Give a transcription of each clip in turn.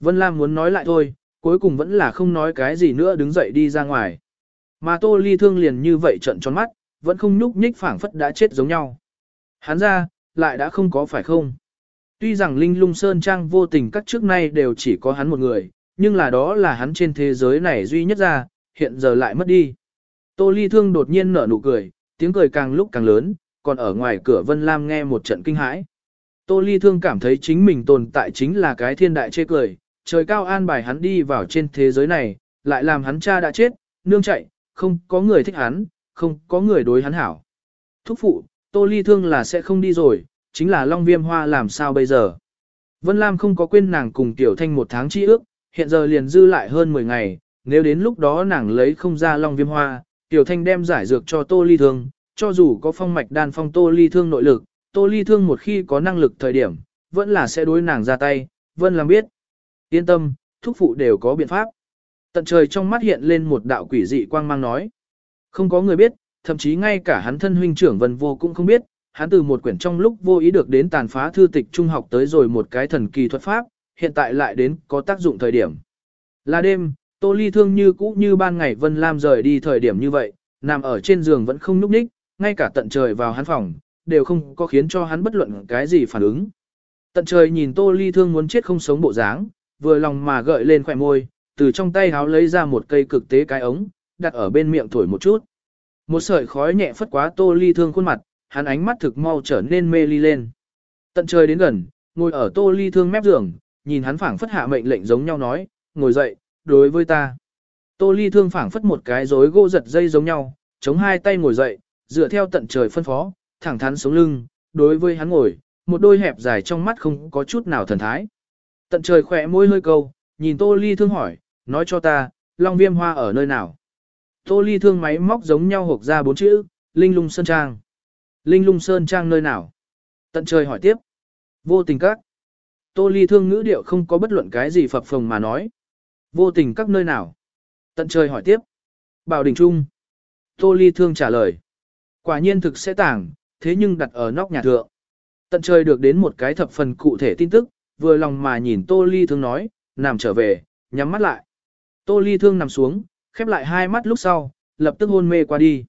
Vân Lam muốn nói lại thôi, cuối cùng vẫn là không nói cái gì nữa đứng dậy đi ra ngoài. Mà Tô Ly Thương liền như vậy trận tròn mắt, vẫn không nhúc nhích phảng phất đã chết giống nhau. Hắn ra, lại đã không có phải không? Tuy rằng Linh Lung Sơn Trang vô tình các trước nay đều chỉ có hắn một người, nhưng là đó là hắn trên thế giới này duy nhất ra, hiện giờ lại mất đi. Tô Ly Thương đột nhiên nở nụ cười, tiếng cười càng lúc càng lớn, còn ở ngoài cửa Vân Lam nghe một trận kinh hãi. Tô Ly Thương cảm thấy chính mình tồn tại chính là cái thiên đại chê cười, trời cao an bài hắn đi vào trên thế giới này, lại làm hắn cha đã chết, nương chạy, không có người thích hắn, không có người đối hắn hảo. Thúc phụ, Tô Ly Thương là sẽ không đi rồi, chính là Long Viêm Hoa làm sao bây giờ. Vân Lam không có quên nàng cùng Tiểu Thanh một tháng chi ước, hiện giờ liền dư lại hơn 10 ngày, nếu đến lúc đó nàng lấy không ra Long Viêm Hoa, Tiểu Thanh đem giải dược cho Tô Ly Thương, cho dù có phong mạch đan phong Tô Ly Thương nội lực, Tô Ly Thương một khi có năng lực thời điểm, vẫn là sẽ đối nàng ra tay, Vân Lam biết. Yên tâm, thúc phụ đều có biện pháp. Tận trời trong mắt hiện lên một đạo quỷ dị quang mang nói. Không có người biết, thậm chí ngay cả hắn thân huynh trưởng Vân Vô cũng không biết, hắn từ một quyển trong lúc vô ý được đến tàn phá thư tịch trung học tới rồi một cái thần kỳ thuật pháp, hiện tại lại đến có tác dụng thời điểm. Là đêm, Tô Ly thương như cũ như ban ngày Vân Lam rời đi thời điểm như vậy, nằm ở trên giường vẫn không nhúc nhích, ngay cả tận trời vào hắn phòng, đều không có khiến cho hắn bất luận cái gì phản ứng. Tận trời nhìn Tô Ly thương muốn chết không sống bộ dáng, vừa lòng mà gợi lên khỏe môi, từ trong tay háo lấy ra một cây cực tế cái ống, đặt ở bên miệng thổi một chút. Một sợi khói nhẹ phất quá Tô Ly thương khuôn mặt, hắn ánh mắt thực mau trở nên mê ly lên. Tận trời đến gần, ngồi ở Tô Ly thương mép giường, nhìn hắn phảng phất hạ mệnh lệnh giống nhau nói, ngồi dậy, đối với ta. Tô Ly thương phảng phất một cái rối gỗ giật dây giống nhau, chống hai tay ngồi dậy, dựa theo tận trời phân phó, thẳng thắn sống lưng, đối với hắn ngồi, một đôi hẹp dài trong mắt không có chút nào thần thái. Tận trời khỏe môi hơi câu, nhìn Tô Ly thương hỏi, nói cho ta, Long Viêm Hoa ở nơi nào? Tô Ly thương máy móc giống nhau hộp ra bốn chữ, Linh Lung Sơn Trang. Linh Lung Sơn Trang nơi nào? Tận trời hỏi tiếp. Vô tình các. Tô Ly thương ngữ điệu không có bất luận cái gì phập phồng mà nói. Vô tình các nơi nào? Tận trời hỏi tiếp. Bảo đình trung. Tô Ly thương trả lời. Quả nhiên thực sẽ tảng, thế nhưng đặt ở nóc nhà thượng. Tận trời được đến một cái thập phần cụ thể tin tức, vừa lòng mà nhìn Tô Ly thương nói, nằm trở về, nhắm mắt lại. Tô Ly thương nằm xuống, khép lại hai mắt lúc sau, lập tức hôn mê qua đi.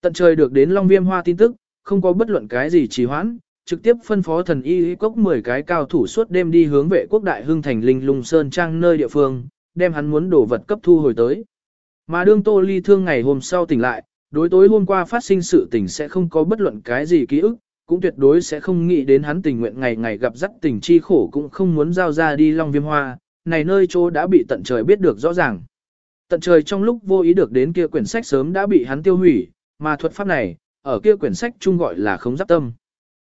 Tận trời được đến Long Viêm Hoa tin tức, không có bất luận cái gì trì hoãn, trực tiếp phân phó thần y cốc 10 cái cao thủ suốt đêm đi hướng vệ quốc đại hưng thành linh lung sơn trang nơi địa phương, đem hắn muốn đổ vật cấp thu hồi tới. Mà đương Tô Ly thương ngày hôm sau tỉnh lại, đối tối hôm qua phát sinh sự tình sẽ không có bất luận cái gì ký ức, cũng tuyệt đối sẽ không nghĩ đến hắn tình nguyện ngày ngày gặp dắt tình chi khổ cũng không muốn giao ra đi long viêm hoa, này nơi chỗ đã bị tận trời biết được rõ ràng. Tận trời trong lúc vô ý được đến kia quyển sách sớm đã bị hắn tiêu hủy, mà thuật pháp này, ở kia quyển sách chung gọi là không giáp tâm.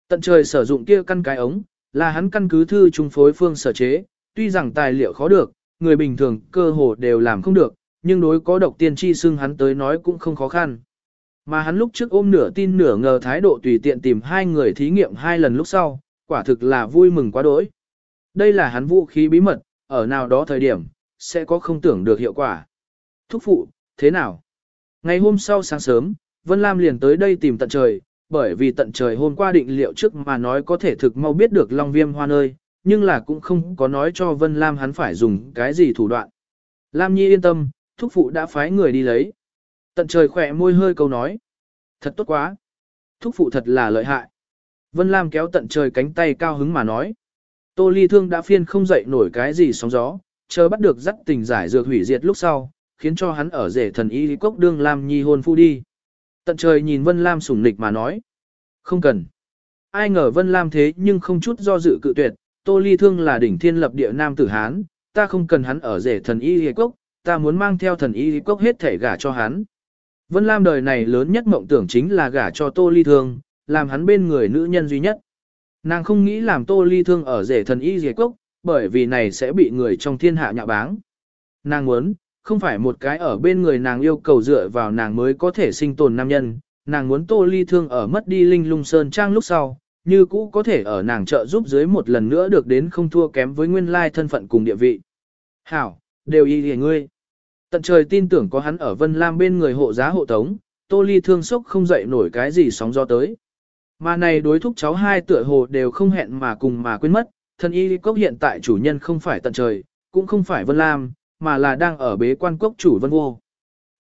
Tận trời sử dụng kia căn cái ống, là hắn căn cứ thư trung phối phương sở chế, tuy rằng tài liệu khó được, người bình thường cơ hồ đều làm không được, nhưng đối có độc tiên tri xưng hắn tới nói cũng không khó khăn. Mà hắn lúc trước ôm nửa tin nửa ngờ thái độ tùy tiện tìm hai người thí nghiệm hai lần lúc sau, quả thực là vui mừng quá đỗi. Đây là hắn vũ khí bí mật, ở nào đó thời điểm, sẽ có không tưởng được hiệu quả. Thúc phụ, thế nào? Ngày hôm sau sáng sớm, Vân Lam liền tới đây tìm tận trời, bởi vì tận trời hôm qua định liệu trước mà nói có thể thực mau biết được Long Viêm Hoa nơi, nhưng là cũng không có nói cho Vân Lam hắn phải dùng cái gì thủ đoạn. Lam Nhi yên tâm, thúc phụ đã phái người đi lấy. Tận trời khỏe môi hơi câu nói. Thật tốt quá. Thúc phụ thật là lợi hại. Vân Lam kéo tận trời cánh tay cao hứng mà nói. Tô ly thương đã phiên không dậy nổi cái gì sóng gió, chờ bắt được dắt tình giải dược hủy diệt lúc sau, khiến cho hắn ở rể thần y cốc đương Lam Nhi hôn phu đi. Tận trời nhìn Vân Lam sủng nịch mà nói. Không cần. Ai ngờ Vân Lam thế nhưng không chút do dự cự tuyệt, Tô Ly Thương là đỉnh thiên lập địa nam tử Hán, ta không cần hắn ở rể thần y cốc, ta muốn mang theo thần y cốc hết thể gả cho hắn. Vân Lam đời này lớn nhất mộng tưởng chính là gả cho Tô Ly Thương, làm hắn bên người nữ nhân duy nhất. Nàng không nghĩ làm Tô Ly Thương ở rể thần y rể cốc, bởi vì này sẽ bị người trong thiên hạ nhạ báng. Nàng muốn, không phải một cái ở bên người nàng yêu cầu dựa vào nàng mới có thể sinh tồn nam nhân, nàng muốn tô ly thương ở mất đi linh lung sơn trang lúc sau, như cũ có thể ở nàng trợ giúp dưới một lần nữa được đến không thua kém với nguyên lai thân phận cùng địa vị. Hảo, đều y hề ngươi. Tận trời tin tưởng có hắn ở Vân Lam bên người hộ giá hộ tống, tô ly thương sốc không dậy nổi cái gì sóng gió tới. Mà này đối thúc cháu hai tựa hồ đều không hẹn mà cùng mà quên mất, thân y cốc hiện tại chủ nhân không phải tận trời, cũng không phải Vân Lam, mà là đang ở bế quan cốc chủ Vân Vô.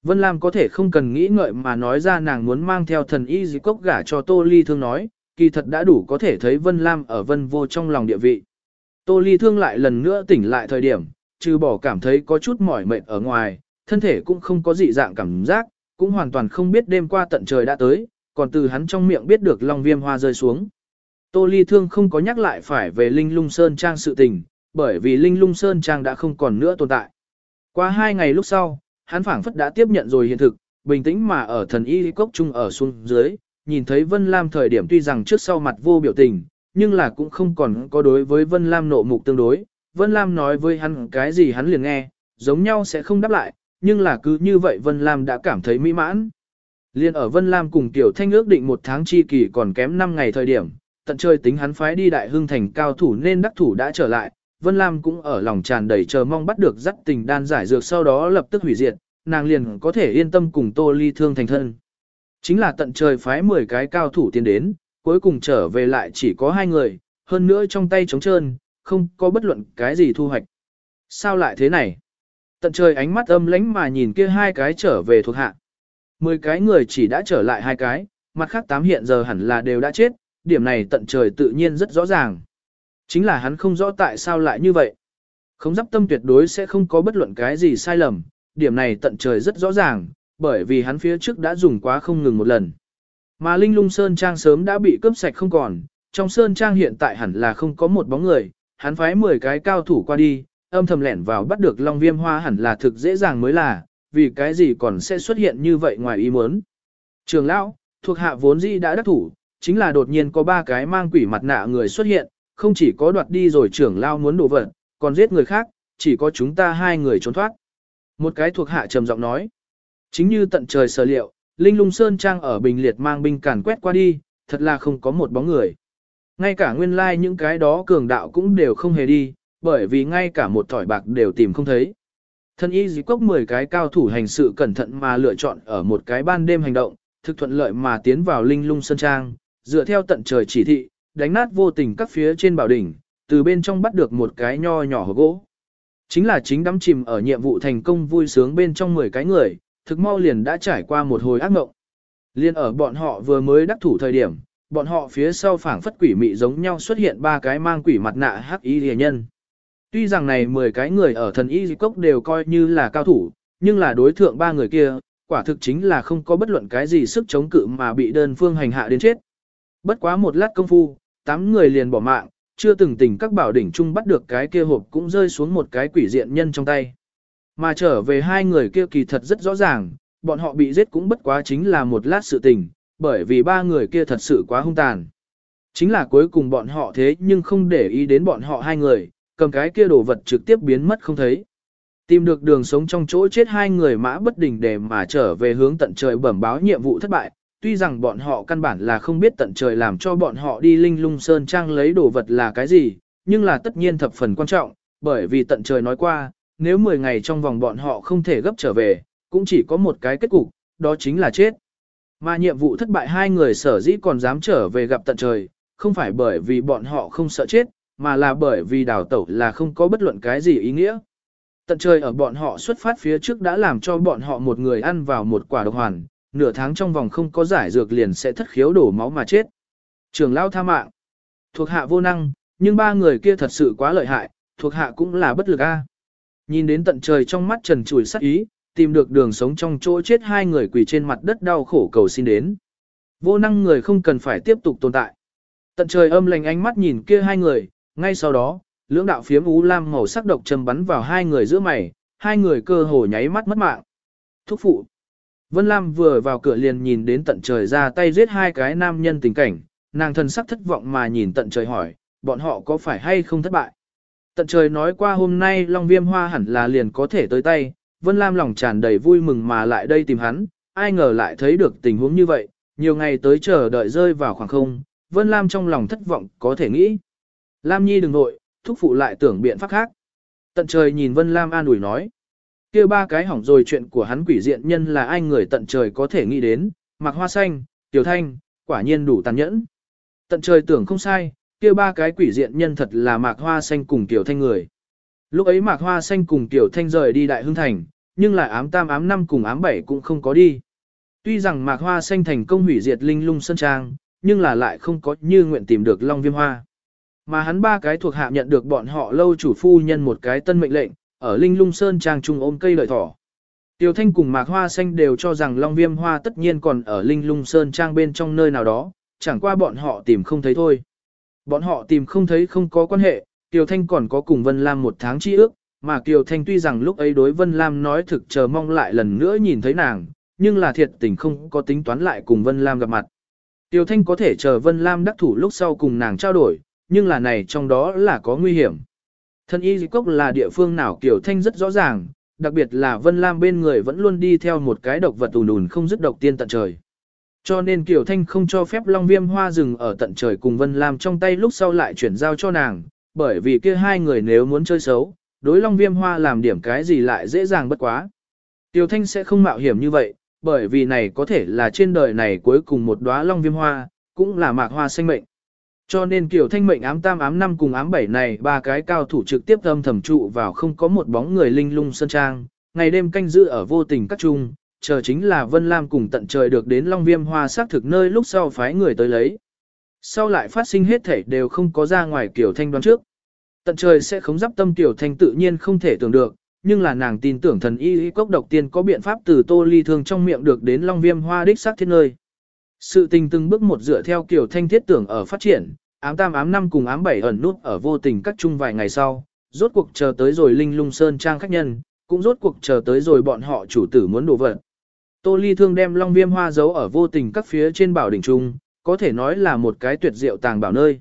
Vân Lam có thể không cần nghĩ ngợi mà nói ra nàng muốn mang theo thần y dì cốc gả cho Tô Ly Thương nói, kỳ thật đã đủ có thể thấy Vân Lam ở Vân Vô trong lòng địa vị. Tô Ly Thương lại lần nữa tỉnh lại thời điểm, trừ bỏ cảm thấy có chút mỏi mệt ở ngoài, thân thể cũng không có dị dạng cảm giác, cũng hoàn toàn không biết đêm qua tận trời đã tới, còn từ hắn trong miệng biết được long viêm hoa rơi xuống. Tô Ly Thương không có nhắc lại phải về Linh Lung Sơn Trang sự tình, bởi vì Linh Lung Sơn Trang đã không còn nữa tồn tại. Qua hai ngày lúc sau, hắn phảng phất đã tiếp nhận rồi hiện thực, bình tĩnh mà ở thần y cốc trung ở xuống dưới, nhìn thấy Vân Lam thời điểm tuy rằng trước sau mặt vô biểu tình, nhưng là cũng không còn có đối với Vân Lam nộ mục tương đối. Vân Lam nói với hắn cái gì hắn liền nghe, giống nhau sẽ không đáp lại, nhưng là cứ như vậy Vân Lam đã cảm thấy mỹ mãn. Liên ở Vân Lam cùng Tiểu Thanh ước định một tháng chi kỳ còn kém 5 ngày thời điểm, tận chơi tính hắn phái đi đại hưng thành cao thủ nên đắc thủ đã trở lại, Vân Lam cũng ở lòng tràn đầy chờ mong bắt được dắt tình đan giải dược sau đó lập tức hủy diệt, nàng liền có thể yên tâm cùng Tô Ly thương thành thân. Chính là tận trời phái 10 cái cao thủ tiến đến, cuối cùng trở về lại chỉ có hai người, hơn nữa trong tay trống trơn, không có bất luận cái gì thu hoạch. Sao lại thế này? Tận trời ánh mắt âm lánh mà nhìn kia hai cái trở về thuộc hạ. Mười cái người chỉ đã trở lại hai cái, mặt khác tám hiện giờ hẳn là đều đã chết, điểm này tận trời tự nhiên rất rõ ràng. Chính là hắn không rõ tại sao lại như vậy. Không dắp tâm tuyệt đối sẽ không có bất luận cái gì sai lầm, điểm này tận trời rất rõ ràng, bởi vì hắn phía trước đã dùng quá không ngừng một lần. Mà Linh Lung Sơn Trang sớm đã bị cướp sạch không còn, trong Sơn Trang hiện tại hẳn là không có một bóng người, hắn phái 10 cái cao thủ qua đi, âm thầm lẻn vào bắt được Long Viêm Hoa hẳn là thực dễ dàng mới là, vì cái gì còn sẽ xuất hiện như vậy ngoài ý muốn. Trường lão, thuộc hạ vốn dĩ đã đắc thủ, chính là đột nhiên có ba cái mang quỷ mặt nạ người xuất hiện, không chỉ có đoạt đi rồi trưởng lao muốn đổ vật, còn giết người khác, chỉ có chúng ta hai người trốn thoát. Một cái thuộc hạ trầm giọng nói, chính như tận trời sở liệu, Linh Lung Sơn Trang ở Bình Liệt mang binh càn quét qua đi, thật là không có một bóng người. Ngay cả nguyên lai like những cái đó cường đạo cũng đều không hề đi, bởi vì ngay cả một thỏi bạc đều tìm không thấy. Thân y dì cốc 10 cái cao thủ hành sự cẩn thận mà lựa chọn ở một cái ban đêm hành động, thực thuận lợi mà tiến vào linh lung sơn trang, dựa theo tận trời chỉ thị, đánh nát vô tình các phía trên bảo đỉnh, từ bên trong bắt được một cái nho nhỏ hộp gỗ. Chính là chính đắm chìm ở nhiệm vụ thành công vui sướng bên trong 10 cái người, thực mau liền đã trải qua một hồi ác mộng. Liên ở bọn họ vừa mới đắc thủ thời điểm, bọn họ phía sau phảng phất quỷ mị giống nhau xuất hiện ba cái mang quỷ mặt nạ hắc y rìa nhân. Tuy rằng này 10 cái người ở thần y cốc đều coi như là cao thủ, nhưng là đối thượng ba người kia, quả thực chính là không có bất luận cái gì sức chống cự mà bị đơn phương hành hạ đến chết. Bất quá một lát công phu, tám người liền bỏ mạng, chưa từng tỉnh các bảo đỉnh chung bắt được cái kia hộp cũng rơi xuống một cái quỷ diện nhân trong tay. Mà trở về hai người kia kỳ thật rất rõ ràng, bọn họ bị giết cũng bất quá chính là một lát sự tình, bởi vì ba người kia thật sự quá hung tàn. Chính là cuối cùng bọn họ thế nhưng không để ý đến bọn họ hai người, cầm cái kia đồ vật trực tiếp biến mất không thấy. Tìm được đường sống trong chỗ chết hai người mã bất đình để mà trở về hướng tận trời bẩm báo nhiệm vụ thất bại, tuy rằng bọn họ căn bản là không biết tận trời làm cho bọn họ đi linh lung sơn trang lấy đồ vật là cái gì, nhưng là tất nhiên thập phần quan trọng, bởi vì tận trời nói qua, nếu 10 ngày trong vòng bọn họ không thể gấp trở về, cũng chỉ có một cái kết cục, đó chính là chết. Mà nhiệm vụ thất bại hai người sở dĩ còn dám trở về gặp tận trời, không phải bởi vì bọn họ không sợ chết, mà là bởi vì đào tẩu là không có bất luận cái gì ý nghĩa. Tận trời ở bọn họ xuất phát phía trước đã làm cho bọn họ một người ăn vào một quả độc hoàn, nửa tháng trong vòng không có giải dược liền sẽ thất khiếu đổ máu mà chết. Trường lao tha mạng, thuộc hạ vô năng, nhưng ba người kia thật sự quá lợi hại, thuộc hạ cũng là bất lực a. Nhìn đến tận trời trong mắt trần trùi sắc ý, tìm được đường sống trong chỗ chết hai người quỳ trên mặt đất đau khổ cầu xin đến. Vô năng người không cần phải tiếp tục tồn tại. Tận trời âm lành ánh mắt nhìn kia hai người, ngay sau đó, lưỡng đạo phiếm ú lam màu sắc độc châm bắn vào hai người giữa mày, hai người cơ hồ nháy mắt mất mạng. Thúc phụ. Vân Lam vừa vào cửa liền nhìn đến tận trời ra tay giết hai cái nam nhân tình cảnh, nàng thần sắc thất vọng mà nhìn tận trời hỏi, bọn họ có phải hay không thất bại. Tận trời nói qua hôm nay Long Viêm Hoa hẳn là liền có thể tới tay, Vân Lam lòng tràn đầy vui mừng mà lại đây tìm hắn, ai ngờ lại thấy được tình huống như vậy, nhiều ngày tới chờ đợi rơi vào khoảng không, Vân Lam trong lòng thất vọng có thể nghĩ. Lam Nhi đừng nội, thúc phụ lại tưởng biện pháp khác. Tận trời nhìn Vân Lam an ủi nói. kia ba cái hỏng rồi chuyện của hắn quỷ diện nhân là ai người tận trời có thể nghĩ đến, mặc hoa xanh, tiểu thanh, quả nhiên đủ tàn nhẫn. Tận trời tưởng không sai, kia ba cái quỷ diện nhân thật là mạc hoa xanh cùng tiểu thanh người. Lúc ấy Mạc Hoa Xanh cùng Tiểu Thanh rời đi Đại Hưng Thành, nhưng lại ám tam ám năm cùng ám bảy cũng không có đi. Tuy rằng Mạc Hoa Xanh thành công hủy diệt Linh Lung Sơn Trang, nhưng là lại không có như nguyện tìm được Long Viêm Hoa. Mà hắn ba cái thuộc hạ nhận được bọn họ lâu chủ phu nhân một cái tân mệnh lệnh, ở Linh Lung Sơn Trang trung ôm cây lợi thỏ. Tiểu Thanh cùng Mạc Hoa Xanh đều cho rằng Long Viêm Hoa tất nhiên còn ở Linh Lung Sơn Trang bên trong nơi nào đó, chẳng qua bọn họ tìm không thấy thôi. Bọn họ tìm không thấy không có quan hệ, Kiều Thanh còn có cùng Vân Lam một tháng chi ước, mà Kiều Thanh tuy rằng lúc ấy đối Vân Lam nói thực chờ mong lại lần nữa nhìn thấy nàng, nhưng là thiệt tình không có tính toán lại cùng Vân Lam gặp mặt. Tiêu Thanh có thể chờ Vân Lam đắc thủ lúc sau cùng nàng trao đổi, nhưng là này trong đó là có nguy hiểm. Thân y dịch cốc là địa phương nào Kiều Thanh rất rõ ràng, đặc biệt là Vân Lam bên người vẫn luôn đi theo một cái độc vật ùn ùn không dứt độc tiên tận trời. Cho nên Kiều Thanh không cho phép Long Viêm Hoa rừng ở tận trời cùng Vân Lam trong tay lúc sau lại chuyển giao cho nàng, bởi vì kia hai người nếu muốn chơi xấu, đối Long Viêm Hoa làm điểm cái gì lại dễ dàng bất quá. Tiêu Thanh sẽ không mạo hiểm như vậy, bởi vì này có thể là trên đời này cuối cùng một đóa Long Viêm Hoa, cũng là mạc hoa sinh mệnh. Cho nên Kiều Thanh mệnh ám tam ám năm cùng ám bảy này ba cái cao thủ trực tiếp âm thầm trụ vào không có một bóng người linh lung sân trang, ngày đêm canh giữ ở vô tình các trung, chờ chính là Vân Lam cùng tận trời được đến Long Viêm Hoa xác thực nơi lúc sau phái người tới lấy. Sau lại phát sinh hết thể đều không có ra ngoài Kiều Thanh đoán trước. Tận trời sẽ khống giáp tâm Tiểu Thanh tự nhiên không thể tưởng được, nhưng là nàng tin tưởng thần y y cốc độc tiên có biện pháp từ tô ly thương trong miệng được đến long viêm hoa đích xác thiết nơi. Sự tình từng bước một dựa theo kiểu thanh thiết tưởng ở phát triển, ám tam ám năm cùng ám bảy ẩn nút ở vô tình cắt chung vài ngày sau, rốt cuộc chờ tới rồi linh lung sơn trang khách nhân, cũng rốt cuộc chờ tới rồi bọn họ chủ tử muốn đổ vật. Tô ly thương đem long viêm hoa giấu ở vô tình các phía trên bảo đỉnh trung, có thể nói là một cái tuyệt diệu tàng bảo nơi.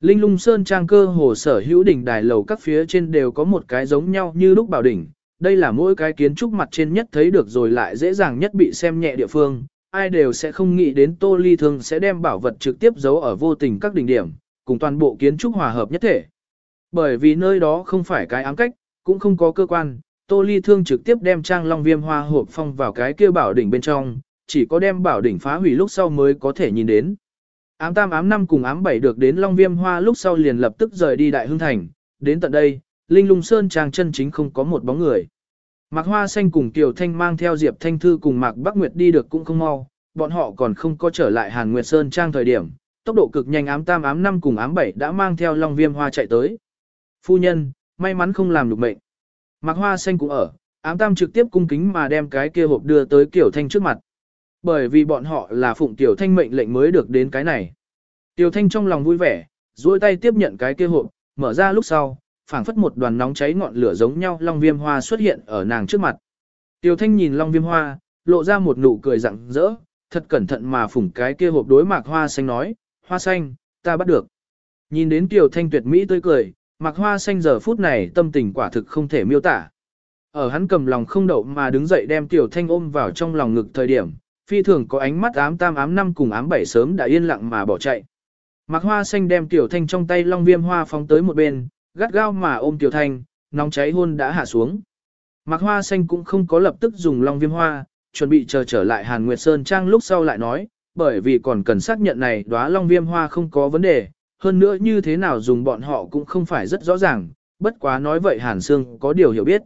Linh lung sơn trang cơ hồ sở hữu đỉnh đài lầu các phía trên đều có một cái giống nhau như lúc bảo đỉnh. Đây là mỗi cái kiến trúc mặt trên nhất thấy được rồi lại dễ dàng nhất bị xem nhẹ địa phương. Ai đều sẽ không nghĩ đến tô ly thường sẽ đem bảo vật trực tiếp giấu ở vô tình các đỉnh điểm, cùng toàn bộ kiến trúc hòa hợp nhất thể. Bởi vì nơi đó không phải cái ám cách, cũng không có cơ quan, tô ly thương trực tiếp đem trang long viêm hoa hộp phong vào cái kia bảo đỉnh bên trong, chỉ có đem bảo đỉnh phá hủy lúc sau mới có thể nhìn đến. Ám tam ám năm cùng ám bảy được đến Long Viêm Hoa lúc sau liền lập tức rời đi Đại Hưng Thành, đến tận đây, Linh Lung Sơn trang chân chính không có một bóng người. Mạc Hoa Xanh cùng Kiều Thanh mang theo Diệp Thanh Thư cùng Mạc Bắc Nguyệt đi được cũng không mau, bọn họ còn không có trở lại Hàn Nguyệt Sơn trang thời điểm, tốc độ cực nhanh ám tam ám năm cùng ám bảy đã mang theo Long Viêm Hoa chạy tới. Phu nhân, may mắn không làm được mệnh. Mạc Hoa Xanh cũng ở, ám tam trực tiếp cung kính mà đem cái kia hộp đưa tới Kiều Thanh trước mặt. Bởi vì bọn họ là phụng Tiểu Thanh mệnh lệnh mới được đến cái này. Tiểu Thanh trong lòng vui vẻ, duỗi tay tiếp nhận cái kia hộp, mở ra lúc sau, phảng phất một đoàn nóng cháy ngọn lửa giống nhau long viêm hoa xuất hiện ở nàng trước mặt. Tiểu Thanh nhìn long viêm hoa, lộ ra một nụ cười rạng rỡ, thật cẩn thận mà phủng cái kia hộp đối mạc hoa xanh nói, hoa xanh, ta bắt được. Nhìn đến Tiểu Thanh tuyệt mỹ tươi cười, mạc hoa xanh giờ phút này tâm tình quả thực không thể miêu tả. Ở hắn cầm lòng không đậu mà đứng dậy đem Tiểu Thanh ôm vào trong lòng ngực thời điểm, phi thường có ánh mắt ám tam ám năm cùng ám bảy sớm đã yên lặng mà bỏ chạy. Mạc Hoa Xanh đem Tiểu Thanh trong tay long viêm hoa phóng tới một bên, gắt gao mà ôm Tiểu Thanh, nóng cháy hôn đã hạ xuống. Mạc Hoa Xanh cũng không có lập tức dùng long viêm hoa, chuẩn bị chờ trở lại Hàn Nguyệt Sơn Trang lúc sau lại nói, bởi vì còn cần xác nhận này đóa long viêm hoa không có vấn đề, hơn nữa như thế nào dùng bọn họ cũng không phải rất rõ ràng, bất quá nói vậy Hàn Sương có điều hiểu biết.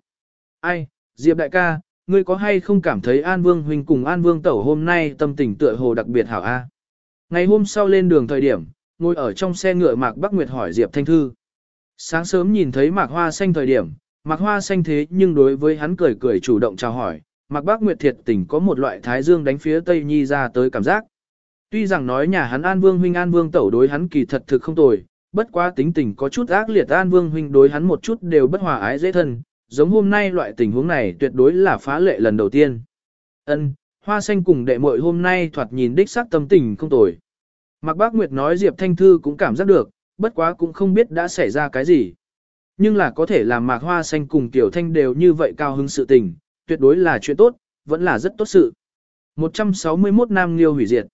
Ai, Diệp đại ca, ngươi có hay không cảm thấy An Vương huynh cùng An Vương tẩu hôm nay tâm tình tựa hồ đặc biệt hảo a? Ngày hôm sau lên đường thời điểm, ngồi ở trong xe ngựa Mạc Bắc Nguyệt hỏi Diệp Thanh Thư. Sáng sớm nhìn thấy Mạc Hoa Xanh thời điểm, Mạc Hoa Xanh thế nhưng đối với hắn cười cười chủ động chào hỏi, Mạc Bắc Nguyệt thiệt tình có một loại thái dương đánh phía Tây Nhi ra tới cảm giác. Tuy rằng nói nhà hắn An Vương huynh An Vương tẩu đối hắn kỳ thật thực không tồi, bất quá tính tình có chút ác liệt An Vương huynh đối hắn một chút đều bất hòa ái dễ thân, giống hôm nay loại tình huống này tuyệt đối là phá lệ lần đầu tiên. Ân, Hoa Xanh cùng đệ muội hôm nay thoạt nhìn đích xác tâm tình không tồi. Mạc Bác Nguyệt nói Diệp Thanh Thư cũng cảm giác được, bất quá cũng không biết đã xảy ra cái gì. Nhưng là có thể làm Mạc Hoa Xanh cùng Tiểu Thanh đều như vậy cao hứng sự tình, tuyệt đối là chuyện tốt, vẫn là rất tốt sự. 161 năm liêu hủy diệt.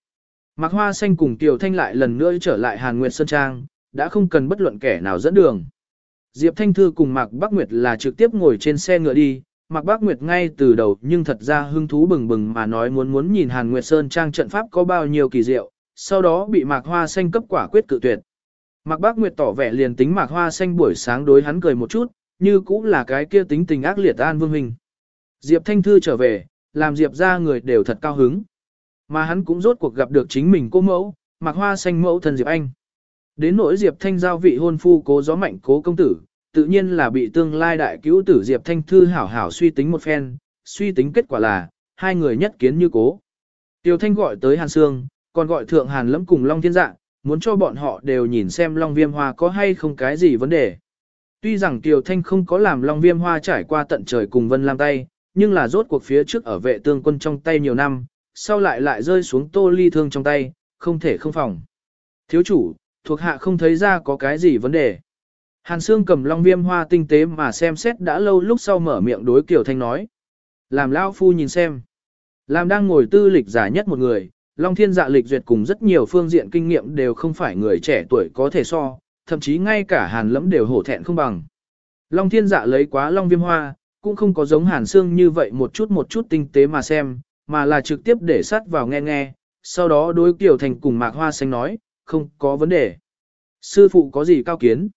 Mạc Hoa Xanh cùng Tiểu Thanh lại lần nữa trở lại Hàn Nguyệt Sơn Trang, đã không cần bất luận kẻ nào dẫn đường. Diệp Thanh Thư cùng Mạc Bác Nguyệt là trực tiếp ngồi trên xe ngựa đi, Mạc Bác Nguyệt ngay từ đầu nhưng thật ra hứng thú bừng bừng mà nói muốn muốn nhìn Hàn Nguyệt Sơn Trang trận pháp có bao nhiêu kỳ diệu, sau đó bị Mạc Hoa Xanh cấp quả quyết cự tuyệt. Mạc Bác Nguyệt tỏ vẻ liền tính Mạc Hoa Xanh buổi sáng đối hắn cười một chút, như cũng là cái kia tính tình ác liệt An Vương Hình. Diệp Thanh Thư trở về, làm Diệp ra người đều thật cao hứng. Mà hắn cũng rốt cuộc gặp được chính mình cô mẫu, mặc hoa xanh mẫu thần Diệp Anh. Đến nỗi Diệp Thanh giao vị hôn phu cố gió mạnh cố công tử, tự nhiên là bị tương lai đại cứu tử Diệp Thanh Thư hảo hảo suy tính một phen, suy tính kết quả là, hai người nhất kiến như cố. Tiêu Thanh gọi tới Hàn Sương, còn gọi Thượng Hàn lẫm cùng Long Thiên Dạ, muốn cho bọn họ đều nhìn xem Long Viêm Hoa có hay không cái gì vấn đề. Tuy rằng Tiêu Thanh không có làm Long Viêm Hoa trải qua tận trời cùng Vân Lam tay, nhưng là rốt cuộc phía trước ở vệ tương quân trong tay nhiều năm, sau lại lại rơi xuống tô ly thương trong tay, không thể không phòng. Thiếu chủ, thuộc hạ không thấy ra có cái gì vấn đề. Hàn Sương cầm long viêm hoa tinh tế mà xem xét đã lâu lúc sau mở miệng đối Kiều Thanh nói. Làm Lao Phu nhìn xem. Làm đang ngồi tư lịch giả nhất một người, Long Thiên dạ lịch duyệt cùng rất nhiều phương diện kinh nghiệm đều không phải người trẻ tuổi có thể so, thậm chí ngay cả Hàn lẫm đều hổ thẹn không bằng. Long Thiên dạ lấy quá Long Viêm Hoa, cũng không có giống Hàn Sương như vậy một chút một chút tinh tế mà xem, mà là trực tiếp để sát vào nghe nghe, sau đó đối Kiều Thành cùng Mạc Hoa Xanh nói, không có vấn đề. Sư phụ có gì cao kiến?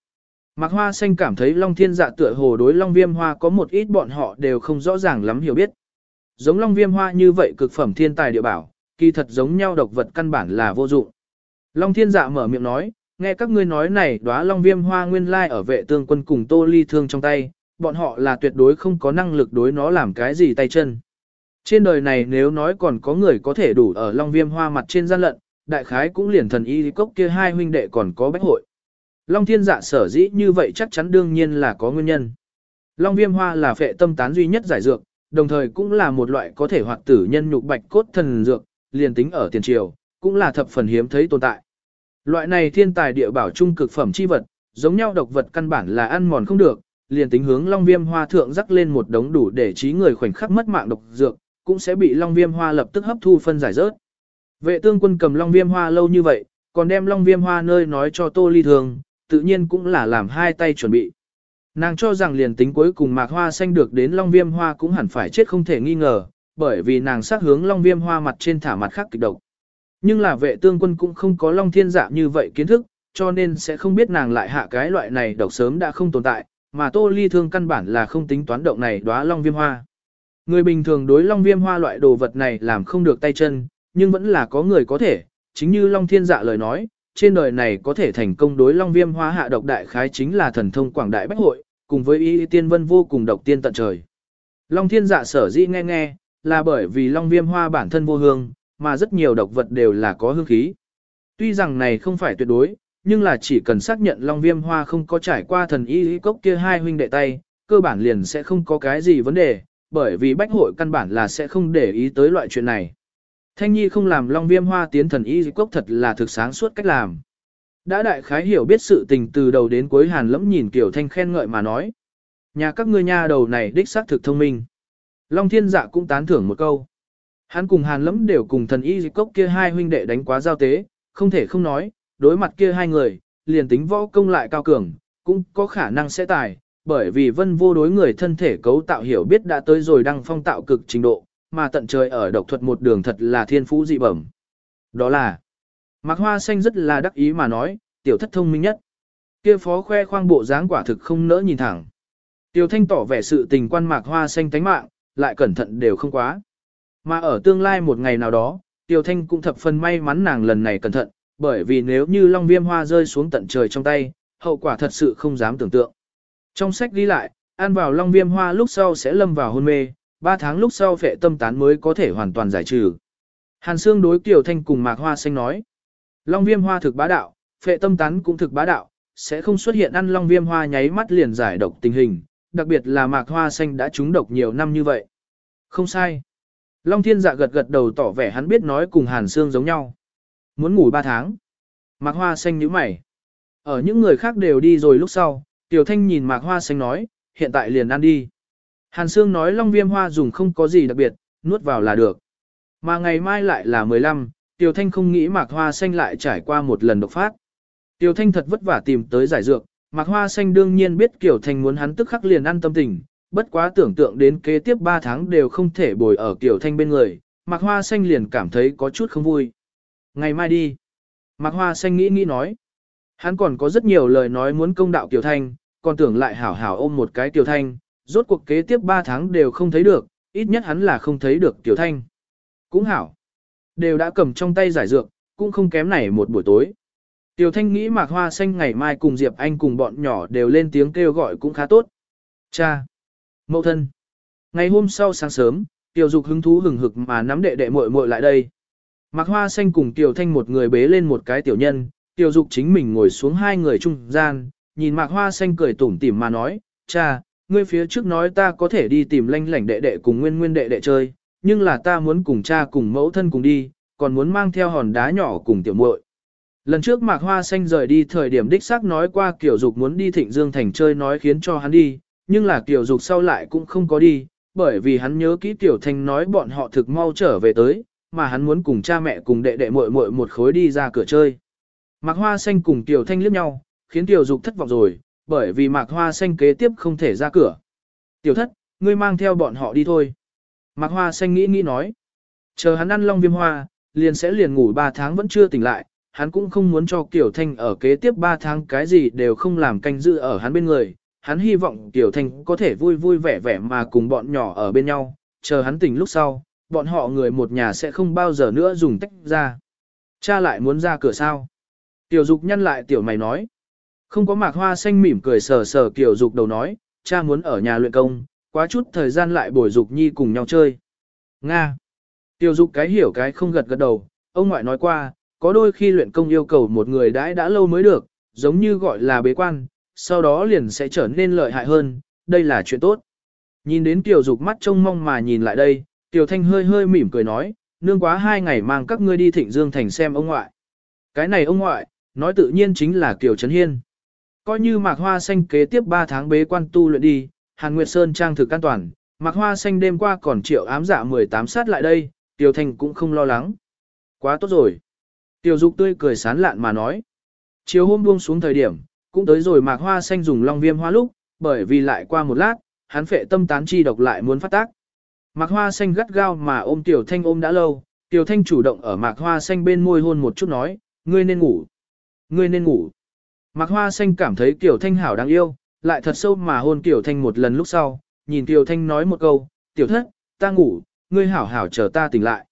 Mạc Hoa Xanh cảm thấy Long Thiên Dạ tựa hồ đối Long Viêm Hoa có một ít bọn họ đều không rõ ràng lắm hiểu biết. Giống Long Viêm Hoa như vậy cực phẩm thiên tài địa bảo, kỳ thật giống nhau độc vật căn bản là vô dụng. Long Thiên Dạ mở miệng nói, nghe các ngươi nói này đóa Long Viêm Hoa nguyên lai ở vệ tương quân cùng Tô Ly thương trong tay, bọn họ là tuyệt đối không có năng lực đối nó làm cái gì tay chân. Trên đời này nếu nói còn có người có thể đủ ở Long Viêm Hoa mặt trên gian lận, đại khái cũng liền thần y cốc kia hai huynh đệ còn có bách hội. Long Thiên Dạ sở dĩ như vậy chắc chắn đương nhiên là có nguyên nhân. Long Viêm Hoa là phệ tâm tán duy nhất giải dược, đồng thời cũng là một loại có thể hoạt tử nhân nhục bạch cốt thần dược, liền tính ở tiền triều, cũng là thập phần hiếm thấy tồn tại. Loại này thiên tài địa bảo trung cực phẩm chi vật, giống nhau độc vật căn bản là ăn mòn không được, liền tính hướng Long Viêm Hoa thượng rắc lên một đống đủ để trí người khoảnh khắc mất mạng độc dược, cũng sẽ bị Long Viêm Hoa lập tức hấp thu phân giải rớt. Vệ tương quân cầm Long Viêm Hoa lâu như vậy, còn đem Long Viêm Hoa nơi nói cho Tô Ly Thường, tự nhiên cũng là làm hai tay chuẩn bị. Nàng cho rằng liền tính cuối cùng Mạc Hoa xanh được đến Long Viêm Hoa cũng hẳn phải chết không thể nghi ngờ, bởi vì nàng sát hướng Long Viêm Hoa mặt trên thả mặt khác kịch độc. Nhưng là vệ tương quân cũng không có Long Thiên Dạ như vậy kiến thức, cho nên sẽ không biết nàng lại hạ cái loại này độc sớm đã không tồn tại, mà Tô Ly Thương căn bản là không tính toán động này đóa Long Viêm Hoa. Người bình thường đối long viêm hoa loại đồ vật này làm không được tay chân, nhưng vẫn là có người có thể, chính như Long Thiên Dạ lời nói, trên đời này có thể thành công đối long viêm hoa hạ độc đại khái chính là thần thông quảng đại bách hội, cùng với y tiên vân vô cùng độc tiên tận trời. Long Thiên Dạ sở dĩ nghe nghe, là bởi vì long viêm hoa bản thân vô hương, mà rất nhiều độc vật đều là có hương khí. Tuy rằng này không phải tuyệt đối, nhưng là chỉ cần xác nhận long viêm hoa không có trải qua thần y lý cốc kia hai huynh đệ tay, cơ bản liền sẽ không có cái gì vấn đề, bởi vì bách hội căn bản là sẽ không để ý tới loại chuyện này. Thanh Nhi không làm long viêm hoa tiến thần y cốc thật là thực sáng suốt cách làm. Đã đại khái hiểu biết sự tình từ đầu đến cuối hàn lẫm nhìn kiểu thanh khen ngợi mà nói. Nhà các ngươi nha đầu này đích xác thực thông minh. Long thiên dạ cũng tán thưởng một câu. Hắn cùng hàn lẫm đều cùng thần y cốc kia hai huynh đệ đánh quá giao tế, không thể không nói, đối mặt kia hai người, liền tính võ công lại cao cường, cũng có khả năng sẽ tài, bởi vì vân vô đối người thân thể cấu tạo hiểu biết đã tới rồi đăng phong tạo cực trình độ, mà tận trời ở độc thuật một đường thật là thiên phú dị bẩm. Đó là, Mạc Hoa Xanh rất là đắc ý mà nói, tiểu thất thông minh nhất. Kia phó khoe khoang bộ dáng quả thực không nỡ nhìn thẳng. Tiểu Thanh tỏ vẻ sự tình quan Mạc Hoa Xanh tánh mạng, lại cẩn thận đều không quá. Mà ở tương lai một ngày nào đó, Tiểu Thanh cũng thập phần may mắn nàng lần này cẩn thận, bởi vì nếu như long viêm hoa rơi xuống tận trời trong tay, hậu quả thật sự không dám tưởng tượng. Trong sách ghi lại, ăn vào long viêm hoa lúc sau sẽ lâm vào hôn mê, 3 tháng lúc sau phệ tâm tán mới có thể hoàn toàn giải trừ. Hàn Sương đối Kiều Thanh cùng Mạc Hoa Xanh nói. Long viêm hoa thực bá đạo, phệ tâm tán cũng thực bá đạo, sẽ không xuất hiện ăn long viêm hoa nháy mắt liền giải độc tình hình, đặc biệt là Mạc Hoa Xanh đã trúng độc nhiều năm như vậy. Không sai. Long Thiên Dạ gật gật đầu tỏ vẻ hắn biết nói cùng Hàn Sương giống nhau. Muốn ngủ 3 tháng. Mạc Hoa Xanh nhíu mày. Ở những người khác đều đi rồi lúc sau, Tiểu Thanh nhìn Mạc Hoa Xanh nói, hiện tại liền ăn đi. Hàn Sương nói long viêm hoa dùng không có gì đặc biệt, nuốt vào là được. Mà ngày mai lại là 15, Tiểu Thanh không nghĩ Mạc Hoa Xanh lại trải qua một lần độc phát. Tiểu Thanh thật vất vả tìm tới giải dược, Mạc Hoa Xanh đương nhiên biết Kiều Thanh muốn hắn tức khắc liền ăn tâm tình, bất quá tưởng tượng đến kế tiếp 3 tháng đều không thể bồi ở Kiều Thanh bên người, Mạc Hoa Xanh liền cảm thấy có chút không vui. Ngày mai đi. Mạc Hoa Xanh nghĩ nghĩ nói. Hắn còn có rất nhiều lời nói muốn công đạo Tiểu Thanh, còn tưởng lại hảo hảo ôm một cái Tiểu Thanh, rốt cuộc kế tiếp 3 tháng đều không thấy được, ít nhất hắn là không thấy được Tiểu Thanh. Cũng hảo. Đều đã cầm trong tay giải dược, cũng không kém này một buổi tối. Tiểu Thanh nghĩ Mạc Hoa Xanh ngày mai cùng Diệp Anh cùng bọn nhỏ đều lên tiếng kêu gọi cũng khá tốt. Cha! Mậu thân! Ngày hôm sau sáng sớm, Tiểu Dục hứng thú hừng hực mà nắm đệ đệ muội muội lại đây. Mạc Hoa Xanh cùng Tiểu Thanh một người bế lên một cái tiểu nhân, Tiểu Dục chính mình ngồi xuống hai người trung gian, nhìn Mạc Hoa Xanh cười tủm tỉm mà nói, cha, ngươi phía trước nói ta có thể đi tìm lanh lảnh đệ đệ cùng nguyên nguyên đệ đệ chơi, nhưng là ta muốn cùng cha cùng mẫu thân cùng đi, còn muốn mang theo hòn đá nhỏ cùng tiểu muội. Lần trước Mạc Hoa Xanh rời đi thời điểm đích xác nói qua Kiều Dục muốn đi Thịnh Dương Thành chơi nói khiến cho hắn đi, nhưng là Kiều Dục sau lại cũng không có đi, bởi vì hắn nhớ kỹ Tiểu Thanh nói bọn họ thực mau trở về tới, mà hắn muốn cùng cha mẹ cùng đệ đệ muội muội một khối đi ra cửa chơi. Mạc Hoa Xanh cùng Tiểu Thanh liếc nhau, khiến Tiểu Dục thất vọng rồi, bởi vì Mạc Hoa Xanh kế tiếp không thể ra cửa. Tiểu thất, ngươi mang theo bọn họ đi thôi. Mạc Hoa Xanh nghĩ nghĩ nói. Chờ hắn ăn long viêm hoa, liền sẽ liền ngủ 3 tháng vẫn chưa tỉnh lại, hắn cũng không muốn cho Kiều Thanh ở kế tiếp 3 tháng cái gì đều không làm canh giữ ở hắn bên người. Hắn hy vọng Kiều Thanh có thể vui vui vẻ vẻ mà cùng bọn nhỏ ở bên nhau, chờ hắn tỉnh lúc sau, bọn họ người một nhà sẽ không bao giờ nữa dùng tách ra. Cha lại muốn ra cửa sao? Tiểu Dục nhăn lại tiểu mày nói. Không có mạc hoa xanh mỉm cười sờ sờ kiểu Dục đầu nói, cha muốn ở nhà luyện công, quá chút thời gian lại bồi Dục Nhi cùng nhau chơi. Nga. Tiểu Dục cái hiểu cái không gật gật đầu, ông ngoại nói qua, có đôi khi luyện công yêu cầu một người đãi đã lâu mới được, giống như gọi là bế quan, sau đó liền sẽ trở nên lợi hại hơn, đây là chuyện tốt. Nhìn đến Tiểu Dục mắt trông mong mà nhìn lại đây, Tiểu Thanh hơi hơi mỉm cười nói, nương quá hai ngày mang các ngươi đi Thịnh Dương Thành xem ông ngoại. Cái này ông ngoại, nói tự nhiên chính là Kiều Trấn Hiên. Coi như Mạc Hoa Xanh kế tiếp 3 tháng bế quan tu luyện đi, Hàn Nguyệt Sơn trang thực an toàn, Mạc Hoa Xanh đêm qua còn triệu ám dạ 18 sát lại đây, Tiểu Thanh cũng không lo lắng. Quá tốt rồi. Tiểu Dục tươi cười sán lạn mà nói. Chiều hôm buông xuống thời điểm, cũng tới rồi Mạc Hoa Xanh dùng long viêm hoa lúc, bởi vì lại qua một lát, hắn phệ tâm tán chi độc lại muốn phát tác. Mạc Hoa Xanh gắt gao mà ôm Tiểu Thanh ôm đã lâu, Tiểu Thanh chủ động ở Mạc Hoa Xanh bên môi hôn một chút nói, ngươi nên ngủ. Ngươi nên ngủ. Mạc Hoa Xanh cảm thấy Tiểu Thanh hảo đáng yêu, lại thật sâu mà hôn Tiểu Thanh một lần lúc sau, nhìn Tiểu Thanh nói một câu, Tiểu thất, ta ngủ, ngươi hảo hảo chờ ta tỉnh lại.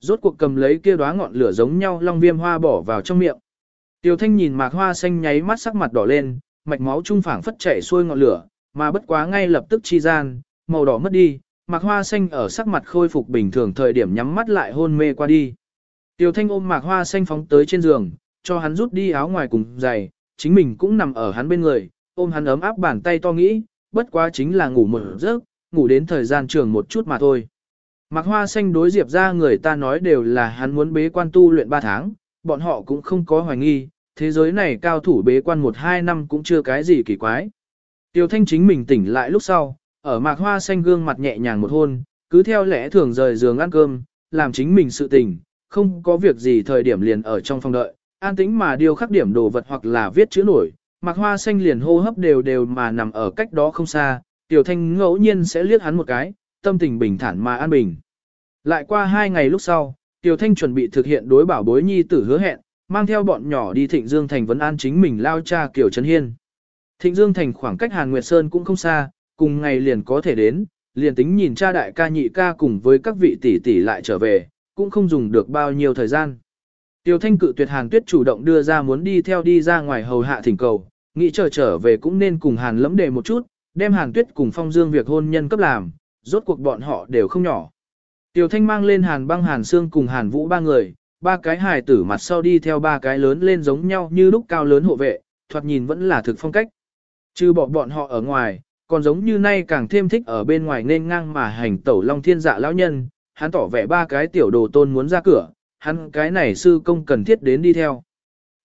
Rốt cuộc cầm lấy kia đóa ngọn lửa giống nhau long viêm hoa bỏ vào trong miệng. Tiểu Thanh nhìn Mạc Hoa Xanh nháy mắt sắc mặt đỏ lên, mạch máu trung phảng phất chảy xuôi ngọn lửa, mà bất quá ngay lập tức chi gian, màu đỏ mất đi, Mạc Hoa Xanh ở sắc mặt khôi phục bình thường thời điểm nhắm mắt lại hôn mê qua đi. Tiểu Thanh ôm Mạc Hoa Xanh phóng tới trên giường, cho hắn rút đi áo ngoài cùng giày, chính mình cũng nằm ở hắn bên người, ôm hắn ấm áp bàn tay to nghĩ, bất quá chính là ngủ một giấc, ngủ đến thời gian trường một chút mà thôi. Mạc Hoa Xanh đối Diệp ra người ta nói đều là hắn muốn bế quan tu luyện 3 tháng, bọn họ cũng không có hoài nghi, thế giới này cao thủ bế quan 1-2 năm cũng chưa cái gì kỳ quái. Tiêu Thanh chính mình tỉnh lại lúc sau, ở Mạc Hoa Xanh gương mặt nhẹ nhàng một hôn, cứ theo lẽ thường rời giường ăn cơm, làm chính mình sự tỉnh, không có việc gì thời điểm liền ở trong phòng đợi, an tĩnh mà điều khắc điểm đồ vật hoặc là viết chữ nổi, mặc Hoa Xanh liền hô hấp đều đều mà nằm ở cách đó không xa, Tiểu Thanh ngẫu nhiên sẽ liếc hắn một cái, tâm tình bình thản mà an bình. Lại qua hai ngày lúc sau, Tiểu Thanh chuẩn bị thực hiện đối bảo bối nhi tử hứa hẹn, mang theo bọn nhỏ đi Thịnh Dương Thành vấn an chính mình lao cha kiểu Trấn Hiên. Thịnh Dương Thành khoảng cách Hàn Nguyệt Sơn cũng không xa, cùng ngày liền có thể đến, liền tính nhìn cha đại ca nhị ca cùng với các vị tỷ tỷ lại trở về, cũng không dùng được bao nhiêu thời gian. Tiêu Thanh cự tuyệt Hàn Tuyết chủ động đưa ra muốn đi theo đi ra ngoài hầu hạ thỉnh cầu, nghĩ chờ trở về cũng nên cùng Hàn lẫm đề một chút, đem Hàn Tuyết cùng Phong Dương việc hôn nhân cấp làm, rốt cuộc bọn họ đều không nhỏ. Tiêu Thanh mang lên Hàn băng Hàn Sương cùng Hàn Vũ ba người, ba cái hài tử mặt sau đi theo ba cái lớn lên giống nhau như lúc cao lớn hộ vệ, thoạt nhìn vẫn là thực phong cách. Trừ bỏ bọn họ ở ngoài, còn giống như nay càng thêm thích ở bên ngoài nên ngang mà hành tẩu long thiên dạ lão nhân, hắn tỏ vẻ ba cái tiểu đồ tôn muốn ra cửa, hắn cái này sư công cần thiết đến đi theo.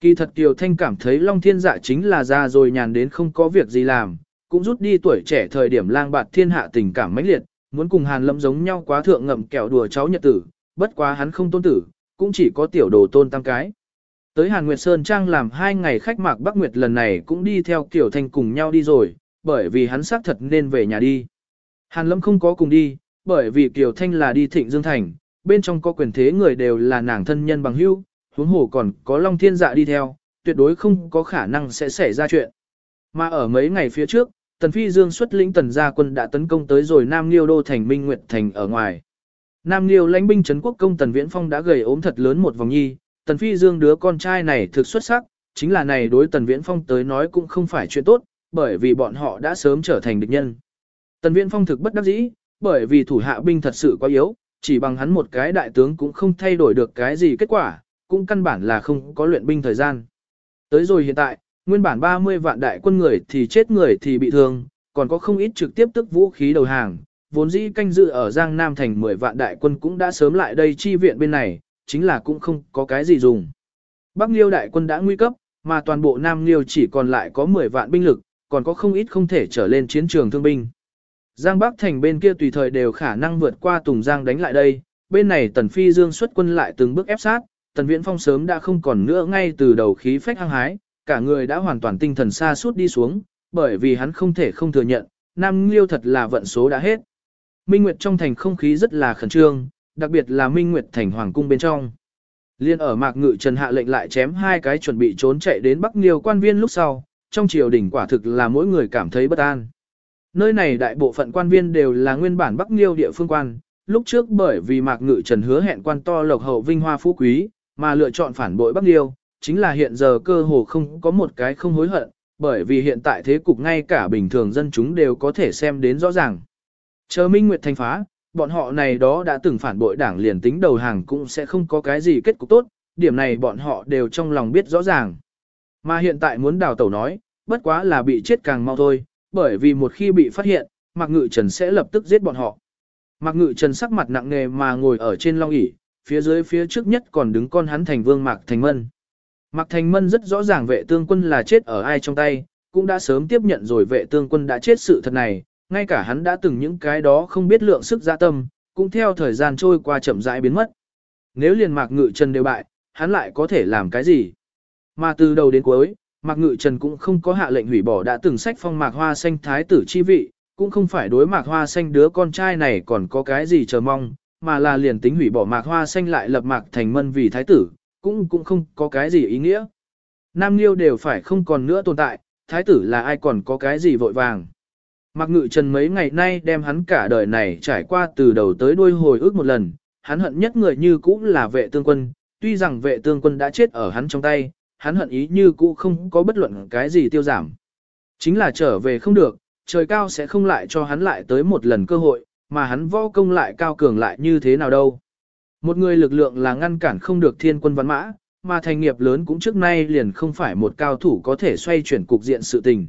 Kỳ thật Tiểu Thanh cảm thấy Long Thiên Dạ chính là ra rồi nhàn đến không có việc gì làm, cũng rút đi tuổi trẻ thời điểm lang bạt thiên hạ tình cảm mãnh liệt, muốn cùng Hàn Lâm giống nhau quá thượng ngậm kẹo đùa cháu nhật tử, bất quá hắn không tôn tử, cũng chỉ có tiểu đồ tôn tam cái. Tới Hàn Nguyệt Sơn Trang làm hai ngày khách mạc Bắc Nguyệt lần này cũng đi theo Tiểu Thanh cùng nhau đi rồi, bởi vì hắn xác thật nên về nhà đi. Hàn Lâm không có cùng đi, bởi vì Tiểu Thanh là đi Thịnh Dương Thành, bên trong có quyền thế người đều là nàng thân nhân bằng hữu, huống hồ còn có Long Thiên Dạ đi theo, tuyệt đối không có khả năng sẽ xảy ra chuyện. Mà ở mấy ngày phía trước, Tần Phi Dương xuất lĩnh tần gia quân đã tấn công tới rồi Nam Liêu đô thành Minh Nguyệt thành ở ngoài. Nam Liêu lãnh binh trấn quốc công Tần Viễn Phong đã gầy ốm thật lớn một vòng nhi, Tần Phi Dương đứa con trai này thực xuất sắc, chính là này đối Tần Viễn Phong tới nói cũng không phải chuyện tốt, bởi vì bọn họ đã sớm trở thành địch nhân. Tần Viễn Phong thực bất đắc dĩ, bởi vì thủ hạ binh thật sự quá yếu, chỉ bằng hắn một cái đại tướng cũng không thay đổi được cái gì kết quả, cũng căn bản là không có luyện binh thời gian. Tới rồi hiện tại, nguyên bản 30 vạn đại quân người thì chết người thì bị thương, còn có không ít trực tiếp tức vũ khí đầu hàng, vốn dĩ canh dự ở Giang Nam thành 10 vạn đại quân cũng đã sớm lại đây chi viện bên này, chính là cũng không có cái gì dùng. Bắc Liêu đại quân đã nguy cấp, mà toàn bộ Nam Liêu chỉ còn lại có 10 vạn binh lực, còn có không ít không thể trở lên chiến trường thương binh. Giang Bắc thành bên kia tùy thời đều khả năng vượt qua Tùng Giang đánh lại đây, bên này Tần Phi Dương xuất quân lại từng bước ép sát, Tần Viễn Phong sớm đã không còn nữa ngay từ đầu khí phách hăng hái, cả người đã hoàn toàn tinh thần xa suốt đi xuống, bởi vì hắn không thể không thừa nhận, Nam Liêu thật là vận số đã hết. Minh Nguyệt trong thành không khí rất là khẩn trương, đặc biệt là Minh Nguyệt thành hoàng cung bên trong. Liên ở Mạc Ngự Trần hạ lệnh lại chém hai cái chuẩn bị trốn chạy đến Bắc Liêu quan viên lúc sau, trong triều đình quả thực là mỗi người cảm thấy bất an. Nơi này đại bộ phận quan viên đều là nguyên bản Bắc Liêu địa phương quan, lúc trước bởi vì Mạc Ngự Trần hứa hẹn quan to lộc hậu vinh hoa phú quý, mà lựa chọn phản bội Bắc Liêu, chính là hiện giờ cơ hồ không có một cái không hối hận, bởi vì hiện tại thế cục ngay cả bình thường dân chúng đều có thể xem đến rõ ràng. Chờ Minh Nguyệt thành phá, bọn họ này đó đã từng phản bội đảng liền tính đầu hàng cũng sẽ không có cái gì kết cục tốt, điểm này bọn họ đều trong lòng biết rõ ràng. Mà hiện tại muốn đào tẩu nói, bất quá là bị chết càng mau thôi, bởi vì một khi bị phát hiện, Mạc Ngự Trần sẽ lập tức giết bọn họ. Mạc Ngự Trần sắc mặt nặng nề mà ngồi ở trên long ỷ, phía dưới phía trước nhất còn đứng con hắn thành vương Mạc Thành Mân. Mạc Thành Mân rất rõ ràng vệ tương quân là chết ở ai trong tay, cũng đã sớm tiếp nhận rồi vệ tương quân đã chết sự thật này, ngay cả hắn đã từng những cái đó không biết lượng sức dạ tâm, cũng theo thời gian trôi qua chậm rãi biến mất. Nếu liền Mạc Ngự Trần đều bại, hắn lại có thể làm cái gì? Mà từ đầu đến cuối, Mạc Ngự Trần cũng không có hạ lệnh hủy bỏ đã từng sách phong Mạc Hoa Xanh Thái tử chi vị, cũng không phải đối Mạc Hoa Xanh đứa con trai này còn có cái gì chờ mong, mà là liền tính hủy bỏ Mạc Hoa Xanh lại lập Mạc Thành Mân vì Thái tử, cũng cũng không có cái gì ý nghĩa. Nam Liêu đều phải không còn nữa tồn tại, Thái tử là ai còn có cái gì vội vàng. Mạc Ngự Trần mấy ngày nay đem hắn cả đời này trải qua từ đầu tới đuôi hồi ức một lần, hắn hận nhất người như cũng là vệ tương quân, tuy rằng vệ tương quân đã chết ở hắn trong tay, hắn hận ý như cũ không có bất luận cái gì tiêu giảm. Chính là trở về không được, trời cao sẽ không lại cho hắn lại tới một lần cơ hội, mà hắn võ công lại cao cường lại như thế nào đâu. Một người lực lượng là ngăn cản không được thiên quân văn mã, mà thành nghiệp lớn cũng trước nay liền không phải một cao thủ có thể xoay chuyển cục diện sự tình.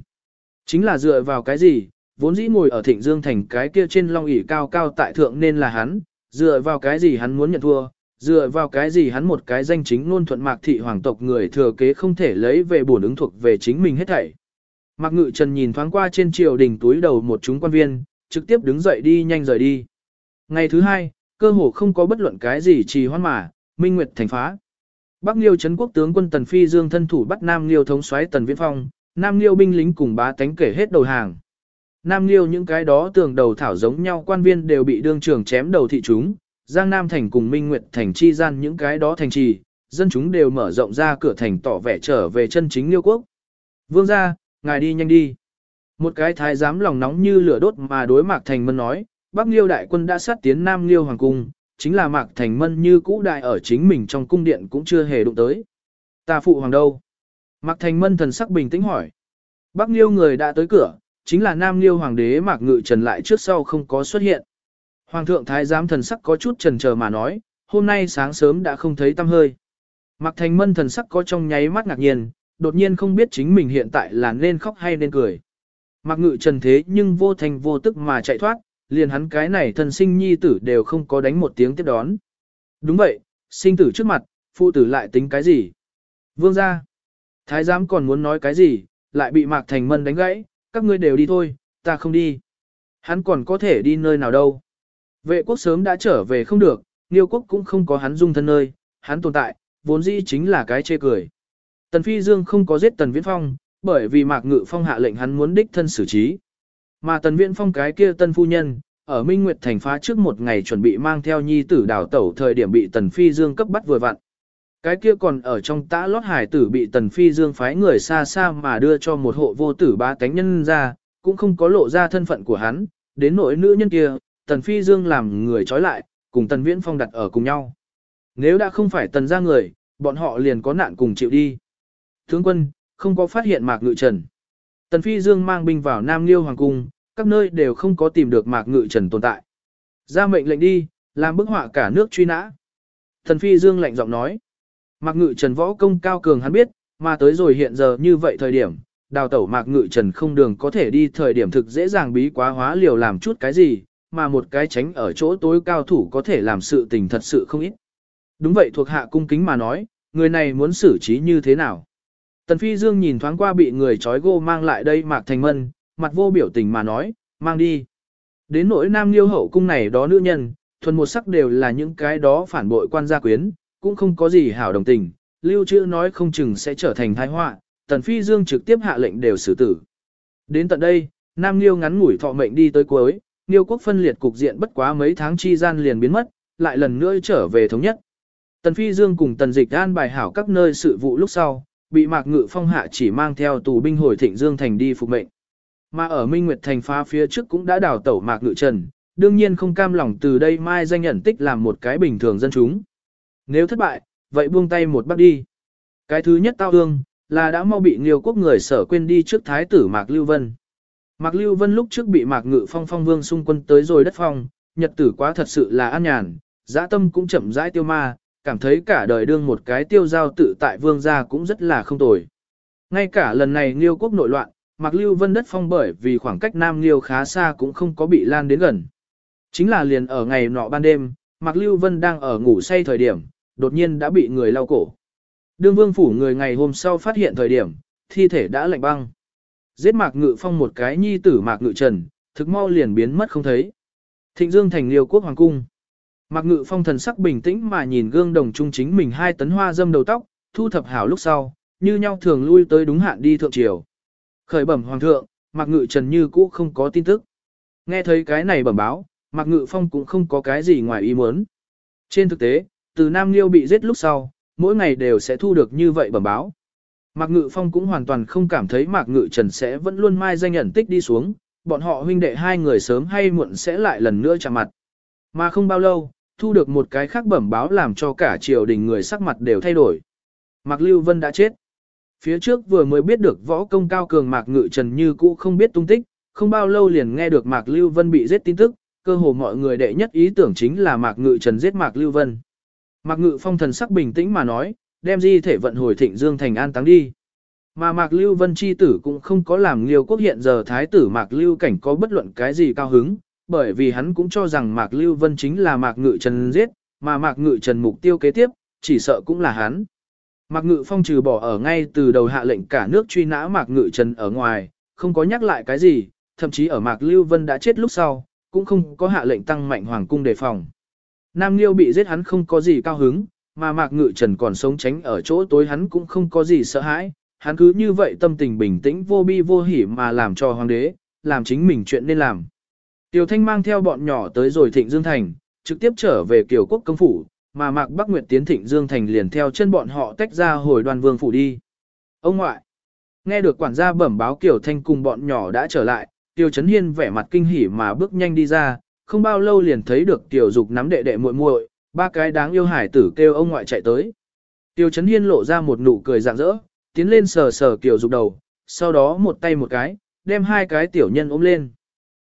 Chính là dựa vào cái gì, vốn dĩ ngồi ở thịnh dương thành cái kia trên long ỷ cao cao tại thượng nên là hắn, dựa vào cái gì hắn muốn nhận thua, dựa vào cái gì hắn một cái danh chính ngôn thuận mạc thị hoàng tộc người thừa kế không thể lấy về bổn ứng thuộc về chính mình hết thảy. Mạc Ngự Trần nhìn thoáng qua trên triều đình túi đầu một chúng quan viên, trực tiếp đứng dậy đi nhanh rời đi. Ngày thứ hai, cơ hồ không có bất luận cái gì trì hoãn mà, Minh Nguyệt thành phá. Bắc Liêu trấn quốc tướng quân Tần Phi Dương thân thủ bắt Nam Liêu thống soái Tần Viễn Phong, Nam Liêu binh lính cùng bá tánh kể hết đầu hàng. Nam Liêu những cái đó tường đầu thảo giống nhau quan viên đều bị đương trường chém đầu thị chúng, Giang Nam thành cùng Minh Nguyệt thành chi gian những cái đó thành trì, dân chúng đều mở rộng ra cửa thành tỏ vẻ trở về chân chính Liêu quốc. Vương gia, ngài đi nhanh đi. Một cái thái giám lòng nóng như lửa đốt mà đối Mạc Thành Mân nói, Bắc Liêu đại quân đã sát tiến Nam Liêu hoàng cung, chính là Mạc Thành Mân như cũ đại ở chính mình trong cung điện cũng chưa hề đụng tới. Ta phụ hoàng đâu? Mạc Thành Mân thần sắc bình tĩnh hỏi. Bắc Liêu người đã tới cửa, chính là Nam Liêu hoàng đế Mạc Ngự Trần lại trước sau không có xuất hiện. Hoàng thượng thái giám thần sắc có chút trần chờ mà nói, hôm nay sáng sớm đã không thấy tâm hơi. Mạc Thành Mân thần sắc có trong nháy mắt ngạc nhiên, đột nhiên không biết chính mình hiện tại là nên khóc hay nên cười. Mạc Ngự Trần thế nhưng vô thành vô tức mà chạy thoát, liền hắn cái này thần sinh nhi tử đều không có đánh một tiếng tiếp đón. Đúng vậy, sinh tử trước mặt, phụ tử lại tính cái gì? Vương gia, thái giám còn muốn nói cái gì, lại bị Mạc Thành Mân đánh gãy, các ngươi đều đi thôi, ta không đi. Hắn còn có thể đi nơi nào đâu. Vệ quốc sớm đã trở về không được, Niêu quốc cũng không có hắn dung thân nơi, hắn tồn tại, vốn dĩ chính là cái chê cười. Tần Phi Dương không có giết Tần Viễn Phong, bởi vì Mạc Ngự Phong hạ lệnh hắn muốn đích thân xử trí. Mà Tần Viễn Phong cái kia tân phu nhân, ở Minh Nguyệt thành phá trước một ngày chuẩn bị mang theo nhi tử đào tẩu thời điểm bị Tần Phi Dương cấp bắt vừa vặn. Cái kia còn ở trong tã lót hải tử bị tần phi dương phái người xa xa mà đưa cho một hộ vô tử ba cánh nhân ra, cũng không có lộ ra thân phận của hắn, đến nỗi nữ nhân kia, tần phi dương làm người trói lại, cùng tần viễn phong đặt ở cùng nhau. Nếu đã không phải tần ra người, bọn họ liền có nạn cùng chịu đi. Thướng quân, không có phát hiện mạc ngự trần. Tần phi dương mang binh vào Nam Liêu Hoàng Cung, các nơi đều không có tìm được mạc ngự trần tồn tại. Ra mệnh lệnh đi, làm bức họa cả nước truy nã. Tần phi dương lạnh giọng nói. Mạc Ngự Trần võ công cao cường hắn biết, mà tới rồi hiện giờ như vậy thời điểm, đào tẩu Mạc Ngự Trần không đường có thể đi thời điểm thực dễ dàng bí quá hóa liều làm chút cái gì, mà một cái tránh ở chỗ tối cao thủ có thể làm sự tình thật sự không ít. Đúng vậy thuộc hạ cung kính mà nói, người này muốn xử trí như thế nào? Tần Phi Dương nhìn thoáng qua bị người trói gô mang lại đây Mạc Thành Mân, mặt vô biểu tình mà nói, mang đi. Đến nỗi nam liêu hậu cung này đó nữ nhân, thuần một sắc đều là những cái đó phản bội quan gia quyến, cũng không có gì hảo đồng tình, lưu trữ nói không chừng sẽ trở thành tai họa, Tần Phi Dương trực tiếp hạ lệnh đều xử tử. Đến tận đây, Nam Liêu ngắn ngủi thọ mệnh đi tới cuối, Niêu quốc phân liệt cục diện bất quá mấy tháng chi gian liền biến mất, lại lần nữa trở về thống nhất. Tần Phi Dương cùng Tần Dịch an bài hảo các nơi sự vụ lúc sau, bị Mạc Ngự Phong hạ chỉ mang theo tù binh hồi Thịnh Dương thành đi phục mệnh. Mà ở Minh Nguyệt thành phá phía trước cũng đã đào tẩu Mạc Ngự Trần, đương nhiên không cam lòng từ đây mai danh nhận tích làm một cái bình thường dân chúng. Nếu thất bại, vậy buông tay một bắt đi. Cái thứ nhất tao ương, là đã mau bị Nghiêu quốc người sở quên đi trước thái tử Mạc Lưu Vân. Mạc Lưu Vân lúc trước bị Mạc Ngự Phong phong vương xung quân tới rồi đất phong, nhật tử quá thật sự là an nhàn, dã tâm cũng chậm rãi tiêu ma, cảm thấy cả đời đương một cái tiêu giao tự tại vương gia cũng rất là không tồi. Ngay cả lần này Nghiêu quốc nội loạn, Mạc Lưu Vân đất phong bởi vì khoảng cách Nam Nghiêu khá xa cũng không có bị lan đến gần. Chính là liền ở ngày nọ ban đêm, Mạc Lưu Vân đang ở ngủ say thời điểm, đột nhiên đã bị người lau cổ. Đương vương phủ người ngày hôm sau phát hiện thời điểm, thi thể đã lạnh băng. Giết mạc ngự phong một cái nhi tử mạc ngự trần, thực mau liền biến mất không thấy. Thịnh dương thành liều quốc hoàng cung. Mạc ngự phong thần sắc bình tĩnh mà nhìn gương đồng trung chính mình hai tấn hoa dâm đầu tóc, thu thập hảo lúc sau, như nhau thường lui tới đúng hạn đi thượng triều. Khởi bẩm hoàng thượng, mạc ngự trần như cũ không có tin tức. Nghe thấy cái này bẩm báo, mạc ngự phong cũng không có cái gì ngoài ý muốn. Trên thực tế, từ Nam Liêu bị giết lúc sau, mỗi ngày đều sẽ thu được như vậy bẩm báo. Mạc Ngự Phong cũng hoàn toàn không cảm thấy Mạc Ngự Trần sẽ vẫn luôn mai danh nhận tích đi xuống, bọn họ huynh đệ hai người sớm hay muộn sẽ lại lần nữa chạm mặt. Mà không bao lâu, thu được một cái khác bẩm báo làm cho cả triều đình người sắc mặt đều thay đổi. Mạc Lưu Vân đã chết. Phía trước vừa mới biết được võ công cao cường Mạc Ngự Trần như cũ không biết tung tích, không bao lâu liền nghe được Mạc Lưu Vân bị giết tin tức, cơ hồ mọi người đệ nhất ý tưởng chính là Mạc Ngự Trần giết Mạc Lưu Vân. Mạc Ngự Phong thần sắc bình tĩnh mà nói, đem di thể vận hồi thịnh dương thành an táng đi. Mà Mạc Lưu Vân chi tử cũng không có làm Liêu quốc hiện giờ thái tử Mạc Lưu cảnh có bất luận cái gì cao hứng, bởi vì hắn cũng cho rằng Mạc Lưu Vân chính là Mạc Ngự Trần giết, mà Mạc Ngự Trần mục tiêu kế tiếp, chỉ sợ cũng là hắn. Mạc Ngự Phong trừ bỏ ở ngay từ đầu hạ lệnh cả nước truy nã Mạc Ngự Trần ở ngoài, không có nhắc lại cái gì, thậm chí ở Mạc Lưu Vân đã chết lúc sau, cũng không có hạ lệnh tăng mạnh hoàng cung đề phòng. Nam Liêu bị giết hắn không có gì cao hứng, mà Mạc Ngự Trần còn sống tránh ở chỗ tối hắn cũng không có gì sợ hãi, hắn cứ như vậy tâm tình bình tĩnh vô bi vô hỉ mà làm cho hoàng đế, làm chính mình chuyện nên làm. Tiểu Thanh mang theo bọn nhỏ tới rồi Thịnh Dương Thành, trực tiếp trở về Kiều Quốc công phủ, mà Mạc Bắc Nguyệt tiến Thịnh Dương Thành liền theo chân bọn họ tách ra hồi đoàn vương phủ đi. Ông ngoại, nghe được quản gia bẩm báo Kiều Thanh cùng bọn nhỏ đã trở lại, Tiêu Trấn Hiên vẻ mặt kinh hỉ mà bước nhanh đi ra, không bao lâu liền thấy được tiểu dục nắm đệ đệ muội muội, ba cái đáng yêu hải tử kêu ông ngoại chạy tới. Tiêu Chấn Hiên lộ ra một nụ cười rạng rỡ, tiến lên sờ sờ tiểu dục đầu, sau đó một tay một cái, đem hai cái tiểu nhân ôm lên.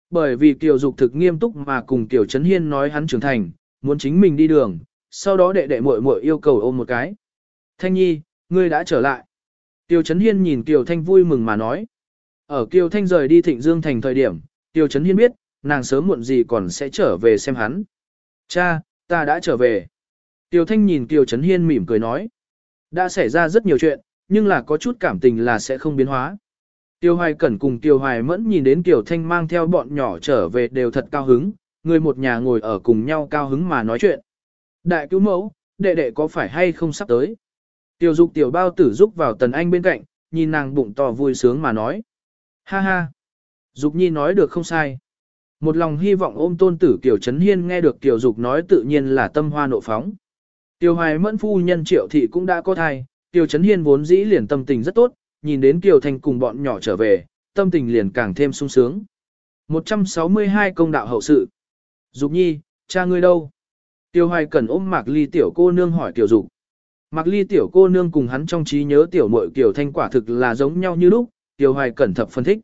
Bởi vì tiểu dục thực nghiêm túc mà cùng tiểu Chấn Hiên nói hắn trưởng thành, muốn chính mình đi đường, sau đó đệ đệ muội muội yêu cầu ôm một cái. Thanh Nhi, ngươi đã trở lại. Tiêu Chấn Hiên nhìn Kiều Thanh vui mừng mà nói. Ở Kiều Thanh rời đi Thịnh Dương thành thời điểm, Tiêu Chấn Hiên biết, nàng sớm muộn gì còn sẽ trở về xem hắn. Cha, ta đã trở về. Tiêu Thanh nhìn Tiêu Trấn Hiên mỉm cười nói. Đã xảy ra rất nhiều chuyện, nhưng là có chút cảm tình là sẽ không biến hóa. Tiêu Hoài Cẩn cùng Tiêu Hoài Mẫn nhìn đến Tiêu Thanh mang theo bọn nhỏ trở về đều thật cao hứng, người một nhà ngồi ở cùng nhau cao hứng mà nói chuyện. Đại cứu mẫu, đệ đệ có phải hay không sắp tới? Tiêu dục tiểu bao tử giúp vào tần anh bên cạnh, nhìn nàng bụng to vui sướng mà nói. Ha ha! Dục nhi nói được không sai. Một lòng hy vọng ôm tôn tử Kiều Trấn Hiên nghe được Kiều Dục nói tự nhiên là tâm hoa nộ phóng. Tiêu hoài mẫn phu nhân triệu thị cũng đã có thai, Tiêu Trấn Hiên vốn dĩ liền tâm tình rất tốt, nhìn đến Kiều Thanh cùng bọn nhỏ trở về, tâm tình liền càng thêm sung sướng. 162 công đạo hậu sự. Dục nhi, cha ngươi đâu? Tiêu hoài cần ôm Mạc Ly tiểu cô nương hỏi Tiểu Dục. Mạc Ly tiểu cô nương cùng hắn trong trí nhớ tiểu muội Kiều Thanh quả thực là giống nhau như lúc, Tiêu hoài cẩn thập phân thích.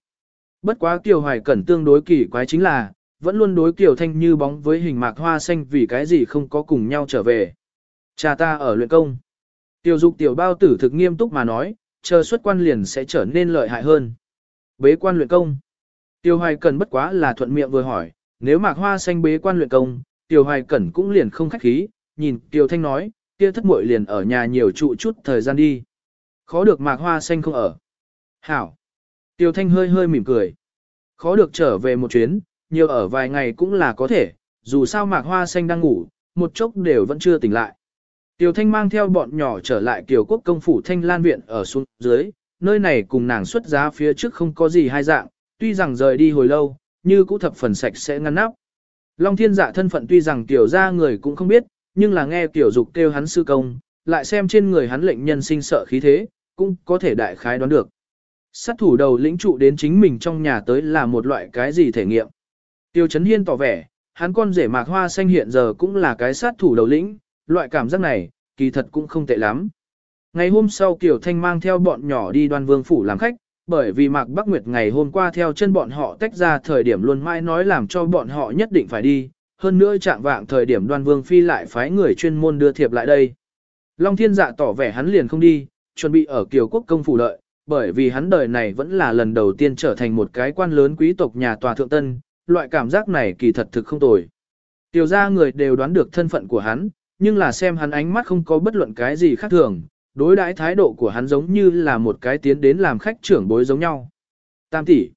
Bất quá Kiều hoài cẩn tương đối kỳ quái chính là, vẫn luôn đối Kiều Thanh như bóng với hình mạc hoa xanh vì cái gì không có cùng nhau trở về. Cha ta ở luyện công. Tiểu dục tiểu bao tử thực nghiêm túc mà nói, chờ xuất quan liền sẽ trở nên lợi hại hơn. Bế quan luyện công. tiểu hoài cần bất quá là thuận miệng vừa hỏi, nếu mạc hoa xanh bế quan luyện công, tiểu hoài cẩn cũng liền không khách khí, nhìn tiểu thanh nói, kia thất muội liền ở nhà nhiều trụ chút thời gian đi. Khó được mạc hoa xanh không ở. Hảo. Tiêu thanh hơi hơi mỉm cười. Khó được trở về một chuyến, nhiều ở vài ngày cũng là có thể, dù sao mạc hoa xanh đang ngủ, một chốc đều vẫn chưa tỉnh lại. Tiêu Thanh mang theo bọn nhỏ trở lại Kiều Quốc công phủ Thanh Lan Viện ở xuống dưới, nơi này cùng nàng xuất giá phía trước không có gì hai dạng, tuy rằng rời đi hồi lâu, như cũ thập phần sạch sẽ ngăn nắp. Long thiên dạ thân phận tuy rằng tiểu ra người cũng không biết, nhưng là nghe tiểu dục kêu hắn sư công, lại xem trên người hắn lệnh nhân sinh sợ khí thế, cũng có thể đại khái đoán được. Sát thủ đầu lĩnh trụ đến chính mình trong nhà tới là một loại cái gì thể nghiệm. Tiêu Chấn Hiên tỏ vẻ, hắn con rể mạc hoa xanh hiện giờ cũng là cái sát thủ đầu lĩnh, loại cảm giác này, kỳ thật cũng không tệ lắm. Ngày hôm sau Kiều Thanh mang theo bọn nhỏ đi đoan vương phủ làm khách, bởi vì Mạc Bắc Nguyệt ngày hôm qua theo chân bọn họ tách ra thời điểm luôn mãi nói làm cho bọn họ nhất định phải đi, hơn nữa trạng vạng thời điểm đoan vương phi lại phái người chuyên môn đưa thiệp lại đây. Long Thiên Dạ tỏ vẻ hắn liền không đi, chuẩn bị ở Kiều Quốc công phủ lợi bởi vì hắn đời này vẫn là lần đầu tiên trở thành một cái quan lớn quý tộc nhà tòa thượng tân, loại cảm giác này kỳ thật thực không tồi. Tiểu ra người đều đoán được thân phận của hắn, nhưng là xem hắn ánh mắt không có bất luận cái gì khác thường, đối đãi thái độ của hắn giống như là một cái tiến đến làm khách trưởng bối giống nhau. Tam tỷ.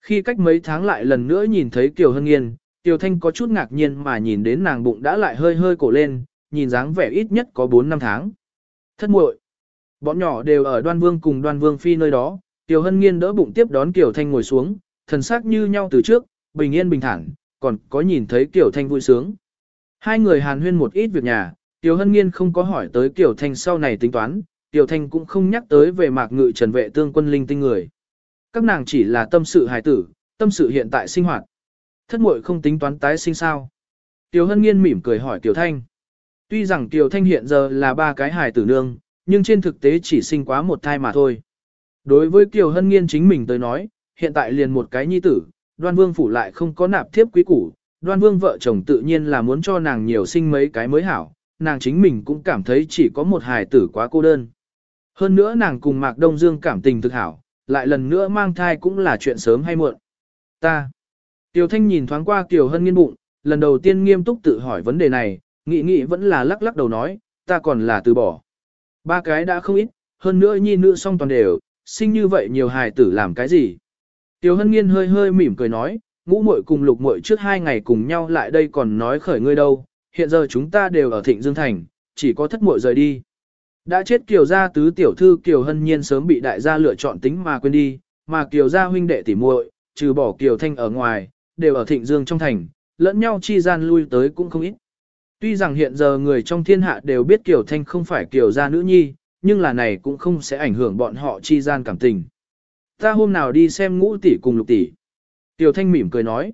Khi cách mấy tháng lại lần nữa nhìn thấy Kiều Hân Nghiên, tiểu Thanh có chút ngạc nhiên mà nhìn đến nàng bụng đã lại hơi hơi cổ lên, nhìn dáng vẻ ít nhất có 4 năm tháng. Thất muội. Bọn nhỏ đều ở đoan vương cùng đoan vương phi nơi đó, tiểu Hân Nghiên đỡ bụng tiếp đón Kiều Thanh ngồi xuống, thần sắc như nhau từ trước, bình yên bình thản, còn có nhìn thấy Kiều Thanh vui sướng. Hai người hàn huyên một ít việc nhà, Tiểu Hân Nghiên không có hỏi tới Tiểu Thanh sau này tính toán, Tiểu Thanh cũng không nhắc tới về mạc ngự trần vệ tương quân linh tinh người. Các nàng chỉ là tâm sự hài tử, tâm sự hiện tại sinh hoạt. Thất muội không tính toán tái sinh sao. Tiểu Hân Nghiên mỉm cười hỏi Tiểu Thanh. Tuy rằng Tiểu Thanh hiện giờ là ba cái hài tử nương, nhưng trên thực tế chỉ sinh quá một thai mà thôi. Đối với Kiều Hân Nghiên chính mình tới nói, hiện tại liền một cái nhi tử, đoan vương phủ lại không có nạp thiếp quý củ, đoan vương vợ chồng tự nhiên là muốn cho nàng nhiều sinh mấy cái mới hảo, nàng chính mình cũng cảm thấy chỉ có một hài tử quá cô đơn. Hơn nữa nàng cùng Mạc Đông Dương cảm tình thực hảo, lại lần nữa mang thai cũng là chuyện sớm hay muộn. Ta. Tiểu Thanh nhìn thoáng qua Kiều Hân nghiên bụng, lần đầu tiên nghiêm túc tự hỏi vấn đề này, nghĩ nghĩ vẫn là lắc lắc đầu nói, ta còn là từ bỏ. Ba cái đã không ít, hơn nữa nhi nữ song toàn đều, sinh như vậy nhiều hài tử làm cái gì. Tiểu Hân nghiên hơi hơi mỉm cười nói, ngũ muội cùng lục muội trước hai ngày cùng nhau lại đây còn nói khởi ngươi đâu, hiện giờ chúng ta đều ở Thịnh Dương Thành, chỉ có thất muội rời đi. Đã chết Kiều gia tứ tiểu thư Kiều Hân Nhiên sớm bị đại gia lựa chọn tính mà quên đi, mà Kiều gia huynh đệ tỉ muội, trừ bỏ Kiều Thanh ở ngoài, đều ở Thịnh Dương trong thành, lẫn nhau chi gian lui tới cũng không ít. Tuy rằng hiện giờ người trong thiên hạ đều biết Kiều Thanh không phải Kiều gia nữ nhi, nhưng là này cũng không sẽ ảnh hưởng bọn họ chi gian cảm tình. Ta hôm nào đi xem ngũ tỷ cùng lục tỷ. Tiểu Thanh mỉm cười nói.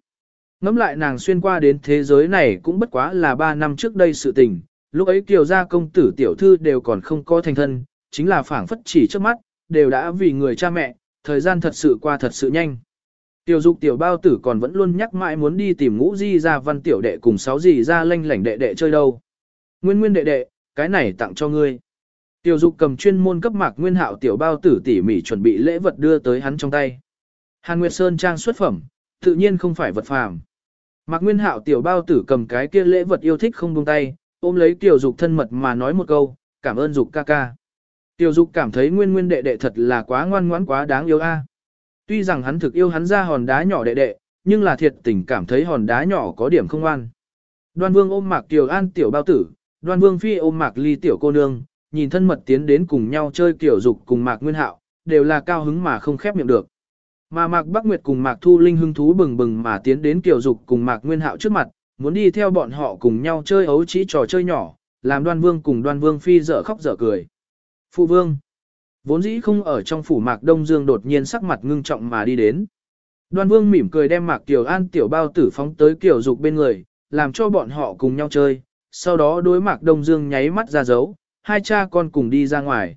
Ngắm lại nàng xuyên qua đến thế giới này cũng bất quá là 3 năm trước đây sự tình, lúc ấy Kiều gia công tử tiểu thư đều còn không có thành thân, chính là phảng phất chỉ trước mắt, đều đã vì người cha mẹ, thời gian thật sự qua thật sự nhanh. Tiểu dục tiểu bao tử còn vẫn luôn nhắc mãi muốn đi tìm ngũ di ra văn tiểu đệ cùng sáu di ra lanh lảnh đệ đệ chơi đâu. Nguyên nguyên đệ đệ, cái này tặng cho ngươi. Tiểu dục cầm chuyên môn cấp mạc nguyên hạo tiểu bao tử tỉ mỉ chuẩn bị lễ vật đưa tới hắn trong tay. Hàn Nguyệt Sơn trang xuất phẩm, tự nhiên không phải vật phàm. Mạc Nguyên Hạo tiểu bao tử cầm cái kia lễ vật yêu thích không buông tay, ôm lấy tiểu dục thân mật mà nói một câu, cảm ơn dục ca ca. Tiểu dục cảm thấy nguyên nguyên đệ đệ thật là quá ngoan ngoãn quá đáng yêu a. Tuy rằng hắn thực yêu hắn ra hòn đá nhỏ đệ đệ, nhưng là thiệt tình cảm thấy hòn đá nhỏ có điểm không an. Đoan Vương ôm Mạc Tiểu An tiểu bao tử, Đoan Vương phi ôm Mạc Ly tiểu cô nương, nhìn thân mật tiến đến cùng nhau chơi tiểu dục cùng Mạc Nguyên Hạo, đều là cao hứng mà không khép miệng được. Mà Mạc Bắc Nguyệt cùng Mạc Thu Linh hưng thú bừng bừng mà tiến đến tiểu Dục cùng Mạc Nguyên Hạo trước mặt, muốn đi theo bọn họ cùng nhau chơi ấu trí trò chơi nhỏ, làm đoan vương cùng đoan vương phi dở khóc dở cười. Phụ vương, vốn dĩ không ở trong phủ mạc đông dương đột nhiên sắc mặt ngưng trọng mà đi đến. Đoan vương mỉm cười đem mạc tiểu an tiểu bao tử phóng tới Kiều dục bên người, làm cho bọn họ cùng nhau chơi, sau đó đối mạc đông dương nháy mắt ra dấu, hai cha con cùng đi ra ngoài.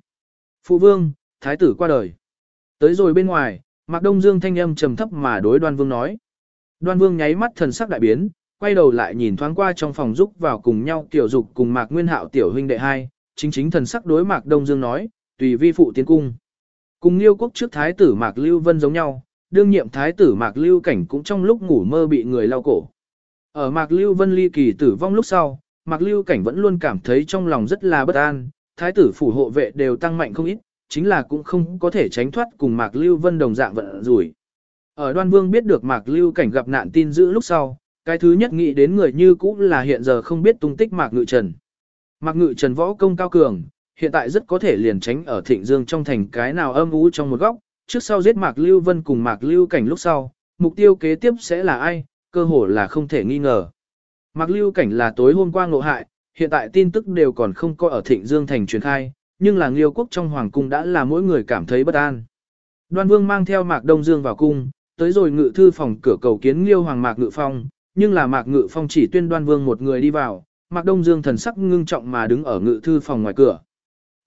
Phụ vương, thái tử qua đời. Tới rồi bên ngoài, mạc đông dương thanh âm trầm thấp mà đối đoan vương nói. Đoan vương nháy mắt thần sắc đại biến, quay đầu lại nhìn thoáng qua trong phòng giúp vào cùng nhau tiểu dục cùng mạc nguyên hạo tiểu huynh đệ hai, chính chính thần sắc đối mạc đông dương nói, tùy vi phụ tiến cung. Cùng liêu quốc trước thái tử mạc lưu vân giống nhau, đương nhiệm thái tử mạc lưu cảnh cũng trong lúc ngủ mơ bị người lao cổ. Ở mạc lưu vân ly kỳ tử vong lúc sau, mạc lưu cảnh vẫn luôn cảm thấy trong lòng rất là bất an, thái tử phủ hộ vệ đều tăng mạnh không ít, chính là cũng không có thể tránh thoát cùng mạc lưu vân đồng dạng vận rủi. Ở đoan vương biết được mạc lưu cảnh gặp nạn tin dữ lúc sau, cái thứ nhất nghĩ đến người như cũ là hiện giờ không biết tung tích mạc ngự trần. Mạc ngự trần võ công cao cường, hiện tại rất có thể liền tránh ở thịnh dương trong thành cái nào âm ú trong một góc, trước sau giết mạc lưu vân cùng mạc lưu cảnh lúc sau, mục tiêu kế tiếp sẽ là ai, cơ hồ là không thể nghi ngờ. Mạc lưu cảnh là tối hôm qua ngộ hại, hiện tại tin tức đều còn không có ở thịnh dương thành truyền khai, nhưng là nghiêu quốc trong hoàng cung đã là mỗi người cảm thấy bất an. Đoan vương mang theo mạc đông dương vào cung, tới rồi ngự thư phòng cửa cầu kiến liêu hoàng mạc ngự phong, nhưng là mạc ngự phong chỉ tuyên đoan vương một người đi vào, mạc đông dương thần sắc ngưng trọng mà đứng ở ngự thư phòng ngoài cửa.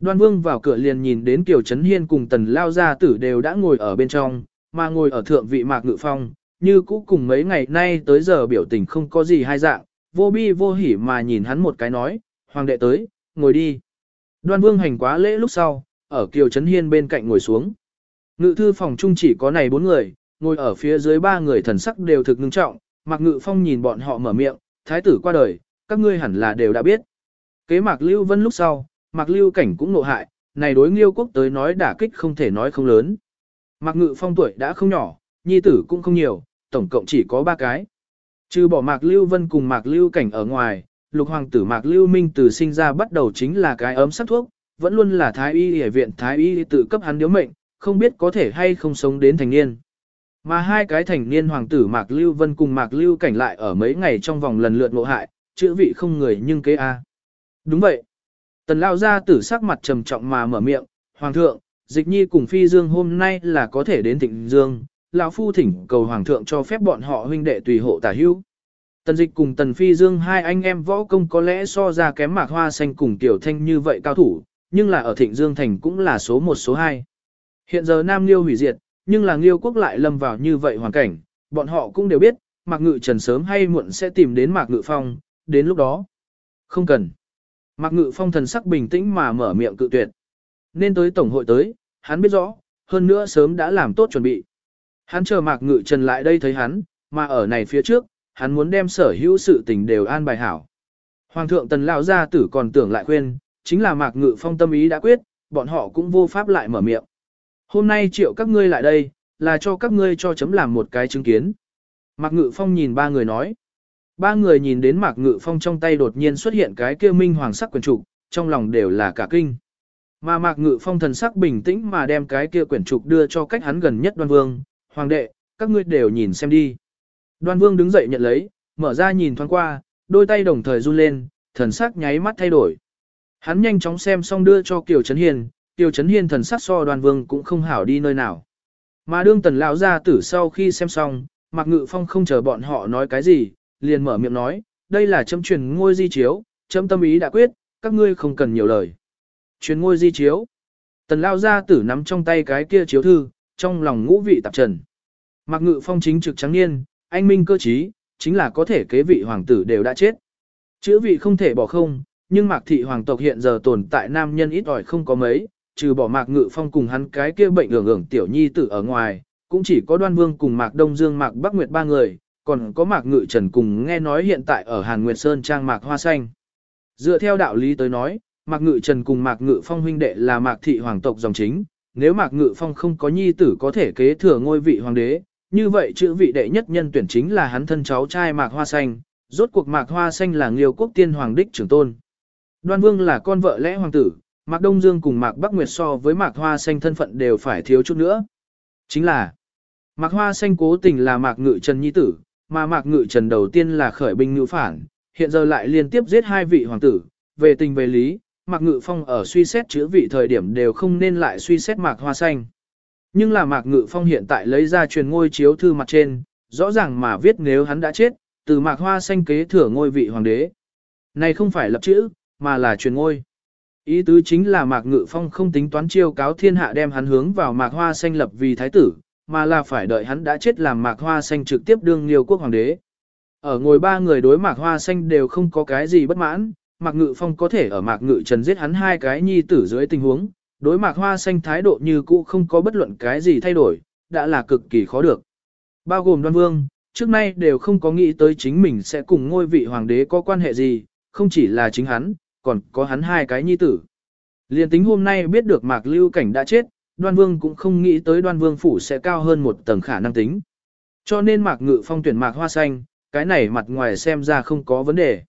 Đoan vương vào cửa liền nhìn đến Kiều Trấn Hiên cùng tần lao gia tử đều đã ngồi ở bên trong, mà ngồi ở thượng vị mạc ngự phong, như cũ cùng mấy ngày nay tới giờ biểu tình không có gì hai dạng, vô bi vô hỉ mà nhìn hắn một cái nói, hoàng đệ tới, ngồi đi. Đoan vương hành quá lễ lúc sau, ở Kiều Trấn Hiên bên cạnh ngồi xuống. Ngự thư phòng chung chỉ có này bốn người, ngồi ở phía dưới ba người thần sắc đều thực ngưng trọng, Mạc Ngự Phong nhìn bọn họ mở miệng, thái tử qua đời, các ngươi hẳn là đều đã biết. Kế Mạc Lưu Vân lúc sau, Mạc Lưu Cảnh cũng nộ hại, này đối Nghiêu quốc tới nói đả kích không thể nói không lớn. Mạc Ngự Phong tuổi đã không nhỏ, nhi tử cũng không nhiều, tổng cộng chỉ có ba cái. Trừ bỏ Mạc Lưu Vân cùng Mạc Lưu Cảnh ở ngoài, lục hoàng tử Mạc Lưu Minh từ sinh ra bắt đầu chính là cái ấm sắc thuốc, vẫn luôn là thái y y viện thái y tự cấp hắn điếu mệnh, không biết có thể hay không sống đến thành niên. Mà hai cái thành niên hoàng tử Mạc Lưu Vân cùng Mạc Lưu Cảnh lại ở mấy ngày trong vòng lần lượt ngộ hại, chữ vị không người nhưng kế A. Đúng vậy. Tần Lao ra tử sắc mặt trầm trọng mà mở miệng, Hoàng thượng, dịch nhi cùng Phi Dương hôm nay là có thể đến thịnh Dương, lão Phu thỉnh cầu Hoàng thượng cho phép bọn họ huynh đệ tùy hộ tả hữu. Tần dịch cùng Tần Phi Dương hai anh em võ công có lẽ so ra kém mạc hoa xanh cùng tiểu thanh như vậy cao thủ, nhưng là ở thịnh Dương thành cũng là số một số hai. Hiện giờ Nam Liêu hủy diệt, nhưng là Liêu quốc lại lâm vào như vậy hoàn cảnh, bọn họ cũng đều biết, Mạc Ngự Trần sớm hay muộn sẽ tìm đến Mạc Ngự Phong, đến lúc đó. Không cần. Mạc Ngự Phong thần sắc bình tĩnh mà mở miệng cự tuyệt. Nên tới Tổng hội tới, hắn biết rõ, hơn nữa sớm đã làm tốt chuẩn bị. Hắn chờ Mạc Ngự Trần lại đây thấy hắn, mà ở này phía trước, hắn muốn đem sở hữu sự tình đều an bài hảo. Hoàng thượng Tần Lão Gia Tử còn tưởng lại khuyên, chính là Mạc Ngự Phong tâm ý đã quyết, bọn họ cũng vô pháp lại mở miệng. Hôm nay triệu các ngươi lại đây, là cho các ngươi cho chấm làm một cái chứng kiến. Mạc Ngự Phong nhìn ba người nói. Ba người nhìn đến Mạc Ngự Phong trong tay đột nhiên xuất hiện cái kia minh hoàng sắc quyển trục, trong lòng đều là cả kinh. Mà Mạc Ngự Phong thần sắc bình tĩnh mà đem cái kia quyển trục đưa cho cách hắn gần nhất đoan vương, hoàng đệ, các ngươi đều nhìn xem đi. Đoan vương đứng dậy nhận lấy, mở ra nhìn thoáng qua, đôi tay đồng thời run lên, thần sắc nháy mắt thay đổi. Hắn nhanh chóng xem xong đưa cho Kiều Trấn Hiền, Kiều Trấn Hiên thần sắc so Đoan vương cũng không hảo đi nơi nào. Mà đương tần lão ra tử sau khi xem xong, Mạc Ngự Phong không chờ bọn họ nói cái gì, liền mở miệng nói, đây là chấm truyền ngôi di chiếu, chấm tâm ý đã quyết, các ngươi không cần nhiều lời. Truyền ngôi di chiếu. Tần lao ra tử nắm trong tay cái kia chiếu thư, trong lòng ngũ vị tạp trần. Mạc Ngự Phong chính trực trắng niên, anh minh cơ trí, chính là có thể kế vị hoàng tử đều đã chết. Chữ vị không thể bỏ không, nhưng Mạc thị hoàng tộc hiện giờ tồn tại nam nhân ít ỏi không có mấy, trừ bỏ Mạc Ngự Phong cùng hắn cái kia bệnh ưởng ưởng tiểu nhi tử ở ngoài, cũng chỉ có Đoan Vương cùng Mạc Đông Dương Mạc Bắc Nguyệt ba người, còn có Mạc Ngự Trần cùng nghe nói hiện tại ở Hàn Nguyệt Sơn trang Mạc Hoa Xanh. Dựa theo đạo lý tới nói, Mạc Ngự Trần cùng Mạc Ngự Phong huynh đệ là Mạc thị hoàng tộc dòng chính, nếu Mạc Ngự Phong không có nhi tử có thể kế thừa ngôi vị hoàng đế, như vậy chữ vị đệ nhất nhân tuyển chính là hắn thân cháu trai Mạc Hoa Xanh, rốt cuộc Mạc Hoa Xanh là Liêu quốc tiên hoàng đích trưởng tôn. Đoan Vương là con vợ lẽ hoàng tử, Mạc Đông Dương cùng Mạc Bắc Nguyệt so với Mạc Hoa Xanh thân phận đều phải thiếu chút nữa. Chính là, Mạc Hoa Xanh cố tình là Mạc Ngự Trần Nhi Tử, mà Mạc Ngự Trần đầu tiên là khởi binh ngự phản, hiện giờ lại liên tiếp giết hai vị hoàng tử, về tình về lý, Mạc Ngự Phong ở suy xét chữ vị thời điểm đều không nên lại suy xét Mạc Hoa Xanh. Nhưng là Mạc Ngự Phong hiện tại lấy ra truyền ngôi chiếu thư mặt trên, rõ ràng mà viết nếu hắn đã chết, từ Mạc Hoa Xanh kế thừa ngôi vị hoàng đế. Này không phải lập chữ, mà là truyền ngôi. Ý tứ chính là Mạc Ngự Phong không tính toán chiêu cáo thiên hạ đem hắn hướng vào Mạc Hoa Xanh lập vì thái tử, mà là phải đợi hắn đã chết làm Mạc Hoa Xanh trực tiếp đương liêu quốc hoàng đế. Ở ngồi ba người đối Mạc Hoa Xanh đều không có cái gì bất mãn, Mạc Ngự Phong có thể ở Mạc Ngự Trần giết hắn hai cái nhi tử dưới tình huống, đối Mạc Hoa Xanh thái độ như cũ không có bất luận cái gì thay đổi, đã là cực kỳ khó được. Bao gồm đoan vương, trước nay đều không có nghĩ tới chính mình sẽ cùng ngôi vị hoàng đế có quan hệ gì, không chỉ là chính hắn, còn có hắn hai cái nhi tử. Liên tính hôm nay biết được Mạc Lưu Cảnh đã chết, đoan vương cũng không nghĩ tới đoan vương phủ sẽ cao hơn một tầng khả năng tính. Cho nên Mạc Ngự Phong tuyển Mạc Hoa Xanh, cái này mặt ngoài xem ra không có vấn đề.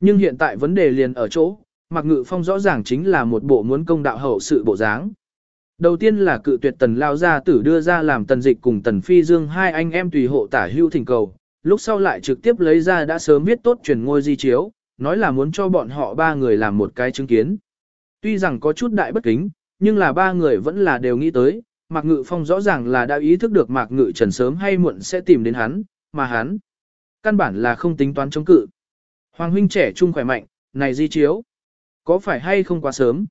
Nhưng hiện tại vấn đề liền ở chỗ, Mạc Ngự Phong rõ ràng chính là một bộ muốn công đạo hậu sự bộ dáng. Đầu tiên là cự tuyệt tần lao gia tử đưa ra làm tần dịch cùng tần phi dương hai anh em tùy hộ tả hưu thỉnh cầu, lúc sau lại trực tiếp lấy ra đã sớm viết tốt truyền ngôi di chiếu, nói là muốn cho bọn họ ba người làm một cái chứng kiến. Tuy rằng có chút đại bất kính, nhưng là ba người vẫn là đều nghĩ tới, Mạc Ngự Phong rõ ràng là đã ý thức được Mạc Ngự Trần sớm hay muộn sẽ tìm đến hắn, mà hắn, căn bản là không tính toán chống cự. Hoàng huynh trẻ trung khỏe mạnh, này di chiếu, có phải hay không quá sớm?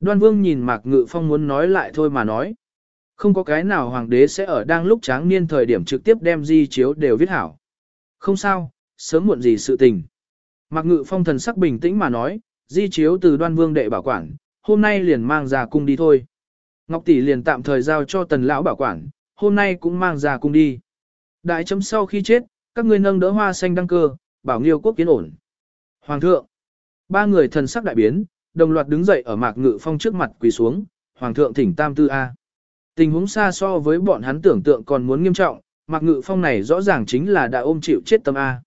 Đoan Vương nhìn Mạc Ngự Phong muốn nói lại thôi mà nói. Không có cái nào hoàng đế sẽ ở đang lúc tráng niên thời điểm trực tiếp đem di chiếu đều viết hảo. Không sao, sớm muộn gì sự tình. Mạc Ngự Phong thần sắc bình tĩnh mà nói, di chiếu từ đoan vương đệ bảo quản, hôm nay liền mang ra cung đi thôi. Ngọc Tỷ liền tạm thời giao cho tần lão bảo quản, hôm nay cũng mang ra cung đi. Đại chấm sau khi chết, các ngươi nâng đỡ hoa xanh đăng cơ, bảo nghiêu quốc kiến ổn. Hoàng thượng, ba người thần sắc đại biến, đồng loạt đứng dậy ở mạc ngự phong trước mặt quỳ xuống, Hoàng thượng thỉnh tam tư A. Tình huống xa so với bọn hắn tưởng tượng còn muốn nghiêm trọng, mạc ngự phong này rõ ràng chính là đã ôm chịu chết tâm A.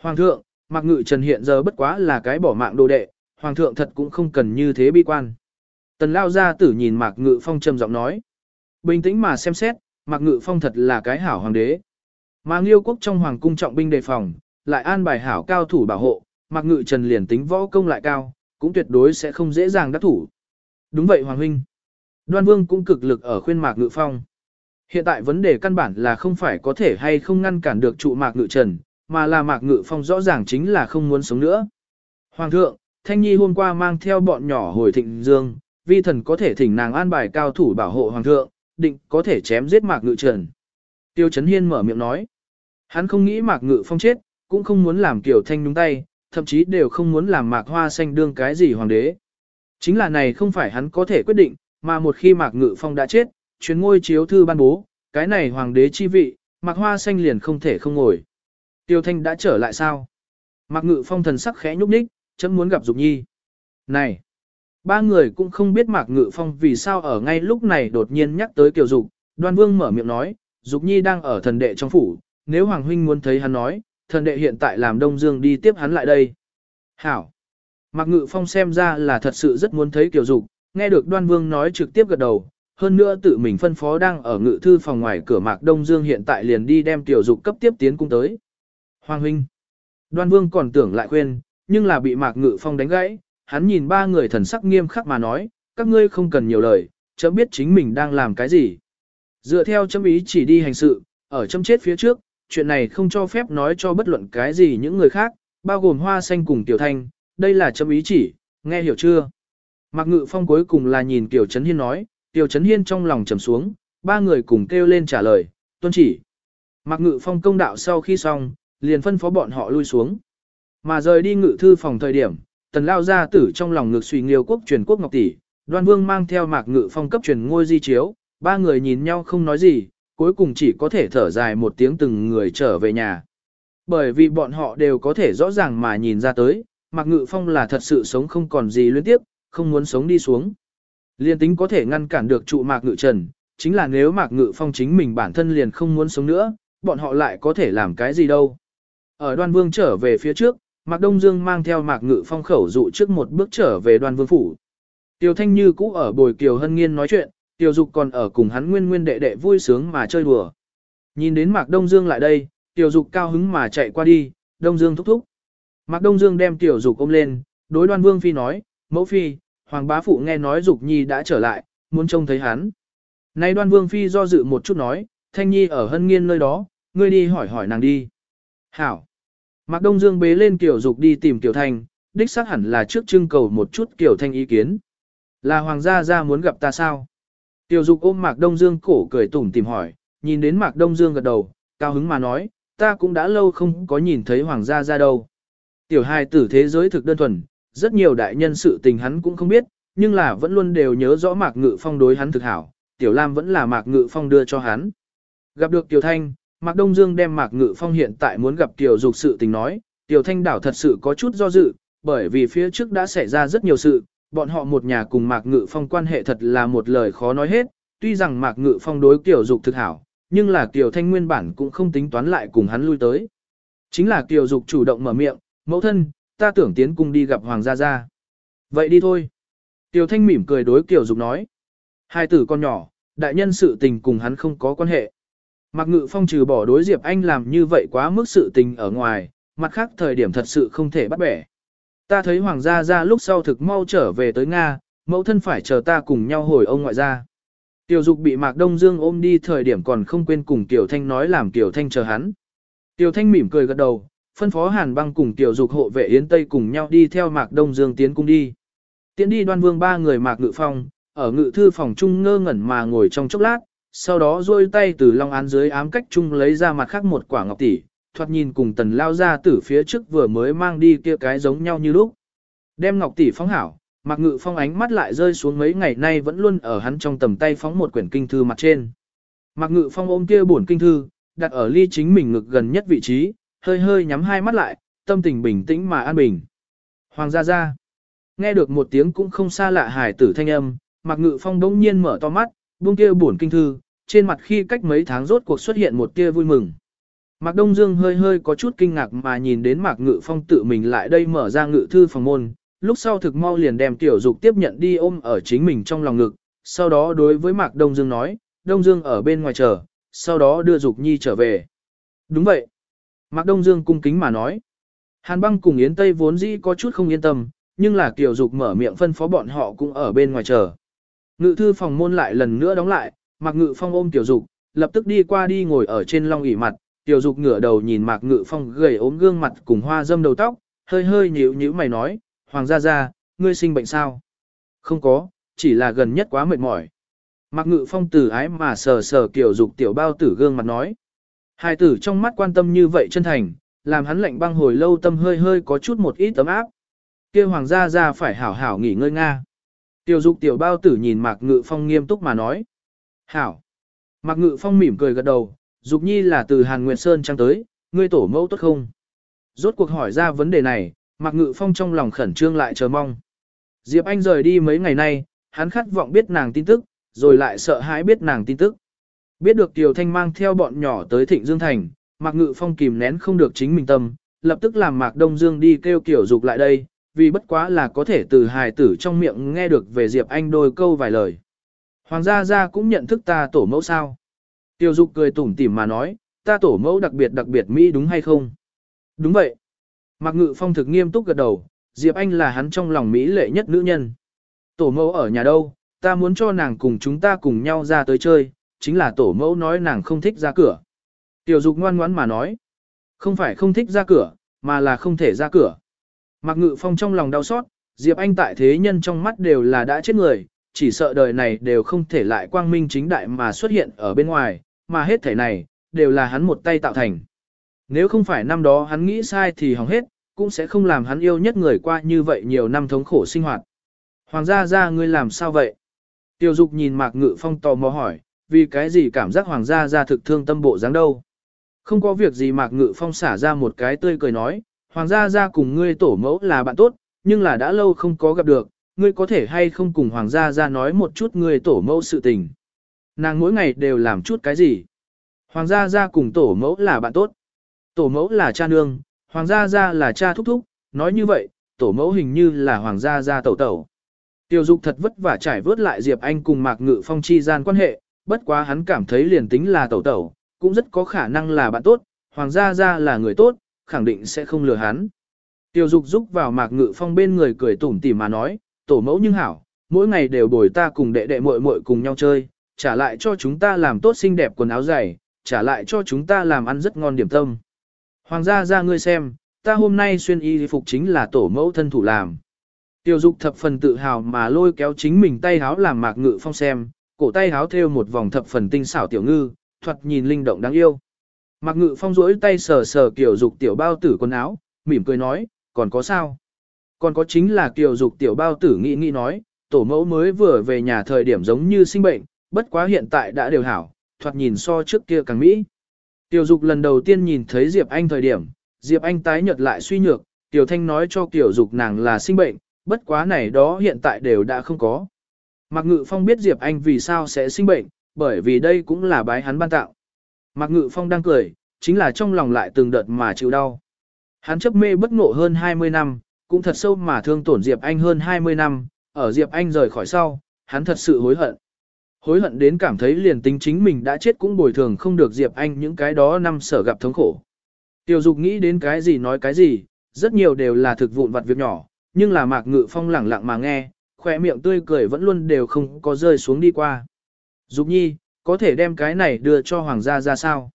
Hoàng thượng, mạc ngự trần hiện giờ bất quá là cái bỏ mạng đồ đệ, Hoàng thượng thật cũng không cần như thế bi quan. Tần lao gia tử nhìn mạc ngự phong trầm giọng nói. Bình tĩnh mà xem xét, mạc ngự phong thật là cái hảo hoàng đế. Mà nghiêu quốc trong hoàng cung trọng binh đề phòng, lại an bài hảo cao thủ bảo hộ, mạc ngự trần liền tính võ công lại cao, cũng tuyệt đối sẽ không dễ dàng đắc thủ. Đúng vậy Hoàng Huynh. Đoan Vương cũng cực lực ở khuyên Mạc Ngự Phong. Hiện tại vấn đề căn bản là không phải có thể hay không ngăn cản được trụ Mạc Ngự Trần, mà là Mạc Ngự Phong rõ ràng chính là không muốn sống nữa. Hoàng thượng, Thanh Nhi hôm qua mang theo bọn nhỏ hồi thịnh dương, vi thần có thể thỉnh nàng an bài cao thủ bảo hộ Hoàng thượng, định có thể chém giết Mạc Ngự Trần. Tiêu Chấn Hiên mở miệng nói. Hắn không nghĩ Mạc Ngự Phong chết, cũng không muốn làm Kiều Thanh nhúng tay, thậm chí đều không muốn làm mạc hoa xanh đương cái gì hoàng đế. Chính là này không phải hắn có thể quyết định, mà một khi mạc ngự phong đã chết, chuyến ngôi chiếu thư ban bố, cái này hoàng đế chi vị, mạc hoa xanh liền không thể không ngồi. Tiêu thanh đã trở lại sao? Mạc ngự phong thần sắc khẽ nhúc nhích, chấm muốn gặp Dục Nhi. Này! Ba người cũng không biết Mạc Ngự Phong vì sao ở ngay lúc này đột nhiên nhắc tới Kiều Dục, Đoan Vương mở miệng nói, Dục Nhi đang ở thần đệ trong phủ, nếu Hoàng Huynh muốn thấy hắn nói, thần đệ hiện tại làm Đông Dương đi tiếp hắn lại đây. Hảo. Mạc Ngự Phong xem ra là thật sự rất muốn thấy Kiều Dục, nghe được Đoan Vương nói trực tiếp gật đầu, hơn nữa tự mình phân phó đang ở ngự thư phòng ngoài cửa Mạc Đông Dương hiện tại liền đi đem Kiều Dục cấp tiếp tiến cung tới. Hoàng huynh. Đoan Vương còn tưởng lại khuyên, nhưng là bị Mạc Ngự Phong đánh gãy, hắn nhìn ba người thần sắc nghiêm khắc mà nói, các ngươi không cần nhiều lời, chấm biết chính mình đang làm cái gì. Dựa theo chấm ý chỉ đi hành sự, ở chấm chết phía trước, chuyện này không cho phép nói cho bất luận cái gì những người khác, bao gồm hoa xanh cùng tiểu thanh, đây là chấm ý chỉ, nghe hiểu chưa? Mạc Ngự Phong cuối cùng là nhìn Tiểu Trấn Hiên nói, Tiểu Trấn Hiên trong lòng trầm xuống, ba người cùng kêu lên trả lời, tuân chỉ. Mạc Ngự Phong công đạo sau khi xong, liền phân phó bọn họ lui xuống. Mà rời đi ngự thư phòng thời điểm, tần lao gia tử trong lòng ngược suy nghiêu quốc truyền quốc ngọc tỷ, đoan vương mang theo Mạc Ngự Phong cấp truyền ngôi di chiếu, ba người nhìn nhau không nói gì, cuối cùng chỉ có thể thở dài một tiếng từng người trở về nhà. Bởi vì bọn họ đều có thể rõ ràng mà nhìn ra tới, Mạc Ngự Phong là thật sự sống không còn gì liên tiếp, không muốn sống đi xuống. Liên tính có thể ngăn cản được trụ Mạc Ngự Trần, chính là nếu Mạc Ngự Phong chính mình bản thân liền không muốn sống nữa, bọn họ lại có thể làm cái gì đâu. Ở đoan vương trở về phía trước, Mạc Đông Dương mang theo Mạc Ngự Phong khẩu dụ trước một bước trở về đoan vương phủ. Tiêu Thanh Như cũ ở bồi Kiều Hân Nghiên nói chuyện, Tiêu Dục còn ở cùng hắn nguyên nguyên đệ đệ vui sướng mà chơi đùa. Nhìn đến Mạc Đông Dương lại đây, Tiêu Dục cao hứng mà chạy qua đi, Đông Dương thúc thúc. Mạc Đông Dương đem Tiêu Dục ôm lên, đối đoan vương phi nói, mẫu phi, hoàng bá phụ nghe nói dục nhi đã trở lại, muốn trông thấy hắn. Nay đoan vương phi do dự một chút nói, thanh nhi ở hân nghiên nơi đó, ngươi đi hỏi hỏi nàng đi. Hảo. Mạc Đông Dương bế lên Kiều Dục đi tìm Kiều Thanh, đích xác hẳn là trước trưng cầu một chút Kiều Thanh ý kiến. Là hoàng gia gia muốn gặp ta sao? Kiều Dục ôm Mạc Đông Dương cổ cười tủm tìm hỏi, nhìn đến Mạc Đông Dương gật đầu, cao hứng mà nói, ta cũng đã lâu không có nhìn thấy hoàng gia gia đâu. Tiểu hài tử thế giới thực đơn thuần, rất nhiều đại nhân sự tình hắn cũng không biết, nhưng là vẫn luôn đều nhớ rõ Mạc Ngự Phong đối hắn thực hảo, Tiểu Lam vẫn là Mạc Ngự Phong đưa cho hắn. Gặp được Tiểu Thanh, Mạc Đông Dương đem Mạc Ngự Phong hiện tại muốn gặp Tiểu Dục sự tình nói, Tiểu Thanh đảo thật sự có chút do dự, bởi vì phía trước đã xảy ra rất nhiều sự, bọn họ một nhà cùng Mạc Ngự Phong quan hệ thật là một lời khó nói hết, tuy rằng Mạc Ngự Phong đối Tiểu Dục thực hảo, nhưng là Tiểu Thanh nguyên bản cũng không tính toán lại cùng hắn lui tới. Chính là Tiểu Dục chủ động mở miệng, mẫu thân, ta tưởng tiến cung đi gặp Hoàng gia gia. Vậy đi thôi. Tiểu Thanh mỉm cười đối Tiểu Dục nói. Hai tử con nhỏ, đại nhân sự tình cùng hắn không có quan hệ. Mạc Ngự Phong trừ bỏ đối Diệp Anh làm như vậy quá mức sự tình ở ngoài, mặt khác thời điểm thật sự không thể bắt bẻ. Ta thấy Hoàng gia ra lúc sau thực mau trở về tới Nga, mẫu thân phải chờ ta cùng nhau hồi ông ngoại gia. Tiểu Dục bị Mạc Đông Dương ôm đi thời điểm còn không quên cùng Tiểu Thanh nói làm Tiểu Thanh chờ hắn. Tiểu Thanh mỉm cười gật đầu, phân phó Hàn Băng cùng Tiểu Dục hộ vệ Yến Tây cùng nhau đi theo Mạc Đông Dương tiến cung đi. Tiến đi đoan vương ba người Mạc Ngự Phong, ở ngự thư phòng trung ngơ ngẩn mà ngồi trong chốc lát, sau đó duỗi tay từ long án dưới ám cách chung lấy ra mặt khác một quả ngọc tỷ, thoạt nhìn cùng tần lao ra từ phía trước vừa mới mang đi kia cái giống nhau như lúc. Đem ngọc tỷ phóng hảo, mặc ngự phong ánh mắt lại rơi xuống mấy ngày nay vẫn luôn ở hắn trong tầm tay phóng một quyển kinh thư mặt trên. Mặc ngự phong ôm kia bổn kinh thư, đặt ở ly chính mình ngực gần nhất vị trí, hơi hơi nhắm hai mắt lại, tâm tình bình tĩnh mà an bình. Hoàng gia gia. Nghe được một tiếng cũng không xa lạ hải tử thanh âm, Mạc Ngự Phong đống nhiên mở to mắt, buông kia buồn kinh thư, trên mặt khi cách mấy tháng rốt cuộc xuất hiện một tia vui mừng. Mạc Đông Dương hơi hơi có chút kinh ngạc mà nhìn đến Mạc Ngự Phong tự mình lại đây mở ra ngự thư phòng môn, lúc sau thực mau liền đem tiểu dục tiếp nhận đi ôm ở chính mình trong lòng ngực, sau đó đối với Mạc Đông Dương nói, Đông Dương ở bên ngoài chờ, sau đó đưa Dục Nhi trở về. Đúng vậy. Mạc Đông Dương cung kính mà nói. Hàn băng cùng Yến Tây vốn dĩ có chút không yên tâm, nhưng là tiểu dục mở miệng phân phó bọn họ cũng ở bên ngoài chờ. Ngự thư phòng môn lại lần nữa đóng lại, Mạc Ngự Phong ôm Tiểu Dục, lập tức đi qua đi ngồi ở trên long ỷ mặt, Tiểu Dục ngửa đầu nhìn Mạc Ngự Phong gầy ốm gương mặt cùng hoa dâm đầu tóc, hơi hơi nhíu nhíu mày nói, "Hoàng gia gia, ngươi sinh bệnh sao?" "Không có, chỉ là gần nhất quá mệt mỏi." Mạc Ngự Phong từ ái mà sờ sờ Tiểu Dục tiểu bao tử gương mặt nói. Hai tử trong mắt quan tâm như vậy chân thành, làm hắn lạnh băng hồi lâu tâm hơi hơi có chút một ít tấm áp. Kia hoàng gia gia phải hảo hảo nghỉ ngơi nga. Tiểu dục tiểu bao tử nhìn Mạc Ngự Phong nghiêm túc mà nói. Hảo. Mạc Ngự Phong mỉm cười gật đầu, Dục Nhi là từ Hàn Nguyệt Sơn trăng tới, ngươi tổ mẫu tốt không? Rốt cuộc hỏi ra vấn đề này, Mạc Ngự Phong trong lòng khẩn trương lại chờ mong. Diệp Anh rời đi mấy ngày nay, hắn khát vọng biết nàng tin tức, rồi lại sợ hãi biết nàng tin tức. Biết được Tiểu Thanh mang theo bọn nhỏ tới Thịnh Dương Thành, Mạc Ngự Phong kìm nén không được chính mình tâm, lập tức làm Mạc Đông Dương đi kêu Kiểu Dục lại đây, vì bất quá là có thể từ hài tử trong miệng nghe được về Diệp Anh đôi câu vài lời. Hoàng gia gia cũng nhận thức ta tổ mẫu sao. Tiêu dục cười tủm tỉm mà nói, ta tổ mẫu đặc biệt đặc biệt Mỹ đúng hay không? Đúng vậy. Mạc Ngự Phong thực nghiêm túc gật đầu, Diệp Anh là hắn trong lòng Mỹ lệ nhất nữ nhân. Tổ mẫu ở nhà đâu, ta muốn cho nàng cùng chúng ta cùng nhau ra tới chơi, chính là tổ mẫu nói nàng không thích ra cửa. Tiểu dục ngoan ngoãn mà nói, không phải không thích ra cửa, mà là không thể ra cửa. Mạc Ngự Phong trong lòng đau xót, Diệp Anh tại thế nhân trong mắt đều là đã chết người, chỉ sợ đời này đều không thể lại quang minh chính đại mà xuất hiện ở bên ngoài, mà hết thể này, đều là hắn một tay tạo thành. Nếu không phải năm đó hắn nghĩ sai thì hỏng hết, cũng sẽ không làm hắn yêu nhất người qua như vậy nhiều năm thống khổ sinh hoạt. Hoàng gia gia ngươi làm sao vậy? Tiêu dục nhìn Mạc Ngự Phong tò mò hỏi, vì cái gì cảm giác Hoàng gia gia thực thương tâm bộ dáng đâu? Không có việc gì Mạc Ngự Phong xả ra một cái tươi cười nói, Hoàng gia gia cùng ngươi tổ mẫu là bạn tốt, nhưng là đã lâu không có gặp được, ngươi có thể hay không cùng Hoàng gia gia nói một chút ngươi tổ mẫu sự tình. Nàng mỗi ngày đều làm chút cái gì? Hoàng gia gia cùng tổ mẫu là bạn tốt. Tổ mẫu là cha nương, Hoàng gia gia là cha thúc thúc, nói như vậy, tổ mẫu hình như là Hoàng gia gia tẩu tẩu. Tiêu dục thật vất vả trải vớt lại Diệp Anh cùng Mạc Ngự Phong chi gian quan hệ, bất quá hắn cảm thấy liền tính là tẩu tẩu, cũng rất có khả năng là bạn tốt, Hoàng gia gia là người tốt, khẳng định sẽ không lừa hắn. Tiêu Dục giúp vào Mạc Ngự Phong bên người cười tủm tỉm mà nói, tổ mẫu nhưng hảo, mỗi ngày đều bồi ta cùng đệ đệ muội muội cùng nhau chơi, trả lại cho chúng ta làm tốt xinh đẹp quần áo dày, trả lại cho chúng ta làm ăn rất ngon điểm tâm. Hoàng gia ra ngươi xem, ta hôm nay xuyên y phục chính là tổ mẫu thân thủ làm. Tiêu dục thập phần tự hào mà lôi kéo chính mình tay háo làm mạc ngự phong xem, cổ tay háo thêu một vòng thập phần tinh xảo tiểu ngư, thoạt nhìn linh động đáng yêu. Mạc ngự phong rỗi tay sờ sờ kiểu dục tiểu bao tử quần áo, mỉm cười nói, còn có sao? Còn có chính là kiểu dục tiểu bao tử nghĩ nghĩ nói, tổ mẫu mới vừa về nhà thời điểm giống như sinh bệnh, bất quá hiện tại đã đều hảo, thoạt nhìn so trước kia càng mỹ. Tiểu dục lần đầu tiên nhìn thấy Diệp Anh thời điểm, Diệp Anh tái nhợt lại suy nhược, Tiểu Thanh nói cho Tiểu dục nàng là sinh bệnh, bất quá này đó hiện tại đều đã không có. Mạc Ngự Phong biết Diệp Anh vì sao sẽ sinh bệnh, bởi vì đây cũng là bái hắn ban tạo. Mạc Ngự Phong đang cười, chính là trong lòng lại từng đợt mà chịu đau. Hắn chấp mê bất ngộ hơn 20 năm, cũng thật sâu mà thương tổn Diệp Anh hơn 20 năm, ở Diệp Anh rời khỏi sau, hắn thật sự hối hận. Hối hận đến cảm thấy liền tính chính mình đã chết cũng bồi thường không được Diệp Anh những cái đó năm sở gặp thống khổ. Tiêu dục nghĩ đến cái gì nói cái gì, rất nhiều đều là thực vụn vặt việc nhỏ, nhưng là mạc ngự phong lẳng lặng mà nghe, khỏe miệng tươi cười vẫn luôn đều không có rơi xuống đi qua. Dục nhi, có thể đem cái này đưa cho hoàng gia ra sao?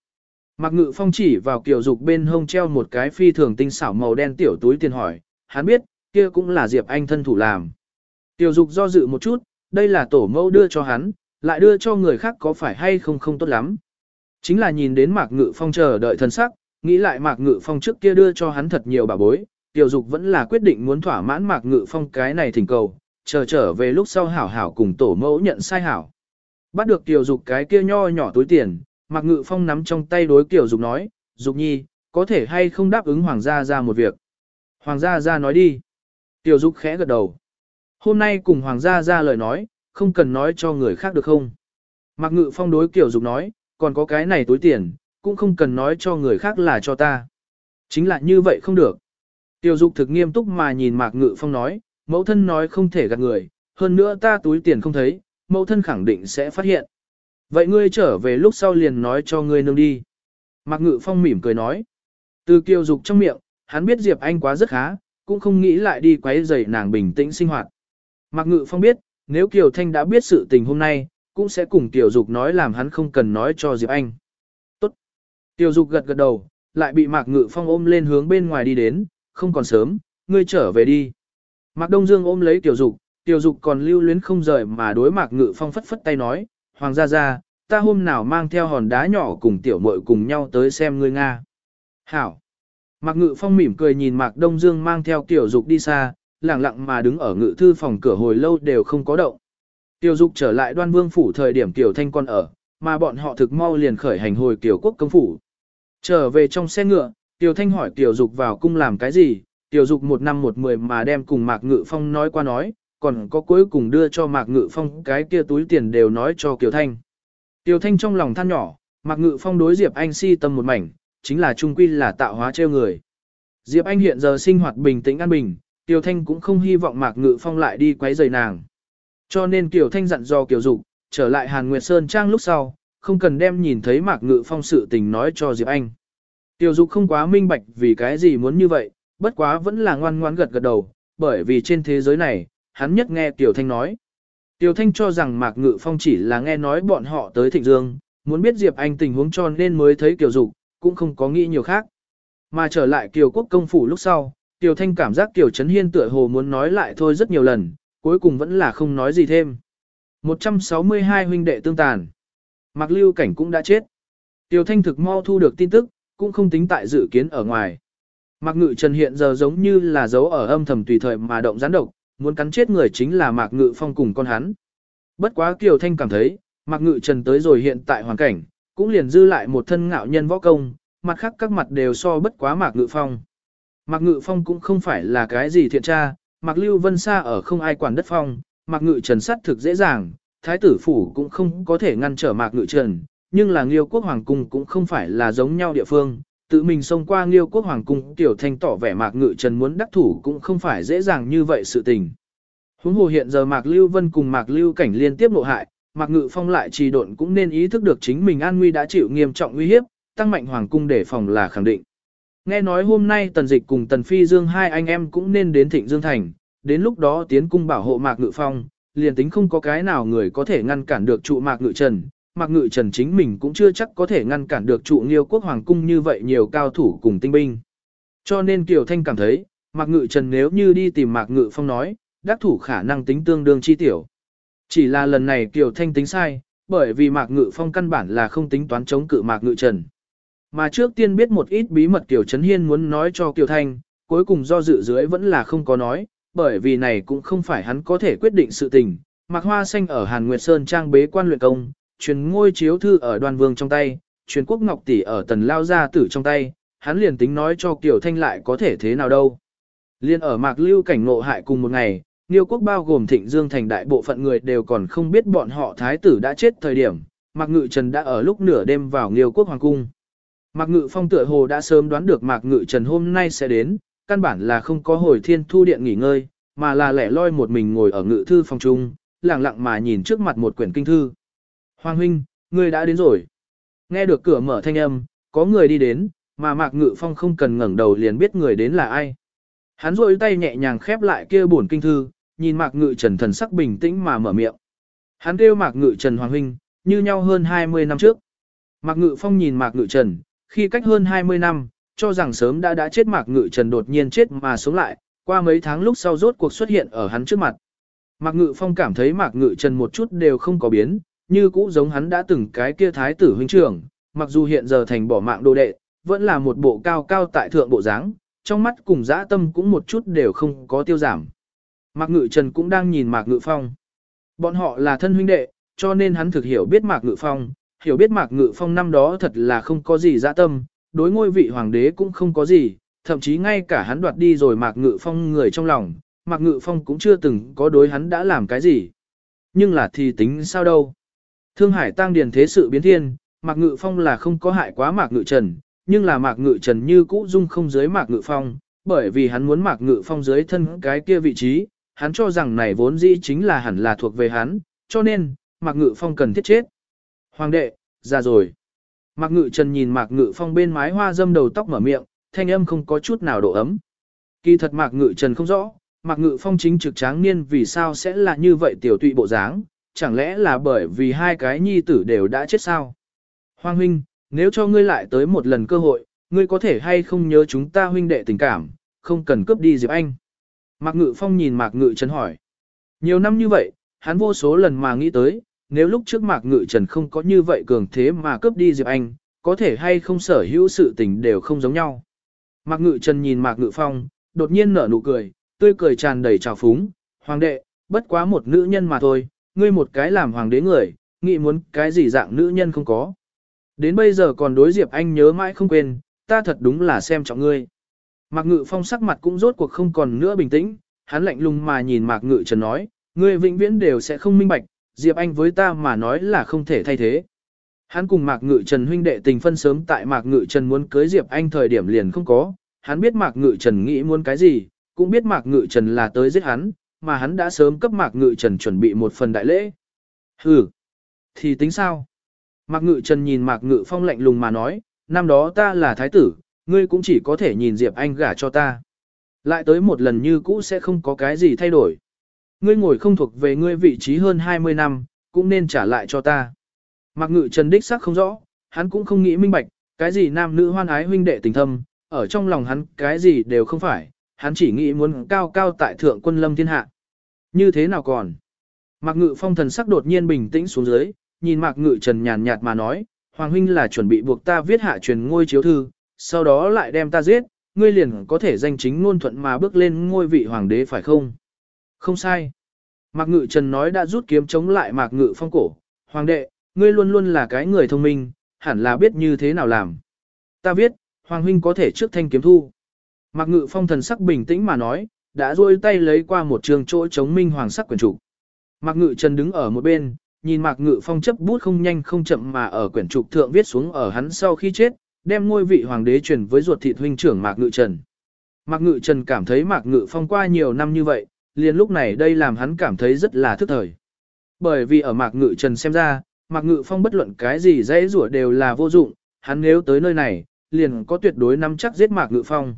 Mạc ngự phong chỉ vào kiểu dục bên hông treo một cái phi thường tinh xảo màu đen tiểu túi tiền hỏi, hắn biết, kia cũng là Diệp Anh thân thủ làm. Tiểu dục do dự một chút, đây là tổ mẫu đưa cho hắn, lại đưa cho người khác có phải hay không không tốt lắm. Chính là nhìn đến Mạc Ngự Phong chờ đợi thân sắc, nghĩ lại Mạc Ngự Phong trước kia đưa cho hắn thật nhiều bà bối, Tiểu Dục vẫn là quyết định muốn thỏa mãn Mạc Ngự Phong cái này thỉnh cầu, chờ trở về lúc sau hảo hảo cùng tổ mẫu nhận sai hảo. Bắt được Tiểu Dục cái kia nho nhỏ túi tiền, Mạc Ngự Phong nắm trong tay đối Tiểu Dục nói, Dục nhi, có thể hay không đáp ứng Hoàng gia ra một việc. Hoàng gia ra nói đi. Tiểu Dục khẽ gật đầu. Hôm nay cùng Hoàng gia ra lời nói, không cần nói cho người khác được không? Mạc Ngự Phong đối Tiểu Dục nói, còn có cái này túi tiền, cũng không cần nói cho người khác là cho ta. Chính là như vậy không được. Tiểu Dục thực nghiêm túc mà nhìn Mạc Ngự Phong nói, mẫu thân nói không thể gạt người, hơn nữa ta túi tiền không thấy, mẫu thân khẳng định sẽ phát hiện. Vậy ngươi trở về lúc sau liền nói cho ngươi nương đi. Mạc Ngự Phong mỉm cười nói. Từ kiều dục trong miệng, hắn biết Diệp Anh quá rất khá, cũng không nghĩ lại đi quấy rầy nàng bình tĩnh sinh hoạt. Mạc Ngự Phong biết, nếu Kiều Thanh đã biết sự tình hôm nay, cũng sẽ cùng Tiểu Dục nói làm hắn không cần nói cho Diệp Anh. Tốt. Tiểu Dục gật gật đầu, lại bị Mạc Ngự Phong ôm lên hướng bên ngoài đi đến, không còn sớm, ngươi trở về đi. Mạc Đông Dương ôm lấy Tiểu Dục, Tiểu Dục còn lưu luyến không rời mà đối Mạc Ngự Phong phất phất tay nói, Hoàng gia gia, ta hôm nào mang theo hòn đá nhỏ cùng Tiểu muội cùng nhau tới xem ngươi Nga. Hảo. Mạc Ngự Phong mỉm cười nhìn Mạc Đông Dương mang theo Tiểu Dục đi xa, lặng lặng mà đứng ở ngự thư phòng cửa hồi lâu đều không có động. Tiêu dục trở lại đoan vương phủ thời điểm Tiểu Thanh còn ở, mà bọn họ thực mau liền khởi hành hồi Tiểu quốc công phủ. Trở về trong xe ngựa, Tiểu Thanh hỏi Tiểu dục vào cung làm cái gì, Tiểu dục một năm một mười mà đem cùng Mạc Ngự Phong nói qua nói, còn có cuối cùng đưa cho Mạc Ngự Phong cái kia túi tiền đều nói cho Kiều Thanh. Kiều Thanh trong lòng than nhỏ, Mạc Ngự Phong đối Diệp Anh si tâm một mảnh, chính là trung quy là tạo hóa trêu người. Diệp Anh hiện giờ sinh hoạt bình tĩnh an bình, Kiều Thanh cũng không hy vọng Mạc Ngự Phong lại đi quấy rầy nàng. Cho nên Kiều Thanh dặn dò Kiều Dục, trở lại Hàn Nguyệt Sơn Trang lúc sau, không cần đem nhìn thấy Mạc Ngự Phong sự tình nói cho Diệp Anh. Tiểu Dục không quá minh bạch vì cái gì muốn như vậy, bất quá vẫn là ngoan ngoãn gật gật đầu, bởi vì trên thế giới này, hắn nhất nghe Tiểu Thanh nói. Tiểu Thanh cho rằng Mạc Ngự Phong chỉ là nghe nói bọn họ tới Thịnh Dương, muốn biết Diệp Anh tình huống cho nên mới thấy Tiểu Dục, cũng không có nghĩ nhiều khác. Mà trở lại Kiều Quốc công phủ lúc sau, Tiểu Thanh cảm giác Tiểu Trấn Hiên tựa hồ muốn nói lại thôi rất nhiều lần, cuối cùng vẫn là không nói gì thêm. 162 huynh đệ tương tàn. Mạc Lưu Cảnh cũng đã chết. Tiểu Thanh thực mau thu được tin tức, cũng không tính tại dự kiến ở ngoài. Mạc Ngự Trần hiện giờ giống như là dấu ở âm thầm tùy thời mà động gián độc, muốn cắn chết người chính là Mạc Ngự Phong cùng con hắn. Bất quá Kiều Thanh cảm thấy, Mạc Ngự Trần tới rồi hiện tại hoàn cảnh, cũng liền dư lại một thân ngạo nhân võ công, mặt khác các mặt đều so bất quá Mạc Ngự Phong. Mạc Ngự Phong cũng không phải là cái gì thiện tra, Mạc Lưu Vân Sa ở không ai quản đất phong, Mạc Ngự Trần sát thực dễ dàng, Thái tử phủ cũng không có thể ngăn trở Mạc Ngự Trần, nhưng là Nghiêu Quốc Hoàng Cung cũng không phải là giống nhau địa phương, tự mình xông qua Nghiêu Quốc Hoàng Cung tiểu thanh tỏ vẻ Mạc Ngự Trần muốn đắc thủ cũng không phải dễ dàng như vậy sự tình. Huống hồ hiện giờ Mạc Lưu Vân cùng Mạc Lưu Cảnh liên tiếp nộ hại, Mạc Ngự Phong lại trì độn cũng nên ý thức được chính mình an nguy đã chịu nghiêm trọng nguy hiếp, tăng mạnh Hoàng Cung để phòng là khẳng định. Nghe nói hôm nay Tần Dịch cùng Tần Phi Dương hai anh em cũng nên đến Thịnh Dương Thành, đến lúc đó tiến cung bảo hộ Mạc Ngự Phong, liền tính không có cái nào người có thể ngăn cản được trụ Mạc Ngự Trần. Mạc Ngự Trần chính mình cũng chưa chắc có thể ngăn cản được trụ Nghiêu Quốc Hoàng Cung như vậy nhiều cao thủ cùng tinh binh. Cho nên Kiều Thanh cảm thấy, Mạc Ngự Trần nếu như đi tìm Mạc Ngự Phong nói, đắc thủ khả năng tính tương đương chi tiểu. Chỉ là lần này Kiều Thanh tính sai, bởi vì Mạc Ngự Phong căn bản là không tính toán chống cự Mạc Ngự Trần. Mà trước tiên biết một ít bí mật Kiều Trấn Hiên muốn nói cho Kiều Thanh, cuối cùng do dự dưới vẫn là không có nói, bởi vì này cũng không phải hắn có thể quyết định sự tình. Mạc Hoa Xanh ở Hàn Nguyệt Sơn trang bế quan luyện công, truyền ngôi chiếu thư ở đoàn vương trong tay, truyền quốc ngọc tỷ ở tần lao gia tử trong tay, hắn liền tính nói cho Kiều Thanh lại có thể thế nào đâu. Liên ở Mạc Lưu cảnh ngộ hại cùng một ngày, Niêu quốc bao gồm Thịnh Dương thành đại bộ phận người đều còn không biết bọn họ thái tử đã chết thời điểm, Mạc Ngự Trần đã ở lúc nửa đêm vào Niêu quốc hoàng cung. Mạc Ngự Phong tựa hồ đã sớm đoán được Mạc Ngự Trần hôm nay sẽ đến, căn bản là không có hồi thiên thu điện nghỉ ngơi, mà là lẻ loi một mình ngồi ở ngự thư phòng trung, lặng lặng mà nhìn trước mặt một quyển kinh thư. Hoàng huynh, người đã đến rồi. Nghe được cửa mở thanh âm, có người đi đến, mà Mạc Ngự Phong không cần ngẩng đầu liền biết người đến là ai. Hắn rôi tay nhẹ nhàng khép lại kia bổn kinh thư, nhìn Mạc Ngự Trần thần sắc bình tĩnh mà mở miệng. Hắn kêu Mạc Ngự Trần Hoàng huynh, như nhau hơn 20 năm trước. Mạc Ngự Phong nhìn Mạc Ngự Trần, khi cách hơn 20 năm, cho rằng sớm đã đã chết Mạc Ngự Trần đột nhiên chết mà sống lại, qua mấy tháng lúc sau rốt cuộc xuất hiện ở hắn trước mặt. Mạc Ngự Phong cảm thấy Mạc Ngự Trần một chút đều không có biến, như cũ giống hắn đã từng cái kia thái tử huynh trưởng, mặc dù hiện giờ thành bỏ mạng đồ đệ, vẫn là một bộ cao cao tại thượng bộ dáng, trong mắt cùng dã tâm cũng một chút đều không có tiêu giảm. Mạc Ngự Trần cũng đang nhìn Mạc Ngự Phong. Bọn họ là thân huynh đệ, cho nên hắn thực hiểu biết Mạc Ngự Phong, hiểu biết Mạc Ngự Phong năm đó thật là không có gì dã tâm, đối ngôi vị hoàng đế cũng không có gì, thậm chí ngay cả hắn đoạt đi rồi Mạc Ngự Phong người trong lòng, Mạc Ngự Phong cũng chưa từng có đối hắn đã làm cái gì. Nhưng là thì tính sao đâu. Thương Hải tăng điền thế sự biến thiên, Mạc Ngự Phong là không có hại quá Mạc Ngự Trần, nhưng là Mạc Ngự Trần như cũ dung không dưới Mạc Ngự Phong, bởi vì hắn muốn Mạc Ngự Phong dưới thân cái kia vị trí, hắn cho rằng này vốn dĩ chính là hẳn là thuộc về hắn, cho nên, Mạc Ngự Phong cần thiết chết. Hoàng đệ, ra rồi. Mạc Ngự Trần nhìn Mạc Ngự Phong bên mái hoa dâm đầu tóc mở miệng, thanh âm không có chút nào độ ấm. Kỳ thật Mạc Ngự Trần không rõ, Mạc Ngự Phong chính trực tráng niên vì sao sẽ là như vậy tiểu tụy bộ dáng, chẳng lẽ là bởi vì hai cái nhi tử đều đã chết sao? Hoàng huynh, nếu cho ngươi lại tới một lần cơ hội, ngươi có thể hay không nhớ chúng ta huynh đệ tình cảm, không cần cướp đi Diệp Anh. Mạc Ngự Phong nhìn Mạc Ngự Trần hỏi. Nhiều năm như vậy, hắn vô số lần mà nghĩ tới, nếu lúc trước Mạc Ngự Trần không có như vậy cường thế mà cướp đi Diệp Anh, có thể hay không sở hữu sự tình đều không giống nhau. Mạc Ngự Trần nhìn Mạc Ngự Phong, đột nhiên nở nụ cười, tươi cười tràn đầy trào phúng, hoàng đệ, bất quá một nữ nhân mà thôi, ngươi một cái làm hoàng đế người, nghĩ muốn cái gì dạng nữ nhân không có. Đến bây giờ còn đối Diệp Anh nhớ mãi không quên, ta thật đúng là xem trọng ngươi. Mạc Ngự Phong sắc mặt cũng rốt cuộc không còn nữa bình tĩnh, hắn lạnh lùng mà nhìn Mạc Ngự Trần nói, ngươi vĩnh viễn đều sẽ không minh bạch, Diệp Anh với ta mà nói là không thể thay thế. Hắn cùng Mạc Ngự Trần huynh đệ tình phân sớm tại Mạc Ngự Trần muốn cưới Diệp Anh thời điểm liền không có, hắn biết Mạc Ngự Trần nghĩ muốn cái gì, cũng biết Mạc Ngự Trần là tới giết hắn, mà hắn đã sớm cấp Mạc Ngự Trần chuẩn bị một phần đại lễ. Hừ, thì tính sao? Mạc Ngự Trần nhìn Mạc Ngự Phong lạnh lùng mà nói, năm đó ta là thái tử, ngươi cũng chỉ có thể nhìn Diệp Anh gả cho ta. Lại tới một lần như cũ sẽ không có cái gì thay đổi. Ngươi ngồi không thuộc về ngươi vị trí hơn 20 năm, cũng nên trả lại cho ta. Mạc Ngự Trần đích xác không rõ, hắn cũng không nghĩ minh bạch, cái gì nam nữ hoan ái huynh đệ tình thâm, ở trong lòng hắn cái gì đều không phải, hắn chỉ nghĩ muốn cao cao tại thượng quân lâm thiên hạ. Như thế nào còn? Mạc Ngự Phong thần sắc đột nhiên bình tĩnh xuống dưới, nhìn Mạc Ngự Trần nhàn nhạt mà nói, Hoàng huynh là chuẩn bị buộc ta viết hạ truyền ngôi chiếu thư, sau đó lại đem ta giết, ngươi liền có thể danh chính ngôn thuận mà bước lên ngôi vị hoàng đế phải không? Không sai. Mạc Ngự Trần nói đã rút kiếm chống lại Mạc Ngự Phong cổ, Hoàng đệ, ngươi luôn luôn là cái người thông minh, hẳn là biết như thế nào làm. Ta biết, Hoàng huynh có thể trước thanh kiếm thu. Mạc Ngự Phong thần sắc bình tĩnh mà nói, đã rôi tay lấy qua một trường chỗ chống minh hoàng sắc quyển trục. Mạc Ngự Trần đứng ở một bên, nhìn Mạc Ngự Phong chấp bút không nhanh không chậm mà ở quyển trục thượng viết xuống ở hắn sau khi chết, đem ngôi vị hoàng đế truyền với ruột thịt huynh trưởng Mạc Ngự Trần. Mạc Ngự Trần cảm thấy Mạc Ngự Phong qua nhiều năm như vậy, liền lúc này đây làm hắn cảm thấy rất là thức thời. Bởi vì ở Mạc Ngự Trần xem ra, Mạc Ngự Phong bất luận cái gì dễ rủa đều là vô dụng, hắn nếu tới nơi này, liền có tuyệt đối nắm chắc giết Mạc Ngự Phong.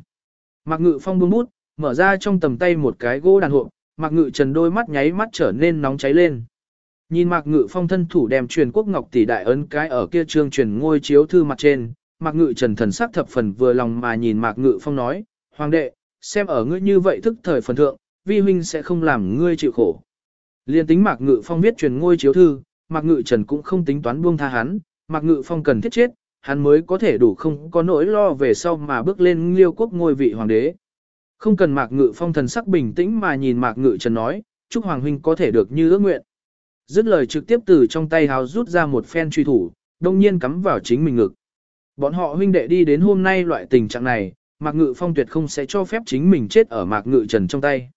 Mạc Ngự Phong buông bút, mở ra trong tầm tay một cái gỗ đàn hộp, Mạc Ngự Trần đôi mắt nháy mắt trở nên nóng cháy lên. Nhìn Mạc Ngự Phong thân thủ đem truyền quốc ngọc tỷ đại ấn cái ở kia trương truyền ngôi chiếu thư mặt trên, Mạc Ngự Trần thần sắc thập phần vừa lòng mà nhìn Mạc Ngự Phong nói, Hoàng đệ, xem ở ngươi như vậy thức thời phần thượng, vi huynh sẽ không làm ngươi chịu khổ. Liên tính Mạc Ngự Phong viết truyền ngôi chiếu thư, Mạc Ngự Trần cũng không tính toán buông tha hắn, Mạc Ngự Phong cần thiết chết, hắn mới có thể đủ không có nỗi lo về sau mà bước lên liêu quốc ngôi vị hoàng đế. Không cần Mạc Ngự Phong thần sắc bình tĩnh mà nhìn Mạc Ngự Trần nói, chúc Hoàng huynh có thể được như ước nguyện. Dứt lời trực tiếp từ trong tay hào rút ra một phen truy thủ, đông nhiên cắm vào chính mình ngực. Bọn họ huynh đệ đi đến hôm nay loại tình trạng này, Mạc Ngự Phong tuyệt không sẽ cho phép chính mình chết ở Mạc Ngự Trần trong tay.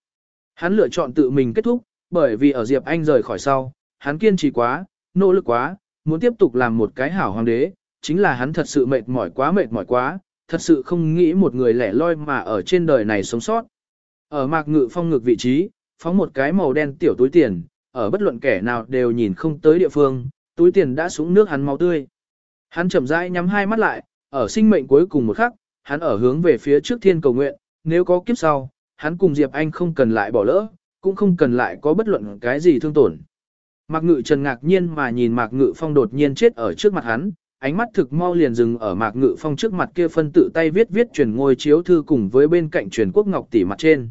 Hắn lựa chọn tự mình kết thúc, bởi vì ở Diệp Anh rời khỏi sau, hắn kiên trì quá, nỗ lực quá, muốn tiếp tục làm một cái hảo hoàng đế, chính là hắn thật sự mệt mỏi quá mệt mỏi quá, thật sự không nghĩ một người lẻ loi mà ở trên đời này sống sót. Ở Mạc Ngự Phong ngực vị trí, phóng một cái màu đen tiểu túi tiền, ở bất luận kẻ nào đều nhìn không tới địa phương, túi tiền đã súng nước hắn máu tươi. Hắn chậm rãi nhắm hai mắt lại, ở sinh mệnh cuối cùng một khắc, hắn ở hướng về phía trước thiên cầu nguyện, nếu có kiếp sau, hắn cùng Diệp Anh không cần lại bỏ lỡ, cũng không cần lại có bất luận cái gì thương tổn. Mạc Ngự Trần ngạc nhiên mà nhìn Mạc Ngự Phong đột nhiên chết ở trước mặt hắn, ánh mắt thực mau liền dừng ở Mạc Ngự Phong trước mặt kia phân tự tay viết viết truyền ngôi chiếu thư cùng với bên cạnh truyền quốc ngọc tỷ mặt trên.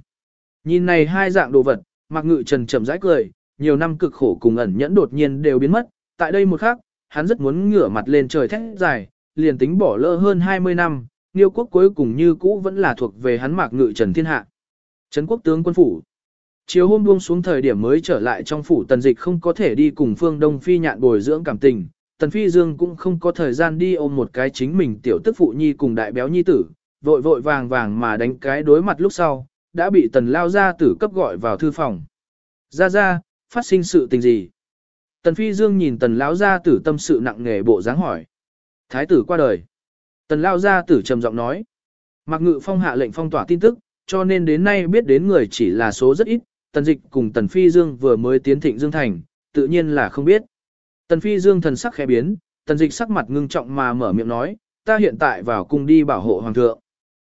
Nhìn này hai dạng đồ vật, Mạc Ngự Trần chậm rãi cười, nhiều năm cực khổ cùng ẩn nhẫn đột nhiên đều biến mất, tại đây một khắc, hắn rất muốn ngửa mặt lên trời thét dài, liền tính bỏ lỡ hơn 20 năm, Niêu quốc cuối cùng như cũ vẫn là thuộc về hắn Mạc Ngự Trần thiên hạ. Trấn quốc tướng quân phủ. Chiều hôm buông xuống thời điểm mới trở lại trong phủ tần dịch không có thể đi cùng phương Đông Phi nhạn bồi dưỡng cảm tình, tần Phi Dương cũng không có thời gian đi ôm một cái chính mình tiểu tức phụ nhi cùng đại béo nhi tử, vội vội vàng vàng mà đánh cái đối mặt lúc sau, đã bị tần lao gia tử cấp gọi vào thư phòng. Ra ra, phát sinh sự tình gì? Tần Phi Dương nhìn tần lão gia tử tâm sự nặng nề bộ dáng hỏi. Thái tử qua đời. Tần lao gia tử trầm giọng nói. Mạc Ngự Phong hạ lệnh phong tỏa tin tức, cho nên đến nay biết đến người chỉ là số rất ít, Tần Dịch cùng Tần Phi Dương vừa mới tiến thịnh Dương Thành, tự nhiên là không biết. Tần Phi Dương thần sắc khẽ biến, Tần Dịch sắc mặt ngưng trọng mà mở miệng nói, ta hiện tại vào cung đi bảo hộ Hoàng thượng.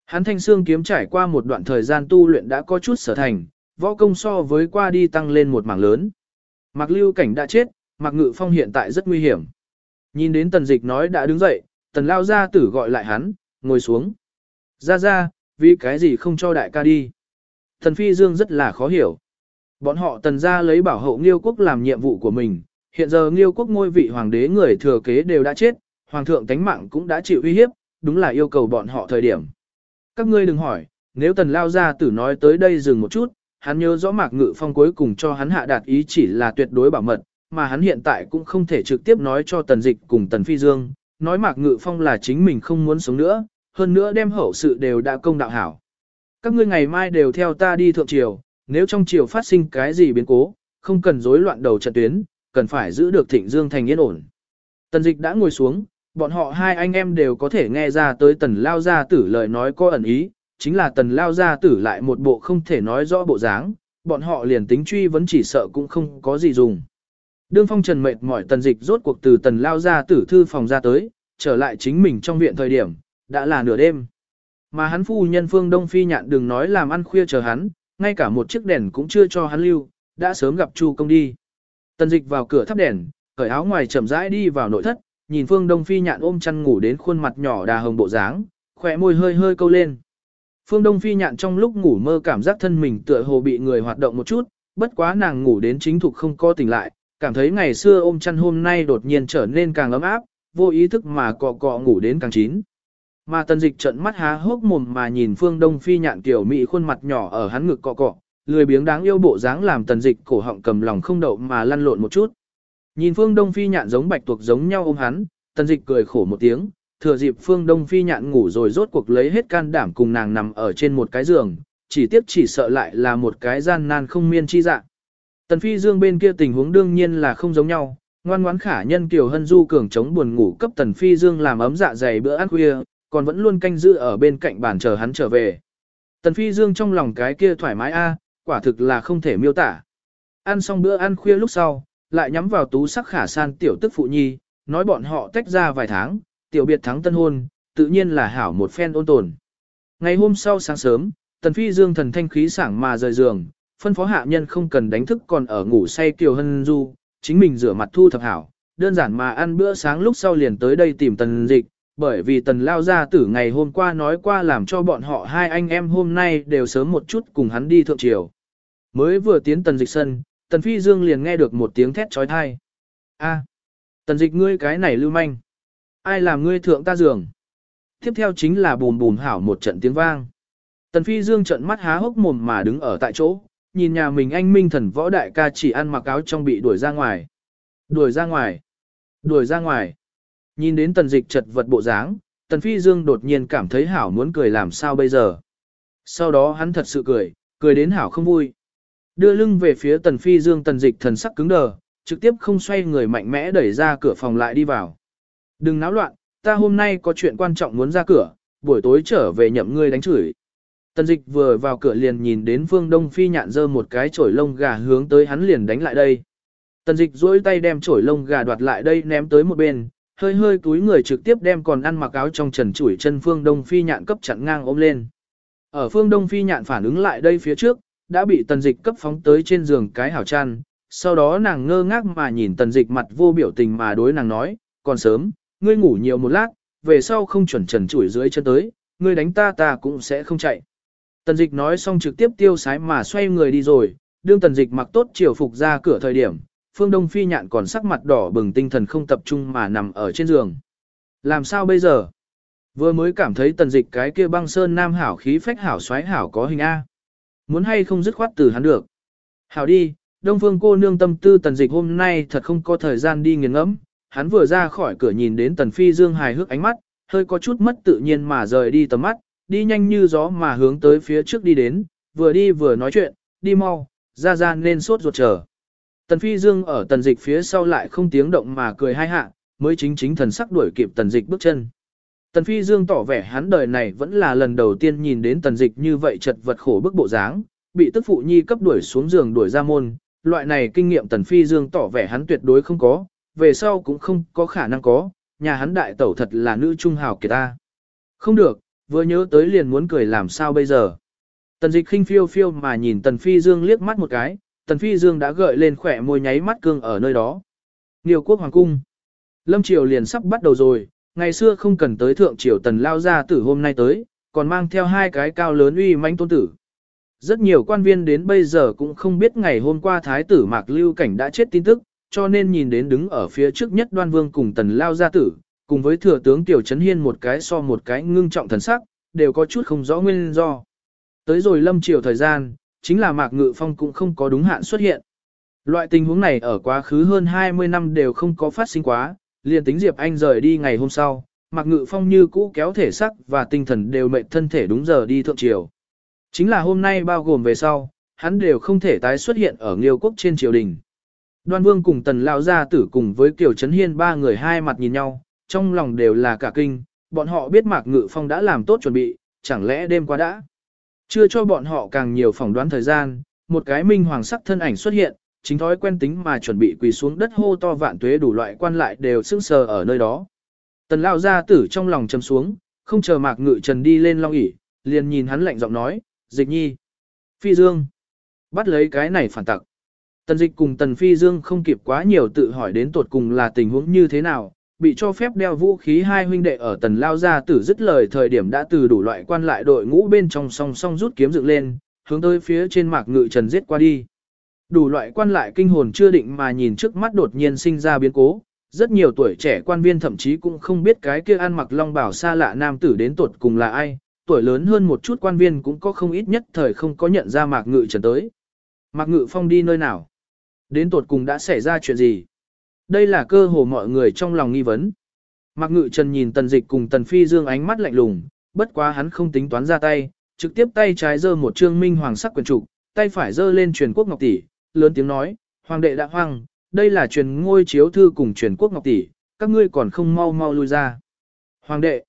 Hắn thanh xương kiếm trải qua một đoạn thời gian tu luyện đã có chút sở thành, võ công so với qua đi tăng lên một mảng lớn. Mạc Lưu Cảnh đã chết, Mạc Ngự Phong hiện tại rất nguy hiểm. Nhìn đến Tần Dịch nói đã đứng dậy, Tần Lao Gia Tử gọi lại hắn, ngồi xuống. Ra ra, vì cái gì không cho đại ca đi. Tần Phi Dương rất là khó hiểu. Bọn họ tần gia lấy bảo hộ Nghiêu quốc làm nhiệm vụ của mình, hiện giờ Nghiêu quốc ngôi vị hoàng đế người thừa kế đều đã chết, hoàng thượng tánh mạng cũng đã chịu uy hiếp, đúng là yêu cầu bọn họ thời điểm. Các ngươi đừng hỏi, nếu tần lao gia tử nói tới đây dừng một chút, hắn nhớ rõ mạc ngự phong cuối cùng cho hắn hạ đạt ý chỉ là tuyệt đối bảo mật, mà hắn hiện tại cũng không thể trực tiếp nói cho tần dịch cùng tần phi dương, nói mạc ngự phong là chính mình không muốn sống nữa, hơn nữa đem hậu sự đều đã công đạo hảo. Các ngươi ngày mai đều theo ta đi thượng triều, nếu trong triều phát sinh cái gì biến cố, không cần rối loạn đầu trận tuyến, cần phải giữ được thịnh dương thành yên ổn. Tần dịch đã ngồi xuống, bọn họ hai anh em đều có thể nghe ra tới tần lao gia tử lời nói có ẩn ý, chính là tần lao gia tử lại một bộ không thể nói rõ bộ dáng, bọn họ liền tính truy vẫn chỉ sợ cũng không có gì dùng. Đương phong trần mệt mỏi tần dịch rốt cuộc từ tần lao gia tử thư phòng ra tới, trở lại chính mình trong viện thời điểm, đã là nửa đêm. Mà hắn phu nhân phương Đông Phi nhạn đừng nói làm ăn khuya chờ hắn, ngay cả một chiếc đèn cũng chưa cho hắn lưu, đã sớm gặp Chu công đi. Tần dịch vào cửa thắp đèn, cởi áo ngoài chậm rãi đi vào nội thất, nhìn Phương Đông Phi nhạn ôm chăn ngủ đến khuôn mặt nhỏ đà hồng bộ dáng, khỏe môi hơi hơi câu lên. Phương Đông Phi nhạn trong lúc ngủ mơ cảm giác thân mình tựa hồ bị người hoạt động một chút, bất quá nàng ngủ đến chính thục không co tỉnh lại, cảm thấy ngày xưa ôm chăn hôm nay đột nhiên trở nên càng ấm áp, vô ý thức mà cọ cọ ngủ đến càng chín. Mà tần dịch trận mắt há hốc mồm mà nhìn phương đông phi nhạn tiểu mỹ khuôn mặt nhỏ ở hắn ngực cọ cọ, lười biếng đáng yêu bộ dáng làm tần dịch cổ họng cầm lòng không đậu mà lăn lộn một chút. Nhìn phương đông phi nhạn giống bạch tuộc giống nhau ôm hắn, tần dịch cười khổ một tiếng, thừa dịp phương đông phi nhạn ngủ rồi rốt cuộc lấy hết can đảm cùng nàng nằm ở trên một cái giường, chỉ tiếp chỉ sợ lại là một cái gian nan không miên chi dạng. Tần phi dương bên kia tình huống đương nhiên là không giống nhau, ngoan ngoãn khả nhân kiều hân du cường chống buồn ngủ cấp tần phi dương làm ấm dạ dày bữa ăn khuya, còn vẫn luôn canh giữ ở bên cạnh bàn chờ hắn trở về. Tần Phi Dương trong lòng cái kia thoải mái a, quả thực là không thể miêu tả. Ăn xong bữa ăn khuya lúc sau, lại nhắm vào tú sắc khả san tiểu tức phụ nhi, nói bọn họ tách ra vài tháng, tiểu biệt thắng tân hôn, tự nhiên là hảo một phen ôn tồn. Ngày hôm sau sáng sớm, Tần Phi Dương thần thanh khí sảng mà rời giường, phân phó hạ nhân không cần đánh thức còn ở ngủ say Kiều Hân Du, chính mình rửa mặt thu thập hảo, đơn giản mà ăn bữa sáng lúc sau liền tới đây tìm Tần Dịch, bởi vì Tần Lao Gia Tử ngày hôm qua nói qua làm cho bọn họ hai anh em hôm nay đều sớm một chút cùng hắn đi thượng triều. Mới vừa tiến Tần Dịch sân, Tần Phi Dương liền nghe được một tiếng thét trói thai. A, Tần Dịch ngươi cái này lưu manh. Ai làm ngươi thượng ta giường? Tiếp theo chính là bùm bùm hảo một trận tiếng vang. Tần Phi Dương trận mắt há hốc mồm mà đứng ở tại chỗ, nhìn nhà mình anh minh thần võ đại ca chỉ ăn mặc áo trong bị đuổi ra ngoài. Đuổi ra ngoài. Đuổi ra ngoài. Nhìn đến tần dịch chật vật bộ dáng, tần phi dương đột nhiên cảm thấy hảo muốn cười làm sao bây giờ. Sau đó hắn thật sự cười, cười đến hảo không vui. Đưa lưng về phía tần phi dương tần dịch thần sắc cứng đờ, trực tiếp không xoay người mạnh mẽ đẩy ra cửa phòng lại đi vào. Đừng náo loạn, ta hôm nay có chuyện quan trọng muốn ra cửa, buổi tối trở về nhậm ngươi đánh chửi. Tần dịch vừa vào cửa liền nhìn đến phương đông phi nhạn dơ một cái chổi lông gà hướng tới hắn liền đánh lại đây. Tần dịch duỗi tay đem chổi lông gà đoạt lại đây ném tới một bên, hơi hơi túi người trực tiếp đem còn ăn mặc áo trong trần chủi chân phương đông phi nhạn cấp chặn ngang ôm lên. Ở phương đông phi nhạn phản ứng lại đây phía trước, đã bị tần dịch cấp phóng tới trên giường cái hảo chăn, sau đó nàng ngơ ngác mà nhìn tần dịch mặt vô biểu tình mà đối nàng nói, còn sớm, ngươi ngủ nhiều một lát, về sau không chuẩn trần chủi dưới chân tới, ngươi đánh ta ta cũng sẽ không chạy. Tần dịch nói xong trực tiếp tiêu sái mà xoay người đi rồi, đương tần dịch mặc tốt chiều phục ra cửa thời điểm, phương đông phi nhạn còn sắc mặt đỏ bừng tinh thần không tập trung mà nằm ở trên giường. Làm sao bây giờ? Vừa mới cảm thấy tần dịch cái kia băng sơn nam hảo khí phách hảo xoáy hảo có hình A. Muốn hay không dứt khoát từ hắn được. Hảo đi, đông phương cô nương tâm tư tần dịch hôm nay thật không có thời gian đi nghiền ngẫm. Hắn vừa ra khỏi cửa nhìn đến tần phi dương hài hước ánh mắt, hơi có chút mất tự nhiên mà rời đi tầm mắt, đi nhanh như gió mà hướng tới phía trước đi đến, vừa đi vừa nói chuyện, đi mau, ra ra nên sốt ruột chờ. Tần Phi Dương ở tần dịch phía sau lại không tiếng động mà cười hai hạ, mới chính chính thần sắc đuổi kịp tần dịch bước chân. Tần Phi Dương tỏ vẻ hắn đời này vẫn là lần đầu tiên nhìn đến tần dịch như vậy chật vật khổ bức bộ dáng, bị tức phụ nhi cấp đuổi xuống giường đuổi ra môn, loại này kinh nghiệm Tần Phi Dương tỏ vẻ hắn tuyệt đối không có, về sau cũng không có khả năng có, nhà hắn đại tẩu thật là nữ trung hào kiệt ta. Không được, vừa nhớ tới liền muốn cười làm sao bây giờ. Tần dịch khinh phiêu phiêu mà nhìn Tần Phi Dương liếc mắt một cái, Tần Phi Dương đã gợi lên khỏe môi nháy mắt cương ở nơi đó. Nhiều quốc hoàng cung. Lâm Triều liền sắp bắt đầu rồi, ngày xưa không cần tới thượng triều tần lao ra tử hôm nay tới, còn mang theo hai cái cao lớn uy mãnh tôn tử. Rất nhiều quan viên đến bây giờ cũng không biết ngày hôm qua thái tử Mạc Lưu Cảnh đã chết tin tức, cho nên nhìn đến đứng ở phía trước nhất đoan vương cùng tần lao gia tử, cùng với thừa tướng Tiểu Trấn Hiên một cái so một cái ngưng trọng thần sắc, đều có chút không rõ nguyên do. Tới rồi lâm triều thời gian, chính là Mạc Ngự Phong cũng không có đúng hạn xuất hiện. Loại tình huống này ở quá khứ hơn 20 năm đều không có phát sinh quá, liền tính Diệp Anh rời đi ngày hôm sau, Mạc Ngự Phong như cũ kéo thể sắc và tinh thần đều mệnh thân thể đúng giờ đi thượng triều. Chính là hôm nay bao gồm về sau, hắn đều không thể tái xuất hiện ở Nghiêu quốc trên triều đình. Đoan Vương cùng Tần Lão gia tử cùng với Kiều Trấn Hiên ba người hai mặt nhìn nhau, trong lòng đều là cả kinh, bọn họ biết Mạc Ngự Phong đã làm tốt chuẩn bị, chẳng lẽ đêm qua đã. Chưa cho bọn họ càng nhiều phỏng đoán thời gian, một cái minh hoàng sắc thân ảnh xuất hiện, chính thói quen tính mà chuẩn bị quỳ xuống đất hô to vạn tuế đủ loại quan lại đều sững sờ ở nơi đó. Tần lão gia tử trong lòng trầm xuống, không chờ Mạc Ngự Trần đi lên long ỉ, liền nhìn hắn lạnh giọng nói, "Dịch Nhi, Phi Dương, bắt lấy cái này phản tặc." Tần Dịch cùng Tần Phi Dương không kịp quá nhiều tự hỏi đến tột cùng là tình huống như thế nào, bị cho phép đeo vũ khí hai huynh đệ ở tần lao ra tử dứt lời thời điểm đã từ đủ loại quan lại đội ngũ bên trong song song rút kiếm dựng lên, hướng tới phía trên mạc ngự trần giết qua đi. Đủ loại quan lại kinh hồn chưa định mà nhìn trước mắt đột nhiên sinh ra biến cố, rất nhiều tuổi trẻ quan viên thậm chí cũng không biết cái kia ăn mặc long bảo xa lạ nam tử đến tuột cùng là ai, tuổi lớn hơn một chút quan viên cũng có không ít nhất thời không có nhận ra mạc ngự trần tới. Mạc ngự phong đi nơi nào? Đến tuột cùng đã xảy ra chuyện gì? Đây là cơ hồ mọi người trong lòng nghi vấn. Mạc Ngự Trần nhìn Tần Dịch cùng Tần Phi Dương ánh mắt lạnh lùng, bất quá hắn không tính toán ra tay, trực tiếp tay trái giơ một trương minh hoàng sắc quyền trục, tay phải giơ lên truyền quốc ngọc tỷ, lớn tiếng nói, "Hoàng đệ đã hoang, đây là truyền ngôi chiếu thư cùng truyền quốc ngọc tỷ, các ngươi còn không mau mau lui ra." Hoàng đệ.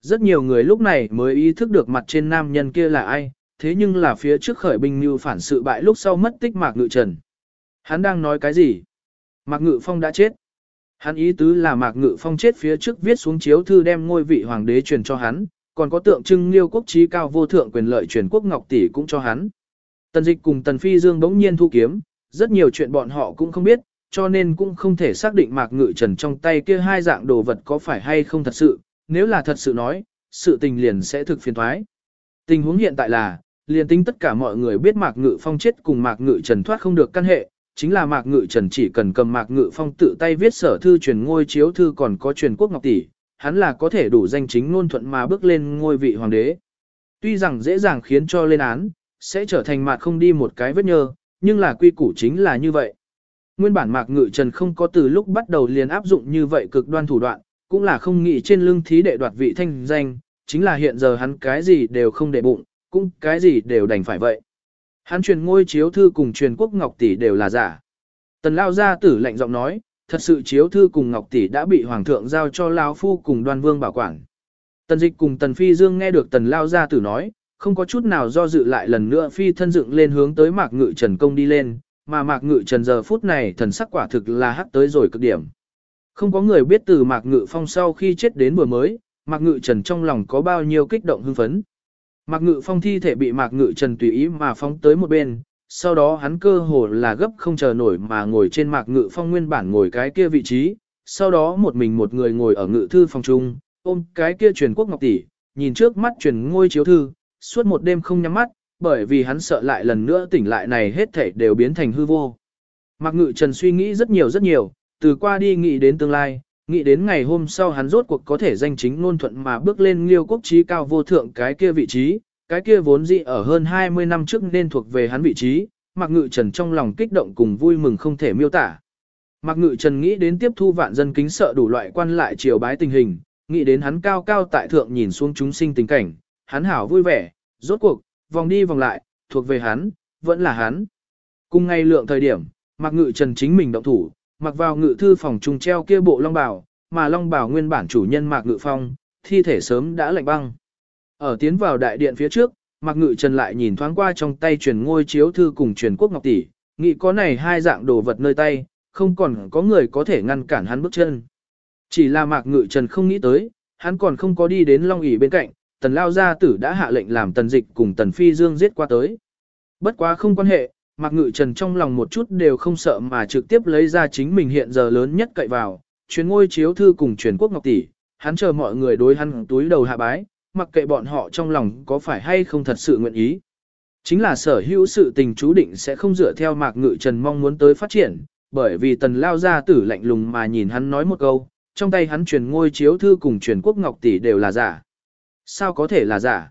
Rất nhiều người lúc này mới ý thức được mặt trên nam nhân kia là ai, thế nhưng là phía trước khởi binh như phản sự bại lúc sau mất tích Mạc Ngự Trần. Hắn đang nói cái gì? Mạc Ngự Phong đã chết. Hắn ý tứ là Mạc Ngự Phong chết phía trước viết xuống chiếu thư đem ngôi vị hoàng đế truyền cho hắn, còn có tượng trưng liêu quốc trí cao vô thượng quyền lợi truyền quốc ngọc tỷ cũng cho hắn. Tần dịch cùng Tần Phi Dương bỗng nhiên thu kiếm, rất nhiều chuyện bọn họ cũng không biết, cho nên cũng không thể xác định Mạc Ngự Trần trong tay kia hai dạng đồ vật có phải hay không thật sự, nếu là thật sự nói, sự tình liền sẽ thực phiền thoái. Tình huống hiện tại là, liền tính tất cả mọi người biết Mạc Ngự Phong chết cùng Mạc Ngự Trần thoát không được căn hệ, chính là Mạc Ngự Trần chỉ cần cầm Mạc Ngự Phong tự tay viết sở thư truyền ngôi chiếu thư còn có truyền quốc ngọc tỷ, hắn là có thể đủ danh chính ngôn thuận mà bước lên ngôi vị hoàng đế. Tuy rằng dễ dàng khiến cho lên án, sẽ trở thành Mạc không đi một cái vết nhơ, nhưng là quy củ chính là như vậy. Nguyên bản Mạc Ngự Trần không có từ lúc bắt đầu liền áp dụng như vậy cực đoan thủ đoạn, cũng là không nghĩ trên lưng thí đệ đoạt vị thanh danh, chính là hiện giờ hắn cái gì đều không để bụng, cũng cái gì đều đành phải vậy. Hắn truyền ngôi chiếu thư cùng truyền quốc ngọc tỷ đều là giả. Tần lao gia tử lạnh giọng nói, thật sự chiếu thư cùng ngọc tỷ đã bị hoàng thượng giao cho lao phu cùng đoan vương bảo quản. Tần dịch cùng tần phi dương nghe được tần lao gia tử nói, không có chút nào do dự lại lần nữa phi thân dựng lên hướng tới mạc ngự trần công đi lên, mà mạc ngự trần giờ phút này thần sắc quả thực là hắc tới rồi cực điểm. Không có người biết từ mạc ngự phong sau khi chết đến vừa mới, mạc ngự trần trong lòng có bao nhiêu kích động hưng phấn. Mạc Ngự Phong thi thể bị Mạc Ngự Trần tùy ý mà phóng tới một bên, sau đó hắn cơ hồ là gấp không chờ nổi mà ngồi trên Mạc Ngự Phong nguyên bản ngồi cái kia vị trí, sau đó một mình một người ngồi ở ngự thư phòng trung, ôm cái kia truyền quốc ngọc tỷ, nhìn trước mắt truyền ngôi chiếu thư, suốt một đêm không nhắm mắt, bởi vì hắn sợ lại lần nữa tỉnh lại này hết thảy đều biến thành hư vô. Mạc Ngự Trần suy nghĩ rất nhiều rất nhiều, từ qua đi nghĩ đến tương lai, nghĩ đến ngày hôm sau hắn rốt cuộc có thể danh chính ngôn thuận mà bước lên liêu quốc trí cao vô thượng cái kia vị trí, cái kia vốn dĩ ở hơn 20 năm trước nên thuộc về hắn vị trí, Mạc Ngự Trần trong lòng kích động cùng vui mừng không thể miêu tả. Mạc Ngự Trần nghĩ đến tiếp thu vạn dân kính sợ đủ loại quan lại triều bái tình hình, nghĩ đến hắn cao cao tại thượng nhìn xuống chúng sinh tình cảnh, hắn hảo vui vẻ, rốt cuộc, vòng đi vòng lại, thuộc về hắn, vẫn là hắn. Cùng ngay lượng thời điểm, Mạc Ngự Trần chính mình động thủ, mặc vào ngự thư phòng trùng treo kia bộ long bào, mà long bào nguyên bản chủ nhân Mạc Ngự Phong, thi thể sớm đã lạnh băng. Ở tiến vào đại điện phía trước, Mạc Ngự Trần lại nhìn thoáng qua trong tay truyền ngôi chiếu thư cùng truyền quốc ngọc tỷ, nghĩ có này hai dạng đồ vật nơi tay, không còn có người có thể ngăn cản hắn bước chân. Chỉ là Mạc Ngự Trần không nghĩ tới, hắn còn không có đi đến Long ỷ bên cạnh, Tần Lao Gia Tử đã hạ lệnh làm Tần Dịch cùng Tần Phi Dương giết qua tới. Bất quá không quan hệ, Mạc Ngự Trần trong lòng một chút đều không sợ mà trực tiếp lấy ra chính mình hiện giờ lớn nhất cậy vào, chuyến ngôi chiếu thư cùng truyền quốc ngọc tỷ, hắn chờ mọi người đối hắn túi đầu hạ bái, mặc kệ bọn họ trong lòng có phải hay không thật sự nguyện ý. Chính là sở hữu sự tình chú định sẽ không dựa theo Mạc Ngự Trần mong muốn tới phát triển, bởi vì tần lao gia tử lạnh lùng mà nhìn hắn nói một câu, trong tay hắn truyền ngôi chiếu thư cùng truyền quốc ngọc tỷ đều là giả. Sao có thể là giả?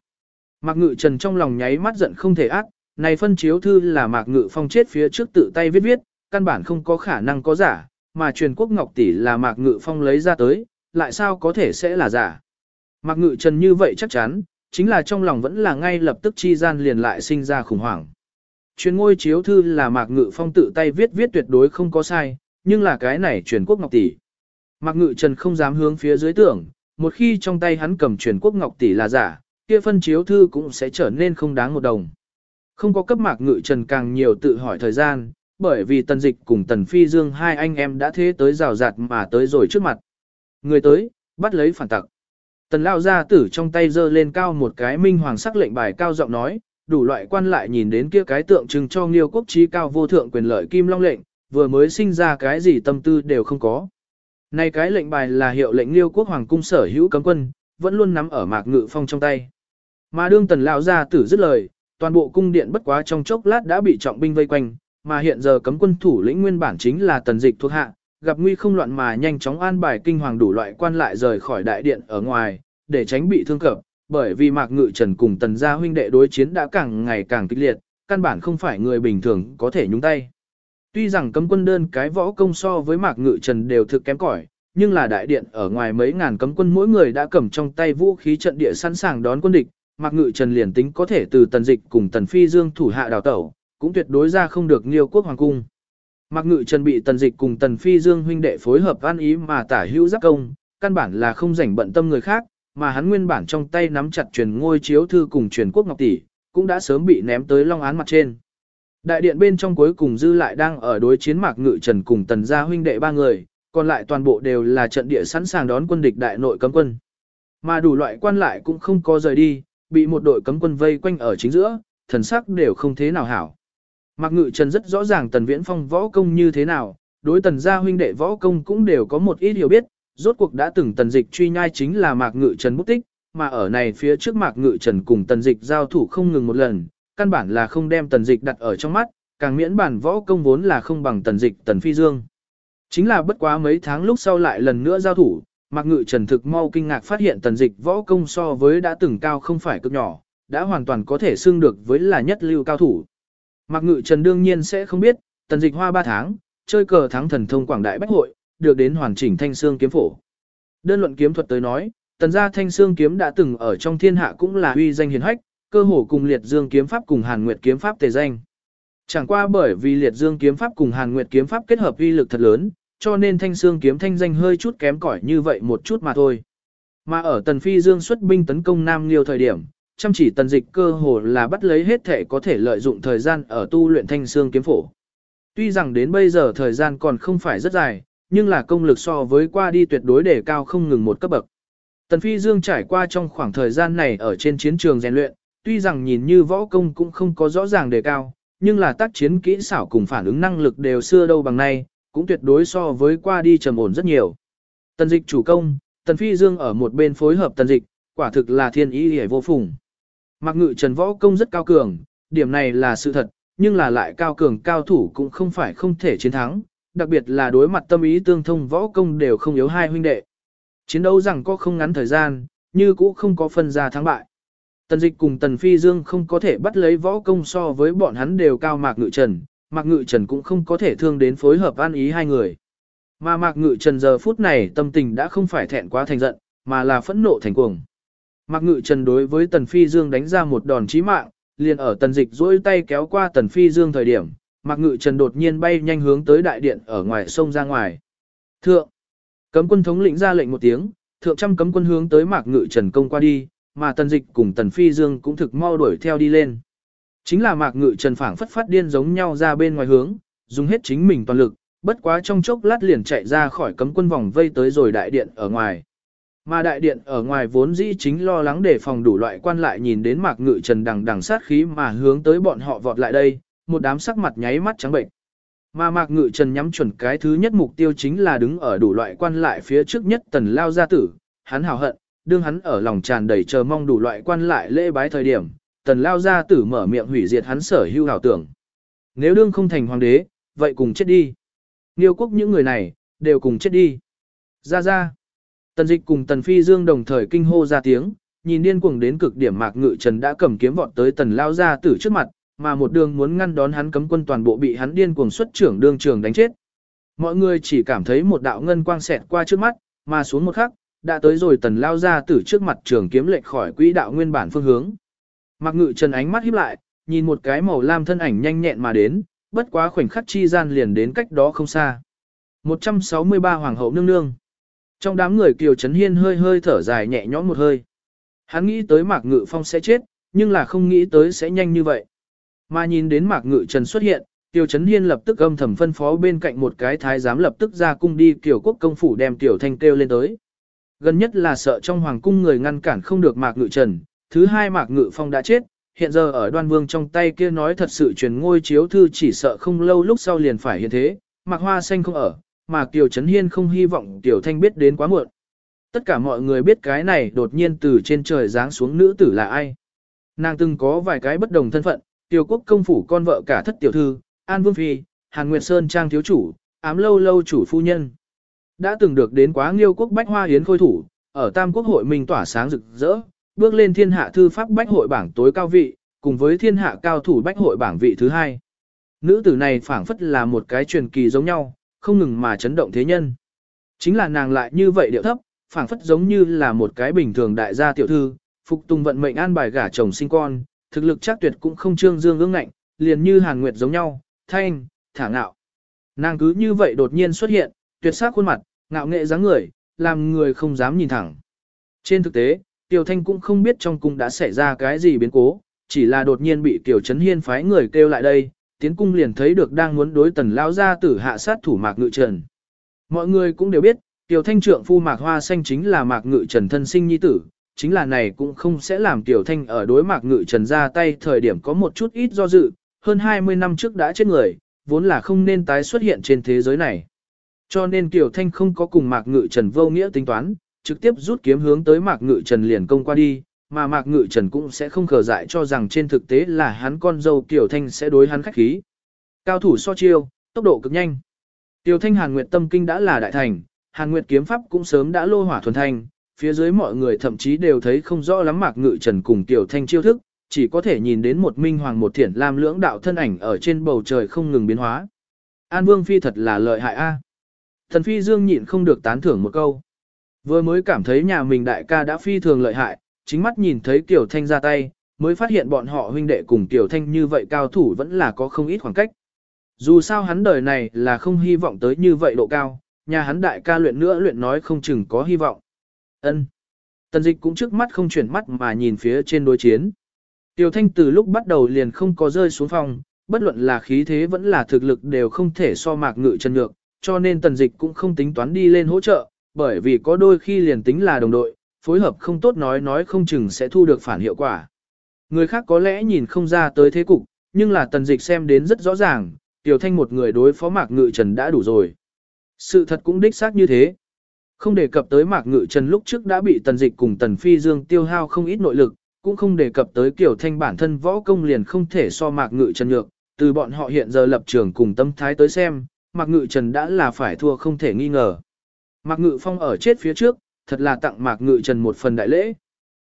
Mạc Ngự Trần trong lòng nháy mắt giận không thể ác, này phân chiếu thư là Mạc Ngự Phong chết phía trước tự tay viết viết, căn bản không có khả năng có giả, mà truyền quốc ngọc tỷ là Mạc Ngự Phong lấy ra tới, lại sao có thể sẽ là giả? Mạc Ngự Trần như vậy chắc chắn, chính là trong lòng vẫn là ngay lập tức chi gian liền lại sinh ra khủng hoảng. Truyền ngôi chiếu thư là Mạc Ngự Phong tự tay viết viết tuyệt đối không có sai, nhưng là cái này truyền quốc ngọc tỷ. Mạc Ngự Trần không dám hướng phía dưới tưởng, một khi trong tay hắn cầm truyền quốc ngọc tỷ là giả, kia phân chiếu thư cũng sẽ trở nên không đáng một đồng. Không có cấp Mạc Ngự Trần càng nhiều tự hỏi thời gian, bởi vì Tần Dịch cùng Tần Phi Dương hai anh em đã thế tới rào rạt mà tới rồi trước mặt. Người tới, bắt lấy phản tặc. Tần lao gia tử trong tay giơ lên cao một cái minh hoàng sắc lệnh bài cao giọng nói, đủ loại quan lại nhìn đến kia cái tượng trưng cho nghiêu quốc trí cao vô thượng quyền lợi kim long lệnh, vừa mới sinh ra cái gì tâm tư đều không có. Này cái lệnh bài là hiệu lệnh liêu quốc hoàng cung sở hữu cấm quân, vẫn luôn nắm ở mạc ngự phong trong tay. Mà đương tần lao gia tử dứt lời, toàn bộ cung điện bất quá trong chốc lát đã bị trọng binh vây quanh, mà hiện giờ cấm quân thủ lĩnh nguyên bản chính là tần dịch thuộc hạ, gặp nguy không loạn mà nhanh chóng an bài kinh hoàng đủ loại quan lại rời khỏi đại điện ở ngoài, để tránh bị thương cập, bởi vì Mạc Ngự Trần cùng Tần gia huynh đệ đối chiến đã càng ngày càng kịch liệt, căn bản không phải người bình thường có thể nhúng tay. Tuy rằng cấm quân đơn cái võ công so với Mạc Ngự Trần đều thực kém cỏi, nhưng là đại điện ở ngoài mấy ngàn cấm quân mỗi người đã cầm trong tay vũ khí trận địa sẵn sàng đón quân địch, Mạc Ngự Trần liền tính có thể từ Tần Dịch cùng Tần Phi Dương thủ hạ đào tẩu, cũng tuyệt đối ra không được Liêu quốc hoàng cung. Mạc Ngự Trần bị Tần Dịch cùng Tần Phi Dương huynh đệ phối hợp an ý mà tả hữu giáp công, căn bản là không rảnh bận tâm người khác, mà hắn nguyên bản trong tay nắm chặt truyền ngôi chiếu thư cùng truyền quốc ngọc tỷ, cũng đã sớm bị ném tới long án mặt trên. Đại điện bên trong cuối cùng dư lại đang ở đối chiến Mạc Ngự Trần cùng Tần gia huynh đệ ba người, còn lại toàn bộ đều là trận địa sẵn sàng đón quân địch đại nội cấm quân. Mà đủ loại quan lại cũng không có rời đi, bị một đội cấm quân vây quanh ở chính giữa, thần sắc đều không thế nào hảo. Mạc Ngự Trần rất rõ ràng Tần Viễn Phong võ công như thế nào, đối tần gia huynh đệ võ công cũng đều có một ít hiểu biết, rốt cuộc đã từng tần dịch truy nhai chính là Mạc Ngự Trần bút tích, mà ở này phía trước Mạc Ngự Trần cùng tần dịch giao thủ không ngừng một lần, căn bản là không đem tần dịch đặt ở trong mắt, càng miễn bản võ công vốn là không bằng tần dịch tần phi dương. Chính là bất quá mấy tháng lúc sau lại lần nữa giao thủ, Mạc Ngự Trần thực mau kinh ngạc phát hiện tần dịch võ công so với đã từng cao không phải cực nhỏ, đã hoàn toàn có thể xưng được với là nhất lưu cao thủ. Mạc Ngự Trần đương nhiên sẽ không biết, tần dịch hoa 3 tháng, chơi cờ thắng thần thông quảng đại bách hội, được đến hoàn chỉnh thanh xương kiếm phổ. Đơn luận kiếm thuật tới nói, tần gia thanh xương kiếm đã từng ở trong thiên hạ cũng là uy danh hiển hách, cơ hồ cùng liệt dương kiếm pháp cùng hàn nguyệt kiếm pháp tề danh. Chẳng qua bởi vì liệt dương kiếm pháp cùng hàn nguyệt kiếm pháp kết hợp uy lực thật lớn, cho nên thanh xương kiếm thanh danh hơi chút kém cỏi như vậy một chút mà thôi. Mà ở tần phi dương xuất binh tấn công Nam Liêu thời điểm, chăm chỉ tần dịch cơ hồ là bắt lấy hết thể có thể lợi dụng thời gian ở tu luyện thanh xương kiếm phổ. Tuy rằng đến bây giờ thời gian còn không phải rất dài, nhưng là công lực so với qua đi tuyệt đối để cao không ngừng một cấp bậc. Tần Phi Dương trải qua trong khoảng thời gian này ở trên chiến trường rèn luyện, tuy rằng nhìn như võ công cũng không có rõ ràng đề cao, nhưng là tác chiến kỹ xảo cùng phản ứng năng lực đều xưa đâu bằng nay, cũng tuyệt đối so với qua đi trầm ổn rất nhiều. Tần dịch chủ công, Tần Phi Dương ở một bên phối hợp tần dịch, quả thực là thiên ý hề vô phùng. Mặc ngự trần võ công rất cao cường, điểm này là sự thật, nhưng là lại cao cường cao thủ cũng không phải không thể chiến thắng, đặc biệt là đối mặt tâm ý tương thông võ công đều không yếu hai huynh đệ. Chiến đấu rằng có không ngắn thời gian, như cũ không có phân ra thắng bại. Tần dịch cùng Tần Phi Dương không có thể bắt lấy võ công so với bọn hắn đều cao Mạc Ngự Trần, Mạc Ngự Trần cũng không có thể thương đến phối hợp an ý hai người. Mà Mạc Ngự Trần giờ phút này tâm tình đã không phải thẹn quá thành giận, mà là phẫn nộ thành cuồng. Mạc Ngự Trần đối với Tần Phi Dương đánh ra một đòn chí mạng, liền ở tần dịch duỗi tay kéo qua tần phi dương thời điểm, Mạc Ngự Trần đột nhiên bay nhanh hướng tới đại điện ở ngoài sông ra ngoài. Thượng, cấm quân thống lĩnh ra lệnh một tiếng, thượng trăm cấm quân hướng tới Mạc Ngự Trần công qua đi, mà tần dịch cùng tần phi dương cũng thực mau đuổi theo đi lên. Chính là Mạc Ngự Trần phảng phất phát điên giống nhau ra bên ngoài hướng, dùng hết chính mình toàn lực, bất quá trong chốc lát liền chạy ra khỏi cấm quân vòng vây tới rồi đại điện ở ngoài. Mà đại điện ở ngoài vốn dĩ chính lo lắng để phòng đủ loại quan lại nhìn đến mạc ngự trần đằng đằng sát khí mà hướng tới bọn họ vọt lại đây, một đám sắc mặt nháy mắt trắng bệnh. Mà mạc ngự trần nhắm chuẩn cái thứ nhất mục tiêu chính là đứng ở đủ loại quan lại phía trước nhất tần lao gia tử, hắn hào hận, đương hắn ở lòng tràn đầy chờ mong đủ loại quan lại lễ bái thời điểm, tần lao gia tử mở miệng hủy diệt hắn sở hưu hảo tưởng. Nếu đương không thành hoàng đế, vậy cùng chết đi. Niêu quốc những người này, đều cùng chết đi. Ra ra. Tần dịch cùng tần phi dương đồng thời kinh hô ra tiếng, nhìn điên cuồng đến cực điểm mạc ngự trần đã cầm kiếm vọt tới tần lao gia tử trước mặt, mà một đường muốn ngăn đón hắn cấm quân toàn bộ bị hắn điên cuồng xuất trưởng đương trường đánh chết. Mọi người chỉ cảm thấy một đạo ngân quang xẹt qua trước mắt, mà xuống một khắc, đã tới rồi tần lao gia tử trước mặt trường kiếm lệch khỏi quỹ đạo nguyên bản phương hướng. Mạc ngự trần ánh mắt híp lại, nhìn một cái màu lam thân ảnh nhanh nhẹn mà đến, bất quá khoảnh khắc chi gian liền đến cách đó không xa. 163 Hoàng hậu nương nương trong đám người Kiều Trấn Hiên hơi hơi thở dài nhẹ nhõm một hơi. Hắn nghĩ tới Mạc Ngự Phong sẽ chết, nhưng là không nghĩ tới sẽ nhanh như vậy. Mà nhìn đến Mạc Ngự Trần xuất hiện, Tiêu Trấn Hiên lập tức âm thầm phân phó bên cạnh một cái thái giám lập tức ra cung đi Kiều Quốc công phủ đem Tiểu Thanh kêu lên tới. Gần nhất là sợ trong hoàng cung người ngăn cản không được Mạc Ngự Trần, thứ hai Mạc Ngự Phong đã chết, hiện giờ ở đoan vương trong tay kia nói thật sự truyền ngôi chiếu thư chỉ sợ không lâu lúc sau liền phải hiện thế, Mạc Hoa Xanh không ở, mà Kiều Trấn Hiên không hy vọng Tiểu Thanh biết đến quá muộn. Tất cả mọi người biết cái này đột nhiên từ trên trời giáng xuống nữ tử là ai. Nàng từng có vài cái bất đồng thân phận, Tiểu Quốc công phủ con vợ cả thất tiểu thư, An Vương Phi, Hàn Nguyệt Sơn Trang thiếu chủ, ám lâu lâu chủ phu nhân. Đã từng được đến quá nghiêu quốc bách hoa hiến khôi thủ, ở Tam Quốc hội mình tỏa sáng rực rỡ, bước lên thiên hạ thư pháp bách hội bảng tối cao vị, cùng với thiên hạ cao thủ bách hội bảng vị thứ hai. Nữ tử này phảng phất là một cái truyền kỳ giống nhau, không ngừng mà chấn động thế nhân. Chính là nàng lại như vậy điệu thấp, phảng phất giống như là một cái bình thường đại gia tiểu thư, phục tùng vận mệnh an bài gả chồng sinh con, thực lực chắc tuyệt cũng không trương dương ương ngạnh, liền như Hàn Nguyệt giống nhau, thanh, thả ngạo. Nàng cứ như vậy đột nhiên xuất hiện, tuyệt sắc khuôn mặt, ngạo nghệ dáng người, làm người không dám nhìn thẳng. Trên thực tế, Tiểu Thanh cũng không biết trong cung đã xảy ra cái gì biến cố, chỉ là đột nhiên bị Tiểu Trấn Hiên phái người kêu lại đây, tiến cung liền thấy được đang muốn đối tần lao ra tử hạ sát thủ mạc ngự trần. Mọi người cũng đều biết, Tiểu Thanh trượng phu Mạc Hoa Xanh chính là Mạc Ngự Trần thân sinh nhi tử, chính là này cũng không sẽ làm Tiểu Thanh ở đối Mạc Ngự Trần ra tay thời điểm có một chút ít do dự, hơn 20 năm trước đã chết người, vốn là không nên tái xuất hiện trên thế giới này. Cho nên Tiểu Thanh không có cùng Mạc Ngự Trần vô nghĩa tính toán, trực tiếp rút kiếm hướng tới Mạc Ngự Trần liền công qua đi, mà Mạc Ngự Trần cũng sẽ không khờ dại cho rằng trên thực tế là hắn con dâu Tiểu Thanh sẽ đối hắn khách khí. Cao thủ so chiêu, tốc độ cực nhanh. Tiểu Thanh Hàn Nguyệt tâm kinh đã là đại thành, Hàn Nguyệt kiếm pháp cũng sớm đã lô hỏa thuần thành, phía dưới mọi người thậm chí đều thấy không rõ lắm Mạc Ngự Trần cùng Tiểu Thanh chiêu thức, chỉ có thể nhìn đến một minh hoàng một thiển lam lưỡng đạo thân ảnh ở trên bầu trời không ngừng biến hóa. An Vương Phi thật là lợi hại a. Thần Phi Dương nhịn không được tán thưởng một câu. Vừa mới cảm thấy nhà mình đại ca đã phi thường lợi hại, chính mắt nhìn thấy Kiều Thanh ra tay, mới phát hiện bọn họ huynh đệ cùng Kiều Thanh như vậy cao thủ vẫn là có không ít khoảng cách. Dù sao hắn đời này là không hy vọng tới như vậy độ cao, nhà hắn đại ca luyện nữa luyện nói không chừng có hy vọng. Ân. Tần dịch cũng trước mắt không chuyển mắt mà nhìn phía trên đối chiến. Tiểu thanh từ lúc bắt đầu liền không có rơi xuống phòng, bất luận là khí thế vẫn là thực lực đều không thể so mạc ngự chân nhược, cho nên tần dịch cũng không tính toán đi lên hỗ trợ, bởi vì có đôi khi liền tính là đồng đội, phối hợp không tốt nói nói không chừng sẽ thu được phản hiệu quả. Người khác có lẽ nhìn không ra tới thế cục, nhưng là tần dịch xem đến rất rõ ràng, tiểu thanh một người đối phó mạc ngự trần đã đủ rồi. Sự thật cũng đích xác như thế. Không đề cập tới mạc ngự trần lúc trước đã bị tần dịch cùng tần phi dương tiêu hao không ít nội lực, cũng không đề cập tới kiểu thanh bản thân võ công liền không thể so mạc ngự trần nhược, từ bọn họ hiện giờ lập trường cùng tâm thái tới xem, mạc ngự trần đã là phải thua không thể nghi ngờ. Mạc ngự phong ở chết phía trước, thật là tặng mạc ngự trần một phần đại lễ.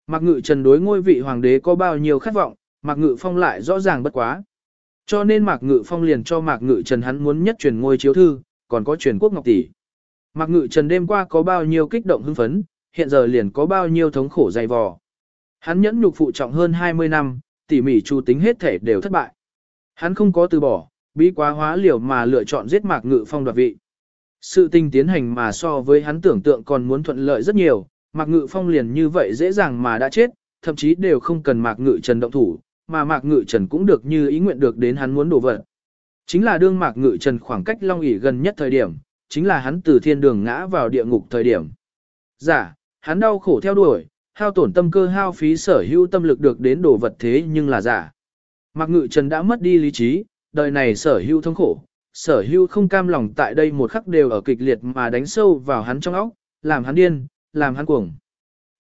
Mạc ngự trần đối ngôi vị hoàng đế có bao nhiêu khát vọng, mạc ngự phong lại rõ ràng bất quá. Cho nên mạc ngự phong liền cho mạc ngự trần hắn muốn nhất truyền ngôi chiếu thư, còn có truyền quốc ngọc tỷ. Mạc ngự trần đêm qua có bao nhiêu kích động hưng phấn, hiện giờ liền có bao nhiêu thống khổ dày vò. Hắn nhẫn nhục phụ trọng hơn 20 năm, tỉ mỉ chu tính hết thể đều thất bại. Hắn không có từ bỏ, bí quá hóa liều mà lựa chọn giết mạc ngự phong đoạt vị. Sự tình tiến hành mà so với hắn tưởng tượng còn muốn thuận lợi rất nhiều, mạc ngự phong liền như vậy dễ dàng mà đã chết, thậm chí đều không cần mạc ngự trần động thủ, mà mạc ngự trần cũng được như ý nguyện được đến hắn muốn đổ vật. Chính là đương mạc ngự trần khoảng cách long ỉ gần nhất thời điểm, chính là hắn từ thiên đường ngã vào địa ngục thời điểm. Giả, hắn đau khổ theo đuổi, hao tổn tâm cơ hao phí sở hữu tâm lực được đến đồ vật thế nhưng là giả. Mạc Ngự Trần đã mất đi lý trí, đời này sở hữu thống khổ, sở Hưu không cam lòng tại đây một khắc đều ở kịch liệt mà đánh sâu vào hắn trong óc, làm hắn điên, làm hắn cuồng.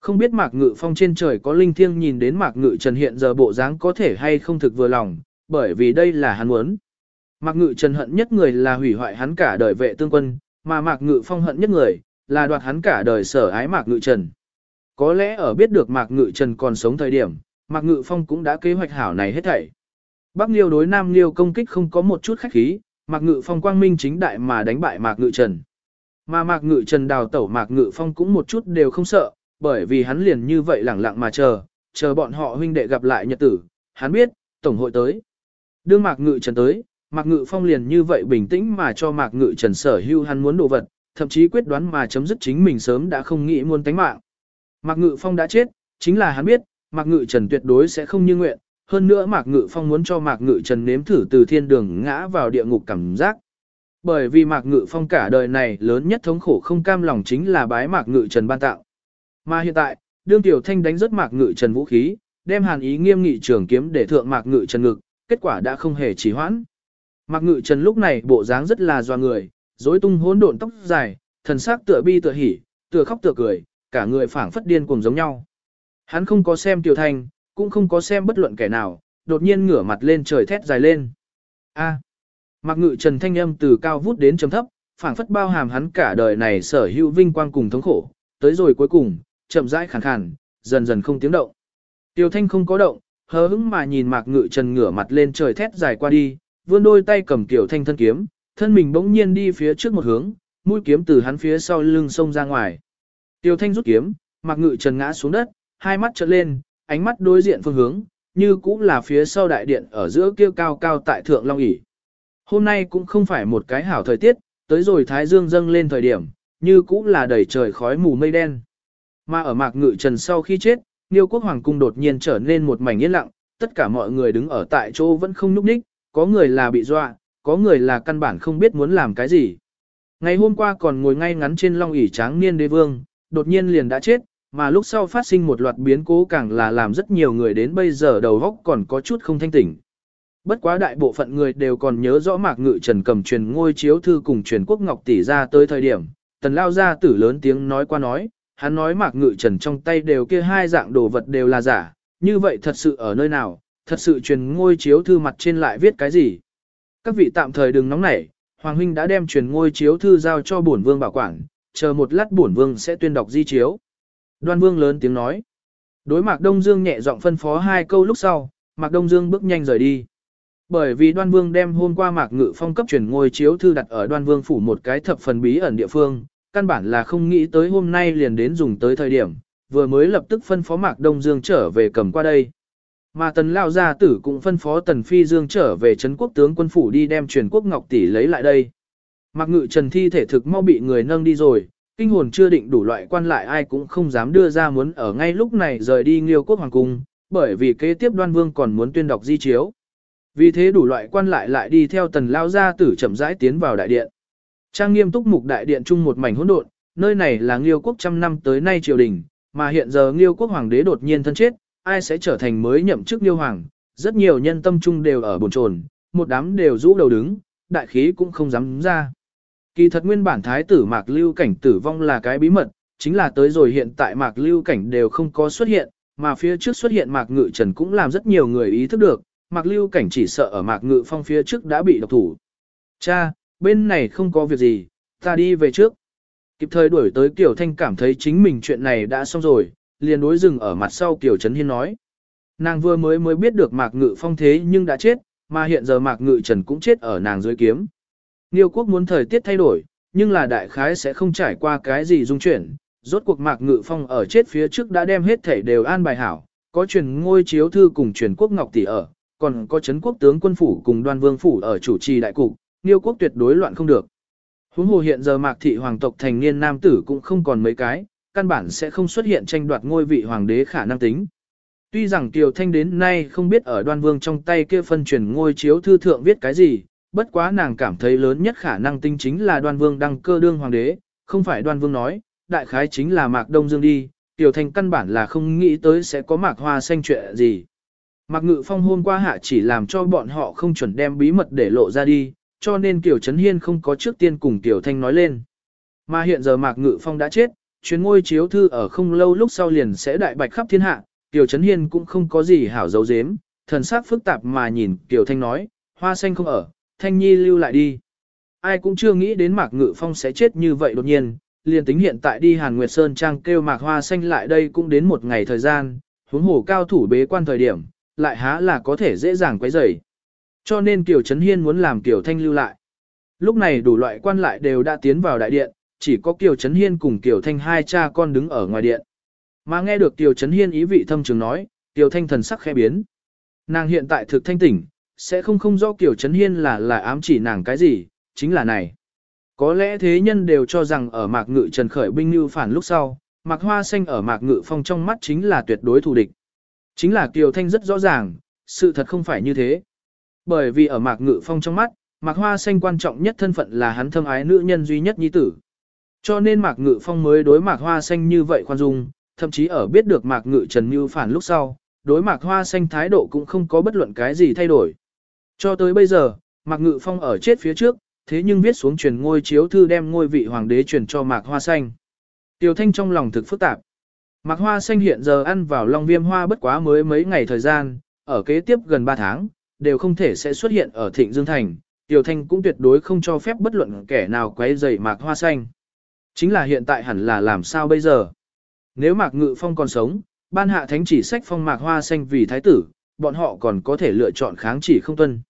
Không biết Mạc Ngự Phong trên trời có linh thiêng nhìn đến Mạc Ngự Trần hiện giờ bộ dáng có thể hay không thực vừa lòng, bởi vì đây là hắn muốn. Mạc Ngự Trần hận nhất người là hủy hoại hắn cả đời vệ tương quân, mà Mạc Ngự Phong hận nhất người là đoạt hắn cả đời sở ái Mạc Ngự Trần. Có lẽ ở biết được Mạc Ngự Trần còn sống thời điểm, Mạc Ngự Phong cũng đã kế hoạch hảo này hết thảy. Bắc Liêu đối Nam Liêu công kích không có một chút khách khí, Mạc Ngự Phong quang minh chính đại mà đánh bại Mạc Ngự Trần. Mà Mạc Ngự Trần đào tẩu Mạc Ngự Phong cũng một chút đều không sợ, bởi vì hắn liền như vậy lẳng lặng mà chờ, chờ bọn họ huynh đệ gặp lại nhật tử, hắn biết, Tổng hội tới. Đương Mạc Ngự Trần tới, Mạc Ngự Phong liền như vậy bình tĩnh mà cho Mạc Ngự Trần sở hưu hắn muốn đồ vật, thậm chí quyết đoán mà chấm dứt chính mình sớm đã không nghĩ muốn tánh mạng. Mạc Ngự Phong đã chết, chính là hắn biết, Mạc Ngự Trần tuyệt đối sẽ không như nguyện, hơn nữa Mạc Ngự Phong muốn cho Mạc Ngự Trần nếm thử từ thiên đường ngã vào địa ngục cảm giác. Bởi vì Mạc Ngự Phong cả đời này lớn nhất thống khổ không cam lòng chính là bái Mạc Ngự Trần ban tạo. Mà hiện tại, đương Tiểu Thanh đánh rất Mạc Ngự Trần vũ khí, đem hàn ý nghiêm nghị trường kiếm để thượng Mạc Ngự Trần ngực, kết quả đã không hề trì hoãn. Mạc Ngự Trần lúc này bộ dáng rất là doa người, rối tung hỗn độn tóc dài, thần sắc tựa bi tựa hỉ, tựa khóc tựa cười, cả người phảng phất điên cuồng giống nhau. Hắn không có xem Tiểu Thanh, cũng không có xem bất luận kẻ nào, đột nhiên ngửa mặt lên trời thét dài lên. A. À. Mạc Ngự Trần thanh âm từ cao vút đến trầm thấp, phảng phất bao hàm hắn cả đời này sở hữu vinh quang cùng thống khổ, tới rồi cuối cùng, chậm rãi khàn khàn, dần dần không tiếng động. Tiểu Thanh không có động, hờ hững mà nhìn Mạc Ngự Trần ngửa mặt lên trời thét dài qua đi, vươn đôi tay cầm Tiểu Thanh thân kiếm, thân mình bỗng nhiên đi phía trước một hướng, mũi kiếm từ hắn phía sau lưng xông ra ngoài. Tiêu Thanh rút kiếm, Mạc Ngự Trần ngã xuống đất, hai mắt trợn lên, ánh mắt đối diện phương hướng, như cũng là phía sau đại điện ở giữa kia cao cao tại thượng long ỷ. Hôm nay cũng không phải một cái hảo thời tiết, tới rồi thái dương dâng lên thời điểm, như cũng là đầy trời khói mù mây đen. Mà ở Mạc Ngự Trần sau khi chết, Niêu Quốc Hoàng cung đột nhiên trở nên một mảnh yên lặng, tất cả mọi người đứng ở tại chỗ vẫn không nhúc nhích, có người là bị dọa, có người là căn bản không biết muốn làm cái gì. Ngày hôm qua còn ngồi ngay ngắn trên long ỷ tráng niên đế vương, đột nhiên liền đã chết, mà lúc sau phát sinh một loạt biến cố càng là làm rất nhiều người đến bây giờ đầu óc còn có chút không thanh tỉnh. Bất quá đại bộ phận người đều còn nhớ rõ Mạc Ngự Trần cầm truyền ngôi chiếu thư cùng truyền quốc ngọc tỷ ra tới thời điểm, tần lao ra tử lớn tiếng nói qua nói, hắn nói Mạc Ngự Trần trong tay đều kia hai dạng đồ vật đều là giả, như vậy thật sự ở nơi nào, thật sự truyền ngôi chiếu thư mặt trên lại viết cái gì. Các vị tạm thời đừng nóng nảy, Hoàng huynh đã đem truyền ngôi chiếu thư giao cho bổn vương bảo quản, chờ một lát bổn vương sẽ tuyên đọc di chiếu. Đoan vương lớn tiếng nói. Đối Mạc Đông Dương nhẹ giọng phân phó hai câu lúc sau, Mạc Đông Dương bước nhanh rời đi. Bởi vì Đoan Vương đem hôm qua Mạc Ngự Phong cấp truyền ngôi chiếu thư đặt ở Đoan Vương phủ một cái thập phần bí ẩn địa phương, căn bản là không nghĩ tới hôm nay liền đến dùng tới thời điểm, vừa mới lập tức phân phó Mạc Đông Dương trở về cầm qua đây. Mà Tần Lao Gia Tử cũng phân phó Tần Phi Dương trở về Trấn Quốc tướng quân phủ đi đem truyền quốc ngọc tỷ lấy lại đây. Mạc Ngự Trần thi thể thực mau bị người nâng đi rồi, kinh hồn chưa định đủ loại quan lại ai cũng không dám đưa ra muốn ở ngay lúc này rời đi Nghiêu quốc hoàng cung, bởi vì kế tiếp Đoan Vương còn muốn tuyên đọc di chiếu. Vì thế đủ loại quan lại lại đi theo Tần Lao Gia Tử chậm rãi tiến vào đại điện. Trang nghiêm túc mục đại điện chung một mảnh hỗn độn, nơi này là Nghiêu quốc trăm năm tới nay triều đình, mà hiện giờ Nghiêu quốc hoàng đế đột nhiên thân chết, ai sẽ trở thành mới nhậm chức Nghiêu hoàng, rất nhiều nhân tâm trung đều ở bồn chồn, một đám đều rũ đầu đứng, đại khí cũng không dám ra. Kỳ thật nguyên bản thái tử Mạc Lưu Cảnh tử vong là cái bí mật, chính là tới rồi hiện tại Mạc Lưu Cảnh đều không có xuất hiện, mà phía trước xuất hiện Mạc Ngự Trần cũng làm rất nhiều người ý thức được, Mạc Lưu Cảnh chỉ sợ ở Mạc Ngự Phong phía trước đã bị độc thủ. Cha, bên này không có việc gì, ta đi về trước. Kịp thời đuổi tới Kiều Thanh cảm thấy chính mình chuyện này đã xong rồi, liền đối dừng ở mặt sau Kiều Trấn Hiên nói. Nàng vừa mới mới biết được Mạc Ngự Phong thế nhưng đã chết, mà hiện giờ Mạc Ngự Trần cũng chết ở nàng dưới kiếm. Nghiêu quốc muốn thời tiết thay đổi, nhưng là đại khái sẽ không trải qua cái gì dung chuyển. Rốt cuộc Mạc Ngự Phong ở chết phía trước đã đem hết thể đều an bài hảo, có truyền ngôi chiếu thư cùng truyền quốc ngọc tỷ ở, còn có chấn quốc tướng quân phủ cùng đoan vương phủ ở chủ trì đại cục, Nghiêu quốc tuyệt đối loạn không được. Huống hồ hiện giờ Mạc thị hoàng tộc thành niên nam tử cũng không còn mấy cái, căn bản sẽ không xuất hiện tranh đoạt ngôi vị hoàng đế khả năng tính. Tuy rằng Kiều Thanh đến nay không biết ở đoan vương trong tay kia phân truyền ngôi chiếu thư thượng viết cái gì, bất quá nàng cảm thấy lớn nhất khả năng tinh chính là đoan vương đăng cơ đương hoàng đế, không phải đoan vương nói, đại khái chính là Mạc Đông Dương đi, Tiểu Thanh căn bản là không nghĩ tới sẽ có Mạc Hoa xanh chuyện gì. Mạc Ngự Phong hôm qua hạ chỉ làm cho bọn họ không chuẩn đem bí mật để lộ ra đi, cho nên Kiều Trấn Hiên không có trước tiên cùng Tiểu Thanh nói lên. Mà hiện giờ Mạc Ngự Phong đã chết, chuyến ngôi chiếu thư ở không lâu lúc sau liền sẽ đại bạch khắp thiên hạ, Tiểu Trấn Hiên cũng không có gì hảo dấu dếm, thần sắc phức tạp mà nhìn Tiểu Thanh nói, hoa xanh không ở, Thanh Nhi lưu lại đi. Ai cũng chưa nghĩ đến Mạc Ngự Phong sẽ chết như vậy đột nhiên, liền tính hiện tại đi Hàn Nguyệt Sơn Trang kêu Mạc Hoa Xanh lại đây cũng đến một ngày thời gian, huống hồ cao thủ bế quan thời điểm, lại há là có thể dễ dàng quấy rầy. Cho nên Kiều Trấn Hiên muốn làm Kiều Thanh lưu lại. Lúc này đủ loại quan lại đều đã tiến vào đại điện, chỉ có Kiều Trấn Hiên cùng Kiều Thanh hai cha con đứng ở ngoài điện. Mà nghe được Kiều Trấn Hiên ý vị thâm trường nói, Kiều Thanh thần sắc khẽ biến. Nàng hiện tại thực thanh tỉnh, sẽ không không rõ Kiều Trấn Hiên là là ám chỉ nàng cái gì, chính là này. Có lẽ thế nhân đều cho rằng ở mạc ngự trần khởi binh như phản lúc sau, mạc hoa xanh ở mạc ngự phong trong mắt chính là tuyệt đối thù địch. Chính là Kiều Thanh rất rõ ràng, sự thật không phải như thế. Bởi vì ở mạc ngự phong trong mắt, mạc hoa xanh quan trọng nhất thân phận là hắn thâm ái nữ nhân duy nhất nhi tử. Cho nên mạc ngự phong mới đối mạc hoa xanh như vậy khoan dung, thậm chí ở biết được mạc ngự trần như phản lúc sau, đối mạc hoa xanh thái độ cũng không có bất luận cái gì thay đổi. Cho tới bây giờ, Mạc Ngự Phong ở chết phía trước, thế nhưng viết xuống truyền ngôi chiếu thư đem ngôi vị hoàng đế truyền cho Mạc Hoa Xanh. Tiêu Thanh trong lòng thực phức tạp. Mạc Hoa Xanh hiện giờ ăn vào Long Viêm Hoa bất quá mới mấy ngày thời gian, ở kế tiếp gần 3 tháng, đều không thể sẽ xuất hiện ở Thịnh Dương Thành. Tiêu Thanh cũng tuyệt đối không cho phép bất luận kẻ nào quấy rầy Mạc Hoa Xanh. Chính là hiện tại hẳn là làm sao bây giờ? Nếu Mạc Ngự Phong còn sống, ban hạ thánh chỉ sách phong Mạc Hoa Xanh vì thái tử, bọn họ còn có thể lựa chọn kháng chỉ không tuân.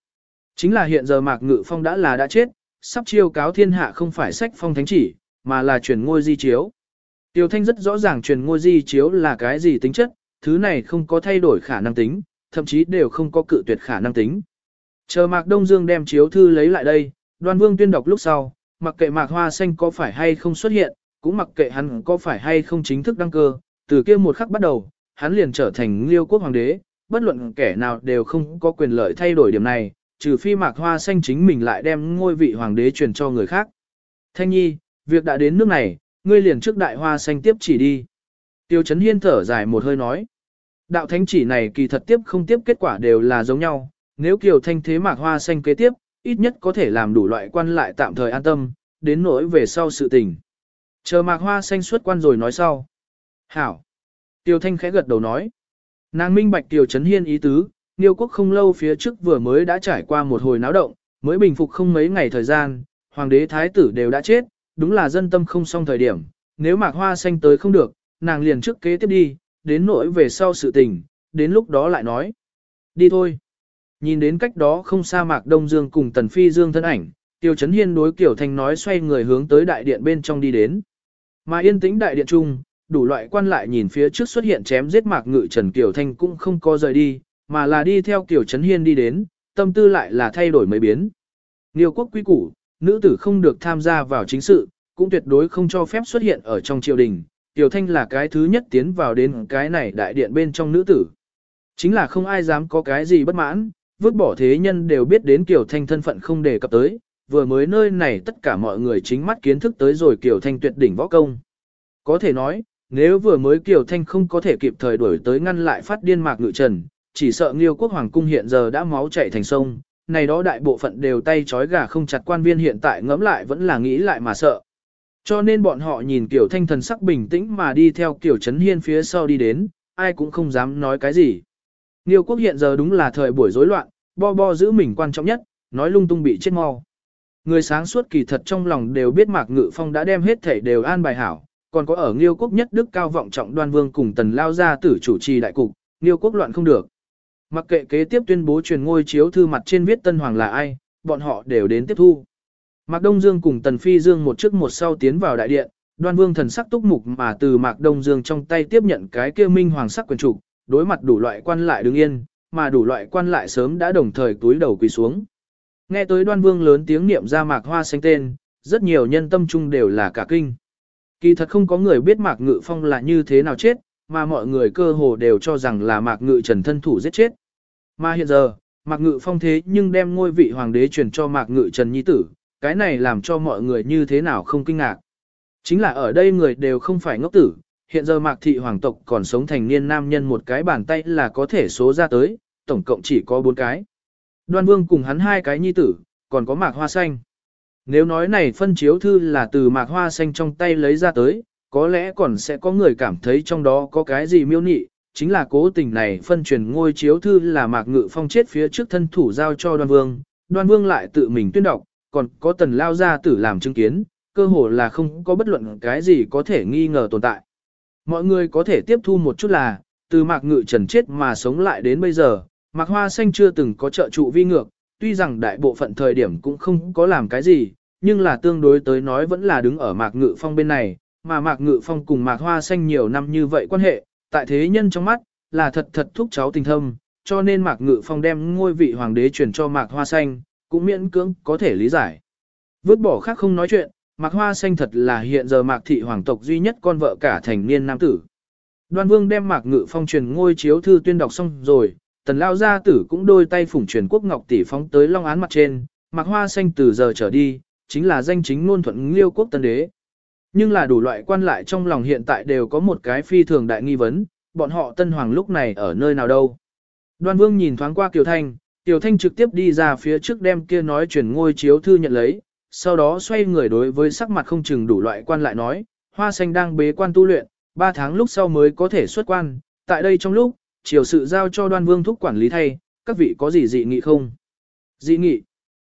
Chính là hiện giờ Mạc Ngự Phong đã là đã chết, sắp chiêu cáo thiên hạ không phải sách phong thánh chỉ, mà là truyền ngôi di chiếu. Tiêu Thanh rất rõ ràng truyền ngôi di chiếu là cái gì tính chất, thứ này không có thay đổi khả năng tính, thậm chí đều không có cự tuyệt khả năng tính. Chờ Mạc Đông Dương đem chiếu thư lấy lại đây, đoan vương tuyên đọc lúc sau, mặc kệ Mạc Hoa Xanh có phải hay không xuất hiện, cũng mặc kệ hắn có phải hay không chính thức đăng cơ, từ kia một khắc bắt đầu, hắn liền trở thành liêu quốc hoàng đế, bất luận kẻ nào đều không có quyền lợi thay đổi điểm này, trừ phi mạc hoa xanh chính mình lại đem ngôi vị hoàng đế truyền cho người khác. Thanh nhi, việc đã đến nước này, ngươi liền trước đại hoa xanh tiếp chỉ đi. Tiêu Chấn Hiên thở dài một hơi nói. Đạo thánh chỉ này kỳ thật tiếp không tiếp kết quả đều là giống nhau, nếu kiều thanh thế mạc hoa xanh kế tiếp, ít nhất có thể làm đủ loại quan lại tạm thời an tâm, đến nỗi về sau sự tình. Chờ mạc hoa xanh xuất quan rồi nói sau. Hảo. Tiêu thanh khẽ gật đầu nói. Nàng minh bạch tiểu Chấn Hiên ý tứ, Niêu quốc không lâu phía trước vừa mới đã trải qua một hồi náo động, mới bình phục không mấy ngày thời gian, hoàng đế thái tử đều đã chết, đúng là dân tâm không xong thời điểm, nếu mạc hoa xanh tới không được, nàng liền trước kế tiếp đi, đến nỗi về sau sự tình, đến lúc đó lại nói. Đi thôi. Nhìn đến cách đó không xa mạc Đông Dương cùng Tần Phi Dương thân ảnh, Tiêu Chấn Hiên đối Kiểu Thanh nói xoay người hướng tới đại điện bên trong đi đến. Mà yên tĩnh đại điện trung, đủ loại quan lại nhìn phía trước xuất hiện chém giết mạc ngự Trần Kiều Thanh cũng không có rời đi, mà là đi theo Kiều Trấn Hiên đi đến, tâm tư lại là thay đổi mấy biến. Niêu quốc quý củ, nữ tử không được tham gia vào chính sự, cũng tuyệt đối không cho phép xuất hiện ở trong triều đình. Tiểu Thanh là cái thứ nhất tiến vào đến cái này đại điện bên trong nữ tử. Chính là không ai dám có cái gì bất mãn, vứt bỏ thế nhân đều biết đến Kiều Thanh thân phận không đề cập tới, vừa mới nơi này tất cả mọi người chính mắt kiến thức tới rồi Kiều Thanh tuyệt đỉnh võ công. Có thể nói, nếu vừa mới Kiều Thanh không có thể kịp thời đuổi tới ngăn lại phát điên mạc ngự trần, chỉ sợ Nghiêu quốc hoàng cung hiện giờ đã máu chảy thành sông, này đó đại bộ phận đều tay trói gà không chặt quan viên hiện tại ngẫm lại vẫn là nghĩ lại mà sợ. Cho nên bọn họ nhìn Kiều Thanh thần sắc bình tĩnh mà đi theo Kiều Trấn Hiên phía sau đi đến, ai cũng không dám nói cái gì. Nghiêu quốc hiện giờ đúng là thời buổi rối loạn, bo bo giữ mình quan trọng nhất, nói lung tung bị chết mau. Người sáng suốt kỳ thật trong lòng đều biết Mạc Ngự Phong đã đem hết thể đều an bài hảo, còn có ở Nghiêu quốc nhất đức cao vọng trọng đoan vương cùng tần lao gia tử chủ trì đại cục, Nghiêu quốc loạn không được. Mặc kệ kế tiếp tuyên bố truyền ngôi chiếu thư mặt trên viết tân hoàng là ai, bọn họ đều đến tiếp thu. Mạc Đông Dương cùng Tần Phi Dương một trước một sau tiến vào đại điện, đoan vương thần sắc túc mục mà từ Mạc Đông Dương trong tay tiếp nhận cái kia minh hoàng sắc quyền trục, đối mặt đủ loại quan lại đứng yên, mà đủ loại quan lại sớm đã đồng thời túi đầu quỳ xuống. Nghe tới đoan vương lớn tiếng niệm ra Mạc Hoa xanh tên, rất nhiều nhân tâm trung đều là cả kinh. Kỳ thật không có người biết Mạc Ngự Phong là như thế nào chết, mà mọi người cơ hồ đều cho rằng là Mạc Ngự Trần thân thủ giết chết. Mà hiện giờ, Mạc Ngự Phong thế nhưng đem ngôi vị hoàng đế truyền cho Mạc Ngự Trần Nhi Tử, cái này làm cho mọi người như thế nào không kinh ngạc. Chính là ở đây người đều không phải ngốc tử, hiện giờ Mạc Thị Hoàng tộc còn sống thành niên nam nhân một cái bàn tay là có thể số ra tới, tổng cộng chỉ có bốn cái. Đoan Vương cùng hắn hai cái nhi tử, còn có Mạc Hoa Xanh. Nếu nói này phân chiếu thư là từ Mạc Hoa Xanh trong tay lấy ra tới, có lẽ còn sẽ có người cảm thấy trong đó có cái gì miêu nị, chính là cố tình này phân truyền ngôi chiếu thư là Mạc Ngự Phong chết phía trước thân thủ giao cho Đoan Vương, Đoan Vương lại tự mình tuyên đọc, còn có tần lao gia tử làm chứng kiến, cơ hồ là không có bất luận cái gì có thể nghi ngờ tồn tại. Mọi người có thể tiếp thu một chút là, từ Mạc Ngự Trần chết mà sống lại đến bây giờ, Mạc Hoa Xanh chưa từng có trợ trụ vi ngược, tuy rằng đại bộ phận thời điểm cũng không có làm cái gì, nhưng là tương đối tới nói vẫn là đứng ở Mạc Ngự Phong bên này, mà Mạc Ngự Phong cùng Mạc Hoa Xanh nhiều năm như vậy quan hệ, tại thế nhân trong mắt, là thật thật thúc cháu tình thâm, cho nên Mạc Ngự Phong đem ngôi vị hoàng đế truyền cho Mạc Hoa Xanh, cũng miễn cưỡng có thể lý giải. Vứt bỏ khác không nói chuyện, Mạc Hoa Xanh thật là hiện giờ Mạc Thị Hoàng tộc duy nhất con vợ cả thành niên nam tử. Đoan Vương đem Mạc Ngự Phong truyền ngôi chiếu thư tuyên đọc xong rồi, tần lao gia tử cũng đôi tay phủng truyền quốc ngọc tỷ phóng tới long án mặt trên, mặc Hoa Xanh từ giờ trở đi, chính là danh chính ngôn thuận liêu quốc tân đế. Nhưng là đủ loại quan lại trong lòng hiện tại đều có một cái phi thường đại nghi vấn, bọn họ tân hoàng lúc này ở nơi nào đâu. Đoan Vương nhìn thoáng qua Kiều Thanh, Kiều Thanh trực tiếp đi ra phía trước đem kia nói chuyển ngôi chiếu thư nhận lấy, sau đó xoay người đối với sắc mặt không chừng đủ loại quan lại nói, Hoa Xanh đang bế quan tu luyện, 3 tháng lúc sau mới có thể xuất quan, tại đây trong lúc, chiều sự giao cho Đoan Vương thúc quản lý thay, các vị có gì dị nghị không? Dị nghị?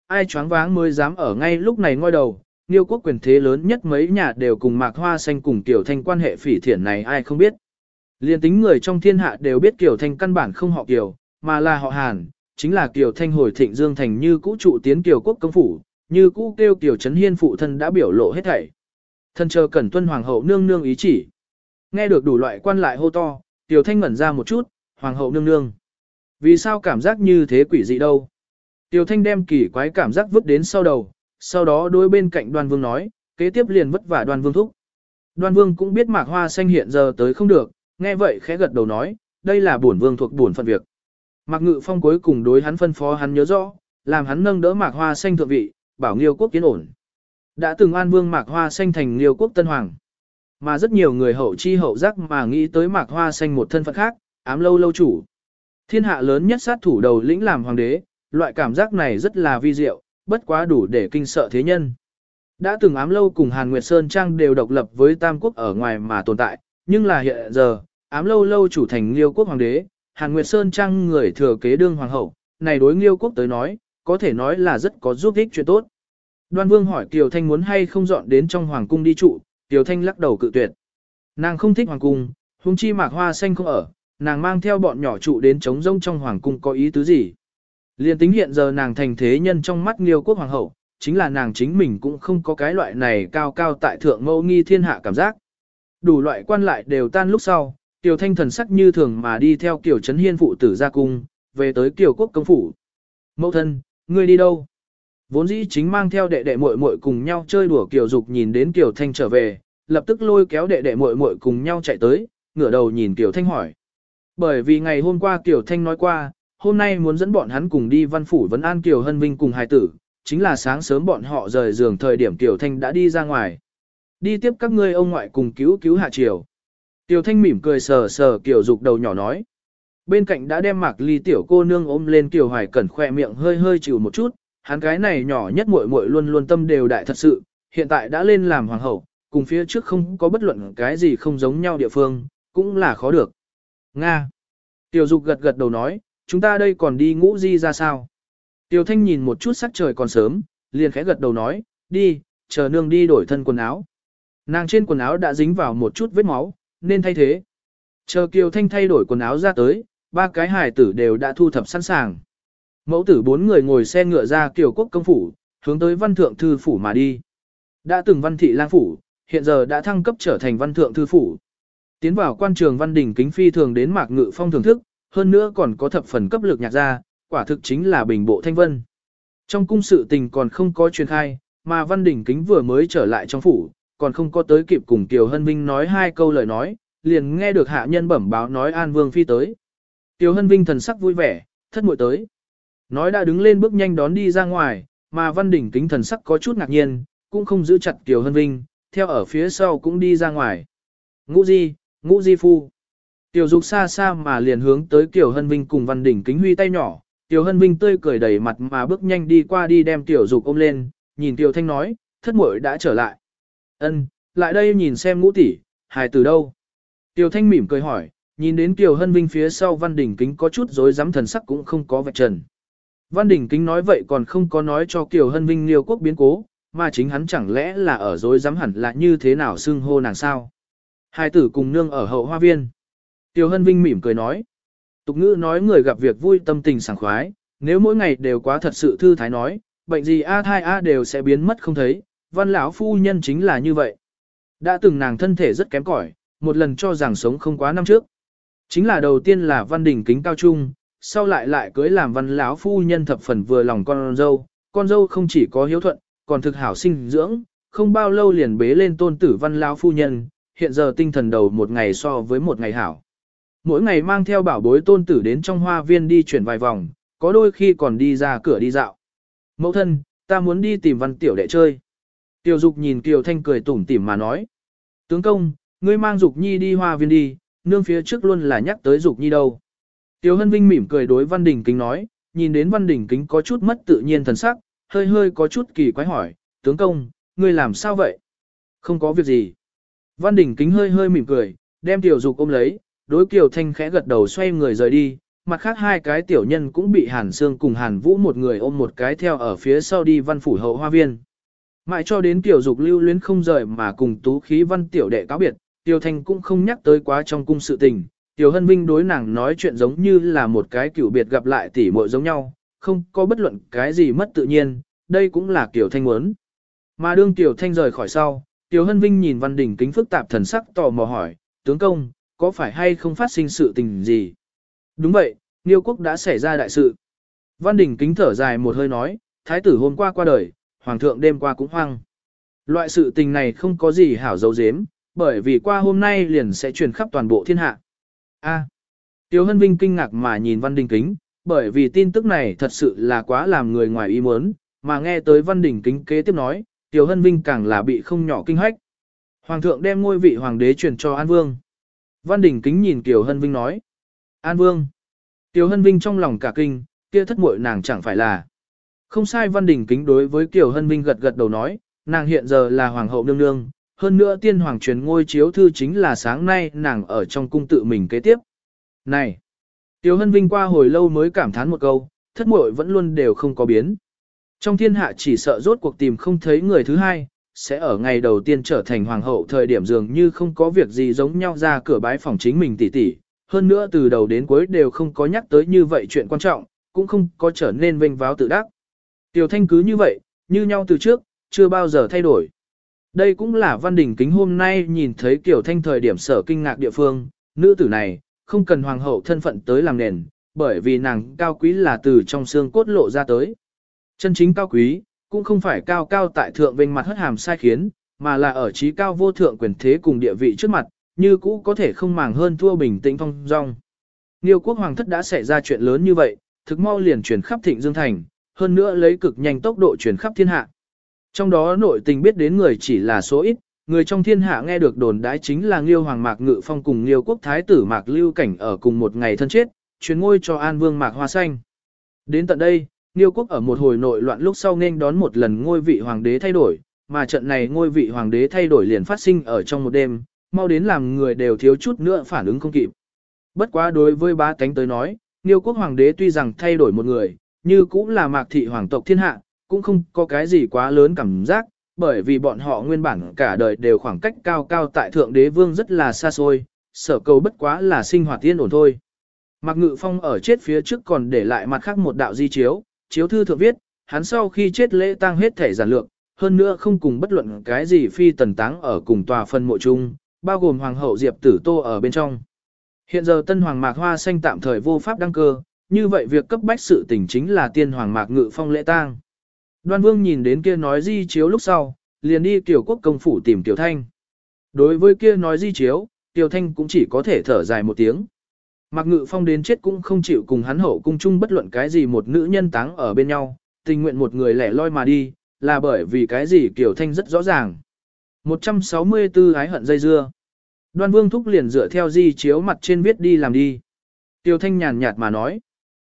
Ai choáng váng mới dám ở ngay lúc này ngoi đầu, Niêu quốc quyền thế lớn nhất mấy nhà đều cùng Mạc Hoa Xanh cùng Kiều Thanh quan hệ phỉ thiện này ai không biết. Liên tính người trong thiên hạ đều biết Kiều Thanh căn bản không họ Kiều, mà là họ Hàn, chính là Kiều Thanh hồi thịnh Dương Thành như cũ trụ tiến Kiều quốc công phủ, như cũ kêu Kiều Trấn Hiên phụ thân đã biểu lộ hết thảy. Thân chờ cẩn tuân hoàng hậu nương nương ý chỉ. Nghe được đủ loại quan lại hô to, Kiều Thanh ngẩn ra một chút, hoàng hậu nương nương. Vì sao cảm giác như thế quỷ dị đâu? Tiểu Thanh đem kỳ quái cảm giác vứt đến sau đầu, sau đó đối bên cạnh đoan vương nói, kế tiếp liền vất vả đoan vương thúc. Đoan vương cũng biết mạc hoa xanh hiện giờ tới không được, nghe vậy khẽ gật đầu nói, đây là bổn vương thuộc bổn phận việc. Mạc ngự phong cuối cùng đối hắn phân phó hắn nhớ rõ, làm hắn nâng đỡ mạc hoa xanh thượng vị, bảo nghiêu quốc kiến ổn. Đã từng an vương mạc hoa xanh thành liêu quốc tân hoàng. Mà rất nhiều người hậu chi hậu giác mà nghĩ tới mạc hoa xanh một thân phận khác, ám lâu lâu chủ. Thiên hạ lớn nhất sát thủ đầu lĩnh làm hoàng đế, loại cảm giác này rất là vi diệu, bất quá đủ để kinh sợ thế nhân. Đã từng ám lâu cùng Hàn Nguyệt Sơn Trang đều độc lập với Tam Quốc ở ngoài mà tồn tại, nhưng là hiện giờ, ám lâu lâu chủ thành liêu quốc hoàng đế, Hàn Nguyệt Sơn Trang người thừa kế đương hoàng hậu, này đối liêu quốc tới nói, có thể nói là rất có giúp ích chuyện tốt. Đoan Vương hỏi Kiều Thanh muốn hay không dọn đến trong hoàng cung đi trụ, Kiều Thanh lắc đầu cự tuyệt. Nàng không thích hoàng cung, huống chi mạc hoa xanh không ở, nàng mang theo bọn nhỏ trụ đến trống rông trong hoàng cung có ý tứ gì. Liên tính hiện giờ nàng thành thế nhân trong mắt nghiêu quốc hoàng hậu, chính là nàng chính mình cũng không có cái loại này cao cao tại thượng mẫu nghi thiên hạ cảm giác. Đủ loại quan lại đều tan lúc sau, tiểu Thanh thần sắc như thường mà đi theo Kiều Trấn Hiên phụ tử ra cung, về tới Kiều Quốc công phủ. Mẫu thân, ngươi đi đâu? Vốn dĩ chính mang theo đệ đệ muội muội cùng nhau chơi đùa Kiều Dục nhìn đến Kiều Thanh trở về, lập tức lôi kéo đệ đệ muội muội cùng nhau chạy tới, ngửa đầu nhìn Kiều Thanh hỏi. Bởi vì ngày hôm qua Kiều Thanh nói qua, hôm nay muốn dẫn bọn hắn cùng đi văn phủ vấn an Kiều Hân Vinh cùng hài tử, chính là sáng sớm bọn họ rời giường thời điểm Kiều Thanh đã đi ra ngoài. Đi tiếp các ngươi ông ngoại cùng cứu cứu hạ triều. tiểu Thanh mỉm cười sờ sờ Kiều Dục đầu nhỏ nói. Bên cạnh đã đem mạc ly tiểu cô nương ôm lên Kiều Hoài Cẩn khỏe miệng hơi hơi chịu một chút, hắn cái này nhỏ nhất muội muội luôn luôn tâm đều đại thật sự, hiện tại đã lên làm hoàng hậu, cùng phía trước không có bất luận cái gì không giống nhau địa phương, cũng là khó được. Nga. Tiểu Dục gật gật đầu nói, chúng ta đây còn đi ngũ di ra sao? Tiểu Thanh nhìn một chút sắc trời còn sớm, liền khẽ gật đầu nói, đi, chờ nương đi đổi thân quần áo. Nàng trên quần áo đã dính vào một chút vết máu, nên thay thế. Chờ Kiều Thanh thay đổi quần áo ra tới, ba cái hải tử đều đã thu thập sẵn sàng. Mẫu tử bốn người ngồi xe ngựa ra Kiều Quốc công phủ, hướng tới văn thượng thư phủ mà đi. Đã từng văn thị lang phủ, hiện giờ đã thăng cấp trở thành văn thượng thư phủ. Tiến vào quan trường văn đỉnh kính phi thường đến mạc ngự phong thưởng thức, hơn nữa còn có thập phần cấp lực nhạc ra quả thực chính là bình bộ thanh vân. Trong cung sự tình còn không có truyền khai, mà văn đỉnh kính vừa mới trở lại trong phủ, còn không có tới kịp cùng Kiều Hân Vinh nói hai câu lời nói, liền nghe được hạ nhân bẩm báo nói An Vương Phi tới. Kiều Hân Vinh thần sắc vui vẻ, thất muội tới. Nói đã đứng lên bước nhanh đón đi ra ngoài, mà văn đỉnh kính thần sắc có chút ngạc nhiên, cũng không giữ chặt Kiều Hân Vinh, theo ở phía sau cũng đi ra ngoài. Ngũ Di, Ngũ Di Phu. Tiểu Dục xa xa mà liền hướng tới Tiểu Hân Vinh cùng văn đỉnh kính huy tay nhỏ, Tiểu Hân Vinh tươi cười đầy mặt mà bước nhanh đi qua đi đem Tiểu Dục ôm lên, nhìn Tiểu Thanh nói, thất muội đã trở lại. Ân, lại đây nhìn xem ngũ tỷ, hài từ đâu. Tiểu Thanh mỉm cười hỏi, nhìn đến Tiểu Hân Vinh phía sau Văn Đỉnh Kính có chút rối rắm thần sắc cũng không có vạch trần. Văn Đỉnh Kính nói vậy còn không có nói cho Tiểu Hân Vinh liêu quốc biến cố, mà chính hắn chẳng lẽ là ở rối rắm hẳn là như thế nào xưng hô nàng sao. Hai tử cùng nương ở hậu hoa viên. Tiêu Hân Vinh mỉm cười nói. Tục ngữ nói người gặp việc vui tâm tình sảng khoái, nếu mỗi ngày đều quá thật sự thư thái nói, bệnh gì A thai A đều sẽ biến mất không thấy, văn lão phu nhân chính là như vậy. Đã từng nàng thân thể rất kém cỏi, một lần cho rằng sống không quá năm trước. Chính là đầu tiên là văn đỉnh kính cao trung, sau lại lại cưới làm văn lão phu nhân thập phần vừa lòng con dâu, con dâu không chỉ có hiếu thuận, còn thực hảo sinh dưỡng, không bao lâu liền bế lên tôn tử văn lão phu nhân, hiện giờ tinh thần đầu một ngày so với một ngày hảo. Mỗi ngày mang theo bảo bối tôn tử đến trong hoa viên đi chuyển vài vòng, có đôi khi còn đi ra cửa đi dạo. Mẫu thân, ta muốn đi tìm văn tiểu đệ chơi. Tiểu Dục nhìn Kiều Thanh cười tủm tỉm mà nói. Tướng công, ngươi mang Dục Nhi đi hoa viên đi, nương phía trước luôn là nhắc tới Dục Nhi đâu. Tiểu Hân Vinh mỉm cười đối Văn Đình Kính nói, nhìn đến Văn Đình Kính có chút mất tự nhiên thần sắc, hơi hơi có chút kỳ quái hỏi, tướng công, ngươi làm sao vậy? Không có việc gì. Văn Đình Kính hơi hơi mỉm cười, đem Tiểu Dục ôm lấy, đối Kiều Thanh khẽ gật đầu xoay người rời đi, mặt khác hai cái tiểu nhân cũng bị Hàn Sương cùng Hàn Vũ một người ôm một cái theo ở phía sau đi văn phủ hậu hoa viên. Mãi cho đến tiểu dục lưu luyến không rời mà cùng tú khí văn tiểu đệ cáo biệt, tiểu thanh cũng không nhắc tới quá trong cung sự tình. Tiểu hân vinh đối nàng nói chuyện giống như là một cái cựu biệt gặp lại tỉ muội giống nhau, không có bất luận cái gì mất tự nhiên, đây cũng là tiểu thanh muốn. Mà đương tiểu thanh rời khỏi sau, tiểu hân vinh nhìn văn đỉnh kính phức tạp thần sắc tò mò hỏi, tướng công, có phải hay không phát sinh sự tình gì? Đúng vậy, Niêu quốc đã xảy ra đại sự. Văn đỉnh kính thở dài một hơi nói, thái tử hôm qua qua đời, hoàng thượng đêm qua cũng hoang. Loại sự tình này không có gì hảo dấu dếm, bởi vì qua hôm nay liền sẽ truyền khắp toàn bộ thiên hạ. A. Tiêu Hân Vinh kinh ngạc mà nhìn Văn Đình Kính, bởi vì tin tức này thật sự là quá làm người ngoài ý muốn, mà nghe tới Văn Đình Kính kế tiếp nói, Tiểu Hân Vinh càng là bị không nhỏ kinh hách. Hoàng thượng đem ngôi vị hoàng đế truyền cho An Vương. Văn Đình kính nhìn Tiểu Hân Vinh nói. An Vương. Tiểu Hân Vinh trong lòng cả kinh, kia thất muội nàng chẳng phải là. Không sai Văn Đình kính đối với Tiểu Hân Vinh gật gật đầu nói, nàng hiện giờ là hoàng hậu nương nương, hơn nữa tiên hoàng truyền ngôi chiếu thư chính là sáng nay nàng ở trong cung tự mình kế tiếp. Này! Tiểu Hân Vinh qua hồi lâu mới cảm thán một câu, thất muội vẫn luôn đều không có biến. Trong thiên hạ chỉ sợ rốt cuộc tìm không thấy người thứ hai, sẽ ở ngày đầu tiên trở thành hoàng hậu thời điểm dường như không có việc gì giống nhau ra cửa bái phòng chính mình tỷ tỷ. Hơn nữa từ đầu đến cuối đều không có nhắc tới như vậy chuyện quan trọng, cũng không có trở nên vênh váo tự đắc. Tiểu thanh cứ như vậy, như nhau từ trước, chưa bao giờ thay đổi. Đây cũng là văn đỉnh kính hôm nay nhìn thấy Tiểu thanh thời điểm sở kinh ngạc địa phương, nữ tử này, không cần hoàng hậu thân phận tới làm nền, bởi vì nàng cao quý là từ trong xương cốt lộ ra tới. Chân chính cao quý, cũng không phải cao cao tại thượng vinh mặt hất hàm sai khiến, mà là ở trí cao vô thượng quyền thế cùng địa vị trước mặt, như cũ có thể không màng hơn thua bình tĩnh phong dong. Niêu quốc hoàng thất đã xảy ra chuyện lớn như vậy, thực mau liền truyền khắp thịnh dương thành, hơn nữa lấy cực nhanh tốc độ truyền khắp thiên hạ. Trong đó nội tình biết đến người chỉ là số ít, người trong thiên hạ nghe được đồn đãi chính là Liêu Hoàng Mạc Ngự Phong cùng Liêu Quốc Thái tử Mạc Lưu Cảnh ở cùng một ngày thân chết, truyền ngôi cho An Vương Mạc Hoa Xanh. Đến tận đây, Niêu Quốc ở một hồi nội loạn lúc sau nên đón một lần ngôi vị hoàng đế thay đổi, mà trận này ngôi vị hoàng đế thay đổi liền phát sinh ở trong một đêm, mau đến làm người đều thiếu chút nữa phản ứng không kịp. Bất quá đối với bá tánh tới nói, Niêu Quốc hoàng đế tuy rằng thay đổi một người, như cũng là Mạc thị hoàng tộc thiên hạ, cũng không có cái gì quá lớn cảm giác, bởi vì bọn họ nguyên bản cả đời đều khoảng cách cao cao tại thượng đế vương rất là xa xôi, sở cầu bất quá là sinh hoạt tiên ổn thôi. Mạc Ngự Phong ở chết phía trước còn để lại mặt khác một đạo di chiếu, chiếu thư thượng viết, hắn sau khi chết lễ tang hết thể giản lược, hơn nữa không cùng bất luận cái gì phi tần táng ở cùng tòa phân mộ chung, bao gồm hoàng hậu Diệp Tử Tô ở bên trong. Hiện giờ tân hoàng Mạc Hoa Xanh tạm thời vô pháp đăng cơ, như vậy việc cấp bách sự tình chính là tiên hoàng Mạc Ngự Phong lễ tang. Đoan Vương nhìn đến kia nói di chiếu lúc sau, liền đi Tiểu Quốc công phủ tìm Tiểu Thanh. Đối với kia nói di chiếu, Tiểu Thanh cũng chỉ có thể thở dài một tiếng. Mạc Ngự Phong đến chết cũng không chịu cùng hắn hậu cung chung bất luận cái gì một nữ nhân táng ở bên nhau, tình nguyện một người lẻ loi mà đi, là bởi vì cái gì Tiểu Thanh rất rõ ràng. 164 ái hận dây dưa. Đoan Vương thúc liền dựa theo di chiếu mặt trên viết đi làm đi. Tiểu Thanh nhàn nhạt mà nói.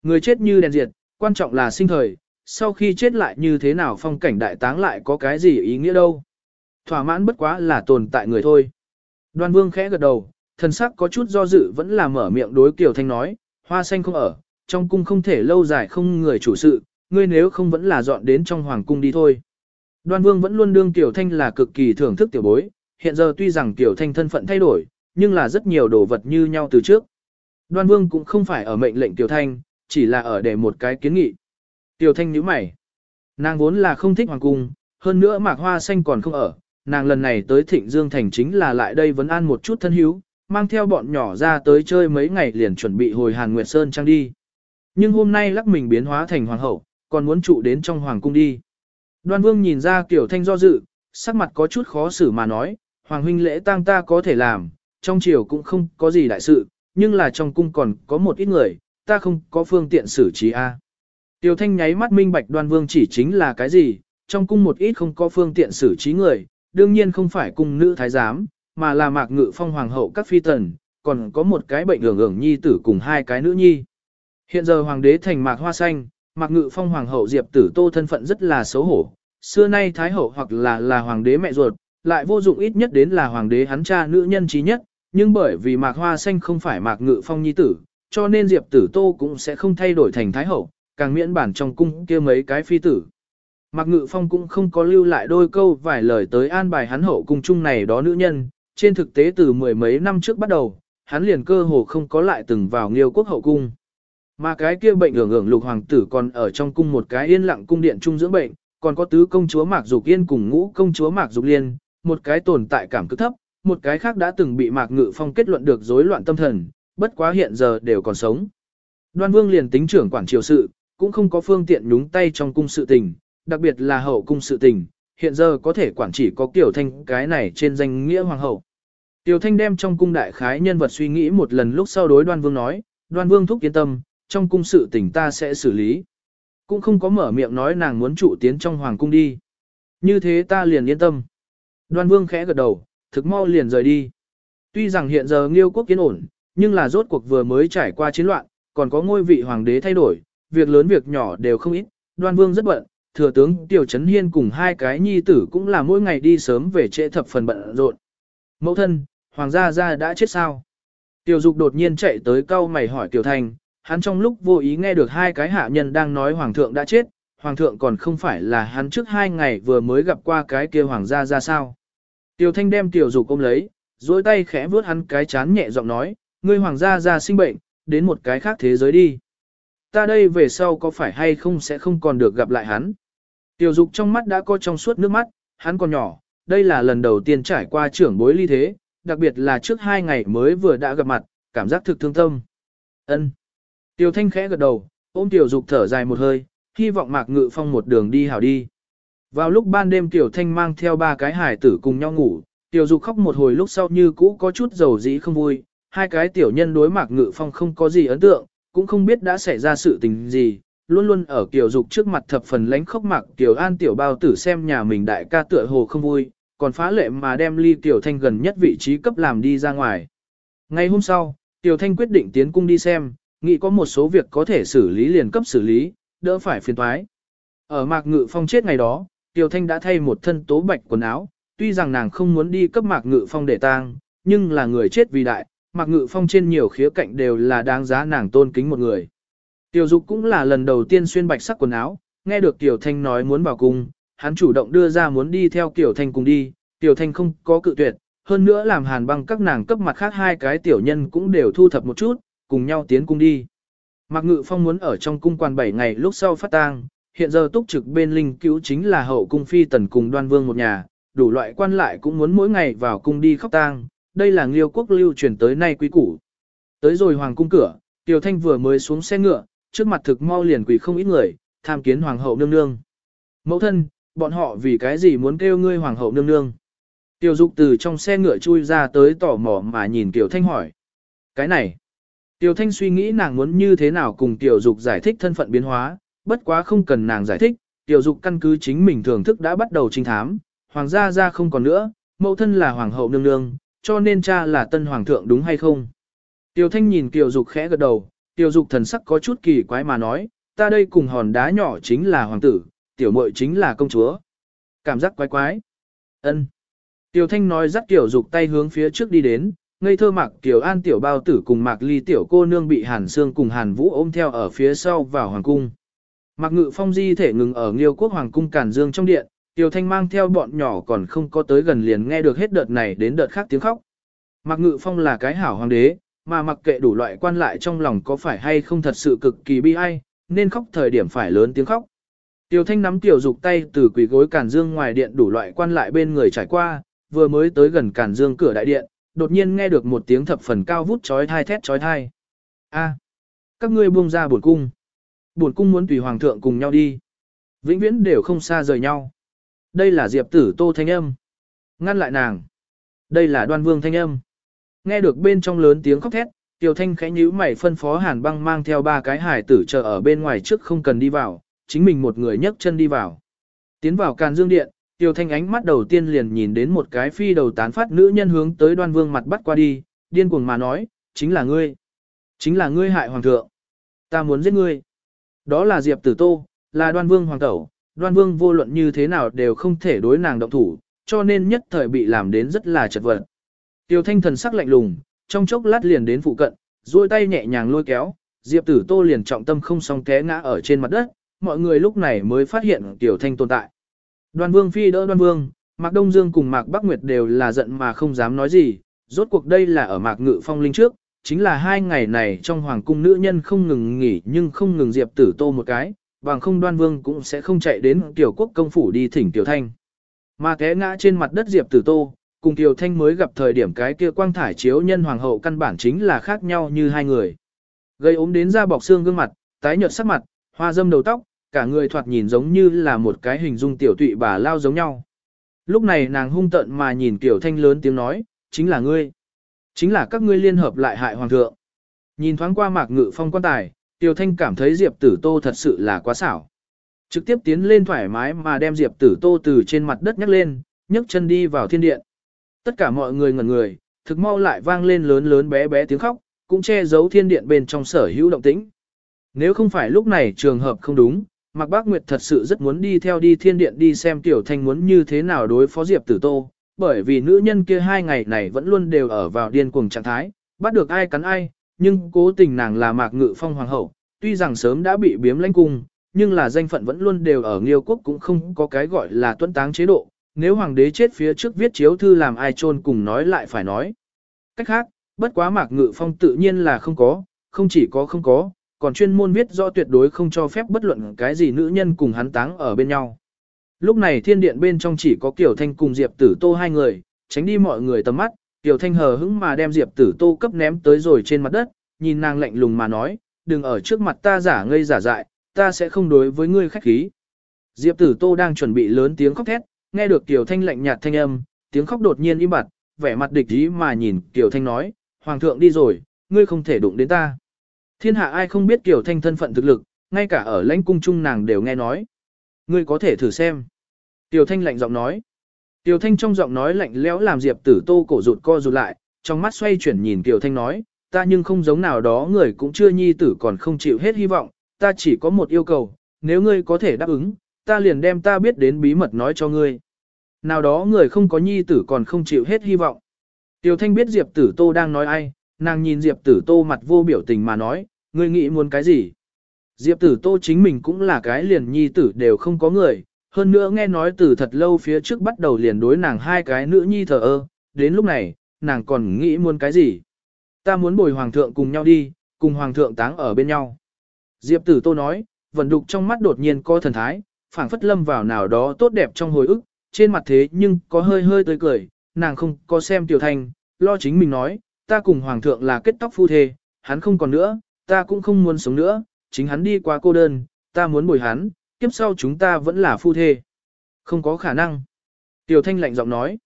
Người chết như đèn diệt, quan trọng là sinh thời, sau khi chết lại như thế nào phong cảnh đại táng lại có cái gì ý nghĩa đâu. Thỏa mãn bất quá là tồn tại người thôi. Đoan vương khẽ gật đầu, thần sắc có chút do dự vẫn là mở miệng đối Kiều Thanh nói, hoa xanh không ở, trong cung không thể lâu dài không người chủ sự, ngươi nếu không vẫn là dọn đến trong hoàng cung đi thôi. Đoan vương vẫn luôn đương Kiều Thanh là cực kỳ thưởng thức tiểu bối, hiện giờ tuy rằng Kiều Thanh thân phận thay đổi, nhưng là rất nhiều đồ vật như nhau từ trước. Đoan vương cũng không phải ở mệnh lệnh Kiều Thanh, chỉ là ở để một cái kiến nghị. Tiểu thanh nhíu mày. Nàng vốn là không thích hoàng cung, hơn nữa mạc hoa xanh còn không ở. Nàng lần này tới thịnh dương thành chính là lại đây vấn an một chút thân hữu, mang theo bọn nhỏ ra tới chơi mấy ngày liền chuẩn bị hồi Hàn Nguyệt Sơn trang đi. Nhưng hôm nay lắc mình biến hóa thành hoàng hậu, còn muốn trụ đến trong hoàng cung đi. Đoan vương nhìn ra Kiều thanh do dự, sắc mặt có chút khó xử mà nói, hoàng huynh lễ tang ta có thể làm, trong triều cũng không có gì đại sự, nhưng là trong cung còn có một ít người, ta không có phương tiện xử trí a. Tiêu Thanh nháy mắt minh bạch đoan vương chỉ chính là cái gì, trong cung một ít không có phương tiện xử trí người, đương nhiên không phải cung nữ thái giám, mà là mạc ngự phong hoàng hậu các phi tần, còn có một cái bệnh hưởng hưởng nhi tử cùng hai cái nữ nhi. Hiện giờ hoàng đế thành mạc hoa xanh, mạc ngự phong hoàng hậu diệp tử tô thân phận rất là xấu hổ, xưa nay thái hậu hoặc là là hoàng đế mẹ ruột, lại vô dụng ít nhất đến là hoàng đế hắn cha nữ nhân trí nhất, nhưng bởi vì mạc hoa xanh không phải mạc ngự phong nhi tử, cho nên diệp tử tô cũng sẽ không thay đổi thành thái hậu, càng miễn bản trong cung kia mấy cái phi tử. Mạc Ngự Phong cũng không có lưu lại đôi câu vài lời tới an bài hắn hậu cung chung này đó nữ nhân, trên thực tế từ mười mấy năm trước bắt đầu, hắn liền cơ hồ không có lại từng vào nghiêu quốc hậu cung. Mà cái kia bệnh ưởng ưởng lục hoàng tử còn ở trong cung một cái yên lặng cung điện trung dưỡng bệnh, còn có tứ công chúa Mạc Dục Yên cùng ngũ công chúa Mạc Dục Liên, một cái tồn tại cảm cực thấp, một cái khác đã từng bị Mạc Ngự Phong kết luận được rối loạn tâm thần, bất quá hiện giờ đều còn sống. Đoan Vương liền tính trưởng quản triều sự, cũng không có phương tiện nhúng tay trong cung sự tình, đặc biệt là hậu cung sự tình, hiện giờ có thể quản chỉ có Tiểu Thanh cái này trên danh nghĩa hoàng hậu. Tiểu Thanh đem trong cung đại khái nhân vật suy nghĩ một lần lúc sau đối đoan vương nói, đoan vương thúc yên tâm, trong cung sự tình ta sẽ xử lý. Cũng không có mở miệng nói nàng muốn trụ tiến trong hoàng cung đi. Như thế ta liền yên tâm. Đoan vương khẽ gật đầu, thực mau liền rời đi. Tuy rằng hiện giờ nghiêu quốc kiến ổn, nhưng là rốt cuộc vừa mới trải qua chiến loạn, còn có ngôi vị hoàng đế thay đổi, việc lớn việc nhỏ đều không ít, đoan vương rất bận, thừa tướng Tiểu Trấn Hiên cùng hai cái nhi tử cũng là mỗi ngày đi sớm về trễ thập phần bận rộn. Mẫu thân, hoàng gia gia đã chết sao? Tiểu Dục đột nhiên chạy tới cau mày hỏi Tiểu Thanh, hắn trong lúc vô ý nghe được hai cái hạ nhân đang nói hoàng thượng đã chết, hoàng thượng còn không phải là hắn trước hai ngày vừa mới gặp qua cái kia hoàng gia ra sao. Tiểu Thanh đem Tiểu Dục ôm lấy, duỗi tay khẽ vuốt hắn cái chán nhẹ giọng nói, ngươi hoàng gia ra sinh bệnh, đến một cái khác thế giới đi. Ta đây về sau có phải hay không sẽ không còn được gặp lại hắn. Tiểu dục trong mắt đã có trong suốt nước mắt, hắn còn nhỏ, đây là lần đầu tiên trải qua trưởng bối ly thế, đặc biệt là trước hai ngày mới vừa đã gặp mặt, cảm giác thực thương tâm. Ân. Tiểu thanh khẽ gật đầu, ôm tiểu dục thở dài một hơi, hy vọng mạc ngự phong một đường đi hảo đi. Vào lúc ban đêm tiểu thanh mang theo ba cái hải tử cùng nhau ngủ, tiểu dục khóc một hồi lúc sau như cũ có chút dầu dĩ không vui, hai cái tiểu nhân đối mạc ngự phong không có gì ấn tượng, cũng không biết đã xảy ra sự tình gì, luôn luôn ở Tiểu Dục trước mặt thập phần lánh khóc mặc Tiểu An tiểu bao tử xem nhà mình đại ca tựa hồ không vui, còn phá lệ mà đem ly Tiểu Thanh gần nhất vị trí cấp làm đi ra ngoài. Ngày hôm sau, Tiểu Thanh quyết định tiến cung đi xem, nghĩ có một số việc có thể xử lý liền cấp xử lý, đỡ phải phiền toái. Ở Mạc Ngự Phong chết ngày đó, Tiểu Thanh đã thay một thân tố bạch quần áo, tuy rằng nàng không muốn đi cấp Mạc Ngự Phong để tang, nhưng là người chết vì đại, Mạc Ngự Phong trên nhiều khía cạnh đều là đáng giá nàng tôn kính một người. Tiểu Dục cũng là lần đầu tiên xuyên bạch sắc quần áo, nghe được Tiểu Thanh nói muốn vào cung, hắn chủ động đưa ra muốn đi theo Tiểu Thanh cùng đi, Tiểu Thanh không có cự tuyệt, hơn nữa làm hàn băng các nàng cấp mặt khác hai cái tiểu nhân cũng đều thu thập một chút, cùng nhau tiến cung đi. Mạc Ngự Phong muốn ở trong cung quan 7 ngày lúc sau phát tang, hiện giờ túc trực bên linh cứu chính là hậu cung phi tần cùng đoan vương một nhà, đủ loại quan lại cũng muốn mỗi ngày vào cung đi khóc tang, đây là Liêu quốc lưu truyền tới nay quý củ. Tới rồi hoàng cung cửa, Tiểu Thanh vừa mới xuống xe ngựa, trước mặt thực mau liền quỷ không ít người, tham kiến hoàng hậu nương nương. Mẫu thân, bọn họ vì cái gì muốn kêu ngươi hoàng hậu nương nương? Tiểu Dục từ trong xe ngựa chui ra tới tò mò mà nhìn Tiểu Thanh hỏi. Cái này, Tiểu Thanh suy nghĩ nàng muốn như thế nào cùng Tiểu Dục giải thích thân phận biến hóa, bất quá không cần nàng giải thích, Tiểu Dục căn cứ chính mình thưởng thức đã bắt đầu trinh thám, hoàng gia ra không còn nữa, mẫu thân là hoàng hậu nương nương, cho nên cha là tân hoàng thượng đúng hay không? Tiểu Thanh nhìn Tiểu Dục khẽ gật đầu, Tiểu Dục thần sắc có chút kỳ quái mà nói, ta đây cùng hòn đá nhỏ chính là hoàng tử, tiểu muội chính là công chúa. Cảm giác quái quái. Ân. Tiểu Thanh nói dắt Tiểu Dục tay hướng phía trước đi đến, ngây thơ mặc Tiểu An tiểu bao tử cùng Mạc Ly tiểu cô nương bị Hàn Sương cùng Hàn Vũ ôm theo ở phía sau vào hoàng cung. Mạc Ngự Phong di thể ngừng ở Nghiêu Quốc hoàng cung Càn Dương trong điện, Tiểu Thanh mang theo bọn nhỏ còn không có tới gần liền nghe được hết đợt này đến đợt khác tiếng khóc. Mạc Ngự Phong là cái hảo hoàng đế, mà mặc kệ đủ loại quan lại trong lòng có phải hay không thật sự cực kỳ bi ai, nên khóc thời điểm phải lớn tiếng khóc. Tiểu Thanh nắm tiểu dục tay từ quỷ gối cản Dương ngoài điện đủ loại quan lại bên người trải qua, vừa mới tới gần cản Dương cửa đại điện, đột nhiên nghe được một tiếng thập phần cao vút chói thai thét chói thai. A, các ngươi buông ra buồn cung. Buồn cung muốn tùy hoàng thượng cùng nhau đi. Vĩnh viễn đều không xa rời nhau. Đây là Diệp Tử Tô thanh âm. Ngăn lại nàng. Đây là Đoan Vương thanh âm. Nghe được bên trong lớn tiếng khóc thét, Tiểu Thanh khẽ nhíu mày phân phó Hàn Băng mang theo ba cái hải tử chờ ở bên ngoài trước không cần đi vào, chính mình một người nhấc chân đi vào. Tiến vào Càn Dương Điện, tiêu Thanh ánh mắt đầu tiên liền nhìn đến một cái phi đầu tán phát nữ nhân hướng tới Đoan Vương mặt bắt qua đi, điên cuồng mà nói, chính là ngươi. Chính là ngươi hại hoàng thượng. Ta muốn giết ngươi. Đó là Diệp Tử Tô, là Đoan Vương hoàng tẩu, Đoan Vương vô luận như thế nào đều không thể đối nàng động thủ, cho nên nhất thời bị làm đến rất là chật vật. Tiêu thanh thần sắc lạnh lùng, trong chốc lát liền đến phụ cận, duỗi tay nhẹ nhàng lôi kéo, Diệp Tử Tô liền trọng tâm không song té ngã ở trên mặt đất, mọi người lúc này mới phát hiện Tiểu Thanh tồn tại. Đoan Vương phi đỡ Đoan Vương, Mạc Đông Dương cùng Mạc Bắc Nguyệt đều là giận mà không dám nói gì, rốt cuộc đây là ở Mạc Ngự Phong linh trước, chính là hai ngày này trong hoàng cung nữ nhân không ngừng nghỉ nhưng không ngừng Diệp Tử Tô một cái, bằng không Đoan Vương cũng sẽ không chạy đến Tiểu Quốc công phủ đi thỉnh Tiểu Thanh. Mà té ngã trên mặt đất Diệp Tử Tô, cùng tiểu Thanh mới gặp thời điểm cái kia quang thải chiếu nhân hoàng hậu căn bản chính là khác nhau như hai người. Gây ốm đến da bọc xương gương mặt, tái nhợt sắc mặt, hoa dâm đầu tóc, cả người thoạt nhìn giống như là một cái hình dung tiểu tụy bà lao giống nhau. Lúc này nàng hung tận mà nhìn tiểu Thanh lớn tiếng nói, chính là ngươi. Chính là các ngươi liên hợp lại hại hoàng thượng. Nhìn thoáng qua mạc ngự phong quan tài, tiểu Thanh cảm thấy Diệp Tử Tô thật sự là quá xảo. Trực tiếp tiến lên thoải mái mà đem Diệp Tử Tô từ trên mặt đất nhấc lên, nhấc chân đi vào thiên điện. Tất cả mọi người ngẩn người, thực mau lại vang lên lớn lớn bé bé tiếng khóc, cũng che giấu thiên điện bên trong sở hữu động tĩnh. Nếu không phải lúc này trường hợp không đúng, Mạc Bác Nguyệt thật sự rất muốn đi theo đi thiên điện đi xem Tiểu Thanh muốn như thế nào đối phó Diệp Tử Tô, bởi vì nữ nhân kia hai ngày này vẫn luôn đều ở vào điên cuồng trạng thái, bắt được ai cắn ai, nhưng cố tình nàng là Mạc Ngự Phong Hoàng hậu, tuy rằng sớm đã bị biếm lãnh cung, nhưng là danh phận vẫn luôn đều ở Nghiêu quốc cũng không có cái gọi là tuân táng chế độ, nếu hoàng đế chết phía trước viết chiếu thư làm ai chôn cùng nói lại phải nói. Cách khác, bất quá Mạc Ngự Phong tự nhiên là không có, không chỉ có không có, còn chuyên môn viết rõ tuyệt đối không cho phép bất luận cái gì nữ nhân cùng hắn táng ở bên nhau. Lúc này thiên điện bên trong chỉ có Kiều Thanh cùng Diệp Tử Tô hai người, tránh đi mọi người tầm mắt, Kiều Thanh hờ hững mà đem Diệp Tử Tô cấp ném tới rồi trên mặt đất, nhìn nàng lạnh lùng mà nói, đừng ở trước mặt ta giả ngây giả dại, ta sẽ không đối với ngươi khách khí. Diệp Tử Tô đang chuẩn bị lớn tiếng khóc thét, nghe được Kiều Thanh lạnh nhạt thanh âm, tiếng khóc đột nhiên im bặt, vẻ mặt địch ý mà nhìn Kiều Thanh nói, Hoàng thượng đi rồi, ngươi không thể đụng đến ta. Thiên hạ ai không biết Kiều Thanh thân phận thực lực, ngay cả ở lãnh cung trung nàng đều nghe nói. Ngươi có thể thử xem. Tiểu Thanh lạnh giọng nói. Tiểu Thanh trong giọng nói lạnh lẽo làm Diệp Tử Tô cổ rụt co rụt lại, trong mắt xoay chuyển nhìn Tiểu Thanh nói, ta nhưng không giống nào đó người cũng chưa nhi tử còn không chịu hết hy vọng, ta chỉ có một yêu cầu, nếu ngươi có thể đáp ứng, ta liền đem ta biết đến bí mật nói cho ngươi. Nào đó người không có nhi tử còn không chịu hết hy vọng. Tiêu Thanh biết Diệp Tử Tô đang nói ai, nàng nhìn Diệp Tử Tô mặt vô biểu tình mà nói, ngươi nghĩ muốn cái gì? Diệp Tử Tô chính mình cũng là cái liền nhi tử đều không có người, hơn nữa nghe nói từ thật lâu phía trước bắt đầu liền đối nàng hai cái nữ nhi thờ ơ, đến lúc này, nàng còn nghĩ muốn cái gì? Ta muốn bồi hoàng thượng cùng nhau đi, cùng hoàng thượng táng ở bên nhau. Diệp Tử Tô nói, vận đục trong mắt đột nhiên có thần thái, phảng phất lâm vào nào đó tốt đẹp trong hồi ức, trên mặt thế nhưng có hơi hơi tươi cười, nàng không có xem Tiểu Thanh, lo chính mình nói, ta cùng Hoàng thượng là kết tóc phu thê, hắn không còn nữa, ta cũng không muốn sống nữa, chính hắn đi qua cô đơn, ta muốn bồi hắn, kiếp sau chúng ta vẫn là phu thê. Không có khả năng. Tiểu Thanh lạnh giọng nói.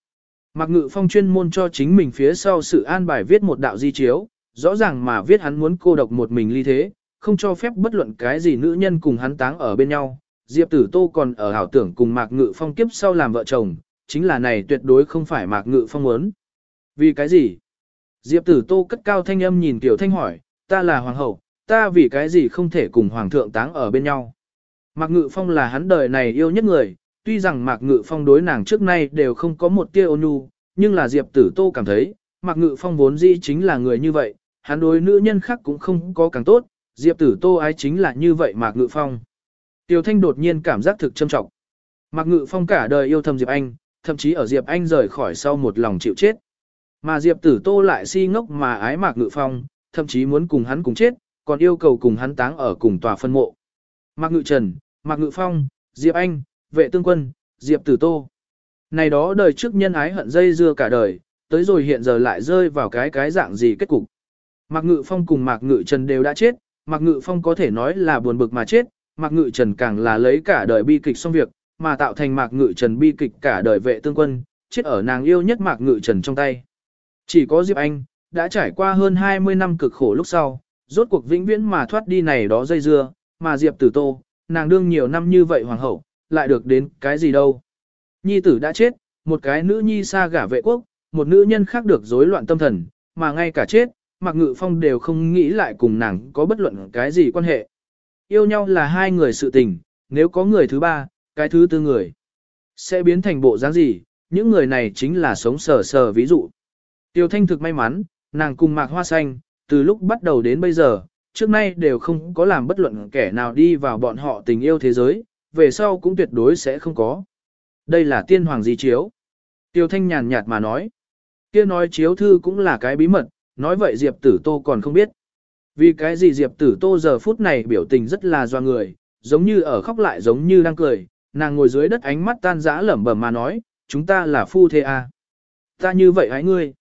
Mạc Ngự Phong chuyên môn cho chính mình phía sau sự an bài viết một đạo di chiếu, rõ ràng mà viết hắn muốn cô độc một mình ly thế, không cho phép bất luận cái gì nữ nhân cùng hắn táng ở bên nhau. Diệp Tử Tô còn ở hảo tưởng cùng Mạc Ngự Phong kiếp sau làm vợ chồng, chính là này tuyệt đối không phải Mạc Ngự Phong muốn. Vì cái gì? Diệp Tử Tô cất cao thanh âm nhìn Tiểu Thanh hỏi, ta là hoàng hậu, ta vì cái gì không thể cùng hoàng thượng táng ở bên nhau? Mạc Ngự Phong là hắn đời này yêu nhất người, tuy rằng Mạc Ngự Phong đối nàng trước nay đều không có một tia ôn nhu, nhưng là Diệp Tử Tô cảm thấy, Mạc Ngự Phong vốn dĩ chính là người như vậy, hắn đối nữ nhân khác cũng không có càng tốt, Diệp Tử Tô ái chính là như vậy Mạc Ngự Phong. Tiểu Thanh đột nhiên cảm giác thực trâm trọng. Mạc Ngự Phong cả đời yêu thầm Diệp Anh, thậm chí ở Diệp Anh rời khỏi sau một lòng chịu chết. Mà Diệp Tử Tô lại si ngốc mà ái Mạc Ngự Phong, thậm chí muốn cùng hắn cùng chết, còn yêu cầu cùng hắn táng ở cùng tòa phân mộ. Mạc Ngự Trần, Mạc Ngự Phong, Diệp Anh, Vệ Tương Quân, Diệp Tử Tô. Này đó đời trước nhân ái hận dây dưa cả đời, tới rồi hiện giờ lại rơi vào cái cái dạng gì kết cục. Mạc Ngự Phong cùng Mạc Ngự Trần đều đã chết, Mạc Ngự Phong có thể nói là buồn bực mà chết, Mạc Ngự Trần càng là lấy cả đời bi kịch xong việc, mà tạo thành Mạc Ngự Trần bi kịch cả đời vệ tương quân, chết ở nàng yêu nhất Mạc Ngự Trần trong tay. Chỉ có Diệp Anh, đã trải qua hơn 20 năm cực khổ lúc sau, rốt cuộc vĩnh viễn mà thoát đi này đó dây dưa, mà Diệp Tử Tô, nàng đương nhiều năm như vậy hoàng hậu, lại được đến cái gì đâu. Nhi tử đã chết, một cái nữ nhi xa gả vệ quốc, một nữ nhân khác được rối loạn tâm thần, mà ngay cả chết, Mạc Ngự Phong đều không nghĩ lại cùng nàng có bất luận cái gì quan hệ. Yêu nhau là hai người sự tình, nếu có người thứ ba, cái thứ tư người, sẽ biến thành bộ dáng gì, những người này chính là sống sờ sờ ví dụ. Tiêu Thanh thực may mắn, nàng cùng Mạc Hoa Xanh, từ lúc bắt đầu đến bây giờ, trước nay đều không có làm bất luận kẻ nào đi vào bọn họ tình yêu thế giới, về sau cũng tuyệt đối sẽ không có. Đây là tiên hoàng di chiếu. Tiêu Thanh nhàn nhạt mà nói. Kia nói chiếu thư cũng là cái bí mật, nói vậy Diệp Tử Tô còn không biết. Vì cái gì Diệp Tử Tô giờ phút này biểu tình rất là doa người, giống như ở khóc lại giống như đang cười, nàng ngồi dưới đất ánh mắt tan dã lẩm bẩm mà nói, chúng ta là phu thê à. Ta như vậy hãy ngươi.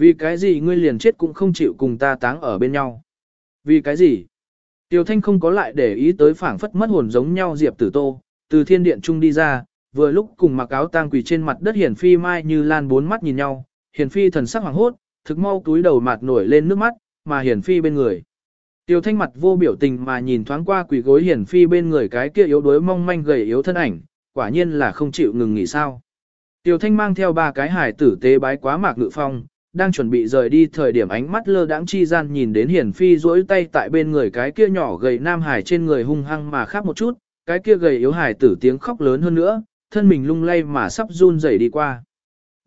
Vì cái gì ngươi liền chết cũng không chịu cùng ta táng ở bên nhau. Vì cái gì? Tiêu Thanh không có lại để ý tới phảng phất mất hồn giống nhau Diệp Tử Tô, từ thiên điện trung đi ra, vừa lúc cùng mặc áo tang quỳ trên mặt đất Hiển Phi Mai như lan bốn mắt nhìn nhau, Hiển Phi thần sắc hoàng hốt, thực mau túi đầu mặt nổi lên nước mắt, mà Hiển Phi bên người. Tiêu thanh mặt vô biểu tình mà nhìn thoáng qua quỳ gối hiển phi bên người cái kia yếu đuối mong manh gầy yếu thân ảnh, quả nhiên là không chịu ngừng nghỉ sao. Tiêu thanh mang theo ba cái hải tử tế bái quá mạc ngự phong, đang chuẩn bị rời đi thời điểm ánh mắt lơ đãng chi gian nhìn đến hiển phi duỗi tay tại bên người cái kia nhỏ gầy nam hải trên người hung hăng mà khác một chút, cái kia gầy yếu hải tử tiếng khóc lớn hơn nữa, thân mình lung lay mà sắp run rẩy đi qua.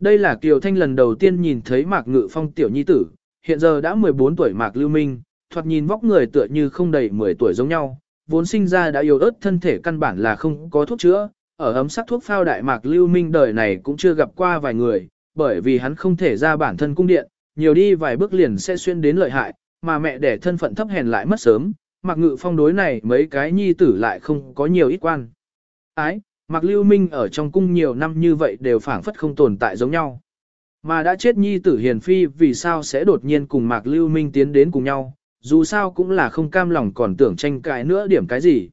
Đây là Kiều Thanh lần đầu tiên nhìn thấy Mạc Ngự Phong tiểu nhi tử, hiện giờ đã 14 tuổi Mạc Lưu Minh, thoạt nhìn vóc người tựa như không đầy 10 tuổi giống nhau, vốn sinh ra đã yếu ớt thân thể căn bản là không có thuốc chữa, ở ấm sắc thuốc phao đại Mạc Lưu Minh đời này cũng chưa gặp qua vài người, bởi vì hắn không thể ra bản thân cung điện, nhiều đi vài bước liền sẽ xuyên đến lợi hại, mà mẹ đẻ thân phận thấp hèn lại mất sớm, Mạc Ngự Phong đối này mấy cái nhi tử lại không có nhiều ít quan. Ái, Mạc Lưu Minh ở trong cung nhiều năm như vậy đều phảng phất không tồn tại giống nhau. Mà đã chết nhi tử hiền phi vì sao sẽ đột nhiên cùng Mạc Lưu Minh tiến đến cùng nhau, dù sao cũng là không cam lòng còn tưởng tranh cãi nữa điểm cái gì.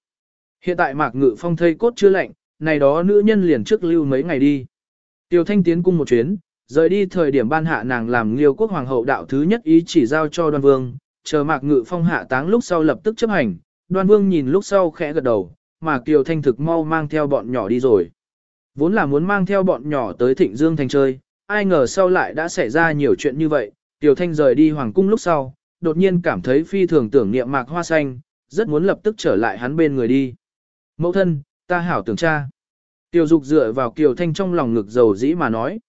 Hiện tại Mạc Ngự Phong thây cốt chưa lạnh, này đó nữ nhân liền trước lưu mấy ngày đi. Tiêu Thanh tiến cung một chuyến, rời đi thời điểm ban hạ nàng làm liêu quốc hoàng hậu đạo thứ nhất ý chỉ giao cho đoan vương, chờ Mạc Ngự Phong hạ táng lúc sau lập tức chấp hành, đoan vương nhìn lúc sau khẽ gật đầu, mà Kiều Thanh thực mau mang theo bọn nhỏ đi rồi. Vốn là muốn mang theo bọn nhỏ tới Thịnh Dương thành chơi, ai ngờ sau lại đã xảy ra nhiều chuyện như vậy, Kiều Thanh rời đi hoàng cung lúc sau, đột nhiên cảm thấy phi thường tưởng niệm mạc hoa xanh, rất muốn lập tức trở lại hắn bên người đi. Mẫu thân, ta hảo tưởng cha. Tiểu dục dựa vào Kiều Thanh trong lòng ngực dầu dĩ mà nói.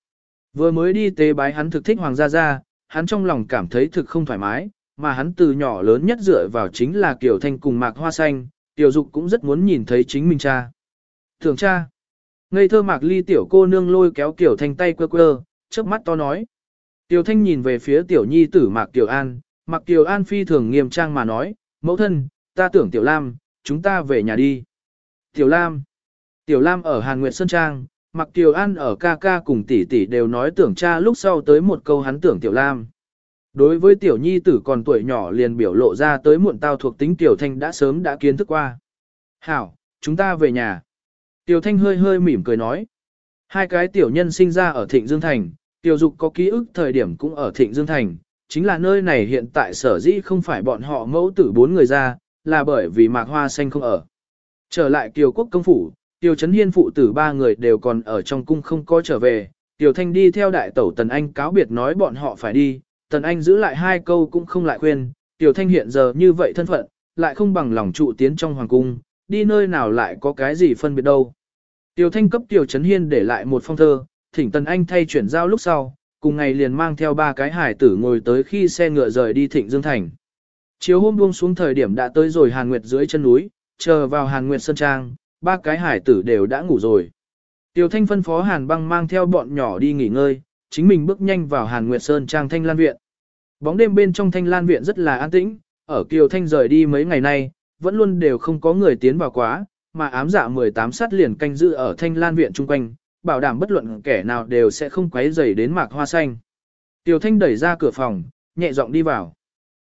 Vừa mới đi tế bái hắn thực thích hoàng gia gia, hắn trong lòng cảm thấy thực không thoải mái, mà hắn từ nhỏ lớn nhất dựa vào chính là Kiều Thanh cùng mạc hoa xanh, tiểu dục cũng rất muốn nhìn thấy chính mình cha. Thường cha. Ngây thơ mạc ly tiểu cô nương lôi kéo Kiều Thanh tay quơ quơ, trước mắt to nói. Tiểu Thanh nhìn về phía tiểu nhi tử mạc Tiểu An, mạc Tiểu An phi thường nghiêm trang mà nói, mẫu thân, ta tưởng Tiểu Lam, chúng ta về nhà đi. Tiểu Lam. Tiểu Lam ở Hàn Nguyệt Sơn Trang, Mặc Kiều An ở ca ca cùng tỷ tỷ đều nói tưởng cha lúc sau tới một câu hắn tưởng Tiểu Lam. Đối với tiểu nhi tử còn tuổi nhỏ liền biểu lộ ra tới muộn tao thuộc tính tiểu thanh đã sớm đã kiến thức qua. Hảo, chúng ta về nhà. Tiểu thanh hơi hơi mỉm cười nói. Hai cái tiểu nhân sinh ra ở Thịnh Dương Thành, tiểu dục có ký ức thời điểm cũng ở Thịnh Dương Thành, chính là nơi này hiện tại sở dĩ không phải bọn họ mẫu tử bốn người ra, là bởi vì mạc hoa xanh không ở. Trở lại kiều quốc công phủ, tiểu trấn hiên phụ tử ba người đều còn ở trong cung không có trở về, tiểu thanh đi theo đại tẩu tần anh cáo biệt nói bọn họ phải đi, Tần Anh giữ lại hai câu cũng không lại khuyên, Tiểu Thanh hiện giờ như vậy thân phận, lại không bằng lòng trụ tiến trong hoàng cung, đi nơi nào lại có cái gì phân biệt đâu. Tiểu Thanh cấp Tiểu Trấn Hiên để lại một phong thơ, thỉnh Tần Anh thay chuyển giao lúc sau, cùng ngày liền mang theo ba cái hải tử ngồi tới khi xe ngựa rời đi Thịnh Dương Thành. Chiều hôm buông xuống thời điểm đã tới rồi Hàn Nguyệt dưới chân núi, chờ vào Hàn Nguyệt Sơn Trang, ba cái hải tử đều đã ngủ rồi. Tiểu Thanh phân phó Hàn băng mang theo bọn nhỏ đi nghỉ ngơi, chính mình bước nhanh vào Hàn Nguyệt Sơn Trang Thanh Lan Viện. Bóng đêm bên trong thanh lan viện rất là an tĩnh, ở Kiều Thanh rời đi mấy ngày nay, vẫn luôn đều không có người tiến vào quá, mà ám dạ 18 sát liền canh giữ ở thanh lan viện chung quanh, bảo đảm bất luận kẻ nào đều sẽ không quấy rầy đến mạc hoa xanh. Tiểu Thanh đẩy ra cửa phòng, nhẹ giọng đi vào.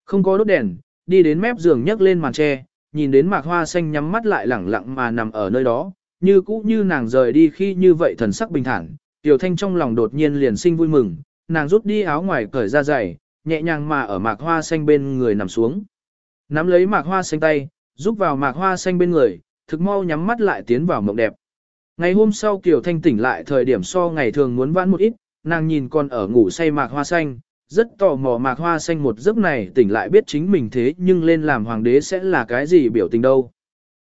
Không có đốt đèn, đi đến mép giường nhấc lên màn tre, nhìn đến mạc hoa xanh nhắm mắt lại lẳng lặng mà nằm ở nơi đó, như cũ như nàng rời đi khi như vậy thần sắc bình thản. Tiểu Thanh trong lòng đột nhiên liền sinh vui mừng, nàng rút đi áo ngoài cởi ra giày, nhẹ nhàng mà ở mạc hoa xanh bên người nằm xuống. Nắm lấy mạc hoa xanh tay, giúp vào mạc hoa xanh bên người, thực mau nhắm mắt lại tiến vào mộng đẹp. Ngày hôm sau Kiều Thanh tỉnh lại thời điểm so ngày thường muốn vãn một ít, nàng nhìn con ở ngủ say mạc hoa xanh, rất tò mò mạc hoa xanh một giấc này tỉnh lại biết chính mình thế nhưng lên làm hoàng đế sẽ là cái gì biểu tình đâu.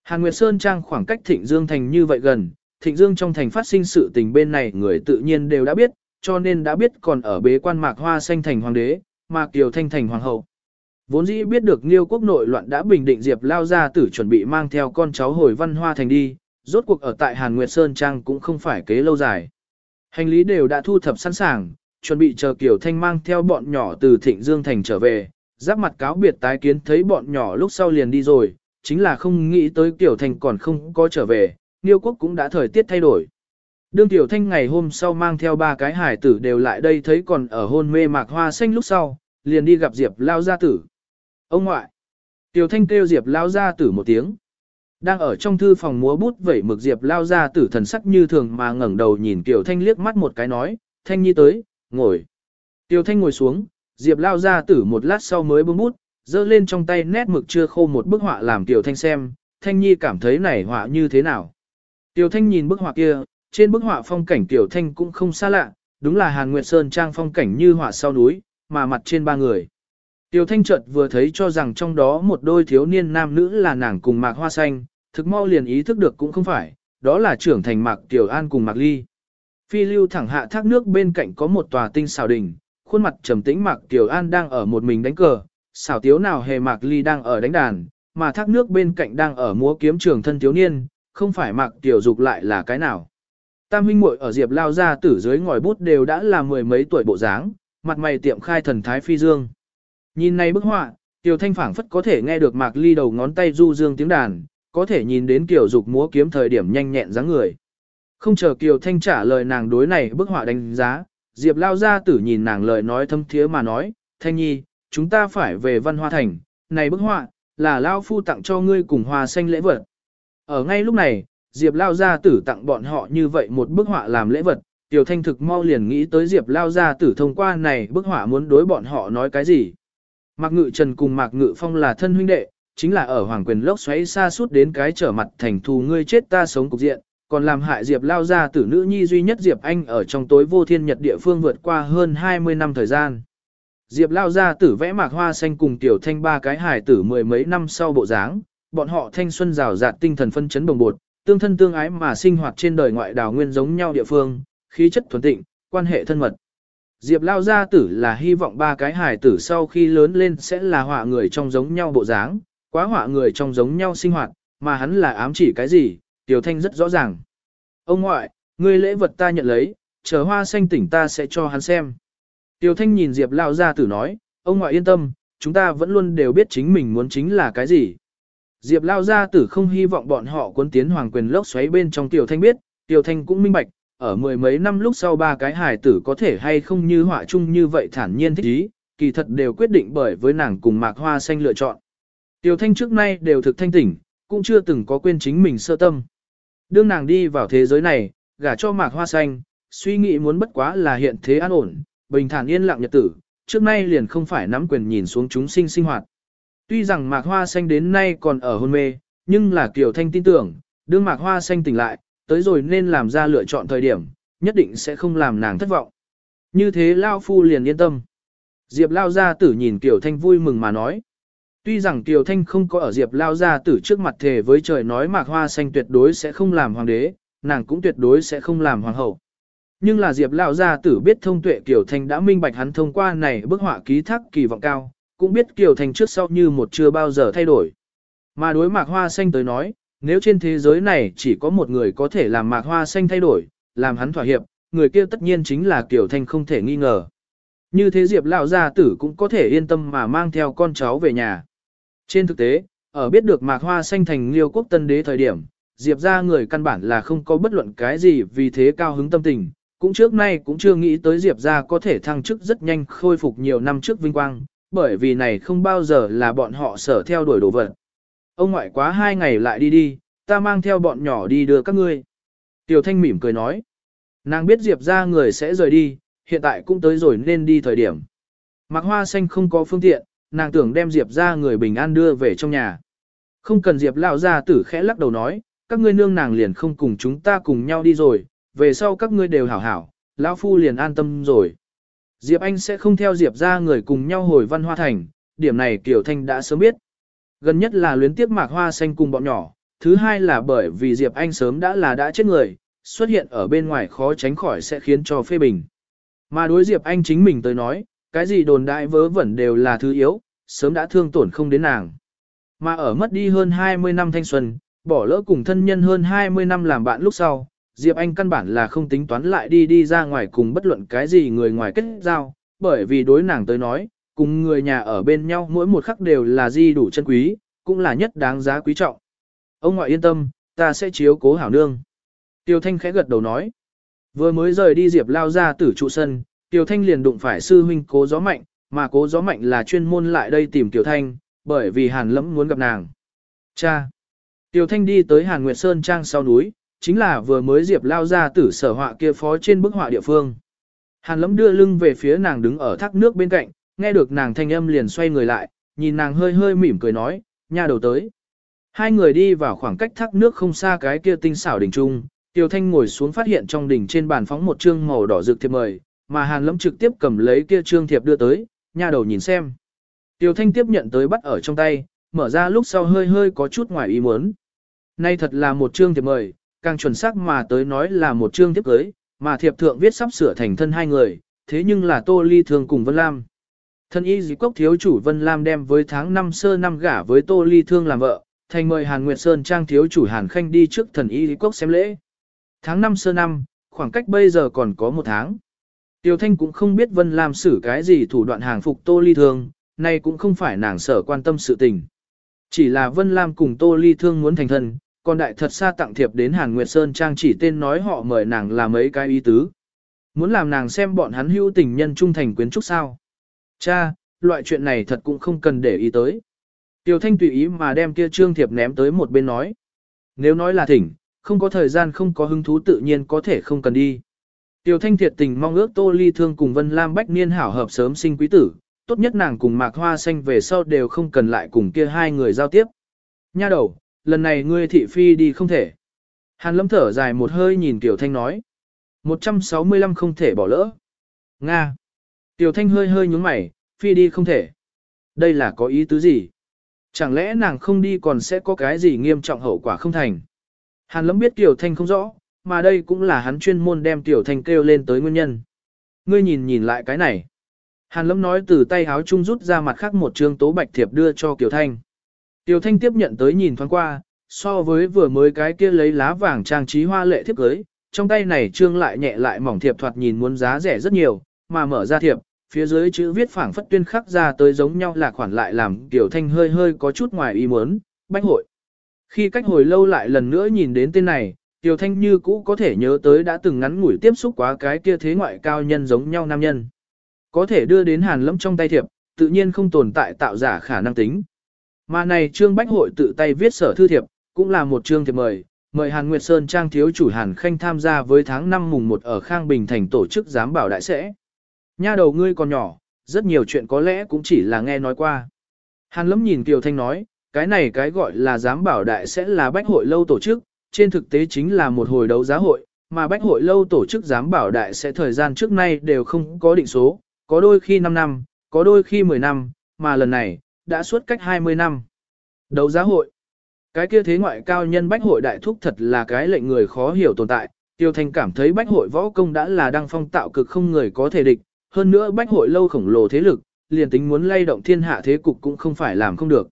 Hàn Nguyệt Sơn Trang khoảng cách Thịnh Dương Thành như vậy gần, Thịnh Dương trong thành phát sinh sự tình bên này người tự nhiên đều đã biết, cho nên đã biết còn ở bế quan mạc hoa xanh thành hoàng đế, mạc Kiều Thanh thành hoàng hậu. Vốn dĩ biết được Liêu quốc nội loạn đã bình định Diệp lao ra tử chuẩn bị mang theo con cháu hồi văn hoa thành đi, rốt cuộc ở tại Hàn Nguyệt Sơn Trang cũng không phải kế lâu dài. Hành lý đều đã thu thập sẵn sàng, chuẩn bị chờ Kiều Thanh mang theo bọn nhỏ từ Thịnh Dương Thành trở về, giáp mặt cáo biệt tái kiến thấy bọn nhỏ lúc sau liền đi rồi, chính là không nghĩ tới Kiều Thanh còn không có trở về, Niêu quốc cũng đã thời tiết thay đổi. Đương Tiểu Thanh ngày hôm sau mang theo ba cái hải tử đều lại đây thấy còn ở hôn mê mạc hoa xanh lúc sau, liền đi gặp Diệp Lao Gia Tử. Ông ngoại! Tiểu Thanh kêu Diệp Lao Gia Tử một tiếng. Đang ở trong thư phòng múa bút vẩy mực Diệp Lao Gia Tử thần sắc như thường mà ngẩng đầu nhìn Tiểu Thanh liếc mắt một cái nói, Thanh Nhi tới, ngồi. Tiêu Thanh ngồi xuống, Diệp Lao ra Tử một lát sau mới bưng bút, dơ lên trong tay nét mực chưa khô một bức họa làm Tiểu Thanh xem, Thanh Nhi cảm thấy này họa như thế nào. Tiểu Thanh nhìn bức họa kia, trên bức họa phong cảnh Tiểu Thanh cũng không xa lạ, đúng là Hàn Nguyệt Sơn trang phong cảnh như họa sau núi, mà mặt trên ba người. Tiểu Thanh chợt vừa thấy cho rằng trong đó một đôi thiếu niên nam nữ là nàng cùng Mạc Hoa Xanh, thực mau liền ý thức được cũng không phải, đó là trưởng thành Mạc Tiểu An cùng Mạc Ly. Phi lưu thẳng hạ thác nước bên cạnh có một tòa tinh xào đỉnh, khuôn mặt trầm tĩnh Mạc Tiểu An đang ở một mình đánh cờ, xảo tiếu nào hề Mạc Ly đang ở đánh đàn, mà thác nước bên cạnh đang ở múa kiếm trường thân thiếu niên, không phải Mạc Tiểu Dục lại là cái nào. Tam huynh muội ở Diệp lao gia tử dưới ngòi bút đều đã là mười mấy tuổi bộ dáng, mặt mày tiệm khai thần thái phi dương. Nhìn này bức họa, Tiểu Thanh phảng phất có thể nghe được Mạc Ly đầu ngón tay du dương tiếng đàn, có thể nhìn đến Kiều Dục múa kiếm thời điểm nhanh nhẹn dáng người. Không chờ Kiều Thanh trả lời nàng đối này bức họa đánh giá, Diệp lao ra tử nhìn nàng lời nói thâm thiế mà nói, Thanh Nhi, chúng ta phải về văn hoa thành, này bức họa, là lao phu tặng cho ngươi cùng hoa xanh lễ vật. Ở ngay lúc này, Diệp lao gia tử tặng bọn họ như vậy một bức họa làm lễ vật, Tiểu Thanh thực mau liền nghĩ tới Diệp lao gia tử thông qua này bức họa muốn đối bọn họ nói cái gì. Mạc Ngự Trần cùng Mạc Ngự Phong là thân huynh đệ, chính là ở Hoàng Quyền lốc xoáy xa suốt đến cái trở mặt thành thù ngươi chết ta sống cục diện, còn làm hại Diệp lao gia tử nữ nhi duy nhất Diệp Anh ở trong tối vô thiên nhật địa phương vượt qua hơn 20 năm thời gian. Diệp lao gia tử vẽ mạc hoa xanh cùng Tiểu Thanh ba cái hài tử mười mấy năm sau bộ dáng, bọn họ thanh xuân rào rạt tinh thần phân chấn bồng bột, tương thân tương ái mà sinh hoạt trên đời ngoại đảo nguyên giống nhau địa phương, khí chất thuần tịnh, quan hệ thân mật. Diệp lao gia tử là hy vọng ba cái hài tử sau khi lớn lên sẽ là họa người trong giống nhau bộ dáng, quá họa người trong giống nhau sinh hoạt, mà hắn là ám chỉ cái gì, Tiểu Thanh rất rõ ràng. Ông ngoại, ngươi lễ vật ta nhận lấy, chờ hoa xanh tỉnh ta sẽ cho hắn xem. Tiểu Thanh nhìn Diệp lao gia tử nói, ông ngoại yên tâm, chúng ta vẫn luôn đều biết chính mình muốn chính là cái gì. Diệp lao gia tử không hy vọng bọn họ cuốn tiến hoàng quyền lốc xoáy bên trong Tiểu Thanh biết, Tiểu Thanh cũng minh bạch, ở mười mấy năm lúc sau ba cái hài tử có thể hay không như họa chung như vậy thản nhiên thích ý, kỳ thật đều quyết định bởi với nàng cùng mạc hoa xanh lựa chọn. Tiểu Thanh trước nay đều thực thanh tỉnh, cũng chưa từng có quên chính mình sơ tâm. Đương nàng đi vào thế giới này, gả cho mạc hoa xanh, suy nghĩ muốn bất quá là hiện thế an ổn, bình thản yên lặng nhật tử, trước nay liền không phải nắm quyền nhìn xuống chúng sinh sinh hoạt. Tuy rằng mạc hoa xanh đến nay còn ở hôn mê, nhưng là Kiều Thanh tin tưởng, đương mạc hoa xanh tỉnh lại, tới rồi nên làm ra lựa chọn thời điểm, nhất định sẽ không làm nàng thất vọng. Như thế Lao Phu liền yên tâm. Diệp Lao Gia Tử nhìn Kiều Thanh vui mừng mà nói. Tuy rằng Tiều Thanh không có ở Diệp Lao Gia Tử trước mặt thề với trời nói mạc hoa xanh tuyệt đối sẽ không làm hoàng đế, nàng cũng tuyệt đối sẽ không làm hoàng hậu. Nhưng là Diệp Lao Gia Tử biết thông tuệ Kiều Thanh đã minh bạch hắn thông qua này bức họa ký thác kỳ vọng cao, cũng biết Kiều Thanh trước sau như một chưa bao giờ thay đổi. Mà đối mạc hoa xanh tới nói, nếu trên thế giới này chỉ có một người có thể làm mạc hoa xanh thay đổi, làm hắn thỏa hiệp, người kia tất nhiên chính là Kiều Thanh không thể nghi ngờ. Như thế Diệp lão gia tử cũng có thể yên tâm mà mang theo con cháu về nhà. Trên thực tế, ở biết được mạc hoa xanh thành liêu quốc tân đế thời điểm, Diệp ra người căn bản là không có bất luận cái gì vì thế cao hứng tâm tình, cũng trước nay cũng chưa nghĩ tới Diệp ra có thể thăng chức rất nhanh khôi phục nhiều năm trước vinh quang, bởi vì này không bao giờ là bọn họ sở theo đuổi đồ vật. Ông ngoại quá hai ngày lại đi đi, ta mang theo bọn nhỏ đi đưa các ngươi. Tiểu Thanh mỉm cười nói. Nàng biết Diệp ra người sẽ rời đi, hiện tại cũng tới rồi nên đi thời điểm. Mạc Hoa Xanh không có phương tiện, nàng tưởng đem Diệp ra người bình an đưa về trong nhà. Không cần Diệp lão ra tử khẽ lắc đầu nói, các ngươi nương nàng liền không cùng chúng ta cùng nhau đi rồi, về sau các ngươi đều hảo hảo, lão phu liền an tâm rồi. Diệp Anh sẽ không theo Diệp ra người cùng nhau hồi văn hoa thành, điểm này Kiều Thanh đã sớm biết. Gần nhất là luyến tiếp mạc hoa xanh cùng bọn nhỏ, thứ hai là bởi vì Diệp Anh sớm đã là đã chết người, xuất hiện ở bên ngoài khó tránh khỏi sẽ khiến cho phê bình. Mà đối Diệp Anh chính mình tới nói, cái gì đồn đại vớ vẩn đều là thứ yếu, sớm đã thương tổn không đến nàng. Mà ở mất đi hơn 20 năm thanh xuân, bỏ lỡ cùng thân nhân hơn 20 năm làm bạn lúc sau, Diệp Anh căn bản là không tính toán lại đi đi ra ngoài cùng bất luận cái gì người ngoài kết giao, bởi vì đối nàng tới nói, cùng người nhà ở bên nhau mỗi một khắc đều là di đủ chân quý, cũng là nhất đáng giá quý trọng. Ông ngoại yên tâm, ta sẽ chiếu cố hảo nương. Tiêu Thanh khẽ gật đầu nói. Vừa mới rời đi Diệp lao ra tử trụ sân, Tiểu Thanh liền đụng phải sư huynh cố gió mạnh, mà cố gió mạnh là chuyên môn lại đây tìm Tiểu Thanh, bởi vì Hàn Lẫm muốn gặp nàng. Cha! Tiểu Thanh đi tới Hàn Nguyệt Sơn Trang sau núi, chính là vừa mới Diệp lao ra tử sở họa kia phó trên bức họa địa phương. Hàn Lẫm đưa lưng về phía nàng đứng ở thác nước bên cạnh, nghe được nàng thanh âm liền xoay người lại, nhìn nàng hơi hơi mỉm cười nói, nha đầu tới. Hai người đi vào khoảng cách thác nước không xa cái kia tinh xảo đỉnh trung, Tiểu Thanh ngồi xuống phát hiện trong đỉnh trên bàn phóng một trương màu đỏ rực thiệp mời, mà Hàn Lâm trực tiếp cầm lấy kia trương thiệp đưa tới, nha đầu nhìn xem. Tiêu Thanh tiếp nhận tới bắt ở trong tay, mở ra lúc sau hơi hơi có chút ngoài ý muốn. Nay thật là một trương thiệp mời, càng chuẩn xác mà tới nói là một trương thiệp cưới, mà thiệp thượng viết sắp sửa thành thân hai người, thế nhưng là Tô Ly Thương cùng Vân Lam. Thân y dì cốc thiếu chủ Vân Lam đem với tháng năm sơ năm gả với Tô Ly Thương làm vợ, thành mời Hàn Nguyệt Sơn trang thiếu chủ Hàn Khanh đi trước thần y dì cốc xem lễ. Tháng năm sơ năm, khoảng cách bây giờ còn có một tháng. Tiêu Thanh cũng không biết Vân Lam xử cái gì thủ đoạn hàng phục Tô Ly Thương, nay cũng không phải nàng sở quan tâm sự tình. Chỉ là Vân Lam cùng Tô Ly Thương muốn thành thân, còn đại thật xa tặng thiệp đến Hàn Nguyệt Sơn Trang chỉ tên nói họ mời nàng là mấy cái ý tứ. Muốn làm nàng xem bọn hắn hữu tình nhân trung thành quyến trúc sao. Cha, loại chuyện này thật cũng không cần để ý tới. Tiêu Thanh tùy ý mà đem kia trương thiệp ném tới một bên nói. Nếu nói là thỉnh, không có thời gian không có hứng thú tự nhiên có thể không cần đi. Tiểu Thanh thiệt tình mong ước Tô Ly Thương cùng Vân Lam Bách Niên hảo hợp sớm sinh quý tử, tốt nhất nàng cùng Mạc Hoa Xanh về sau đều không cần lại cùng kia hai người giao tiếp. Nha đầu, lần này ngươi thị phi đi không thể. Hàn lâm thở dài một hơi nhìn Tiểu Thanh nói. 165 không thể bỏ lỡ. Nga. Tiểu Thanh hơi hơi nhúng mày, phi đi không thể. Đây là có ý tứ gì? Chẳng lẽ nàng không đi còn sẽ có cái gì nghiêm trọng hậu quả không thành? Hàn lâm biết Tiểu Thanh không rõ, mà đây cũng là hắn chuyên môn đem Tiểu Thanh kêu lên tới nguyên nhân. Ngươi nhìn nhìn lại cái này. Hàn lâm nói từ tay háo chung rút ra mặt khác một trương tố bạch thiệp đưa cho Kiều Thanh. Tiểu Thanh tiếp nhận tới nhìn thoáng qua, so với vừa mới cái kia lấy lá vàng trang trí hoa lệ thiếp cưới, trong tay này trương lại nhẹ lại mỏng thiệp thoạt nhìn muốn giá rẻ rất nhiều, mà mở ra thiệp, phía dưới chữ viết phảng phất tuyên khắc ra tới giống nhau là khoản lại làm Tiểu Thanh hơi hơi có chút ngoài ý muốn, bách hội. Khi cách hồi lâu lại lần nữa nhìn đến tên này, Tiểu Thanh như cũ có thể nhớ tới đã từng ngắn ngủi tiếp xúc quá cái kia thế ngoại cao nhân giống nhau nam nhân. Có thể đưa đến hàn lâm trong tay thiệp, tự nhiên không tồn tại tạo giả khả năng tính. Mà này Trương Bách Hội tự tay viết sở thư thiệp, cũng là một chương thiệp mời, mời Hàn Nguyệt Sơn Trang thiếu chủ Hàn Khanh tham gia với tháng 5 mùng 1 ở Khang Bình thành tổ chức giám bảo đại sẽ. Nha đầu ngươi còn nhỏ, rất nhiều chuyện có lẽ cũng chỉ là nghe nói qua. Hàn Lâm nhìn Kiều Thanh nói, cái này cái gọi là giám bảo đại sẽ là bách hội lâu tổ chức, trên thực tế chính là một hồi đấu giá hội, mà bách hội lâu tổ chức giám bảo đại sẽ thời gian trước nay đều không có định số, có đôi khi 5 năm, có đôi khi 10 năm, mà lần này, đã suốt cách 20 năm. Đấu giá hội. Cái kia thế ngoại cao nhân bách hội đại thúc thật là cái lệnh người khó hiểu tồn tại. Tiêu Thanh cảm thấy bách hội võ công đã là đăng phong tạo cực không người có thể địch, hơn nữa bách hội lâu khổng lồ thế lực, liền tính muốn lay động thiên hạ thế cục cũng không phải làm không được.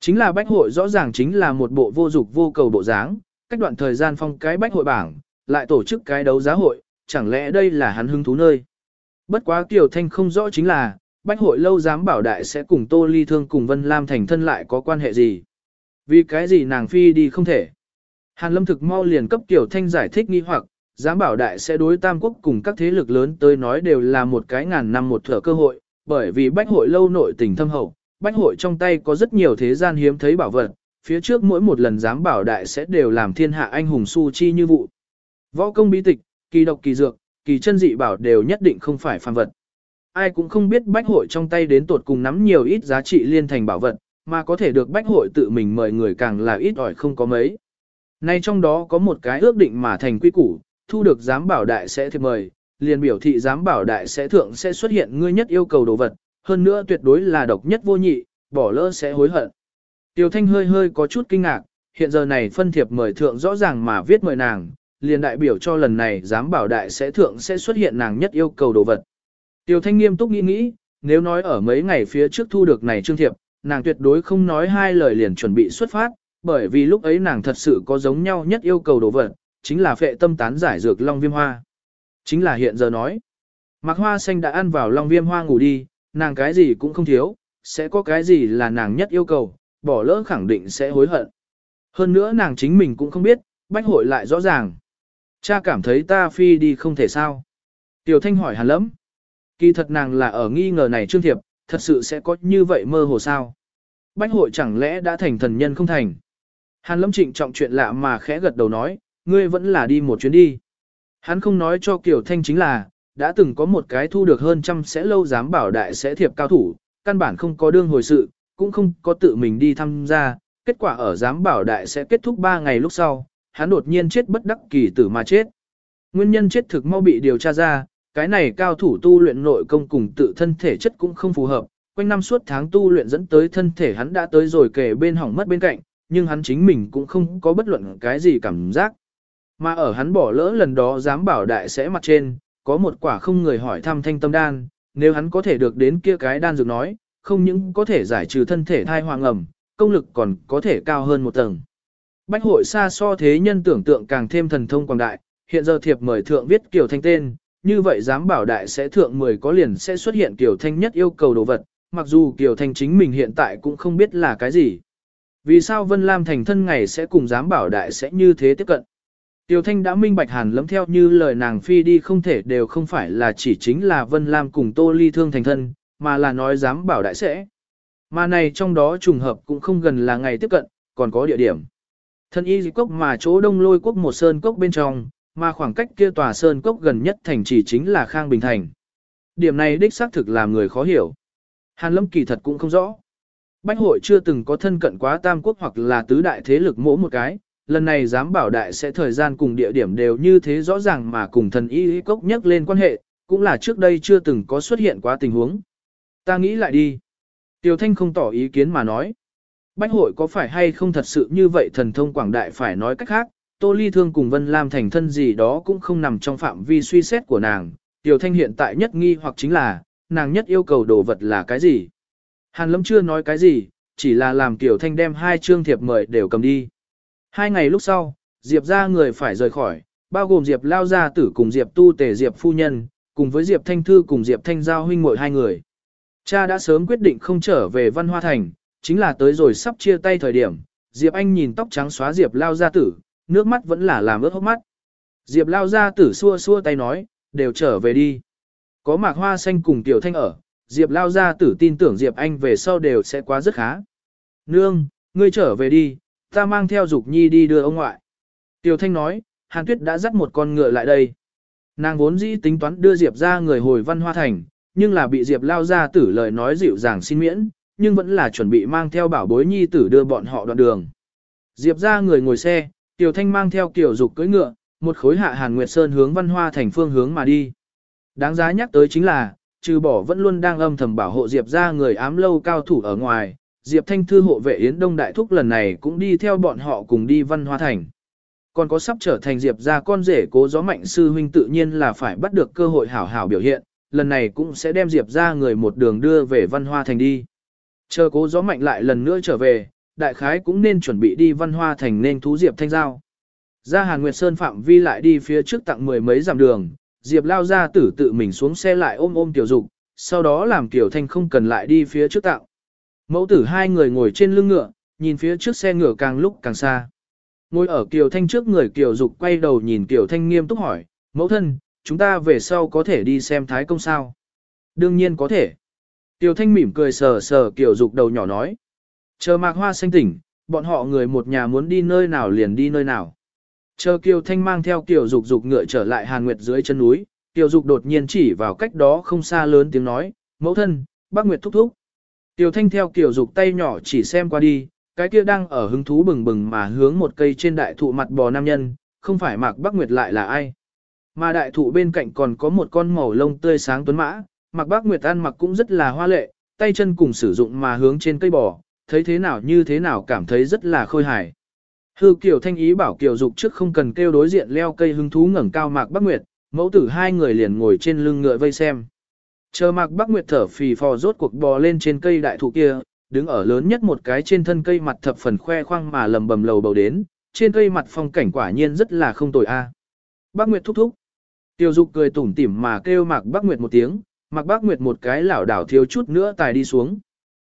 Chính là bách hội rõ ràng chính là một bộ vô dục vô cầu bộ dáng, cách đoạn thời gian phong cái bách hội bảng, lại tổ chức cái đấu giá hội, chẳng lẽ đây là hắn hứng thú nơi. Bất quá Kiều Thanh không rõ chính là, Bách hội lâu dám bảo đại sẽ cùng Tô Ly Thương cùng Vân Lam thành thân lại có quan hệ gì. Vì cái gì nàng phi đi không thể. Hàn Lâm thực mau liền cấp Kiều Thanh giải thích nghi hoặc, dám bảo đại sẽ đối Tam Quốc cùng các thế lực lớn tới nói đều là một cái ngàn năm một thở cơ hội, bởi vì Bách hội lâu nội tình thâm hậu, Bách hội trong tay có rất nhiều thế gian hiếm thấy bảo vật, phía trước mỗi một lần dám bảo đại sẽ đều làm thiên hạ anh hùng su chi như vụ. Võ công bí tịch, kỳ độc kỳ dược, kỳ chân dị bảo đều nhất định không phải phàm vật. Ai cũng không biết bách hội trong tay đến tột cùng nắm nhiều ít giá trị liên thành bảo vật, mà có thể được bách hội tự mình mời người càng là ít ỏi không có mấy. Nay trong đó có một cái ước định mà thành quy củ, thu được giám bảo đại sẽ thiệp mời, liền biểu thị giám bảo đại sẽ thượng sẽ xuất hiện ngươi nhất yêu cầu đồ vật, hơn nữa tuyệt đối là độc nhất vô nhị, bỏ lỡ sẽ hối hận. Tiêu Thanh hơi hơi có chút kinh ngạc, hiện giờ này phân thiệp mời thượng rõ ràng mà viết mời nàng, liền đại biểu cho lần này dám bảo đại sẽ thượng sẽ xuất hiện nàng nhất yêu cầu đồ vật. Tiêu Thanh nghiêm túc nghĩ nghĩ, nếu nói ở mấy ngày phía trước thu được này trương thiệp, nàng tuyệt đối không nói hai lời liền chuẩn bị xuất phát, bởi vì lúc ấy nàng thật sự có giống nhau nhất yêu cầu đồ vật, chính là phệ tâm tán giải dược long viêm hoa. Chính là hiện giờ nói, mặc hoa xanh đã ăn vào long viêm hoa ngủ đi, nàng cái gì cũng không thiếu, sẽ có cái gì là nàng nhất yêu cầu, bỏ lỡ khẳng định sẽ hối hận. Hơn nữa nàng chính mình cũng không biết, bách hội lại rõ ràng. Cha cảm thấy ta phi đi không thể sao. Tiểu Thanh hỏi hàn lẫm. Kỳ thật nàng là ở nghi ngờ này trương thiệp, thật sự sẽ có như vậy mơ hồ sao. Bách hội chẳng lẽ đã thành thần nhân không thành. Hàn lâm trịnh trọng chuyện lạ mà khẽ gật đầu nói, ngươi vẫn là đi một chuyến đi. Hắn không nói cho Kiều Thanh chính là, đã từng có một cái thu được hơn trăm sẽ lâu dám bảo đại sẽ thiệp cao thủ, căn bản không có đương hồi sự, cũng không có tự mình đi tham gia, kết quả ở giám bảo đại sẽ kết thúc 3 ngày lúc sau, hắn đột nhiên chết bất đắc kỳ tử mà chết. Nguyên nhân chết thực mau bị điều tra ra, cái này cao thủ tu luyện nội công cùng tự thân thể chất cũng không phù hợp, quanh năm suốt tháng tu luyện dẫn tới thân thể hắn đã tới rồi kể bên hỏng mất bên cạnh, nhưng hắn chính mình cũng không có bất luận cái gì cảm giác. Mà ở hắn bỏ lỡ lần đó dám bảo đại sẽ mặt trên, có một quả không người hỏi thăm thanh tâm đan, nếu hắn có thể được đến kia cái đan dược nói, không những có thể giải trừ thân thể thai hoàng ẩm, công lực còn có thể cao hơn một tầng. Bách hội xa so thế nhân tưởng tượng càng thêm thần thông quảng đại, hiện giờ thiệp mời thượng viết kiểu thanh tên, như vậy dám bảo đại sẽ thượng 10 có liền sẽ xuất hiện kiểu thanh nhất yêu cầu đồ vật, mặc dù kiểu thanh chính mình hiện tại cũng không biết là cái gì. Vì sao Vân Lam thành thân ngày sẽ cùng dám bảo đại sẽ như thế tiếp cận? Tiểu Thanh đã minh bạch hàn lấm theo như lời nàng phi đi không thể đều không phải là chỉ chính là Vân Lam cùng Tô Ly thương thành thân, mà là nói dám bảo đại sẽ. Mà này trong đó trùng hợp cũng không gần là ngày tiếp cận, còn có địa điểm. Thân y dịch cốc mà chỗ đông lôi quốc một sơn cốc bên trong, mà khoảng cách kia tòa sơn cốc gần nhất thành chỉ chính là Khang Bình Thành. Điểm này đích xác thực làm người khó hiểu. Hàn lâm kỳ thật cũng không rõ. Bách hội chưa từng có thân cận quá tam quốc hoặc là tứ đại thế lực mỗi một cái, lần này dám bảo đại sẽ thời gian cùng địa điểm đều như thế rõ ràng mà cùng thần y cốc nhắc lên quan hệ, cũng là trước đây chưa từng có xuất hiện quá tình huống. Ta nghĩ lại đi. Tiểu Thanh không tỏ ý kiến mà nói. Bách hội có phải hay không thật sự như vậy thần thông quảng đại phải nói cách khác, Tô Ly Thương cùng Vân Lam thành thân gì đó cũng không nằm trong phạm vi suy xét của nàng. Tiểu Thanh hiện tại nhất nghi hoặc chính là, nàng nhất yêu cầu đồ vật là cái gì? Hàn Lâm chưa nói cái gì, chỉ là làm Tiểu Thanh đem hai chương thiệp mời đều cầm đi. Hai ngày lúc sau, Diệp ra người phải rời khỏi, bao gồm Diệp Lao Gia Tử cùng Diệp Tu Tề Diệp Phu Nhân, cùng với Diệp Thanh Thư cùng Diệp Thanh Giao huynh muội hai người. Cha đã sớm quyết định không trở về Văn Hoa Thành, chính là tới rồi sắp chia tay thời điểm, Diệp Anh nhìn tóc trắng xóa Diệp Lao Gia Tử, nước mắt vẫn là làm ướt hốc mắt. Diệp Lao Gia Tử xua xua tay nói, đều trở về đi. Có mạc hoa xanh cùng Tiểu Thanh ở, Diệp Lao Gia Tử tin tưởng Diệp Anh về sau đều sẽ quá rất khá. Nương, ngươi trở về đi, ta mang theo Dục Nhi đi đưa ông ngoại. Tiểu Thanh nói, Hàn Tuyết đã dắt một con ngựa lại đây. Nàng vốn dĩ tính toán đưa Diệp ra người hồi văn hoa thành, nhưng là bị Diệp lao ra tử lời nói dịu dàng xin miễn, nhưng vẫn là chuẩn bị mang theo bảo bối nhi tử đưa bọn họ đoạn đường. Diệp ra người ngồi xe, Tiểu Thanh mang theo Tiểu Dục cưỡi ngựa, một khối hạ Hàn Nguyệt Sơn hướng văn hoa thành phương hướng mà đi. Đáng giá nhắc tới chính là, trừ bỏ vẫn luôn đang âm thầm bảo hộ Diệp ra người ám lâu cao thủ ở ngoài, Diệp Thanh Thư hộ vệ Yến Đông Đại Thúc lần này cũng đi theo bọn họ cùng đi văn hoa thành. Còn có sắp trở thành Diệp ra con rể cố gió mạnh sư huynh tự nhiên là phải bắt được cơ hội hảo hảo biểu hiện, lần này cũng sẽ đem Diệp ra người một đường đưa về văn hoa thành đi. Chờ cố gió mạnh lại lần nữa trở về, đại khái cũng nên chuẩn bị đi văn hoa thành nên thú Diệp Thanh Giao. Ra Hàn Nguyệt Sơn phạm vi lại đi phía trước tặng mười mấy dặm đường, Diệp lao ra tử tự mình xuống xe lại ôm ôm tiểu dục, sau đó làm tiểu thanh không cần lại đi phía trước tặng. Mẫu tử hai người ngồi trên lưng ngựa, nhìn phía trước xe ngựa càng lúc càng xa. Ngồi ở Kiều Thanh trước người Kiều Dục quay đầu nhìn Kiều Thanh nghiêm túc hỏi, mẫu thân, chúng ta về sau có thể đi xem Thái Công sao? Đương nhiên có thể. Tiểu Thanh mỉm cười sờ sờ Kiều Dục đầu nhỏ nói. Chờ mạc hoa xanh tỉnh, bọn họ người một nhà muốn đi nơi nào liền đi nơi nào. Chờ Kiều Thanh mang theo Kiều Dục Dục ngựa trở lại Hàn Nguyệt dưới chân núi, Kiều Dục đột nhiên chỉ vào cách đó không xa lớn tiếng nói, mẫu thân, bác Nguyệt thúc thúc. Tiểu Thanh theo Kiều Dục tay nhỏ chỉ xem qua đi, cái kia đang ở hứng thú bừng bừng mà hướng một cây trên đại thụ mặt bò nam nhân, không phải Mạc Bắc Nguyệt lại là ai. Mà đại thụ bên cạnh còn có một con màu lông tươi sáng tuấn mã, mặc bác Nguyệt ăn mặc cũng rất là hoa lệ, tay chân cùng sử dụng mà hướng trên cây bò, thấy thế nào như thế nào cảm thấy rất là khôi hài. Hư Kiều Thanh ý bảo Kiều Dục trước không cần kêu đối diện leo cây hứng thú ngẩng cao Mạc Bắc Nguyệt, mẫu tử hai người liền ngồi trên lưng ngựa vây xem. Chờ Mạc Bắc Nguyệt thở phì phò rốt cuộc bò lên trên cây đại thụ kia, đứng ở lớn nhất một cái trên thân cây mặt thập phần khoe khoang mà lầm bầm lầu bầu đến, trên cây mặt phong cảnh quả nhiên rất là không tồi a. À. Bác Nguyệt thúc thúc. Tiêu Dục cười tủm tỉm mà kêu Mạc Bác Nguyệt một tiếng, Mạc Bác Nguyệt một cái lảo đảo thiếu chút nữa tài đi xuống.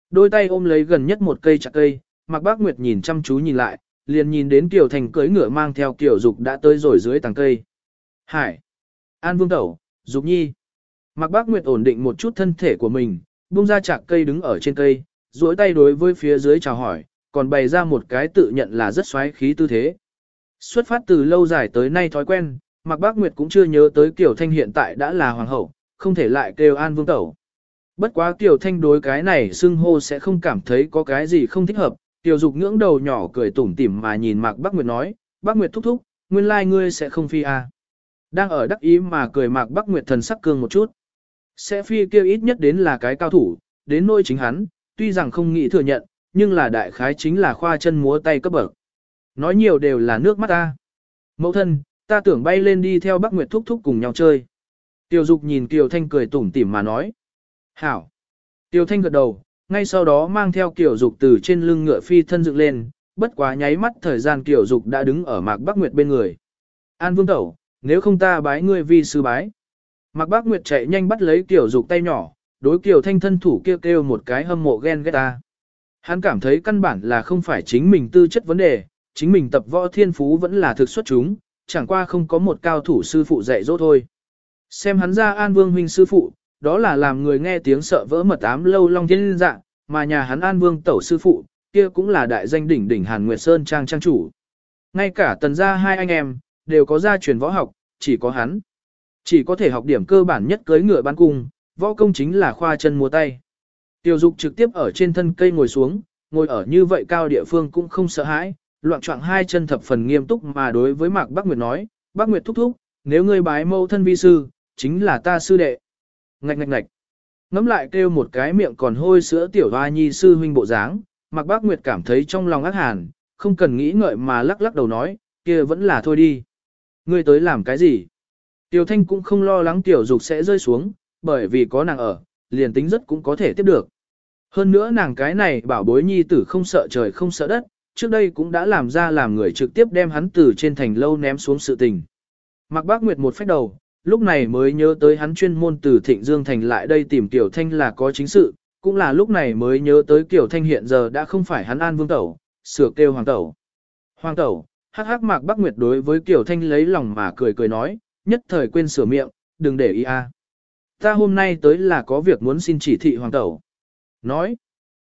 Đôi tay ôm lấy gần nhất một cây chặt cây, Mạc Bác Nguyệt nhìn chăm chú nhìn lại, liền nhìn đến Kiều Thành cưỡi ngựa mang theo Kiều Dục đã tới rồi dưới tầng cây. Hải, An Vương Tẩu, Dục Nhi. Mạc Bác Nguyệt ổn định một chút thân thể của mình, buông ra chạc cây đứng ở trên cây, duỗi tay đối với phía dưới chào hỏi, còn bày ra một cái tự nhận là rất xoáy khí tư thế. Xuất phát từ lâu dài tới nay thói quen, Mạc Bác Nguyệt cũng chưa nhớ tới Kiều Thanh hiện tại đã là hoàng hậu, không thể lại kêu An Vương Tẩu. Bất quá Kiều Thanh đối cái này xưng hô sẽ không cảm thấy có cái gì không thích hợp, Tiểu Dục ngưỡng đầu nhỏ cười tủm tỉm mà nhìn Mạc Bắc Nguyệt nói, Bắc Nguyệt thúc thúc, nguyên lai like ngươi sẽ không phi à. Đang ở đắc ý mà cười Mạc Bắc Nguyệt thần sắc cương một chút. Sẽ phi kêu ít nhất đến là cái cao thủ, đến nỗi chính hắn, tuy rằng không nghĩ thừa nhận, nhưng là đại khái chính là khoa chân múa tay cấp bậc. Nói nhiều đều là nước mắt ta. Mẫu thân, ta tưởng bay lên đi theo Bắc Nguyệt thúc thúc cùng nhau chơi. Tiểu Dục nhìn Kiều Thanh cười tủm tỉm mà nói. Hảo. Tiểu Thanh gật đầu, ngay sau đó mang theo Kiều Dục từ trên lưng ngựa phi thân dựng lên, bất quá nháy mắt thời gian Kiều Dục đã đứng ở Mạc Bắc Nguyệt bên người. An Vương Tẩu, nếu không ta bái ngươi vi sư bái. Mạc Bắc Nguyệt chạy nhanh bắt lấy Kiều Dục tay nhỏ, đối Kiều Thanh thân thủ kêu kêu một cái hâm mộ ghen ghét ta. Hắn cảm thấy căn bản là không phải chính mình tư chất vấn đề, chính mình tập võ thiên phú vẫn là thực xuất chúng, chẳng qua không có một cao thủ sư phụ dạy dỗ thôi. Xem hắn ra An Vương huynh sư phụ, đó là làm người nghe tiếng sợ vỡ mật ám lâu long thiên dạ, mà nhà hắn An Vương tẩu sư phụ, kia cũng là đại danh đỉnh đỉnh Hàn Nguyệt Sơn trang trang chủ. Ngay cả tần gia hai anh em, đều có gia truyền võ học, chỉ có hắn. Chỉ có thể học điểm cơ bản nhất cưới ngựa bán cung, võ công chính là khoa chân múa tay. Tiểu dục trực tiếp ở trên thân cây ngồi xuống, ngồi ở như vậy cao địa phương cũng không sợ hãi, loạn trọng hai chân thập phần nghiêm túc mà đối với Mạc Bắc Nguyệt nói, Bắc Nguyệt thúc thúc, nếu ngươi bái mâu thân vi sư, chính là ta sư đệ. Ngạch ngạch ngạch. Ngắm lại kêu một cái miệng còn hôi sữa tiểu hoa nhi sư huynh bộ dáng, Mạc Bác Nguyệt cảm thấy trong lòng ác hàn, không cần nghĩ ngợi mà lắc lắc đầu nói, kia vẫn là thôi đi. Ngươi tới làm cái gì? Tiểu Thanh cũng không lo lắng tiểu dục sẽ rơi xuống, bởi vì có nàng ở, liền tính rất cũng có thể tiếp được. Hơn nữa nàng cái này bảo bối nhi tử không sợ trời không sợ đất, trước đây cũng đã làm ra làm người trực tiếp đem hắn từ trên thành lâu ném xuống sự tình. Mạc Bác Nguyệt một phách đầu, lúc này mới nhớ tới hắn chuyên môn từ Thịnh Dương Thành lại đây tìm Tiểu Thanh là có chính sự, cũng là lúc này mới nhớ tới Tiểu Thanh hiện giờ đã không phải hắn An Vương Tẩu, sửa kêu Hoàng Tẩu. Hoàng Tẩu, hắc hắc Mạc Bắc Nguyệt đối với Tiểu Thanh lấy lòng mà cười cười nói, nhất thời quên sửa miệng, đừng để ý a. Ta hôm nay tới là có việc muốn xin chỉ thị Hoàng Tẩu. Nói,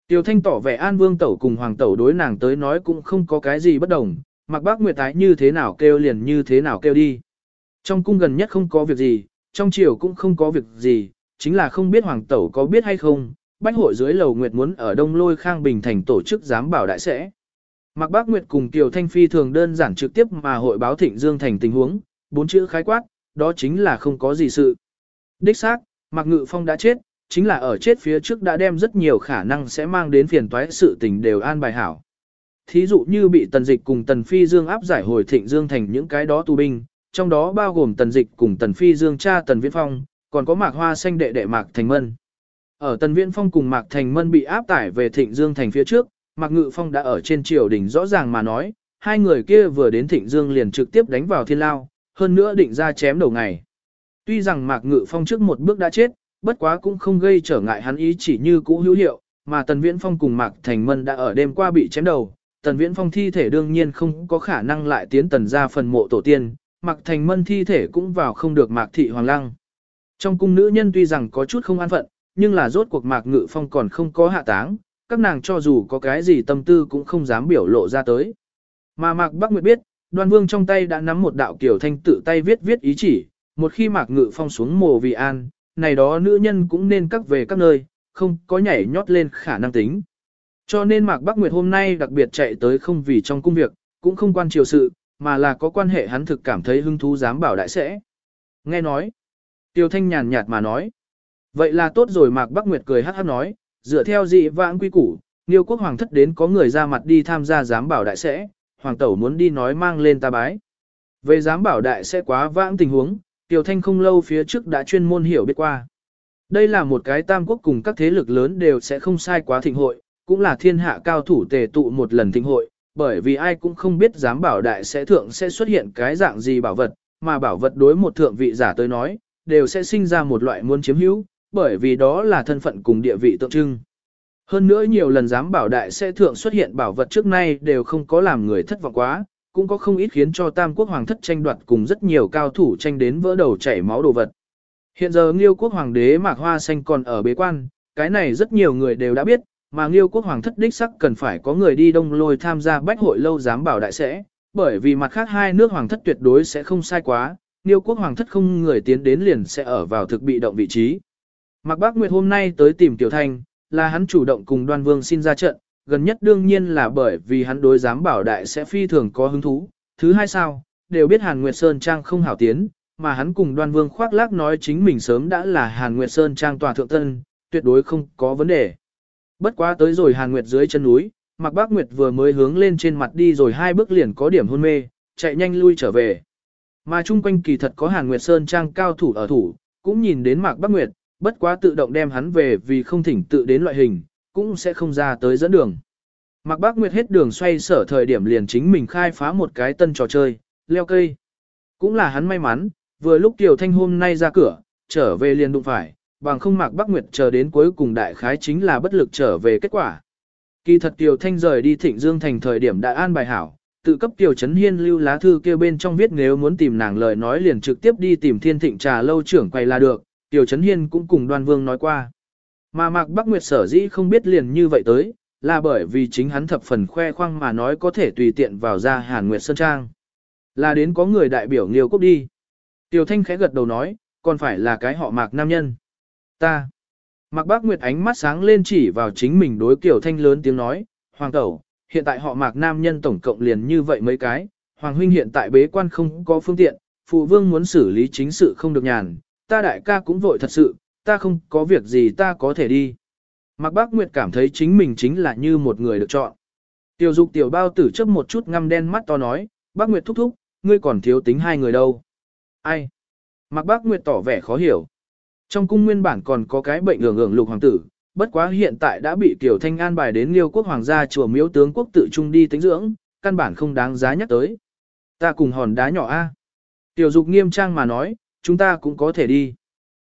Tiểu Thanh tỏ vẻ An Vương Tẩu cùng Hoàng Tẩu đối nàng tới nói cũng không có cái gì bất đồng, Mặc Bác Nguyệt tái như thế nào kêu liền như thế nào kêu đi. Trong cung gần nhất không có việc gì, trong triều cũng không có việc gì, chính là không biết Hoàng Tẩu có biết hay không, bách hội dưới lầu Nguyệt muốn ở Đông Lôi Khang Bình thành tổ chức giám bảo đại sẽ. Mạc Bác Nguyệt cùng Kiều Thanh Phi thường đơn giản trực tiếp mà hội báo Thịnh Dương thành tình huống, bốn chữ khái quát, đó chính là không có gì sự. Đích xác, Mạc Ngự Phong đã chết, chính là ở chết phía trước đã đem rất nhiều khả năng sẽ mang đến phiền toái sự tình đều an bài hảo. Thí dụ như bị Tần Dịch cùng Tần Phi Dương áp giải hồi Thịnh Dương thành những cái đó tù binh, trong đó bao gồm Tần Dịch cùng Tần Phi Dương cha Tần Viễn Phong, còn có Mạc Hoa Xanh đệ đệ Mạc Thành Mân. Ở Tần Viễn Phong cùng Mạc Thành Mân bị áp tải về Thịnh Dương thành phía trước, Mạc Ngự Phong đã ở trên triều đình rõ ràng mà nói, hai người kia vừa đến Thịnh Dương liền trực tiếp đánh vào thiên lao, hơn nữa định ra chém đầu ngày. Tuy rằng Mạc Ngự Phong trước một bước đã chết, bất quá cũng không gây trở ngại hắn ý chỉ như cũ hữu hiệu, mà Tần Viễn Phong cùng Mạc Thành Mân đã ở đêm qua bị chém đầu. Tần Viễn Phong thi thể đương nhiên không có khả năng lại tiến tần ra phần mộ tổ tiên, Mạc Thành Mân thi thể cũng vào không được Mạc Thị Hoàng Lăng. Trong cung nữ nhân tuy rằng có chút không an phận, nhưng là rốt cuộc Mạc Ngự Phong còn không có hạ táng, các nàng cho dù có cái gì tâm tư cũng không dám biểu lộ ra tới. Mà Mạc Bắc Nguyệt biết, Đoan Vương trong tay đã nắm một đạo kiểu thanh tự tay viết viết ý chỉ, một khi Mạc Ngự Phong xuống mồ vì an, này đó nữ nhân cũng nên cắt về các nơi, không có nhảy nhót lên khả năng tính. Cho nên Mạc Bắc Nguyệt hôm nay đặc biệt chạy tới không vì trong công việc, cũng không quan triều sự, mà là có quan hệ hắn thực cảm thấy hứng thú dám bảo đại sẽ. Nghe nói, Tiêu Thanh nhàn nhạt mà nói, vậy là tốt rồi Mạc Bắc Nguyệt cười hát hát nói, dựa theo dị vãng quy củ, Niêu quốc hoàng thất đến có người ra mặt đi tham gia giám bảo đại sẽ, hoàng tẩu muốn đi nói mang lên ta bái. Về giám bảo đại sẽ quá vãng tình huống, Tiểu Thanh không lâu phía trước đã chuyên môn hiểu biết qua. Đây là một cái tam quốc cùng các thế lực lớn đều sẽ không sai quá thịnh hội, cũng là thiên hạ cao thủ tề tụ một lần thịnh hội, bởi vì ai cũng không biết dám bảo đại sẽ thượng sẽ xuất hiện cái dạng gì bảo vật, mà bảo vật đối một thượng vị giả tới nói, đều sẽ sinh ra một loại muốn chiếm hữu, bởi vì đó là thân phận cùng địa vị tượng trưng. Hơn nữa nhiều lần dám bảo đại sẽ thượng xuất hiện bảo vật trước nay đều không có làm người thất vọng quá, cũng có không ít khiến cho Tam Quốc Hoàng thất tranh đoạt cùng rất nhiều cao thủ tranh đến vỡ đầu chảy máu đồ vật. Hiện giờ Nghiêu Quốc Hoàng đế Mạc Hoa Xanh còn ở bế quan, cái này rất nhiều người đều đã biết, mà Nghiêu Quốc Hoàng thất đích sắc cần phải có người đi đông lôi tham gia bách hội lâu giám bảo đại sẽ, bởi vì mặt khác hai nước Hoàng thất tuyệt đối sẽ không sai quá, Nghiêu Quốc Hoàng thất không người tiến đến liền sẽ ở vào thực bị động vị trí. Mạc Bác Nguyệt hôm nay tới tìm Tiểu Thanh, là hắn chủ động cùng đoan vương xin ra trận, gần nhất đương nhiên là bởi vì hắn đối giám bảo đại sẽ phi thường có hứng thú. Thứ hai sao, đều biết Hàn Nguyệt Sơn Trang không hảo tiến, mà hắn cùng đoan vương khoác lác nói chính mình sớm đã là Hàn Nguyệt Sơn Trang tòa thượng tân, tuyệt đối không có vấn đề. Bất quá tới rồi Hàn Nguyệt dưới chân núi, Mạc Bác Nguyệt vừa mới hướng lên trên mặt đi rồi hai bước liền có điểm hôn mê, chạy nhanh lui trở về. Mà chung quanh kỳ thật có Hàn Nguyệt Sơn Trang cao thủ ở thủ, cũng nhìn đến Mạc Bác Nguyệt, bất quá tự động đem hắn về vì không thỉnh tự đến loại hình, cũng sẽ không ra tới dẫn đường. Mạc Bác Nguyệt hết đường xoay sở thời điểm liền chính mình khai phá một cái tân trò chơi, leo cây. Cũng là hắn may mắn, vừa lúc Tiểu Thanh hôm nay ra cửa, trở về liền đụng phải, bằng không Mạc Bác Nguyệt chờ đến cuối cùng đại khái chính là bất lực trở về kết quả. Kỳ thật Tiểu Thanh rời đi Thịnh Dương thành thời điểm đã an bài hảo, tự cấp Tiểu Trấn Hiên lưu lá thư kia bên trong viết nếu muốn tìm nàng lời nói liền trực tiếp đi tìm Thiên Thịnh trà lâu trưởng quay là được, Tiểu Trấn Hiên cũng cùng Đoan Vương nói qua. Mà Mạc Bắc Nguyệt sở dĩ không biết liền như vậy tới, là bởi vì chính hắn thập phần khoe khoang mà nói có thể tùy tiện vào ra Hàn Nguyệt Sơn Trang. Là đến có người đại biểu Nghiêu Quốc đi. Tiểu Thanh khẽ gật đầu nói, còn phải là cái họ Mạc nam nhân. Ta. Mạc Bắc Nguyệt ánh mắt sáng lên chỉ vào chính mình đối Kiều Thanh lớn tiếng nói, Hoàng Tẩu, hiện tại họ Mạc nam nhân tổng cộng liền như vậy mấy cái, Hoàng Huynh hiện tại bế quan không có phương tiện, Phụ Vương muốn xử lý chính sự không được nhàn, ta đại ca cũng vội thật sự, ta không có việc gì ta có thể đi. Mạc Bác Nguyệt cảm thấy chính mình chính là như một người được chọn. Tiểu dục tiểu bao tử chấp một chút ngăm đen mắt to nói, Bác Nguyệt thúc thúc, ngươi còn thiếu tính hai người đâu. Ai? Mạc Bác Nguyệt tỏ vẻ khó hiểu. Trong cung nguyên bản còn có cái bệnh ưởng ưởng lục hoàng tử, bất quá hiện tại đã bị Tiểu Thanh an bài đến Liêu quốc hoàng gia chùa miếu tướng quốc tự trung đi tính dưỡng, căn bản không đáng giá nhắc tới. Ta cùng hòn đá nhỏ a. Tiểu Dục nghiêm trang mà nói, chúng ta cũng có thể đi.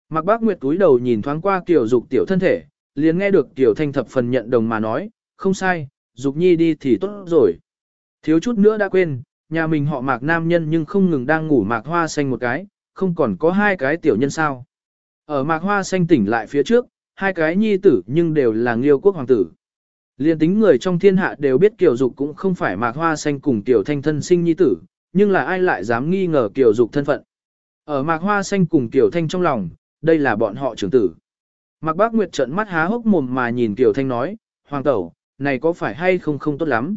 Mạc Bác Nguyệt túi đầu nhìn thoáng qua Tiểu Dục tiểu thân thể, liền nghe được Tiểu Thanh thập phần nhận đồng mà nói, không sai, Dục Nhi đi thì tốt rồi. Thiếu chút nữa đã quên, nhà mình họ Mạc nam nhân nhưng không ngừng đang ngủ Mạc Hoa xanh một cái, không còn có hai cái tiểu nhân sao. Ở Mạc Hoa xanh tỉnh lại phía trước, hai cái nhi tử nhưng đều là liêu quốc hoàng tử. Liên tính người trong thiên hạ đều biết Kiều Dục cũng không phải Mạc Hoa xanh cùng Tiểu Thanh thân sinh nhi tử, nhưng là ai lại dám nghi ngờ Kiều Dục thân phận. Ở Mạc Hoa xanh cùng Tiểu Thanh trong lòng, đây là bọn họ trưởng tử. Mạc Bác Nguyệt trợn mắt há hốc mồm mà nhìn Tiểu Thanh nói, Hoàng tẩu, này có phải hay không không tốt lắm.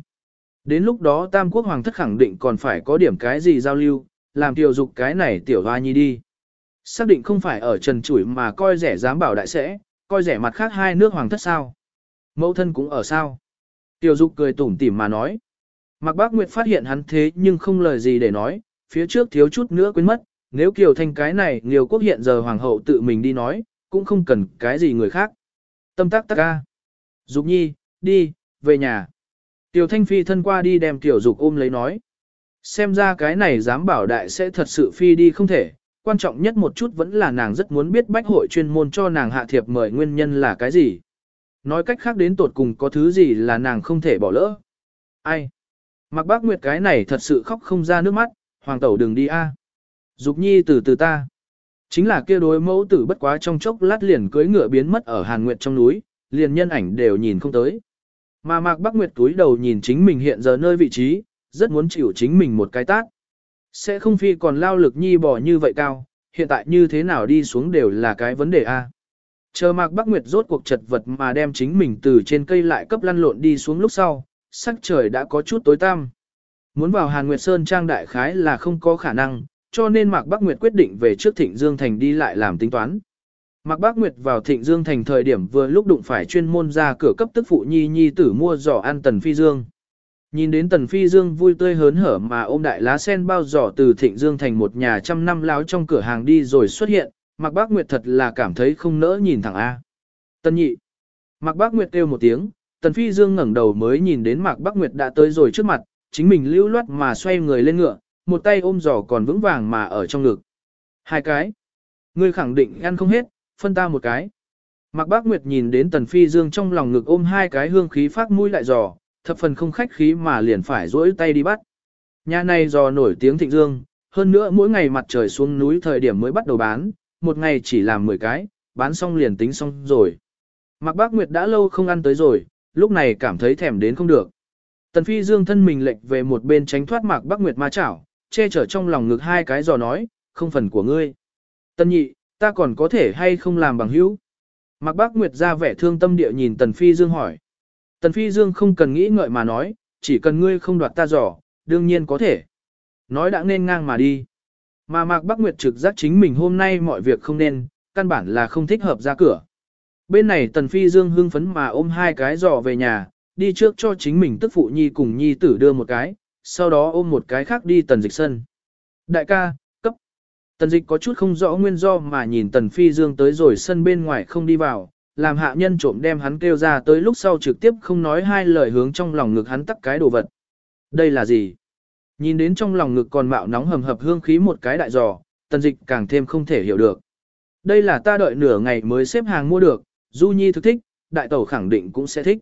Đến lúc đó Tam Quốc Hoàng thất khẳng định còn phải có điểm cái gì giao lưu, làm Tiểu Dục cái này Tiểu Hoa Nhi đi. Xác định không phải ở trần chủi mà coi rẻ dám bảo đại sẽ, coi rẻ mặt khác hai nước Hoàng thất sao. Mẫu thân cũng ở sao. Tiểu Dục cười tủm tỉm mà nói. Mạc Bác Nguyệt phát hiện hắn thế nhưng không lời gì để nói, phía trước thiếu chút nữa quên mất, nếu Kiều Thanh cái này Liêu quốc hiện giờ hoàng hậu tự mình đi nói, cũng không cần cái gì người khác. Tâm tác tác ca. Dục nhi, đi, về nhà. Tiểu Thanh Phi thân qua đi đem Tiểu Dục ôm lấy nói. Xem ra cái này dám bảo đại sẽ thật sự Phi đi không thể, quan trọng nhất một chút vẫn là nàng rất muốn biết bách hội chuyên môn cho nàng hạ thiệp mời nguyên nhân là cái gì. Nói cách khác đến tột cùng có thứ gì là nàng không thể bỏ lỡ. Ai? Mặc bác Nguyệt cái này thật sự khóc không ra nước mắt, hoàng tẩu đừng đi a. Dục nhi từ từ ta. Chính là kia đối mẫu tử bất quá trong chốc lát liền cưới ngựa biến mất ở Hàn Nguyệt trong núi, liền nhân ảnh đều nhìn không tới. Mà Mạc Bắc Nguyệt túi đầu nhìn chính mình hiện giờ nơi vị trí, rất muốn chịu chính mình một cái tát. Sẽ không phi còn lao lực nhi bỏ như vậy cao, hiện tại như thế nào đi xuống đều là cái vấn đề A. Chờ Mạc Bắc Nguyệt rốt cuộc chật vật mà đem chính mình từ trên cây lại cấp lăn lộn đi xuống lúc sau, sắc trời đã có chút tối tăm. Muốn vào Hàn Nguyệt Sơn Trang đại khái là không có khả năng, cho nên Mạc Bắc Nguyệt quyết định về trước Thịnh Dương Thành đi lại làm tính toán. Mạc Bắc Nguyệt vào Thịnh Dương Thành thời điểm vừa lúc đụng phải chuyên môn ra cửa cấp tức phụ nhi nhi tử mua giỏ ăn Tần Phi Dương. Nhìn đến Tần Phi Dương vui tươi hớn hở mà ôm đại lá sen bao giỏ từ Thịnh Dương Thành một nhà trăm năm láo trong cửa hàng đi rồi xuất hiện, Mạc Bắc Nguyệt thật là cảm thấy không nỡ nhìn thẳng A. Tần nhị. Mạc Bắc Nguyệt kêu một tiếng, Tần Phi Dương ngẩng đầu mới nhìn đến Mạc Bắc Nguyệt đã tới rồi trước mặt, chính mình lưu loát mà xoay người lên ngựa, một tay ôm giỏ còn vững vàng mà ở trong ngực. Hai cái. Ngươi khẳng định ăn không hết, phân ta một cái. Mạc Bác Nguyệt nhìn đến Tần Phi Dương trong lòng ngực ôm hai cái hương khí phát mũi lại giò, thập phần không khách khí mà liền phải duỗi tay đi bắt. Nhà này giò nổi tiếng thịnh dương, hơn nữa mỗi ngày mặt trời xuống núi thời điểm mới bắt đầu bán, một ngày chỉ làm 10 cái, bán xong liền tính xong rồi. Mạc Bác Nguyệt đã lâu không ăn tới rồi, lúc này cảm thấy thèm đến không được. Tần Phi Dương thân mình lệch về một bên tránh thoát Mạc Bác Nguyệt ma chảo, che chở trong lòng ngực hai cái giò nói, không phần của ngươi. Tân nhị, ta còn có thể hay không làm bằng hữu. Mạc Bác Nguyệt ra vẻ thương tâm địa nhìn Tần Phi Dương hỏi. Tần Phi Dương không cần nghĩ ngợi mà nói, chỉ cần ngươi không đoạt ta giỏ, đương nhiên có thể. Nói đã nên ngang mà đi. Mà Mạc Bắc Nguyệt trực giác chính mình hôm nay mọi việc không nên, căn bản là không thích hợp ra cửa. Bên này Tần Phi Dương hưng phấn mà ôm hai cái giỏ về nhà, đi trước cho chính mình tức phụ nhi cùng nhi tử đưa một cái, sau đó ôm một cái khác đi Tần Dịch Sân. Đại ca, cấp. Tần Dịch có chút không rõ nguyên do mà nhìn Tần Phi Dương tới rồi sân bên ngoài không đi vào, làm hạ nhân trộm đem hắn kêu ra tới lúc sau trực tiếp không nói hai lời hướng trong lòng ngực hắn tắt cái đồ vật. Đây là gì? Nhìn đến trong lòng ngực còn mạo nóng hầm hập hương khí một cái đại giò, tần dịch càng thêm không thể hiểu được. Đây là ta đợi nửa ngày mới xếp hàng mua được, Du Nhi thực thích, đại tẩu khẳng định cũng sẽ thích.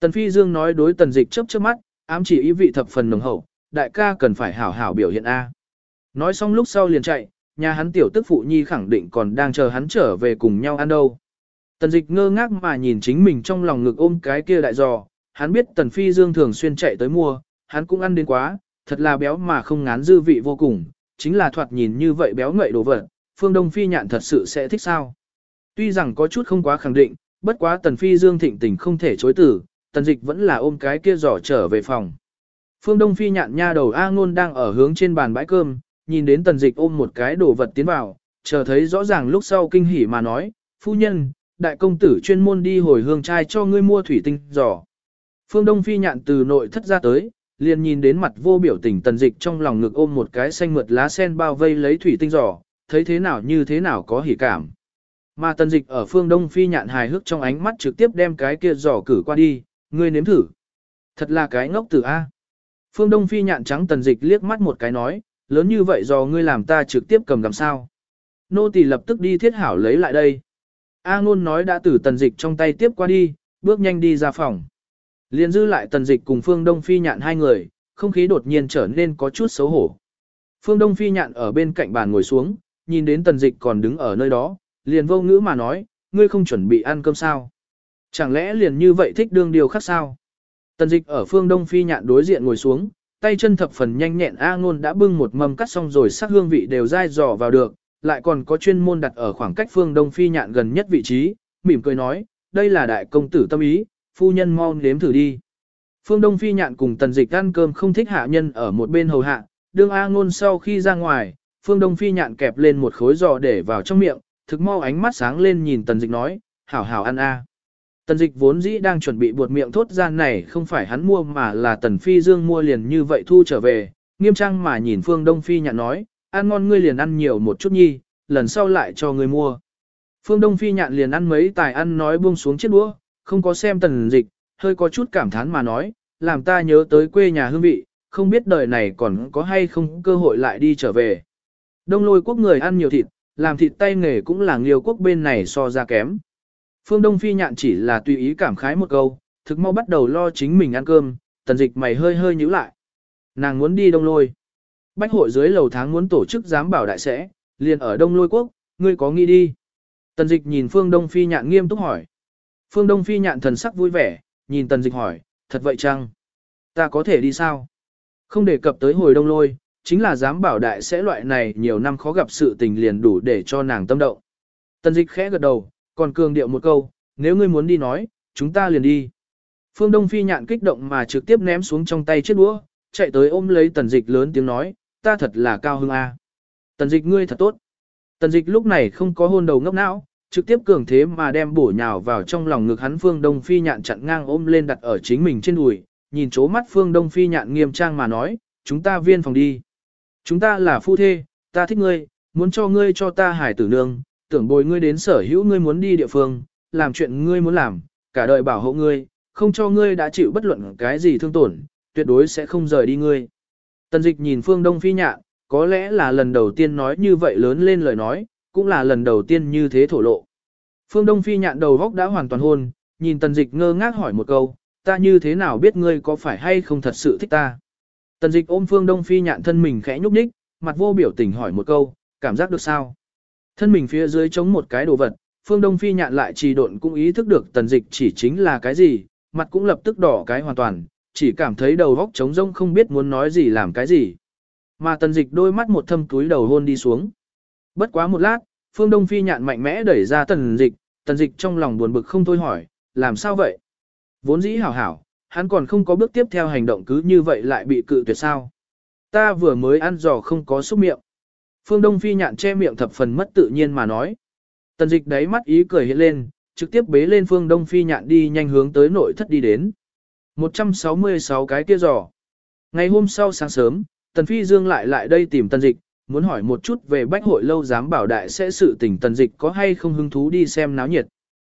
Tần Phi Dương nói đối tần dịch chớp chớp mắt, ám chỉ ý vị thập phần nồng hậu, đại ca cần phải hảo hảo biểu hiện A. Nói xong lúc sau liền chạy, nhà hắn tiểu tức phụ nhi khẳng định còn đang chờ hắn trở về cùng nhau ăn đâu. Tần dịch ngơ ngác mà nhìn chính mình trong lòng ngực ôm cái kia đại giò, hắn biết tần phi dương thường xuyên chạy tới mua, hắn cũng ăn đến quá, thật là béo mà không ngán dư vị vô cùng, chính là thoạt nhìn như vậy béo ngậy đồ vật, phương đông phi nhạn thật sự sẽ thích sao. Tuy rằng có chút không quá khẳng định, bất quá tần phi dương thịnh tình không thể chối từ, tần dịch vẫn là ôm cái kia giỏ trở về phòng. Phương đông phi nhạn nha đầu A ngôn đang ở hướng trên bàn bãi cơm, nhìn đến tần dịch ôm một cái đồ vật tiến vào, chờ thấy rõ ràng lúc sau kinh hỉ mà nói, phu nhân, đại công tử chuyên môn đi hồi hương trai cho ngươi mua thủy tinh giỏ. Phương Đông Phi nhạn từ nội thất ra tới, liền nhìn đến mặt vô biểu tình tần dịch trong lòng ngực ôm một cái xanh mượt lá sen bao vây lấy thủy tinh giỏ, thấy thế nào như thế nào có hỉ cảm. Mà tần dịch ở phương Đông Phi nhạn hài hước trong ánh mắt trực tiếp đem cái kia giỏ cử qua đi, ngươi nếm thử. Thật là cái ngốc tử A. Phương Đông Phi nhạn trắng tần dịch liếc mắt một cái nói, lớn như vậy do ngươi làm ta trực tiếp cầm làm sao. Nô tỳ lập tức đi thiết hảo lấy lại đây. A ngôn nói đã từ tần dịch trong tay tiếp qua đi, bước nhanh đi ra phòng. Liên dư lại tần dịch cùng Phương Đông Phi nhạn hai người, không khí đột nhiên trở nên có chút xấu hổ. Phương Đông Phi nhạn ở bên cạnh bàn ngồi xuống, nhìn đến tần dịch còn đứng ở nơi đó, liền vô ngữ mà nói, ngươi không chuẩn bị ăn cơm sao. Chẳng lẽ liền như vậy thích đương điều khác sao? Tần dịch ở phương Đông Phi nhạn đối diện ngồi xuống, tay chân thập phần nhanh nhẹn A ngôn đã bưng một mâm cắt xong rồi sắc hương vị đều dai dò vào được, lại còn có chuyên môn đặt ở khoảng cách phương Đông Phi nhạn gần nhất vị trí, mỉm cười nói, đây là đại công tử tâm ý, phu nhân mau nếm thử đi. Phương Đông Phi nhạn cùng tần dịch ăn cơm không thích hạ nhân ở một bên hầu hạ, đương A ngôn sau khi ra ngoài, Phương Đông Phi nhạn kẹp lên một khối giò để vào trong miệng, thực mau ánh mắt sáng lên nhìn tần dịch nói, hảo hảo ăn A. Tần dịch vốn dĩ đang chuẩn bị buột miệng thốt ra này không phải hắn mua mà là tần phi dương mua liền như vậy thu trở về, nghiêm trang mà nhìn Phương Đông Phi nhạn nói, ăn ngon ngươi liền ăn nhiều một chút nhi, lần sau lại cho ngươi mua. Phương Đông Phi nhạn liền ăn mấy tài ăn nói buông xuống chiếc đũa, không có xem tần dịch, hơi có chút cảm thán mà nói, làm ta nhớ tới quê nhà hương vị, không biết đời này còn có hay không cơ hội lại đi trở về. Đông lôi quốc người ăn nhiều thịt, làm thịt tay nghề cũng là nghiêu quốc bên này so ra kém. Phương Đông Phi nhạn chỉ là tùy ý cảm khái một câu, thực mau bắt đầu lo chính mình ăn cơm, tần dịch mày hơi hơi nhíu lại. Nàng muốn đi đông lôi. Bách hội dưới lầu tháng muốn tổ chức giám bảo đại sẽ, liền ở đông lôi quốc, ngươi có nghĩ đi. Tần dịch nhìn Phương Đông Phi nhạn nghiêm túc hỏi. Phương Đông Phi nhạn thần sắc vui vẻ, nhìn tần dịch hỏi, thật vậy chăng? Ta có thể đi sao? Không đề cập tới hồi đông lôi, chính là giám bảo đại sẽ loại này nhiều năm khó gặp sự tình liền đủ để cho nàng tâm động. Tần dịch khẽ gật đầu, còn cường điệu một câu, nếu ngươi muốn đi nói, chúng ta liền đi. Phương Đông Phi nhạn kích động mà trực tiếp ném xuống trong tay chiếc đũa, chạy tới ôm lấy tần dịch lớn tiếng nói, ta thật là cao hưng a. Tần dịch ngươi thật tốt. Tần dịch lúc này không có hôn đầu ngốc não, trực tiếp cường thế mà đem bổ nhào vào trong lòng ngực hắn Phương Đông Phi nhạn chặn ngang ôm lên đặt ở chính mình trên đùi, nhìn chố mắt Phương Đông Phi nhạn nghiêm trang mà nói, chúng ta viên phòng đi. Chúng ta là phu thê, ta thích ngươi, muốn cho ngươi cho ta hải tử nương, tưởng bồi ngươi đến sở hữu ngươi muốn đi địa phương, làm chuyện ngươi muốn làm, cả đời bảo hộ ngươi, không cho ngươi đã chịu bất luận cái gì thương tổn, tuyệt đối sẽ không rời đi ngươi. Tần dịch nhìn Phương Đông Phi nhạn, có lẽ là lần đầu tiên nói như vậy lớn lên lời nói, cũng là lần đầu tiên như thế thổ lộ. Phương Đông Phi nhạn đầu góc đã hoàn toàn hôn, nhìn tần dịch ngơ ngác hỏi một câu, ta như thế nào biết ngươi có phải hay không thật sự thích ta. Tần dịch ôm Phương Đông Phi nhạn thân mình khẽ nhúc nhích, mặt vô biểu tình hỏi một câu, cảm giác được sao? Thân mình phía dưới chống một cái đồ vật, Phương Đông Phi nhạn lại trì độn cũng ý thức được tần dịch chỉ chính là cái gì, mặt cũng lập tức đỏ cái hoàn toàn, chỉ cảm thấy đầu góc trống rông không biết muốn nói gì làm cái gì. Mà tần dịch đôi mắt một thâm túi đầu hôn đi xuống. Bất quá một lát, Phương Đông Phi nhạn mạnh mẽ đẩy ra tần dịch, tần dịch trong lòng buồn bực không thôi hỏi, làm sao vậy? Vốn dĩ hảo hảo, hắn còn không có bước tiếp theo hành động cứ như vậy lại bị cự tuyệt sao. Ta vừa mới ăn giò không có xúc miệng. Phương Đông Phi nhạn che miệng thập phần mất tự nhiên mà nói. Tần dịch đáy mắt ý cười hiện lên, trực tiếp bế lên Phương Đông Phi nhạn đi nhanh hướng tới nội thất đi đến. 166 cái kia giò. Ngày hôm sau sáng sớm, Tần Phi Dương lại lại đây tìm Tần Dịch, muốn hỏi một chút về bách hội lâu giám bảo đại sẽ sự tình Tần Dịch có hay không hứng thú đi xem náo nhiệt.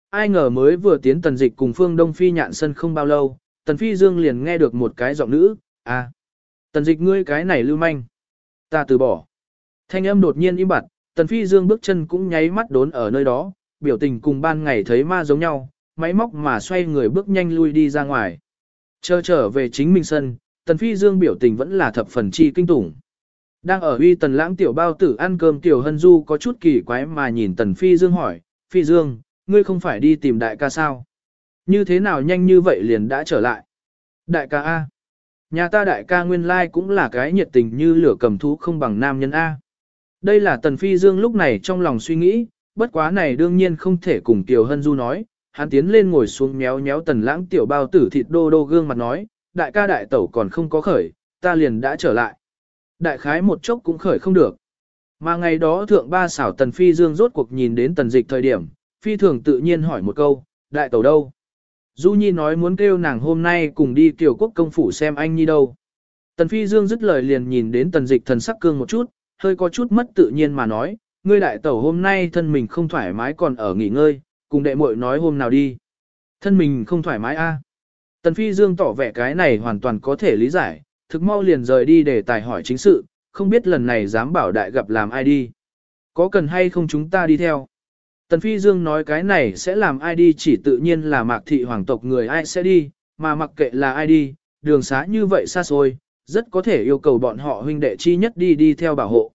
Ai ngờ mới vừa tiến Tần Dịch cùng Phương Đông Phi nhạn sân không bao lâu, Tần Phi Dương liền nghe được một cái giọng nữ, à, Tần Dịch ngươi cái này lưu manh. Ta từ bỏ. Thanh âm đột nhiên im bặt, Tần Phi Dương bước chân cũng nháy mắt đốn ở nơi đó, biểu tình cùng ban ngày thấy ma giống nhau, máy móc mà xoay người bước nhanh lui đi ra ngoài. Chờ trở về chính mình sân, Tần Phi Dương biểu tình vẫn là thập phần chi kinh tủng. Đang ở uy Tần Lãng tiểu bao tử ăn cơm tiểu hân du có chút kỳ quái mà nhìn Tần Phi Dương hỏi, Phi Dương, ngươi không phải đi tìm đại ca sao? Như thế nào nhanh như vậy liền đã trở lại? Đại ca A. Nhà ta đại ca nguyên lai cũng là cái nhiệt tình như lửa cầm thú không bằng nam nhân A. Đây là Tần Phi Dương lúc này trong lòng suy nghĩ, bất quá này đương nhiên không thể cùng Kiều Hân Du nói, hắn tiến lên ngồi xuống méo méo Tần Lãng tiểu bao tử thịt đô đô gương mặt nói, đại ca đại tẩu còn không có khởi, ta liền đã trở lại. Đại khái một chốc cũng khởi không được. Mà ngày đó thượng ba xảo Tần Phi Dương rốt cuộc nhìn đến Tần Dịch thời điểm, Phi thường tự nhiên hỏi một câu, đại tẩu đâu? Du Nhi nói muốn kêu nàng hôm nay cùng đi tiểu quốc công phủ xem anh Nhi đâu. Tần Phi Dương dứt lời liền nhìn đến Tần Dịch thần sắc cương một chút, hơi có chút mất tự nhiên mà nói, ngươi đại tẩu hôm nay thân mình không thoải mái còn ở nghỉ ngơi, cùng đệ muội nói hôm nào đi. Thân mình không thoải mái a. Tần Phi Dương tỏ vẻ cái này hoàn toàn có thể lý giải, thực mau liền rời đi để tài hỏi chính sự, không biết lần này dám bảo đại gặp làm ai đi. Có cần hay không chúng ta đi theo? Tần Phi Dương nói cái này sẽ làm ai đi chỉ tự nhiên là mạc thị hoàng tộc người ai sẽ đi, mà mặc kệ là ai đi, đường xá như vậy xa xôi, rất có thể yêu cầu bọn họ huynh đệ chi nhất đi đi theo bảo hộ.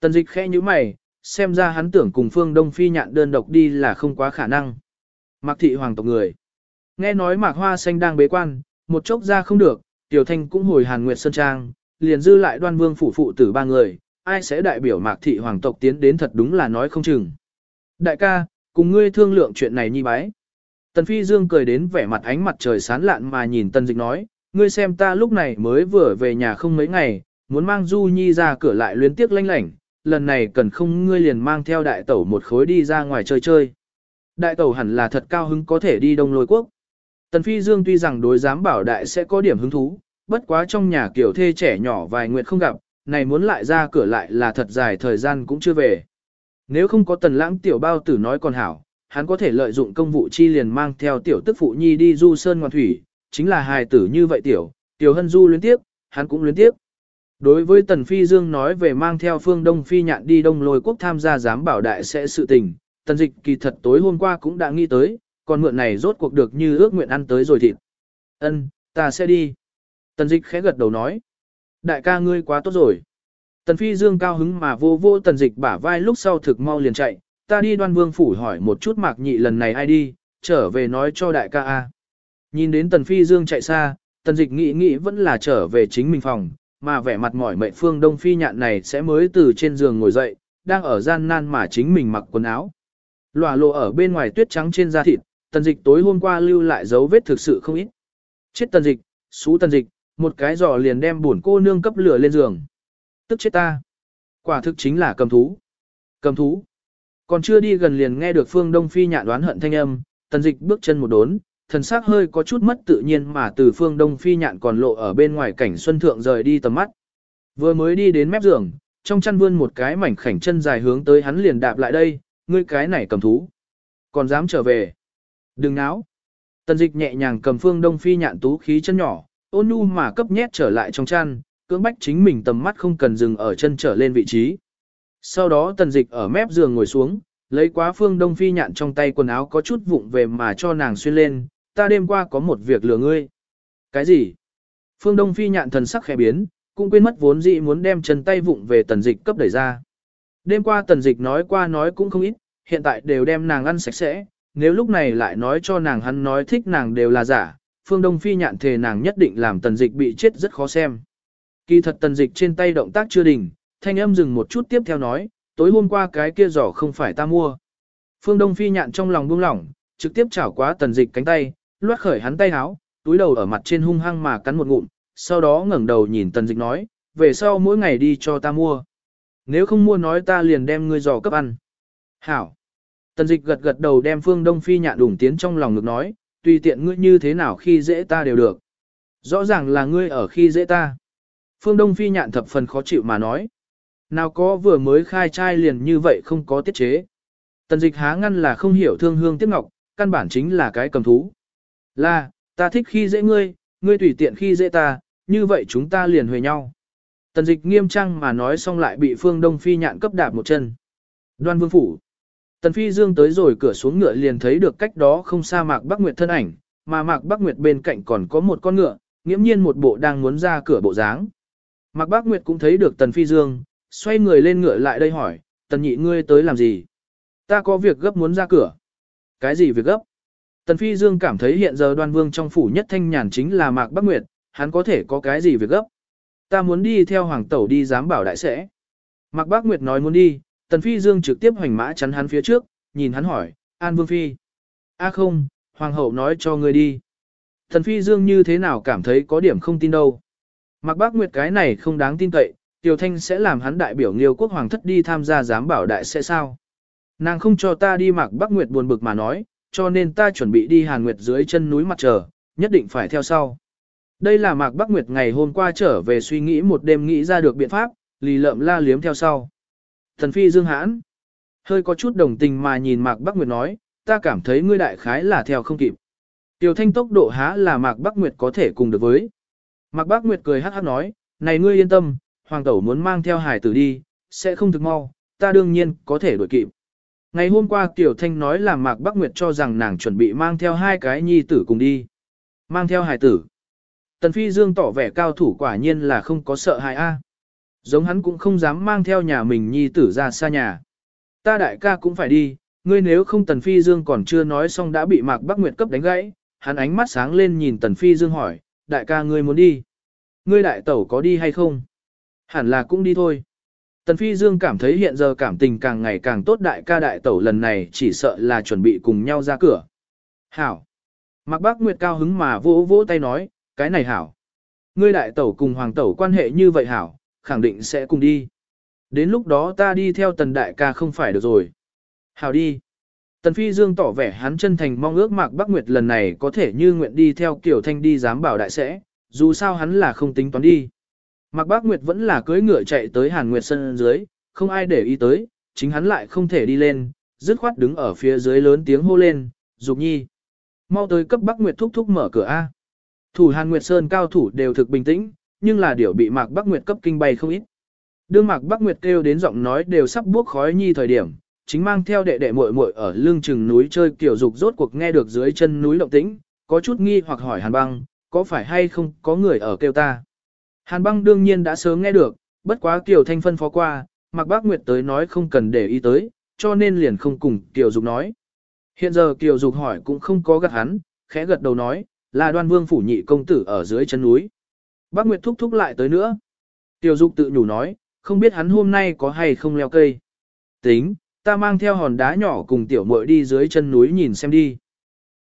Tần dịch khẽ như mày, xem ra hắn tưởng cùng phương Đông Phi nhạn đơn độc đi là không quá khả năng. Mạc thị hoàng tộc người. Nghe nói mạc hoa xanh đang bế quan, một chốc ra không được, tiểu thanh cũng hồi hàn nguyệt sơn trang, liền dư lại đoan vương phủ phụ tử ba người, ai sẽ đại biểu mạc thị hoàng tộc tiến đến thật đúng là nói không chừng. Đại ca, cùng ngươi thương lượng chuyện này nhi bái. Tần Phi Dương cười đến vẻ mặt ánh mặt trời sán lạn mà nhìn Tần Dịch nói, ngươi xem ta lúc này mới vừa về nhà không mấy ngày, muốn mang Du Nhi ra cửa lại luyến tiếc lanh lảnh, lần này cần không ngươi liền mang theo đại tẩu một khối đi ra ngoài chơi chơi. Đại tẩu hẳn là thật cao hứng có thể đi đông lôi quốc. Tần Phi Dương tuy rằng đối giám bảo đại sẽ có điểm hứng thú, bất quá trong nhà kiểu thê trẻ nhỏ vài nguyện không gặp, này muốn lại ra cửa lại là thật dài thời gian cũng chưa về. Nếu không có tần lãng tiểu bao tử nói còn hảo, hắn có thể lợi dụng công vụ chi liền mang theo tiểu tức phụ nhi đi du sơn ngoan thủy, chính là hài tử như vậy tiểu, tiểu hân du luyến tiếp, hắn cũng luyến tiếp. Đối với Tần Phi Dương nói về mang theo phương Đông Phi nhạn đi Đông Lôi Quốc tham gia giám bảo đại sẽ sự tình, Tần Dịch kỳ thật tối hôm qua cũng đã nghĩ tới, còn mượn này rốt cuộc được như ước nguyện ăn tới rồi thịt. Ân, ta sẽ đi. Tần Dịch khẽ gật đầu nói. Đại ca ngươi quá tốt rồi. Tần Phi Dương cao hứng mà vô vô Tần Dịch bả vai lúc sau thực mau liền chạy, ta đi đoan vương phủ hỏi một chút mạc nhị lần này ai đi, trở về nói cho đại ca A. Nhìn đến Tần Phi Dương chạy xa, Tần Dịch nghĩ nghĩ vẫn là trở về chính mình phòng, mà vẻ mặt mỏi mệt phương Đông Phi nhạn này sẽ mới từ trên giường ngồi dậy, đang ở gian nan mà chính mình mặc quần áo. Lòa lộ ở bên ngoài tuyết trắng trên da thịt, Tần Dịch tối hôm qua lưu lại dấu vết thực sự không ít. Chết Tần Dịch, xú Tần Dịch, một cái giò liền đem buồn cô nương cấp lửa lên giường. Tức chết ta. Quả thực chính là cầm thú. Cầm thú. Còn chưa đi gần liền nghe được phương Đông Phi nhạn đoán hận thanh âm, tần dịch bước chân một đốn, thần sắc hơi có chút mất tự nhiên mà từ phương Đông Phi nhạn còn lộ ở bên ngoài cảnh xuân thượng rời đi tầm mắt. Vừa mới đi đến mép giường, trong chăn vươn một cái mảnh khảnh chân dài hướng tới hắn liền đạp lại đây, ngươi cái này cầm thú. Còn dám trở về. Đừng náo. Tần dịch nhẹ nhàng cầm phương Đông Phi nhạn tú khí chân nhỏ, ôn nhu mà cấp nhét trở lại trong chăn, cưỡng bách chính mình tầm mắt không cần dừng ở chân trở lên vị trí. Sau đó tần dịch ở mép giường ngồi xuống, lấy quá phương đông phi nhạn trong tay quần áo có chút vụng về mà cho nàng xuyên lên, ta đêm qua có một việc lừa ngươi. Cái gì? Phương đông phi nhạn thần sắc khẽ biến, cũng quên mất vốn dĩ muốn đem chân tay vụng về tần dịch cấp đẩy ra. Đêm qua tần dịch nói qua nói cũng không ít, hiện tại đều đem nàng ăn sạch sẽ, nếu lúc này lại nói cho nàng hắn nói thích nàng đều là giả, phương đông phi nhạn thề nàng nhất định làm tần dịch bị chết rất khó xem. Kỳ thật tần dịch trên tay động tác chưa đỉnh, thanh âm dừng một chút tiếp theo nói, tối hôm qua cái kia giỏ không phải ta mua. Phương Đông Phi nhạn trong lòng buông lỏng, trực tiếp chảo quá tần dịch cánh tay, loát khởi hắn tay háo, túi đầu ở mặt trên hung hăng mà cắn một ngụm, sau đó ngẩng đầu nhìn tần dịch nói, về sau mỗi ngày đi cho ta mua. Nếu không mua nói ta liền đem ngươi dò cấp ăn. Hảo. Tần dịch gật gật đầu đem Phương Đông Phi nhạn đủng tiến trong lòng ngực nói, tùy tiện ngươi như thế nào khi dễ ta đều được. Rõ ràng là ngươi ở khi dễ ta. Phương Đông Phi nhạn thập phần khó chịu mà nói. Nào có vừa mới khai trai liền như vậy không có tiết chế. Tần dịch há ngăn là không hiểu thương hương tiếc ngọc, căn bản chính là cái cầm thú. Là, ta thích khi dễ ngươi, ngươi tùy tiện khi dễ ta, như vậy chúng ta liền huề nhau. Tần dịch nghiêm trang mà nói xong lại bị phương đông phi nhạn cấp đạp một chân. Đoan vương phủ. Tần phi dương tới rồi cửa xuống ngựa liền thấy được cách đó không xa mạc bắc nguyệt thân ảnh, mà mạc bắc nguyệt bên cạnh còn có một con ngựa, nghiễm nhiên một bộ đang muốn ra cửa bộ dáng. Mạc bắc nguyệt cũng thấy được tần phi dương, xoay người lên ngựa lại đây hỏi, tần nhị ngươi tới làm gì? Ta có việc gấp muốn ra cửa. Cái gì việc gấp? Tần Phi Dương cảm thấy hiện giờ đoan vương trong phủ nhất thanh nhàn chính là Mạc Bắc Nguyệt, hắn có thể có cái gì việc gấp. Ta muốn đi theo hoàng tẩu đi giám bảo đại sẽ. Mạc Bắc Nguyệt nói muốn đi, Tần Phi Dương trực tiếp hoành mã chắn hắn phía trước, nhìn hắn hỏi, An Vương Phi. a không, hoàng hậu nói cho ngươi đi. Tần Phi Dương như thế nào cảm thấy có điểm không tin đâu. Mạc Bắc Nguyệt cái này không đáng tin cậy, Tiểu Thanh sẽ làm hắn đại biểu Nghiêu quốc hoàng thất đi tham gia giám bảo đại sẽ sao. Nàng không cho ta đi Mạc Bắc Nguyệt buồn bực mà nói, cho nên ta chuẩn bị đi Hàn Nguyệt dưới chân núi mặt trời, nhất định phải theo sau. Đây là Mạc Bắc Nguyệt ngày hôm qua trở về suy nghĩ một đêm nghĩ ra được biện pháp, lì lợm la liếm theo sau. Thần phi dương hãn, hơi có chút đồng tình mà nhìn Mạc Bắc Nguyệt nói, ta cảm thấy ngươi đại khái là theo không kịp. Tiểu thanh tốc độ há là Mạc Bắc Nguyệt có thể cùng được với. Mạc Bắc Nguyệt cười hát hát nói, này ngươi yên tâm, hoàng tẩu muốn mang theo hải tử đi, sẽ không thực mau, ta đương nhiên có thể đuổi kịp. Ngày hôm qua Tiểu Thanh nói là Mạc Bắc Nguyệt cho rằng nàng chuẩn bị mang theo hai cái nhi tử cùng đi. Mang theo hài tử. Tần Phi Dương tỏ vẻ cao thủ quả nhiên là không có sợ hại a. Giống hắn cũng không dám mang theo nhà mình nhi tử ra xa nhà. Ta đại ca cũng phải đi, ngươi nếu không Tần Phi Dương còn chưa nói xong đã bị Mạc Bắc Nguyệt cấp đánh gãy, hắn ánh mắt sáng lên nhìn Tần Phi Dương hỏi, đại ca ngươi muốn đi? Ngươi đại tẩu có đi hay không? Hẳn là cũng đi thôi. Tần Phi Dương cảm thấy hiện giờ cảm tình càng ngày càng tốt đại ca đại tẩu lần này chỉ sợ là chuẩn bị cùng nhau ra cửa. Hảo. Mạc Bác Nguyệt cao hứng mà vỗ vỗ tay nói, cái này hảo. Ngươi đại tẩu cùng hoàng tẩu quan hệ như vậy hảo, khẳng định sẽ cùng đi. Đến lúc đó ta đi theo tần đại ca không phải được rồi. Hảo đi. Tần Phi Dương tỏ vẻ hắn chân thành mong ước Mạc Bắc Nguyệt lần này có thể như nguyện đi theo kiểu thanh đi giám bảo đại sẽ, dù sao hắn là không tính toán đi. Mạc Bác Nguyệt vẫn là cưỡi ngựa chạy tới Hàn Nguyệt sân dưới, không ai để ý tới, chính hắn lại không thể đi lên, dứt khoát đứng ở phía dưới lớn tiếng hô lên, Dục Nhi. Mau tới cấp Bắc Nguyệt thúc thúc mở cửa A. Thủ Hàn Nguyệt Sơn cao thủ đều thực bình tĩnh, nhưng là điều bị Mạc Bắc Nguyệt cấp kinh bay không ít. Đương Mạc Bắc Nguyệt kêu đến giọng nói đều sắp buốc khói nhi thời điểm, chính mang theo đệ đệ muội muội ở lưng chừng núi chơi kiểu dục rốt cuộc nghe được dưới chân núi động tĩnh, có chút nghi hoặc hỏi Hàn Băng, có phải hay không có người ở kêu ta. Hàn băng đương nhiên đã sớm nghe được, bất quá Kiều Thanh phân phó qua, Mạc Bác Nguyệt tới nói không cần để ý tới, cho nên liền không cùng Kiều Dục nói. Hiện giờ Kiều Dục hỏi cũng không có gật hắn, khẽ gật đầu nói, là đoan vương phủ nhị công tử ở dưới chân núi. Bác Nguyệt thúc thúc lại tới nữa. Kiều Dục tự nhủ nói, không biết hắn hôm nay có hay không leo cây. Tính, ta mang theo hòn đá nhỏ cùng tiểu muội đi dưới chân núi nhìn xem đi.